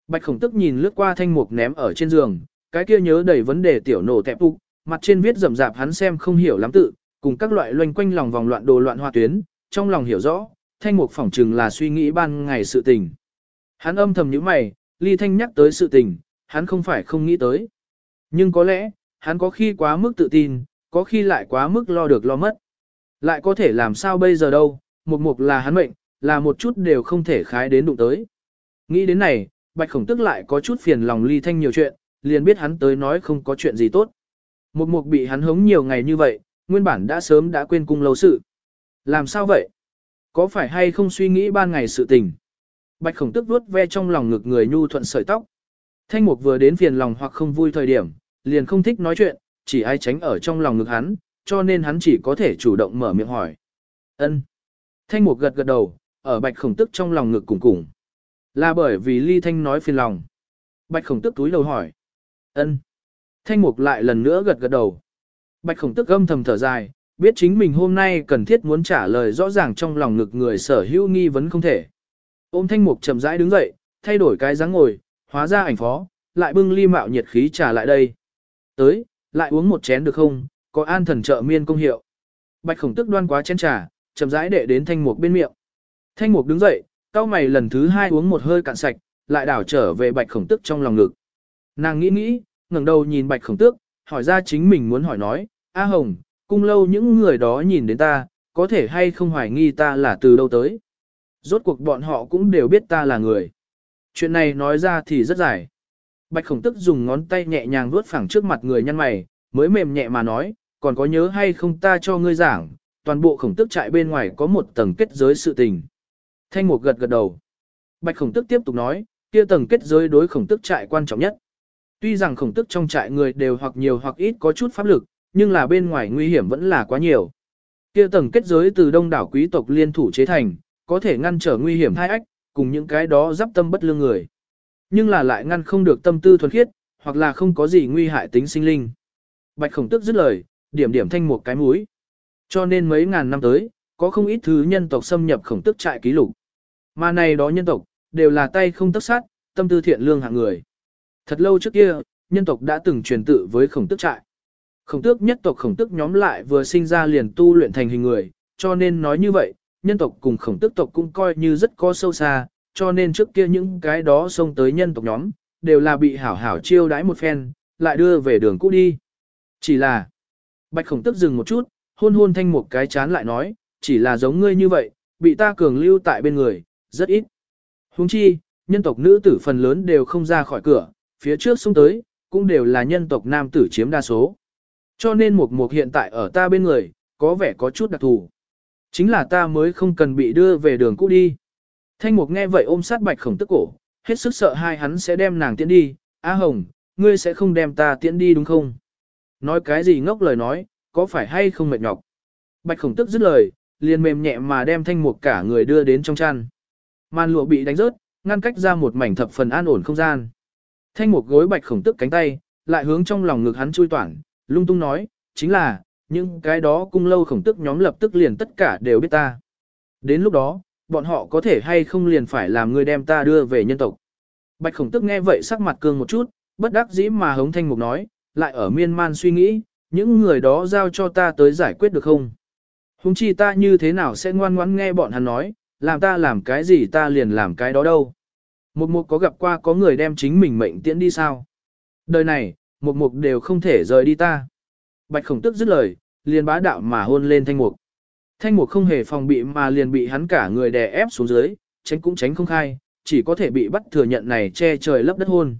Bạch khổng tức nhìn lướt qua thanh mục ném ở trên giường, cái kia nhớ đầy vấn đề tiểu nổ tẹp phục, mặt trên viết rậm rạp hắn xem không hiểu lắm tự, cùng các loại loanh quanh lòng vòng loạn đồ loạn hoa tuyến, trong lòng hiểu rõ, thanh mục phỏng chừng là suy nghĩ ban ngày sự tình. Hắn âm thầm nhíu mày, ly thanh nhắc tới sự tình, hắn không phải không nghĩ tới. Nhưng có lẽ, hắn có khi quá mức tự tin, có khi lại quá mức lo được lo mất. Lại có thể làm sao bây giờ đâu, một mục là hắn mệnh, là một chút đều không thể khái đến đụng tới. Nghĩ đến này, bạch khổng tức lại có chút phiền lòng ly thanh nhiều chuyện, liền biết hắn tới nói không có chuyện gì tốt. Một mục bị hắn hống nhiều ngày như vậy, nguyên bản đã sớm đã quên cung lâu sự. Làm sao vậy? Có phải hay không suy nghĩ ban ngày sự tình? Bạch khổng tức vuốt ve trong lòng ngực người nhu thuận sợi tóc. Thanh mục vừa đến phiền lòng hoặc không vui thời điểm, liền không thích nói chuyện, chỉ ai tránh ở trong lòng ngực hắn, cho nên hắn chỉ có thể chủ động mở miệng hỏi. Ân. Thanh mục gật gật đầu, ở bạch khổng tức trong lòng ngực cùng cùng. Là bởi vì ly thanh nói phiền lòng. Bạch khổng tức túi đầu hỏi. Ân. Thanh mục lại lần nữa gật gật đầu. Bạch khổng tức âm thầm thở dài, biết chính mình hôm nay cần thiết muốn trả lời rõ ràng trong lòng ngực người sở hữu nghi vấn không thể. Ôm thanh mục chậm rãi đứng dậy, thay đổi cái dáng ngồi, hóa ra ảnh phó, lại bưng ly mạo nhiệt khí trả lại đây. Tới, lại uống một chén được không, có an thần trợ miên công hiệu. Bạch khổng tức đoan quá chén trà, chậm rãi để đến thanh mục bên miệng. Thanh mục đứng dậy, cao mày lần thứ hai uống một hơi cạn sạch, lại đảo trở về bạch khổng tức trong lòng ngực. Nàng nghĩ nghĩ, ngẩng đầu nhìn bạch khổng tước, hỏi ra chính mình muốn hỏi nói, A Hồng, cung lâu những người đó nhìn đến ta, có thể hay không hoài nghi ta là từ đâu tới. Rốt cuộc bọn họ cũng đều biết ta là người. Chuyện này nói ra thì rất dài. Bạch khổng tức dùng ngón tay nhẹ nhàng vuốt phẳng trước mặt người nhăn mày, mới mềm nhẹ mà nói, còn có nhớ hay không ta cho ngươi giảng, toàn bộ khổng tức trại bên ngoài có một tầng kết giới sự tình. Thanh Mục gật gật đầu. Bạch khổng tức tiếp tục nói, kia tầng kết giới đối khổng tức trại quan trọng nhất. Tuy rằng khổng tức trong trại người đều hoặc nhiều hoặc ít có chút pháp lực, nhưng là bên ngoài nguy hiểm vẫn là quá nhiều. Kia tầng kết giới từ đông đảo quý tộc liên thủ chế thành, có thể ngăn trở nguy hiểm thai ách, cùng những cái đó giáp tâm bất lương người. Nhưng là lại ngăn không được tâm tư thuần khiết, hoặc là không có gì nguy hại tính sinh linh. Bạch khổng tức dứt lời, điểm điểm thanh một cái mũi. Cho nên mấy ngàn năm tới, có không ít thứ nhân tộc xâm nhập khổng tức trại ký lục. Mà này đó nhân tộc, đều là tay không tức sát, tâm tư thiện lương hạng người. Thật lâu trước kia, nhân tộc đã từng truyền tự với khổng tức trại. Khổng tước nhất tộc khổng tức nhóm lại vừa sinh ra liền tu luyện thành hình người, cho nên nói như vậy, nhân tộc cùng khổng tước tộc cũng coi như rất có sâu xa, cho nên trước kia những cái đó xông tới nhân tộc nhóm, đều là bị hảo hảo chiêu đãi một phen, lại đưa về đường cũ đi. Chỉ là, bạch khổng tước dừng một chút, hôn hôn thanh một cái chán lại nói, chỉ là giống ngươi như vậy, bị ta cường lưu tại bên người, rất ít. Huống chi, nhân tộc nữ tử phần lớn đều không ra khỏi cửa, phía trước xuống tới, cũng đều là nhân tộc nam tử chiếm đa số. Cho nên mục mục hiện tại ở ta bên người, có vẻ có chút đặc thù. Chính là ta mới không cần bị đưa về đường cũ đi. Thanh mục nghe vậy ôm sát bạch khổng tức cổ, hết sức sợ hai hắn sẽ đem nàng tiễn đi. Á Hồng, ngươi sẽ không đem ta tiễn đi đúng không? Nói cái gì ngốc lời nói, có phải hay không mệt nhọc? Bạch khổng tức dứt lời, liền mềm nhẹ mà đem thanh mục cả người đưa đến trong chăn. Màn lụa bị đánh rớt, ngăn cách ra một mảnh thập phần an ổn không gian. Thanh một gối bạch khổng tức cánh tay, lại hướng trong lòng ngực hắn chui toản, lung tung nói, chính là, những cái đó cung lâu khổng tức nhóm lập tức liền tất cả đều biết ta. Đến lúc đó, bọn họ có thể hay không liền phải làm người đem ta đưa về nhân tộc. Bạch khổng tức nghe vậy sắc mặt cương một chút, bất đắc dĩ mà hống thanh mục nói, lại ở miên man suy nghĩ, những người đó giao cho ta tới giải quyết được không? Hùng chi ta như thế nào sẽ ngoan ngoãn nghe bọn hắn nói, làm ta làm cái gì ta liền làm cái đó đâu. Một mục có gặp qua có người đem chính mình mệnh tiễn đi sao? Đời này, một mục đều không thể rời đi ta. Bạch khổng tức dứt lời, liền bá đạo mà hôn lên thanh mục. Thanh mục không hề phòng bị mà liền bị hắn cả người đè ép xuống dưới, tránh cũng tránh không khai, chỉ có thể bị bắt thừa nhận này che trời lấp đất hôn.